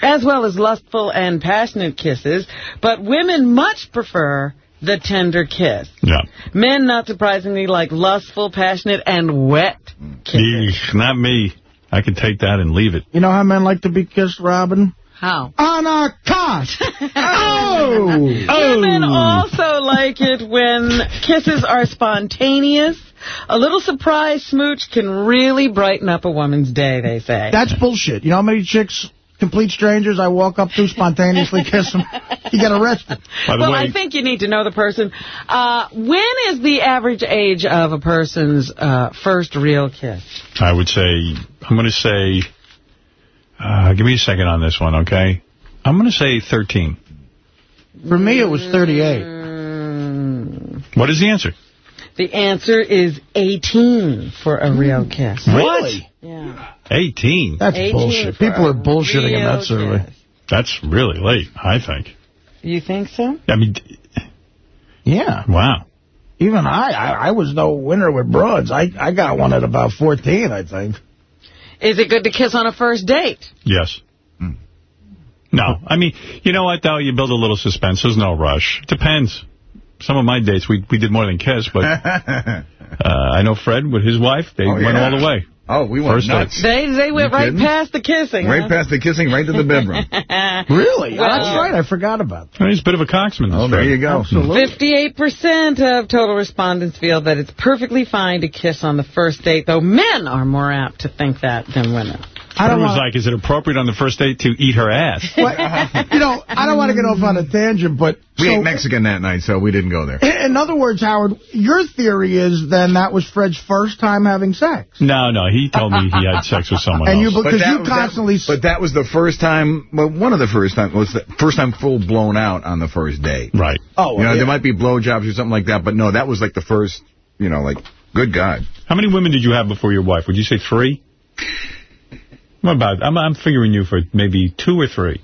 as well as lustful and passionate kisses, but women much prefer the tender kiss. Yeah. Men, not surprisingly, like lustful, passionate, and wet kisses. Eesh, not me. I can take that and leave it. You know how men like to be kissed, Robin? How? On a cot. oh. oh. Women also like it when kisses are spontaneous. A little surprise smooch can really brighten up a woman's day, they say. That's bullshit. You know how many chicks, complete strangers, I walk up to, spontaneously kiss them? You get arrested. By the well, way, I think you need to know the person. Uh, when is the average age of a person's uh, first real kiss? I would say, I'm going to say, uh, give me a second on this one, okay? I'm going to say 13. For me, it was 38. What is the answer? The answer is 18 for a real kiss. Really? Yeah. 18? That's 18 bullshit. People are bullshitting in that survey. kiss. That's really late, I think. You think so? I mean, Yeah. wow. Even I, I, I was no winner with broads. I, I got one at about 14, I think. Is it good to kiss on a first date? Yes. No. I mean, you know what, though? You build a little suspense. There's no rush. Depends. Some of my dates, we we did more than kiss, but uh, I know Fred with his wife, they Oh, went yeah. all the way. Oh, we went First nuts. They they went right past the kissing. Right huh? past the kissing, right to the bedroom. Really? Well- That's right. I forgot about that. He's a bit of a coxman. this Oh, there you go. Absolutely. 58% of total respondents feel that it's perfectly fine to kiss on the first date, though men are more apt to think that than women. I don't Fred was want like, is it appropriate on the first date to eat her ass? Uh, you know, I don't want to get off on a tangent, but We so, ate Mexican that night, so we didn't go there. in in other words, Howard, your theory is then that was Fred's first time having sex. No, no, he told me he had sex with someone And you- else. Because you that- constantly... But that was the first time, well, one of the first time, was the first time full blown out on the first date. Right. oh, You know, yeah. there might be blowjobs or something like that, but no, that was like the first, you know, like, good God. How many women did you have before your wife? Would you say three? What about, I'm, I'm figuring you for maybe two or three.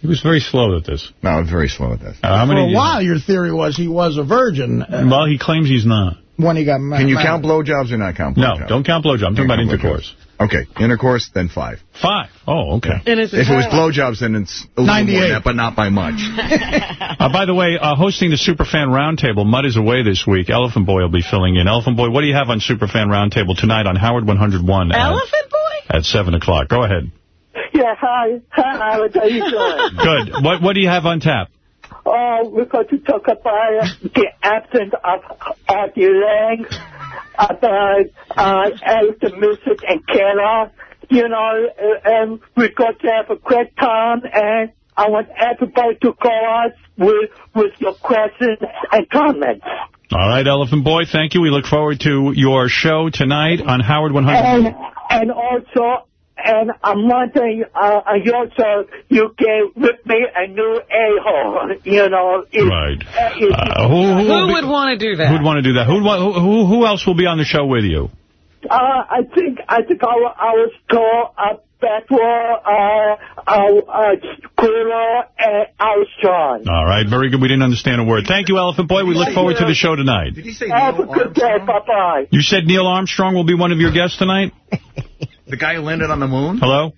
He was very slow at this. No, I was very slow at this. Uh, how For a did you- while, your theory was he was a virgin uh, Well, he claims he's not. when he got ma- Can you married. count blowjobs or not count No, don't count blowjob. I'm talking about count intercourse. Okay, intercourse, then five. Five. Oh, okay. In its If it was entire life. blowjobs, then it's a little more 98. than that, but not by much. Uh, by the way, uh, hosting the Superfan Roundtable, Mudd is away this week. Elephant Boy will be filling in. Elephant Boy, what do you have on Superfan Roundtable tonight on Howard 101 at, Elephant boy? At 7 o'clock? Go ahead. Yeah, hi. Hi, Howard. How you doing? Good. What What do you have on tap? Oh, we're going to talk about the absence of Artie Lange, about uh, Alistair Music and Kayla. You know, uh, and we're going to have a great time, and I want everybody to call us with, with your questions and comments. All right, Elephant Boy, thank you. We look forward to your show tonight on Howard 100. And, and also, and I'm wondering, uh, you also, you gave with me a new a-hole, you know. If, Right. uh, if- Uh, who who, Who be- would want to do that? Who'd want to do that? Who'd, wa- who, who who else will be on the show with you? Uh, I think I think I, wa- I was told uh, Bethel, uh, uh, uh, Quilla, and Armstrong. All right, very good. We didn't understand a word. Thank you, Elephant Boy. We look forward to the show tonight. Did he say Have a good day. Bye-bye. You said Neil Armstrong will be one of your guests tonight? The guy who landed on the moon? Hello?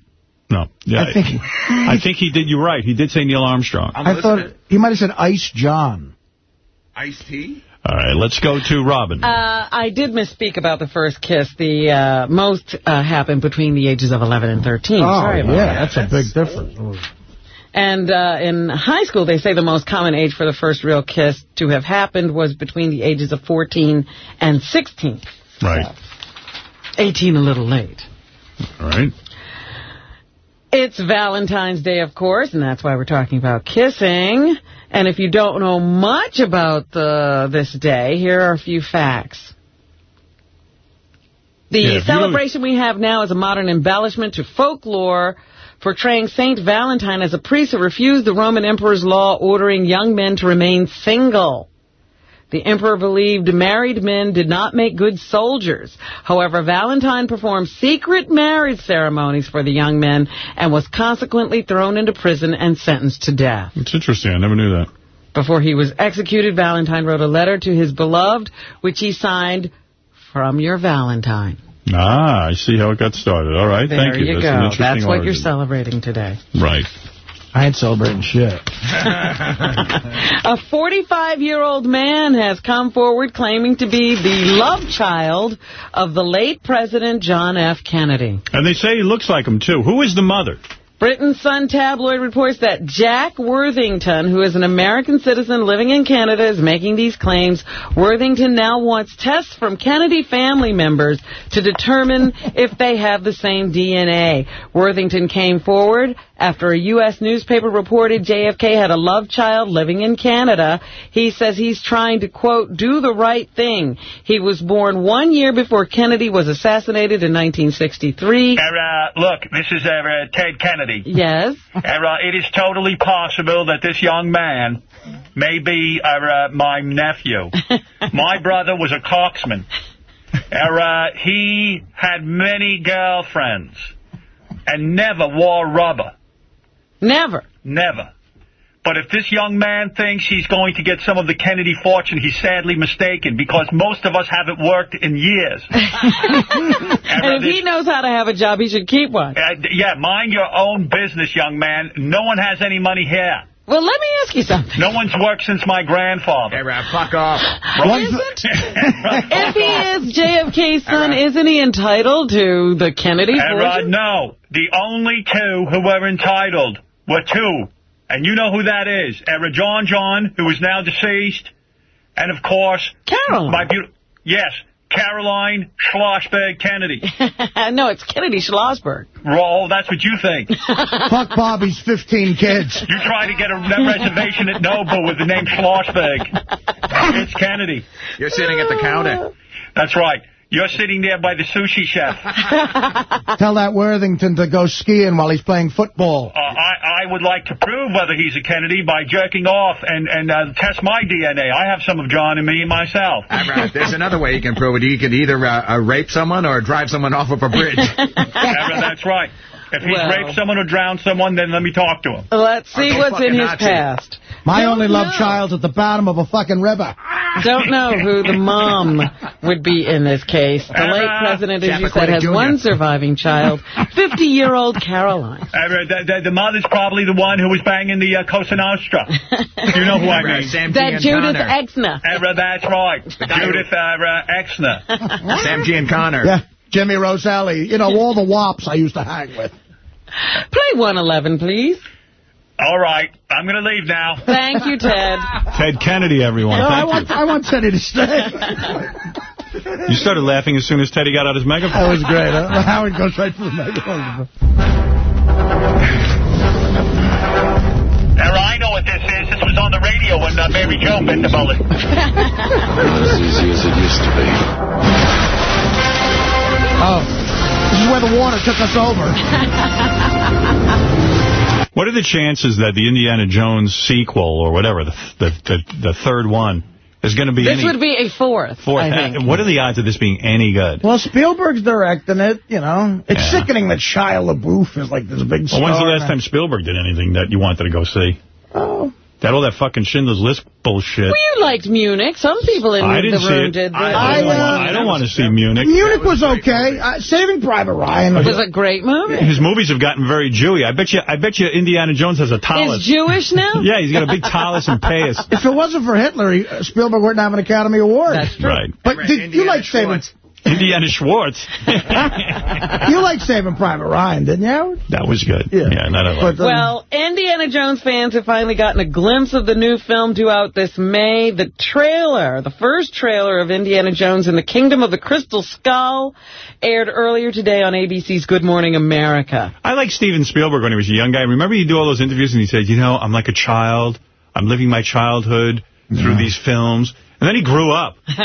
No. Yeah. I think, I think he did. You're right. He did say Neil Armstrong. I thought he might have said Ice John. Iced tea? All right, let's go to Robin. Uh, I did misspeak about the first kiss. The uh, most uh, happened between the ages of 11 and 13. Oh, Sorry about yeah, that. that's a big difference. And uh, in high school, they say the most common age for the first real kiss to have happened was between the ages of 14 and 16. Right. 18 a little late. All right. It's Valentine's Day, of course, and that's why we're talking about kissing. And if you don't know much about the, this day, here are a few facts. The Yeah, if you don't- celebration we have now is a modern embellishment to folklore, portraying Saint Valentine as a priest who refused the Roman emperor's law ordering young men to remain single. The emperor believed married men did not make good soldiers. However, Valentine performed secret marriage ceremonies for the young men and was consequently thrown into prison and sentenced to death. It's interesting. I never knew that. Before he was executed, Valentine wrote a letter to his beloved, which he signed, From Your Valentine. Ah, I see how it got started. All right, There thank you. you That's go. That's what you're celebrating today. Right. I ain't celebrating shit. A 45-year-old man has come forward claiming to be the love child of the late President John F. Kennedy. And they say he looks like him, too. Who is the mother? Britain's Sun tabloid reports that Jack Worthington, who is an American citizen living in Canada, is making these claims. Worthington now wants tests from Kennedy family members to determine if they have the same DNA. Worthington came forward after a U.S. newspaper reported JFK had a love child living in Canada. He says he's trying to, quote, do the right thing. He was born one year before Kennedy was assassinated in 1963. Uh, look, this is uh, Ted Kennedy. Yes. Uh, it is totally possible that this young man maybe uh, uh, my nephew. my brother was a coxman. Uh, he had many girlfriends and never wore rubber. Never. Never. But if this young man thinks he's going to get some of the Kennedy fortune, he's sadly mistaken because most of us haven't worked in years. and if he knows how to have a job, he should keep one. Uh, yeah, mind your own business, young man. No one has any money here. Well, let me ask you something. No one's worked since my grandfather. Hey, Rap, fuck off. Isn't? if he is JFK's son, isn't he entitled to the Kennedy fortune? no, the only two who were entitled were two. And you know who that is. Era John John, who is now deceased. And, of course... Caroline. My beautiful... Yes, Caroline Schlossberg Kennedy. no, it's Kennedy Schlossberg. Oh, that's what you think. Fuck Bobby's 15 kids. You try to get a reservation at Nobu with the name Schlossberg. It's Kennedy. You're sitting at the counter. That's right. You're sitting there by the sushi chef. Tell that Worthington to go skiing while he's playing football. Uh, I, I would like to prove whether he's a Kennedy by jerking off and, and uh, test my DNA. I have some of John and me myself. All right, there's another way you can prove it. You can either uh, uh, rape someone or drive someone off of a bridge. Ever, that's right. If he's Well. raped someone or drowned someone, then let me talk to him. Let's see Or what's in his Nazi. past. My Don't only love know. child's at the bottom of a fucking river. Don't know who the mom would be in this case. The late president, as you said, has Jr. one surviving child, 50-year-old Caroline. Ever, the, the, the mother's probably the one who was banging the uh, Cosa Nostra. you know who I mean. Sam That Judith Exner. Ever, that's right. Judith uh, Exner. Sam Giancana. Yeah, Jimmy Roselli. You know, all the wops I used to hang with. Play 111, please. All right. I'm going to leave now. Thank you, Ted. Ted Kennedy, everyone. No, I Thank want, I want Teddy to stay. you. You started laughing as soon as Teddy got out his megaphone. That was great. Huh? Howard goes right for the megaphone. Ever, I know what this is. This was on the radio when uh, Mary Jo bit the bullet. Not as easy as it used to be. Oh, this is where the water took us over. What are the chances that the Indiana Jones sequel or whatever, the the the, the third one, is going to be This any would be a fourth, fourth? I think. What are the odds of this being any good? Well, Spielberg's directing it, you know. It's sickening that Shia LaBeouf is like this big Well, when's the last time Spielberg did anything that you wanted to go see? Oh. That all that fucking Schindler's List bullshit. Well, you liked Munich. Some people in I the didn't see room it. did. I, that. I don't, want, I don't want to see Munich. Munich was okay. Uh, Saving Private Ryan It was a great movie. His movies have gotten very Jewy. I bet you. I bet you Indiana Jones has a tallis. Is Jewish now? Yeah, he's got a big tallis and payas. If it wasn't for Hitler, he, uh, Spielberg wouldn't have an Academy Award. That's true. Right. But did you like Saving? Indiana Schwartz. You like Saving Private Ryan, didn't you? That was good. Yeah, yeah not a lot. Uh, well, Indiana Jones fans have finally gotten a glimpse of the new film due out this May. The trailer, the first trailer of Indiana Jones and the Kingdom of the Crystal Skull, aired earlier today on ABC's Good Morning America. I like Steven Spielberg when he was a young guy. Remember he'd do all those interviews and he said, you know, I'm like a child. I'm living my childhood through these films. And then he grew up.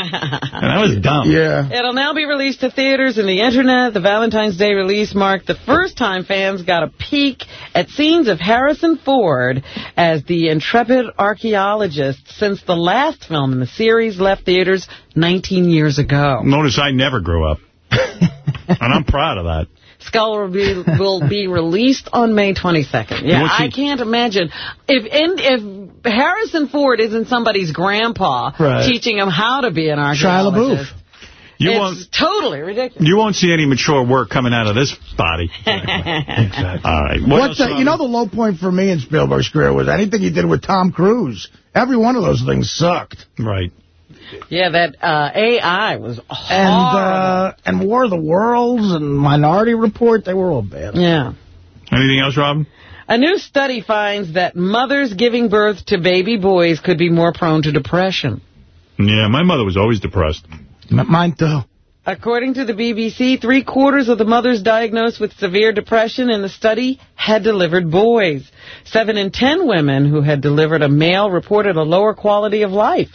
And that was dumb. Yeah. It'll now be released to theaters and the internet. The Valentine's Day release marked the first time fans got a peek at scenes of Harrison Ford as the intrepid archaeologist since the last film in the series left theaters 19 years ago. Notice I never grew up. and I'm proud of that. Skull will be, will be released on May 22nd. Yeah, What's I can't imagine. If in, if Harrison Ford isn't somebody's grandpa Right. teaching him how to be an Shia archaeologist, You it's won't, totally ridiculous. you won't see any mature work coming out of this body. Exactly. All right. What What's else, the, you know the low point for me in Spielberg's career was anything he did with Tom Cruise. Every one of those things sucked. Right. Yeah, that uh, AI was hard. And uh, and War of the Worlds and Minority Report, they were all bad. yeah. Anything else, Rob? A new study finds that mothers giving birth to baby boys could be more prone to depression. Yeah, my mother was always depressed. M- Mine too. According to the BBC, three-quarters of the mothers diagnosed with severe depression in the study had delivered boys. Seven in ten women who had delivered a male reported a lower quality of life.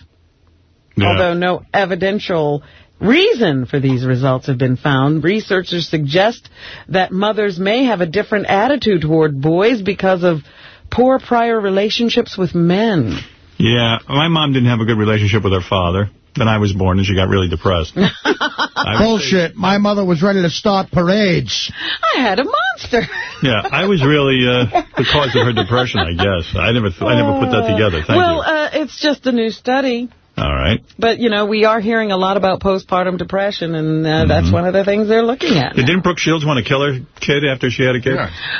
Yeah. Although no evidential reason for these results have been found, researchers suggest that mothers may have a different attitude toward boys because of poor prior relationships with men. Yeah, my mom didn't have a good relationship with her father. Then I was born, and she got really depressed. Bullshit. My mother was ready to start parades. I had a monster. Yeah, I was really uh, the cause of her depression, I guess. I never I never put that together. Thank well, you. uh, it's just a new study. All right. But, you know, we are hearing a lot about postpartum depression, and uh, Mm-hmm. that's one of the things they're looking at. Didn't Brooke Shields want to kill her kid after she had a kid?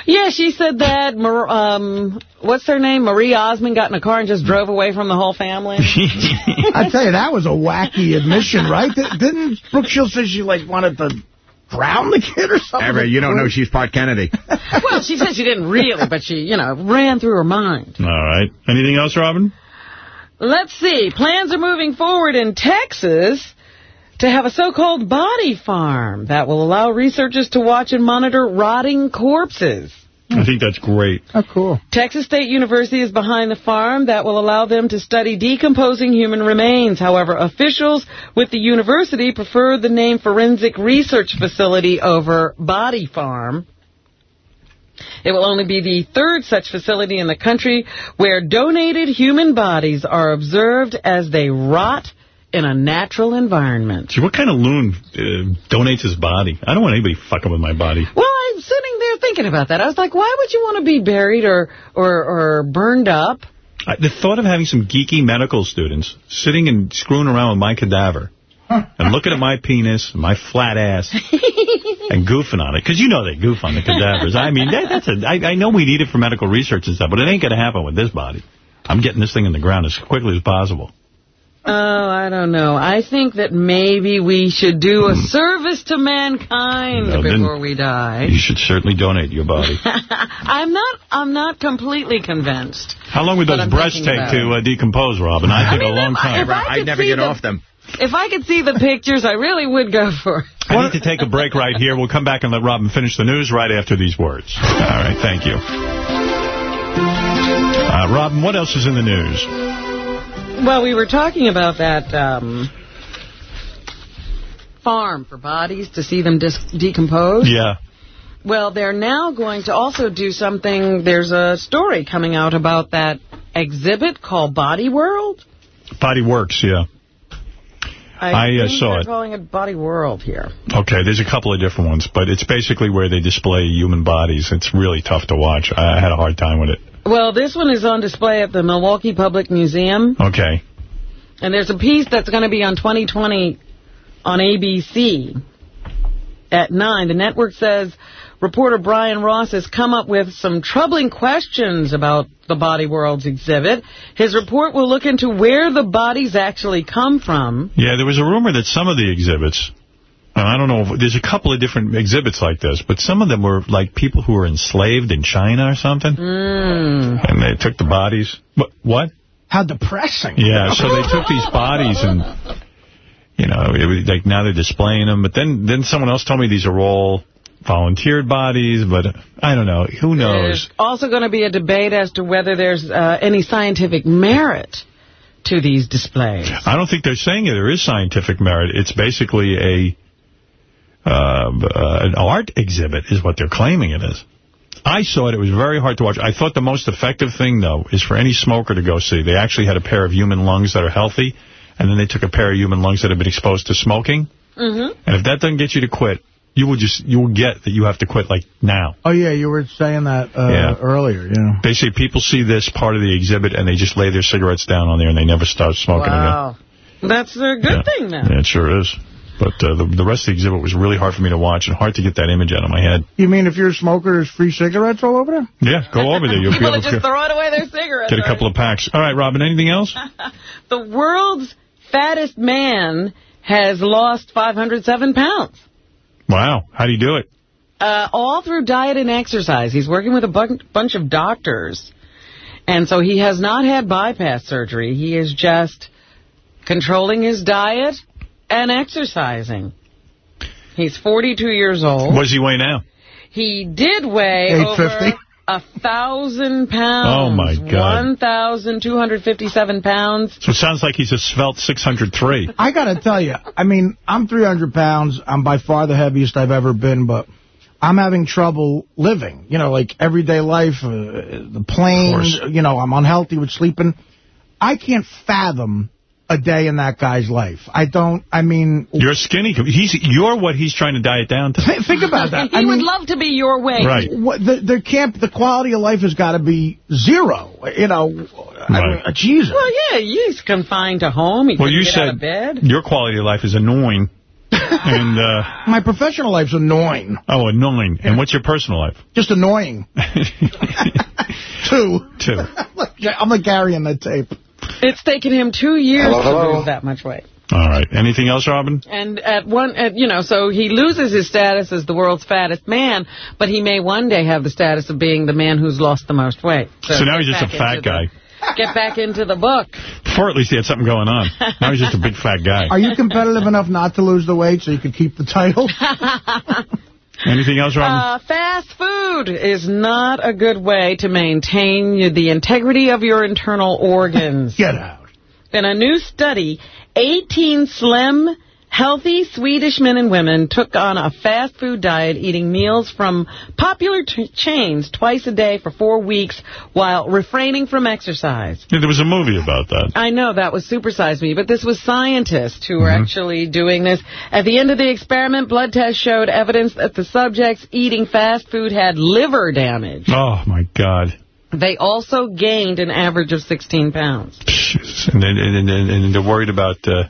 Yeah, she said that, Mar um, what's her name? Marie Osmond got in a car and just drove away from the whole family. I tell you, that was a wacky admission, right? Didn't Brooke Shields say she, like, wanted to drown the kid or something? Ever, you don't know she's part Kennedy. well, she said she didn't really, but she, you know, ran through her mind. All right. Anything else, Robin? Let's see. Plans are moving forward in Texas to have a so-called body farm that will allow researchers to watch and monitor rotting corpses. I think that's great. Oh, cool. Texas State University is behind the farm that will allow them to study decomposing human remains. However, officials with the university prefer the name Forensic Research Facility over Body Farm. It will only be the third such facility in the country where donated human bodies are observed as they rot in a natural environment. Gee, what kind of loon uh, donates his body? I don't want anybody fucking with my body. Well, I'm sitting there thinking about that. I was like, why would you want to be buried or, or, or burned up? I, the thought of having some geeky medical students sitting and screwing around with my cadaver and looking at my penis, my flat ass, and goofing on it. Because you know they goof on the cadavers. I mean, that, that's a. I, I know we need it for medical research and stuff, but it ain't going to happen with this body. I'm getting this thing in the ground as quickly as possible. Oh, I don't know. I think that maybe we should do a service to mankind Well, then- before we die. You should certainly donate your body. I'm not. I'm not completely convinced. How long would those I'm breasts take to uh, decompose, Robin? I, think a long time. if I could see the- If I could see the pictures, I really would go for it. I need to take a break right here. We'll come back and let Robin finish the news right after these words. All right, thank you. Uh, Robin, what else is in the news? Well, we were talking about that um, farm for bodies to see them dis decompose. Yeah. Well, they're now going to also do something. There's a story coming out about that exhibit called Body World. Body Works, yeah. I, uh, think saw it. calling it Body World here. Okay, there's a couple of different ones, but it's basically where they display human bodies. It's really tough to watch. I I had a hard time with it. Well, this one is on display at the Milwaukee Public Museum. Okay. And there's a piece that's going to be on 2020 on ABC at 9. The network says reporter Brian Ross has come up with some troubling questions about the Body World's exhibit. His report will look into where the bodies actually come from. Yeah, there was a rumor that some of the exhibits, and I don't know, if, there's a couple of different exhibits like this, but some of them were like people who were enslaved in China or something, Mm. and they took the bodies. What? What? How depressing. Yeah, so they took these bodies and, you know, it was like now they're displaying them. But then, then someone else told me these are all volunteered bodies, but I don't know. Who knows? There's also going to be a debate as to whether there's uh, any scientific merit to these displays. I don't think they're saying there is scientific merit. It's basically a uh, uh, an art exhibit is what they're claiming it is. I saw it. It was very hard to watch. I thought the most effective thing, though, is for any smoker to go see. They actually had a pair of human lungs that are healthy, and then they took a pair of human lungs that have been exposed to smoking. Mm-hmm. And if that doesn't get you to quit, you will just you will get that you have to quit like now. Oh, yeah, you were saying that uh, Yeah. earlier, yeah. They say people see this part of the exhibit and they just lay their cigarettes down on there and they never start smoking again. Wow. That's a good Yeah. thing then. Yeah, it sure is. But uh, the, the rest of the exhibit was really hard for me to watch and hard to get that image out of my head. You mean if you're a smoker, there's free cigarettes all over there? Yeah, go over there. You'll be People able are to just throwing away their cigarettes. get a couple of packs. All right, Robin, anything else? The world's fattest man has lost 507 pounds. Wow. How do you do it? Uh, all through diet and exercise. He's working with a bu bunch of doctors. And so he has not had bypass surgery. He is just controlling his diet and exercising. He's 42 years old. What does he weigh now? He did weigh 850? Over a thousand pounds. Oh, my God. 1,257 pounds. So it sounds like he's a svelte 603. I got to tell you, I mean, I'm 300 pounds. I'm by far the heaviest I've ever been, but I'm having trouble living. You know, like everyday life, uh, the plane, you know, I'm unhealthy with sleeping. I can't fathom a day in that guy's life. I don't, I mean... You're skinny. He's You're what he's trying to diet down to. Th think about that. he I would mean, love to be your weight. Right. What, the, the camp, the quality of life has got to be zero. You know, I mean, Right. Jesus. Well, yeah, he's confined to home. He Well, couldn't you get said out of bed. your quality of life is annoying. and uh, My professional life's annoying. Oh, annoying. And what's your personal life? Just annoying. Two. Two. I'm like Gary on that tape. It's taken him two years Hello, to lose that much weight. All right. Anything else, Robin? And at one, at, you know, so he loses his status as the world's fattest man, but he may one day have the status of being the man who's lost the most weight. So, now he's just a fat guy. the- Get back into the book. Before, at least, he had something going on. Now he's just a big fat guy. Are you competitive enough not to lose the weight so you could keep the title? Anything else, Robin? Uh, fast food is not a good way to maintain the integrity of your internal organs. Get out. In a new study, 18 slim, healthy Swedish men and women took on a fast food diet, eating meals from popular chains twice a day for four weeks while refraining from exercise. Yeah, there was a movie about that. I know that was Supersize Me, but this was scientists who were Mm-hmm. actually doing this. At the end of the experiment, blood tests showed evidence that the subjects eating fast food had liver damage. Oh, my God. They also gained an average of 16 pounds. And, then, and, and, and they're worried about uh,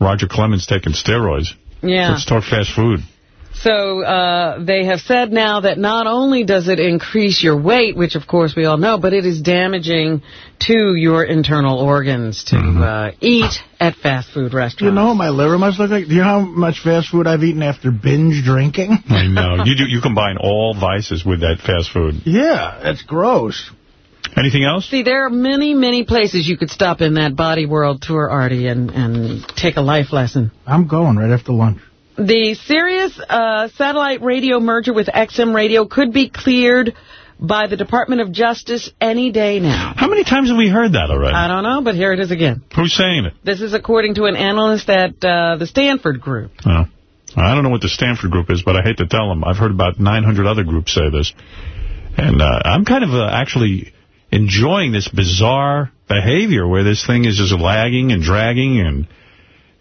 Roger Clemens taking steroids. Yeah. Let's talk fast food. So uh, they have said now that not only does it increase your weight, which of course we all know, but it is damaging to your internal organs to Mm-hmm. uh, eat at fast food restaurants. you know what my liver must look like? Do you know how much fast food I've eaten after binge drinking? I know. you do. You combine all vices with that fast food. Yeah, it's gross. Anything else? See, there are many, many places you could stop in that Body World tour, Artie, and, and take a life lesson. I'm going right after lunch. The Sirius uh, satellite radio merger with XM Radio could be cleared by the Department of Justice any day now. How many times have we heard that already? I don't know, but here it is again. Who's saying it? This is according to an analyst at uh, the Stanford Group. Oh. I don't know what the Stanford group is, but I hate to tell them. I've heard about 900 other groups say this. And uh, I'm kind of uh, actually enjoying this bizarre behavior where this thing is just lagging and dragging. And,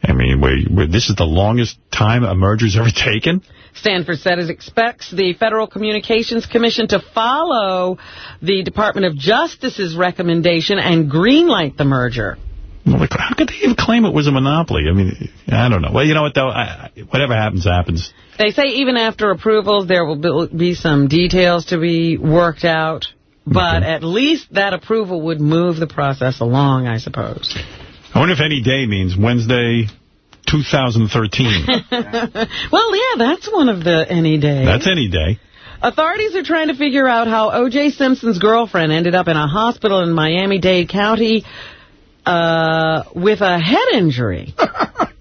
I mean, where, where this is the longest time a merger's ever taken. Stanford said it expects the Federal Communications Commission to follow the Department of Justice's recommendation and greenlight the merger. Well, like, how could they even claim it was a monopoly? I mean, I don't know. Well, you know what, though? I, whatever happens, happens. They say even after approval, there will be some details to be worked out. But at least that approval would move the process along, I suppose. I wonder if any day means Wednesday 2013. well, yeah, that's one of the any days. That's any day. Authorities are trying to figure out how O.J. Simpson's girlfriend ended up in a hospital in Miami-Dade County uh, with a head injury.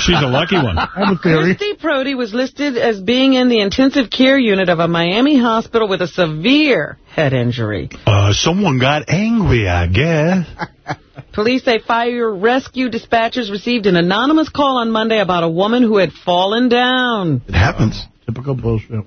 She's a lucky one. I have a theory. Christy Prody was listed as being in the intensive care unit of a Miami hospital with a severe head injury. Uh, someone got angry, I guess. Police say fire rescue dispatchers received an anonymous call on Monday about a woman who had fallen down. It happens. Typical bullshit.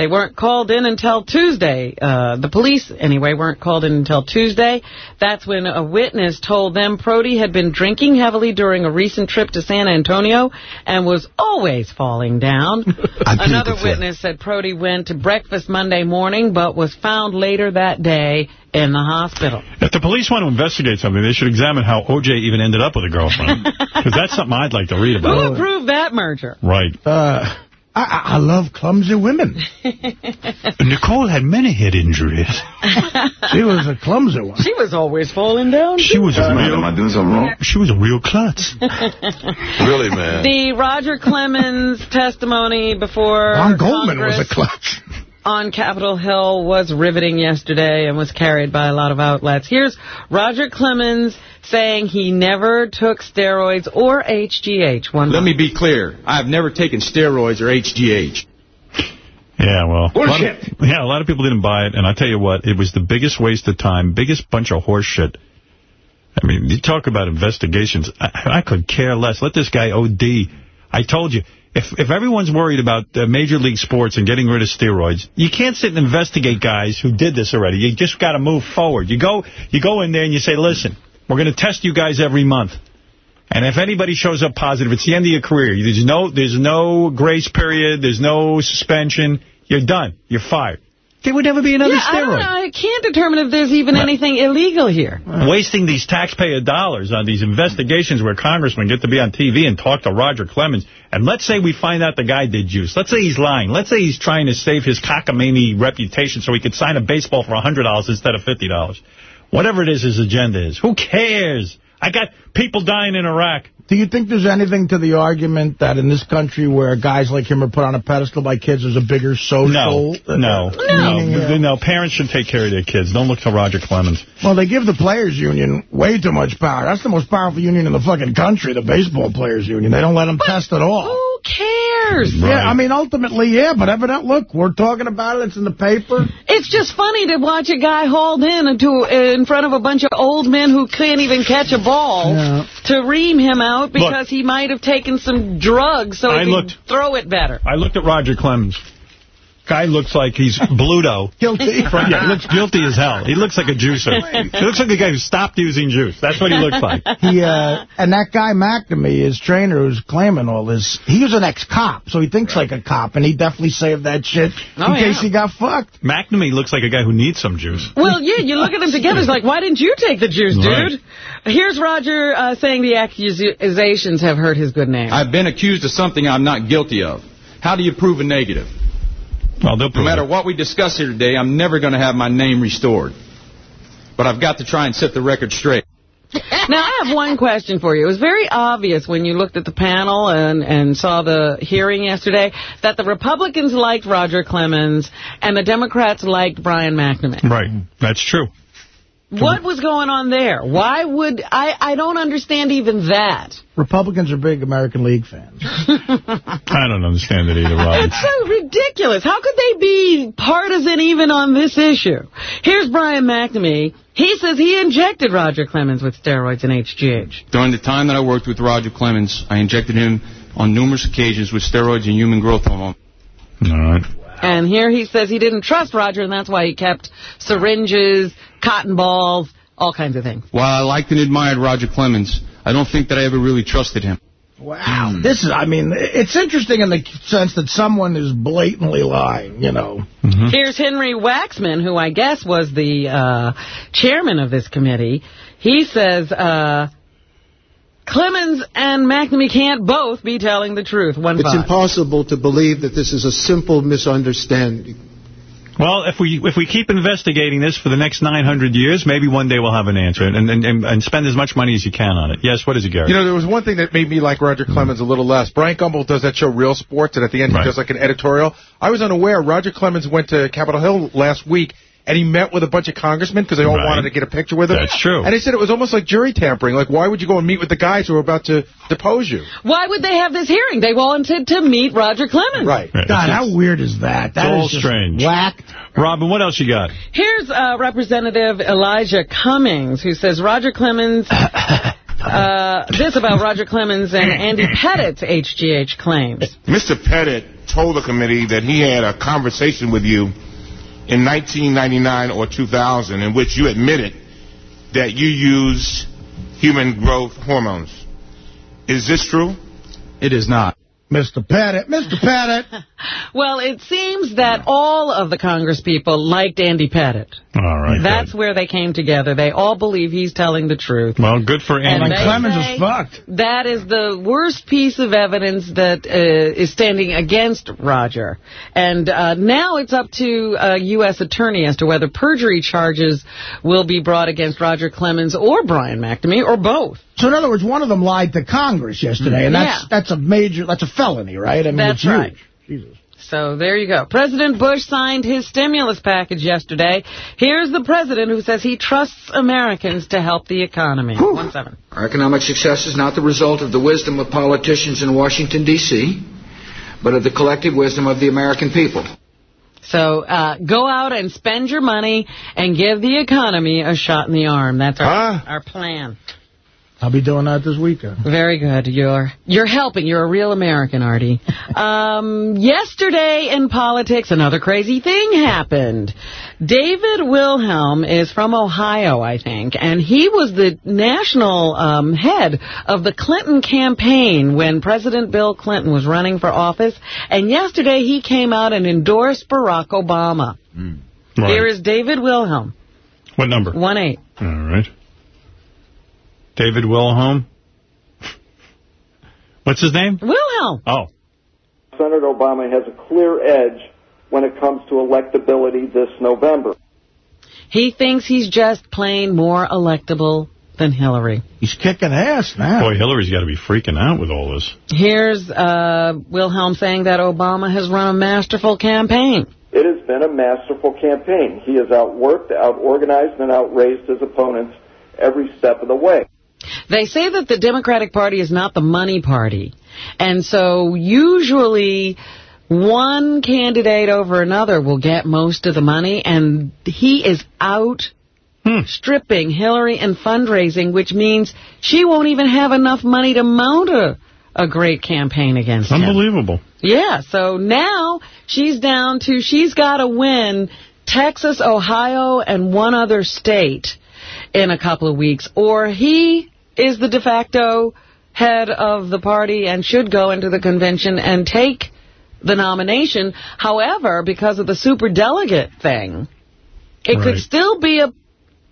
They weren't called in until Tuesday. Uh, the police, anyway, weren't called in until Tuesday. That's when a witness told them Prody had been drinking heavily during a recent trip to San Antonio and was always falling down. Another witness said Prody went to breakfast Monday morning but was found later that day in the hospital. If the police want to investigate something, they should examine how O.J. even ended up with a girlfriend. Because that's something I'd like to read about. Who about. approved that merger? Right. Uh, I, I I love clumsy women. Nicole had many head injuries. She was a clumsy one. She was always falling down. She was a real, Am I doing something wrong? she was a real klutz. Really, man? The Roger Clemens testimony before Ron Goldman Congress was a clutch. On Capitol Hill was riveting yesterday and was carried by a lot of outlets. Here's Roger Clemens saying he never took steroids or HGH. One Let me be clear. I've never taken steroids or HGH. Yeah, well. Bullshit. A of- yeah, a lot of people didn't buy it, and I tell you what, it was the biggest waste of time, biggest bunch of horse shit. I mean, you talk about investigations. I, I could care less. Let this guy OD I told you, if if everyone's worried about uh, Major League Sports and getting rid of steroids, you can't sit and investigate guys who did this already. You just got to move forward. You go you go in there and you say, listen, we're going to test you guys every month. And if anybody shows up positive, it's the end of your career. There's no there's no grace period. There's no suspension. You're done. You're fired. There would never be another yeah, steroid. know. I can't determine if there's even anything illegal here. Wasting these taxpayer dollars on these investigations where congressmen get to be on TV and talk to Roger Clemens. And let's say we find out the guy did juice. Let's say he's lying. Let's say he's trying to save his cockamamie reputation so he could sign a baseball for $100 instead of $50. Whatever it is his agenda is. Who cares? I got people dying in Iraq. Do you think there's anything to the argument that in this country where guys like him are put on a pedestal by kids, there's a bigger social... No, no, no, no. Parents should take care of their kids. Don't look to Roger Clemens. Well, they give the players' union way too much power. That's the most powerful union in the fucking country, the baseball players' union. They don't let them test at all. Who cares? Yeah, I mean, ultimately, yeah, but evident, look, we're talking about it. It's in the paper. It's just funny to watch a guy hauled in into, uh, in front of a bunch of old men who can't even catch a ball Yeah. to ream him out because he might have taken some drugs so I he looked- could throw it better. I looked at Roger Clemens. Guy looks like he's Bluto. Guilty. yeah, he looks guilty as hell. He looks like a juicer. He looks like a guy who stopped using juice. That's what he looks like. He uh, And that guy McNamee, his trainer who's claiming all this, he was an ex-cop, so he thinks like a cop, and he definitely saved that shit Oh, in yeah. case he got fucked. McNamee looks like a guy who needs some juice. Well, yeah, you look at them together, it's like, why didn't you take the juice, dude? Right. Here's Roger uh, saying the accusations have hurt his good name. I've been accused of something I'm not guilty of. How do you prove a negative? Well, No matter it. what we discuss here today, I'm never going to have my name restored. But I've got to try and set the record straight. Now, I have one question for you. It was very obvious when you looked at the panel and, and saw the hearing yesterday that the Republicans liked Roger Clemens and the Democrats liked Brian McNamee. Right. That's true. What was going on there? Why would... I, I don't understand even that. Republicans are big American League fans. I don't understand it either, Robin. It's so ridiculous. How could they be partisan even on this issue? Here's Brian McNamee. He says he injected Roger Clemens with steroids and HGH. During the time that I worked with Roger Clemens, I injected him on numerous occasions with steroids and human growth hormone. All right. And here he says he didn't trust Roger, and that's why he kept syringes, cotton balls, all kinds of things. While I liked and admired Roger Clemens, I don't think that I ever really trusted him. Wow. This is, I mean, it's interesting in the sense that someone is blatantly lying, you know. Here's Henry Waxman, who I guess was the uh, chairman of this committee. He says uh, Clemens and McNamee can't both be telling the truth. One It's five. impossible to believe that this is a simple misunderstanding. Well, if we if we keep investigating this for the next 900 years, maybe one day we'll have an answer and and, and, and spend as much money as you can on it. Yes, what is it, Gary? You know, there was one thing that made me like Roger Clemens a little less. Bryant Gumbel does that show Real Sports, and at the end Right. he does like an editorial. I was unaware Roger Clemens went to Capitol Hill last week, and he met with a bunch of congressmen because they all Right. wanted to get a picture with him. That's true. And he said it was almost like jury tampering. Like, why would you go and meet with the guys who are about to depose you? Why would they have this hearing? They wanted to meet Roger Clemens. Right. Right. God, It's how weird is that? That all is just strange. whacked. Robin, what else you got? Here's uh, Representative Elijah Cummings, who says Roger Clemens... Uh, this about Roger Clemens and Andy Pettitte's HGH claims. Mr. Pettitte told the committee that he had a conversation with you in 1999 or 2000 in which you admitted that you used human growth hormones. Is this true? It is not. Mr. Pettitte, Mr. Pettitte. Well, it seems that all of the congresspeople liked Andy Pettitte. All right. That's where they came together. They all believe he's telling the truth. Well, good for And Andy. they Clemens is fucked. That is the worst piece of evidence that uh, is standing against Roger. And uh, now it's up to a U.S. attorney as to whether perjury charges will be brought against Roger Clemens or Brian McNamee or both. So in other words, one of them lied to Congress yesterday, and that's Yeah. that's a major, that's a felony, right? I mean, That's it's huge. So there you go. President Bush signed his stimulus package yesterday. Here's the president who says he trusts Americans to help the economy. One seven. Our economic success is not the result of the wisdom of politicians in Washington, D.C., but of the collective wisdom of the American people. So uh, go out and spend your money and give the economy a shot in the arm. That's our, our plan. I'll be doing that this weekend. Very good. You're you're helping. You're a real American, Artie. Um, yesterday in politics, another crazy thing happened. David Wilhelm is from Ohio, I think, and he was the national um, head of the Clinton campaign when President Bill Clinton was running for office. And yesterday he came out and endorsed Barack Obama. Right. Here is David Wilhelm, What number? 1-8. All right. David Wilhelm. What's his name? Wilhelm. Oh. Senator Obama has a clear edge when it comes to electability this November. He thinks he's just plain more electable than Hillary. He's kicking ass now. Boy, Hillary's got to be freaking out with all this. Here's uh, Wilhelm saying that Obama has run a masterful campaign. It has been a masterful campaign. He has outworked, outorganized, and outraised his opponents every step of the way. They say that the Democratic Party is not the money party. And so usually one candidate over another will get most of the money, and he is out hmm. stripping Hillary in fundraising, which means she won't even have enough money to mount a, a great campaign against him. Unbelievable. Yeah, so now she's down to, she's got to win Texas, Ohio, and one other state in a couple of weeks, or he is the de facto head of the party and should go into the convention and take the nomination. However, because of the superdelegate thing, it Right. could still be a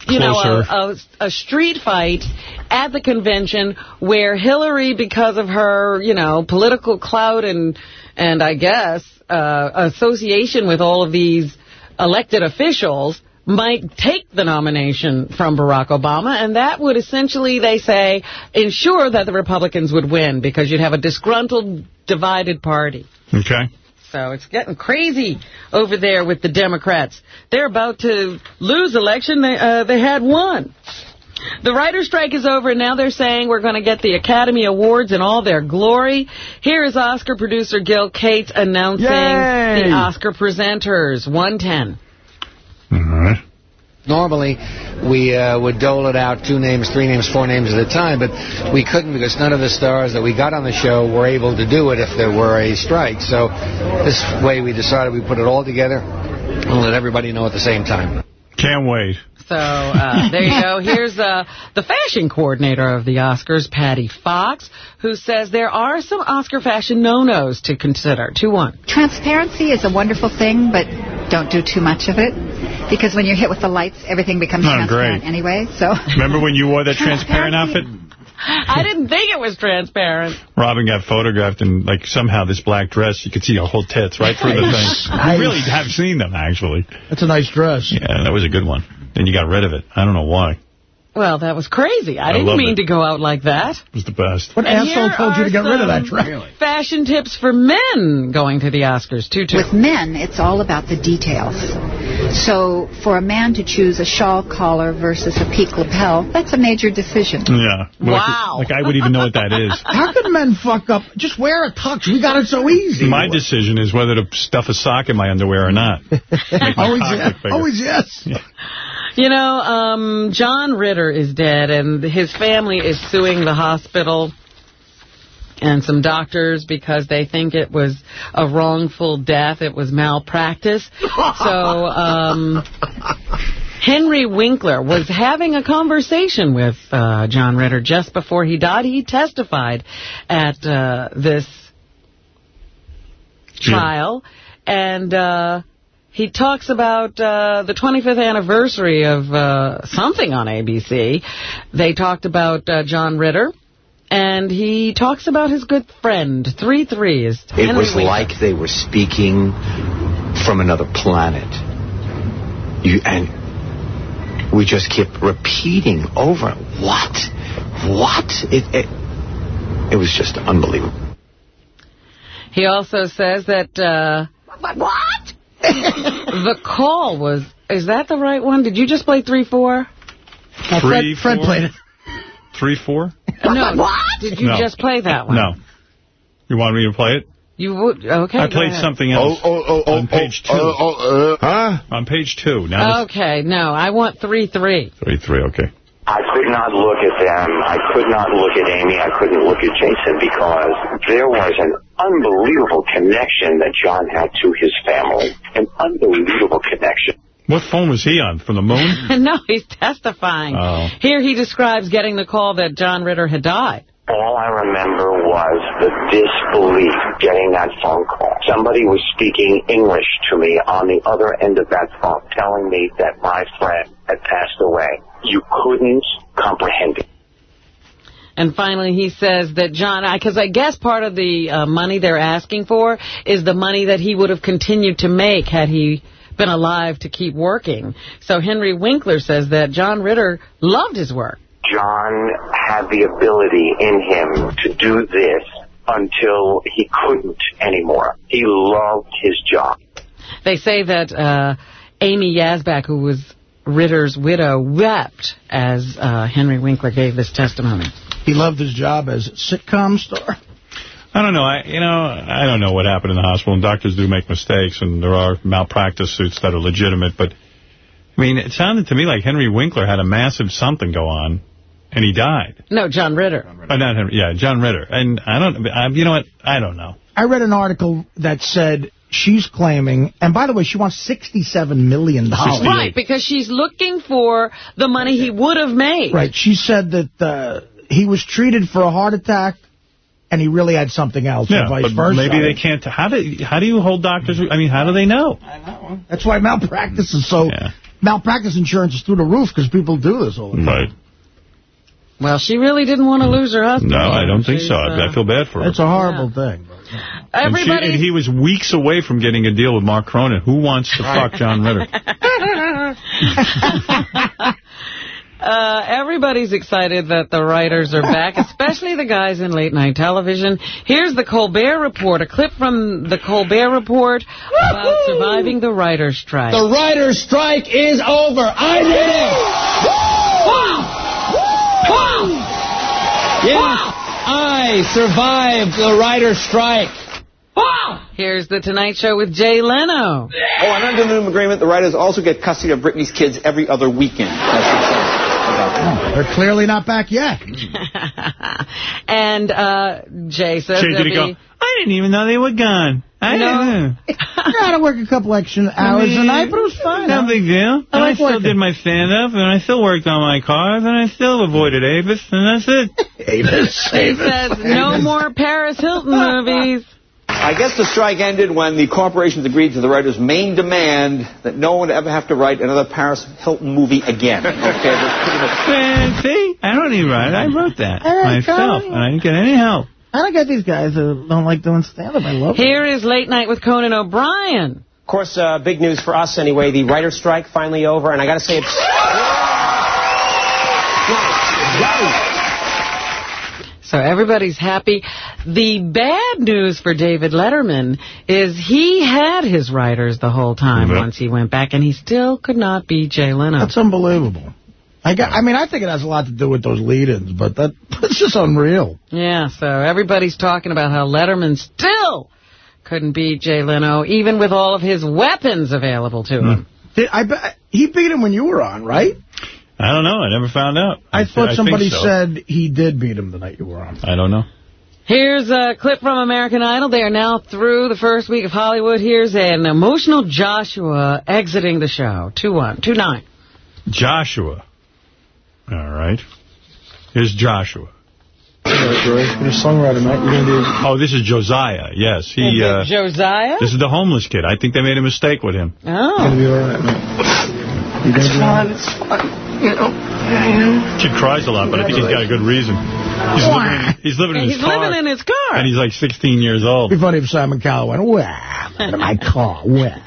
you know, a, a, a street fight at the convention where Hillary, because of her, you know, political clout and, and I guess, uh, association with all of these elected officials, might take the nomination from Barack Obama, and that would essentially, they say, ensure that the Republicans would win, because you'd have a disgruntled, divided party. Okay. So it's getting crazy over there with the Democrats. They're about to lose election. They, uh, they had one. The writer's strike is over, and now they're saying we're going to get the Academy Awards in all their glory. Here is Oscar producer Gil Cates announcing Yay! the Oscar presenters. 110. All right. Normally, we uh, would dole it out two names, three names, four names at a time, but we couldn't because none of the stars that we got on the show were able to do it if there were a strike. So this way we decided we put it all together and let everybody know at the same time. Can't wait. So uh, there you go. Here's uh, the fashion coordinator of the Oscars, Patty Fox, who says there are some Oscar fashion no-nos to consider. 2-1. Transparency is a wonderful thing, but don't do too much of it. Because when you're hit with the lights, everything becomes Oh, transparent great. anyway. So Remember when you wore that transparent outfit? I didn't think it was transparent. Robin got photographed in, like, somehow this black dress. You could see her whole tits right through the thing. Nice. I really have seen them, actually. That's a nice dress. Yeah, that was a good one. Then you got rid of it. I don't know why. Well, that was crazy. I, I didn't mean it. to go out like that. It was the best. What And asshole told you to get rid of that some dress? Fashion tips for men going to the Oscars. 2-2. with men, it's all about the details. So for a man to choose a shawl collar versus a peak lapel, that's a major decision. Yeah. Wow. Like, like I would even know what that is. How could men fuck up? Just wear a tux. We got it so easy. My decision is whether to stuff a sock in my underwear or not. Make my always, yes. always yes. You know, um, John Ritter is dead, and his family is suing the hospital and some doctors because they think it was a wrongful death. It was malpractice. So, um, Henry Winkler was having a conversation with uh, John Ritter just before he died. He testified at uh, this trial, and uh, he talks about uh, the 25th anniversary of uh, something on ABC. They talked about uh, John Ritter, and he talks about his good friend. 3-3 is It was Winkler. like they were speaking from another planet. You and we just kept repeating over what, what? It it, it was just unbelievable. He also says that... Uh, what? the call was... Is that the right one? Did you just play 3-4? Uh, Fred, Fred played it. Three, four? No. What? Did you No. just play that one? No. You want me to play it? You would? Okay, I played ahead. something else Oh, on page two. huh? On page two. Now Okay, no, I want 3-3. Three, three, okay. I could not look at them. I could not look at Amy. I couldn't look at Jason because there was an unbelievable connection that John had to his family. An unbelievable connection. What phone was he on? From the moon? no, he's testifying. Oh. Here he describes getting the call that John Ritter had died. All I remember was the disbelief getting that phone call. Somebody was speaking English to me on the other end of that phone, telling me that my friend had passed away. You couldn't comprehend it. And finally, he says that John, because I guess part of the uh, money they're asking for is the money that he would have continued to make had he been alive to keep working. So Henry Winkler says that John Ritter loved his work. John had the ability in him to do this until he couldn't anymore. He loved his job. They say that uh, Amy Yasbeck, who was Ritter's widow, wept as uh, Henry Winkler gave this testimony. He loved his job as sitcom star. I don't know. I you know I don't know what happened in the hospital. And doctors do make mistakes, and there are malpractice suits that are legitimate. But I mean, it sounded to me like Henry Winkler had a massive something go on, and he died. No, John Ritter. Oh, not Henry. Yeah, John Ritter. And I don't. I, you know what? I don't know. I read an article that said she's claiming, and by the way, she wants $67 million. dollars. Right, because she's looking for the money he would have made. Right. She said that uh, he was treated for a heart attack, and he really had something else, Yeah, or vice but versa. maybe they can't. How do how do you hold doctors? I mean, how do they know? I know. That's why malpractice is so... Malpractice insurance is through the roof because people do this all the time. Right. Well, she really didn't want to lose her husband. No, I don't think so. uh, I feel bad for her. It's a horrible thing. And, she, Everybody. and he was weeks away from getting a deal with Mark Cronin. Who wants to fuck John Ritter? Uh, everybody's excited that the writers are back, especially the guys in late-night television. Here's the Colbert Report, a clip from the Colbert Report about surviving the writer's strike. The writer's strike is over. I did it. Yes, I survived the writer's strike. Here's the Tonight Show with Jay Leno. Oh, and under the new agreement, the writers also get custody of Britney's kids every other weekend. They're clearly not back yet. And uh, Jay says Jay, did he go, I didn't even know they were gone. I No. didn't. I had to work a couple extra hours a night, but it was fine. No big deal. I And I like still working. did my stand-up, and I still worked on my cars, and I still avoided Avis, and that's it. Avis. He says no more Paris Hilton movies. I guess the strike ended when the corporations agreed to the writers' main demand that no one would ever have to write another Paris Hilton movie again. Okay, much... Man, see? I don't even write it. I wrote that Hey, myself, and I didn't get any help. I don't get these guys who don't like doing stand-up. I love Here is Late Night with Conan O'Brien. Of course, uh, big news for us anyway. The writer's strike finally over, and I got to say it's... So everybody's happy. The bad news for David Letterman is he had his writers the whole time once he went back, and he still could not be Jay Leno. That's unbelievable. I got. I mean, I think it has a lot to do with those lead-ins, but that that's just unreal. Yeah, so everybody's talking about how Letterman still couldn't beat Jay Leno, even with all of his weapons available to hmm. him. Did, I he beat him when you were on, right? I don't know. I never found out. I, th- thought think somebody so. said he did beat him the night you were on. I don't know. Here's a clip from American Idol. They are now through the first week of Hollywood. Here's an emotional Joshua exiting the show. 2-1, 2-9. Joshua. All right. Here's Joshua. You're a songwriter, Matt. You're going to do... Oh, this is Josiah. Yes, he. Uh, Josiah? this is the homeless kid. I think they made a mistake with him. Oh. You're going to be all right, Matt. You're It's gonna be all fun. right. It's fun. You know. Yeah. Kid cries a lot, but I think he's got a good reason. He's living, he's living in his He's car. living in his car. And he's like 16 years old. It'd be funny if Simon Cowell went, wow, look my car, wow.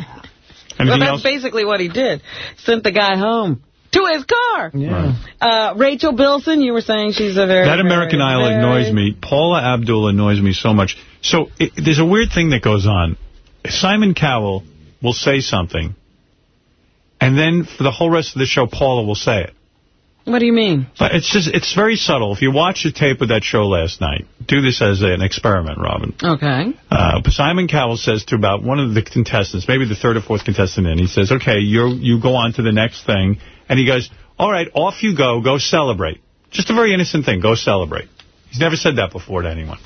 Well, that's else? basically what he did. Sent the guy home to his car. Yeah. Uh, Rachel Bilson, you were saying she's a very... That American very, Idol very- annoys me. Paula Abdul annoys me so much. So it, there's a weird thing that goes on. Simon Cowell will say something, and then for the whole rest of the show, Paula will say it. What do you mean? But it's just it's very subtle. If you watch the tape of that show last night, do this as an experiment, Robin. Okay. Uh, Simon Cowell says to about one of the contestants, maybe the third or fourth contestant in, he says, okay, you you go on to the next thing. And he goes, all right, off you go, go celebrate. Just a very innocent thing, go celebrate. He's never said that before to anyone.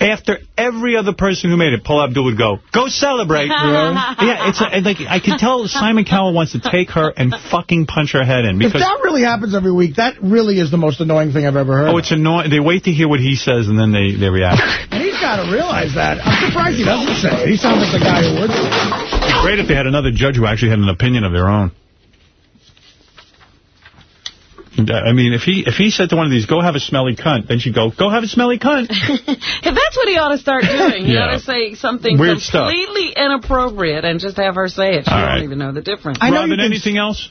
After every other person who made it, Paul Abdul would go, go celebrate. yeah, it's a, like I can tell Simon Cowell wants to take her and fucking punch her head in. If that really happens every week, that really is the most annoying thing I've ever heard. Oh, it's annoying. They wait to hear what he says, and then they, they react. And he's got to realize that. I'm surprised he doesn't say it. He sounds like the guy who would. It'd be great if they had another judge who actually had an opinion of their own. I mean, if he if he said to one of these, go have a smelly cunt, then she'd go, go have a smelly cunt. If that's what he ought to start doing, he Yeah. ought to say something Weird stuff. completely inappropriate and just have her say it. She All don't right. even know the difference. I Robin, anything else?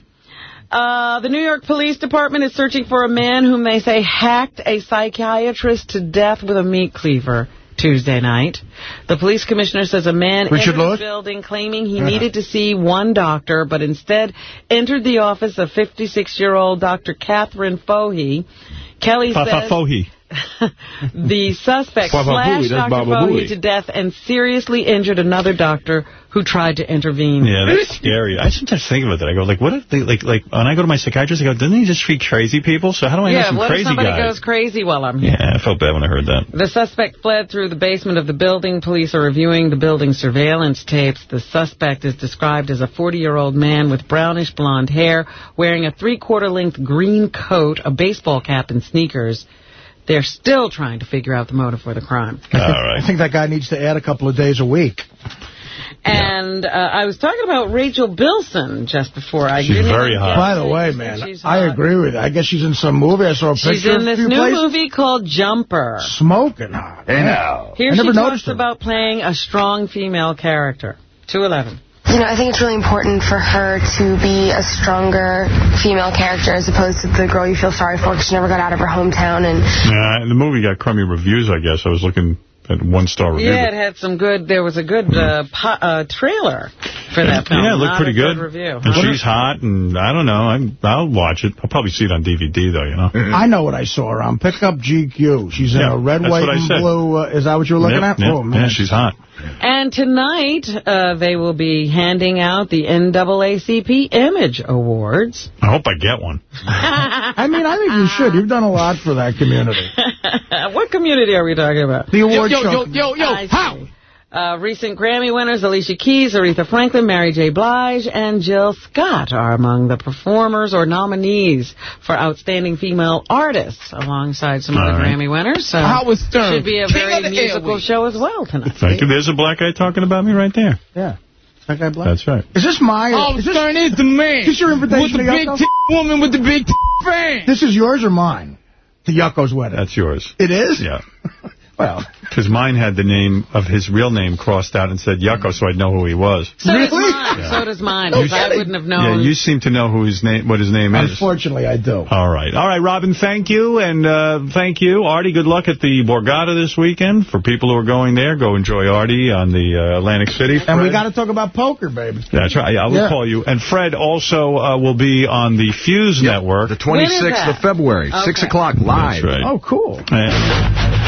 Uh, the New York Police Department is searching for a man whom they say hacked a psychiatrist to death with a meat cleaver Tuesday night. The police commissioner says a man Richard entered Lewis? the building claiming he Uh-huh. needed to see one doctor, but instead entered the office of 56-year-old Dr. Kathryn Faughey. Kelly Fa- fa- says Faughey. The suspect Baba slashed Dr. Booey. to death and seriously injured another doctor who tried to intervene. Yeah, that's scary. I sometimes think about that. I go, like, what if they, like, like when I go to my psychiatrist, I go, doesn't he just treat crazy people? So how do I know yeah, some what if crazy somebody goes crazy while I'm here? Yeah, I felt bad when I heard that. The suspect fled through the basement of the building. Police are reviewing the building surveillance tapes. The suspect is described as a 40-year-old man with brownish blonde hair, wearing a three-quarter length green coat, a baseball cap, and sneakers. They're still trying to figure out the motive for the crime. All right. I think that guy needs to add a couple of days a week. And uh, I was talking about Rachel Bilson just before I She's didn't very hot. By the way, man, I agree with you. I guess she's in some movie. I saw a picture. She's in this new places. movie called Jumper. Smoking hot. Hey, now. Here I she never talks about playing a strong female character. 211. You know, I think it's really important for her to be a stronger female character as opposed to the girl you feel sorry for because she never got out of her hometown. And Yeah, the movie got crummy reviews, I guess. I was looking at one-star review. Yeah, it had some good, there was a good uh, po uh, trailer for that film. Yeah, it looked Not pretty a good. review. And she's hot, and I don't know. I'm, I'll watch it. I'll probably see it on DVD, though, you know. I know what I saw her on. Pick up GQ. She's in Yeah, a red, white, and said. blue. Uh, is that what you're looking Yep, at? yep, Oh, man. Yeah, she's hot. And tonight, uh, they will be handing out the NAACP Image Awards. I hope I get one. I mean, I think you should. You've done a lot for that community. what community are we talking about? The award yo, show. Yo, yo, yo, how? Uh, recent Grammy winners Alicia Keys, Aretha Franklin, Mary J. Blige, and Jill Scott are among the performers or nominees for Outstanding Female Artists, alongside some All other right. Grammy winners. So Howard Stern, should be a king very of musical airwaves. show as well tonight. Thank you. There's a black guy talking about me right there. Yeah. That guy black? That's right. Is this my... Howard is this, Stern is the man. Is this your invitation With the to big Yucko? t woman with the big t fan. This is yours or mine? To Yucko's wedding. That's yours. It is? Yeah. Well, Because mine had the name of his real name crossed out and said Yucko, so I'd know who he was. So does Really? mine. Yeah. So does mine. No because I wouldn't have known. Yeah, known. you seem to know who his name, what his name is. unfortunately, I do. All right. All right, Robin, thank you. And uh, thank you. Artie, good luck at the Borgata this weekend. For people who are going there, go enjoy Artie on the uh, Atlantic City. And we got to talk about poker, baby. That's right. I will Yeah. call you. And Fred also uh, will be on the Fuse Network. The 26th of February, 6 o'clock live. That's right. Oh, cool. And-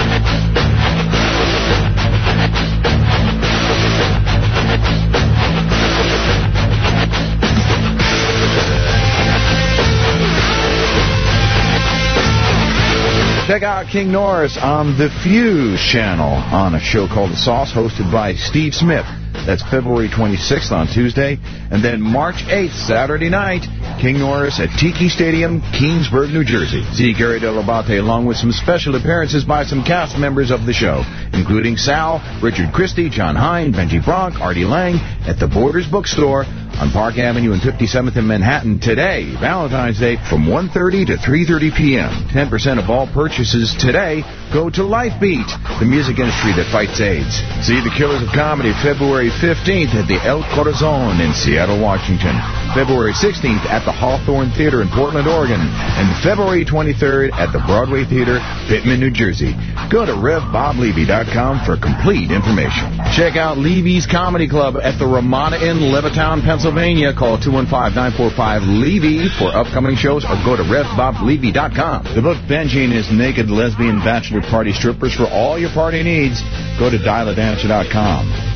Check out King Norris on the Fuse channel on a show called The Sauce, hosted by Steve Smith. That's February 26th on Tuesday. And then March 8th, Saturday night, King Norris at Tiki Stadium, Kingsburg, New Jersey. See Gary Dell'Abate along with some special appearances by some cast members of the show, including Sal, Richard Christie, Jon Hein, Benji Bronk, Artie Lange at the Borders Bookstore on Park Avenue and 57th in Manhattan today, Valentine's Day, from 1.30 to 3.30 p.m. 10% of all purchases today go to Lifebeat, the music industry that fights AIDS. See The Killers of Comedy February 15th at the El Corazon in Seattle, Washington. February 16th at the Hawthorne Theater in Portland, Oregon. And February 23rd at the Broadway Theater, Pitman, New Jersey. Go to RevBobLevy.com for complete information. Check out Levy's Comedy Club at the Ramada Inn, Levittown, Pennsylvania. Call 215-945-LEVY for upcoming shows or go to RevBobLevy.com. The book Benji is naked lesbian bachelor party strippers for all your party needs. Go to dialadancer.com.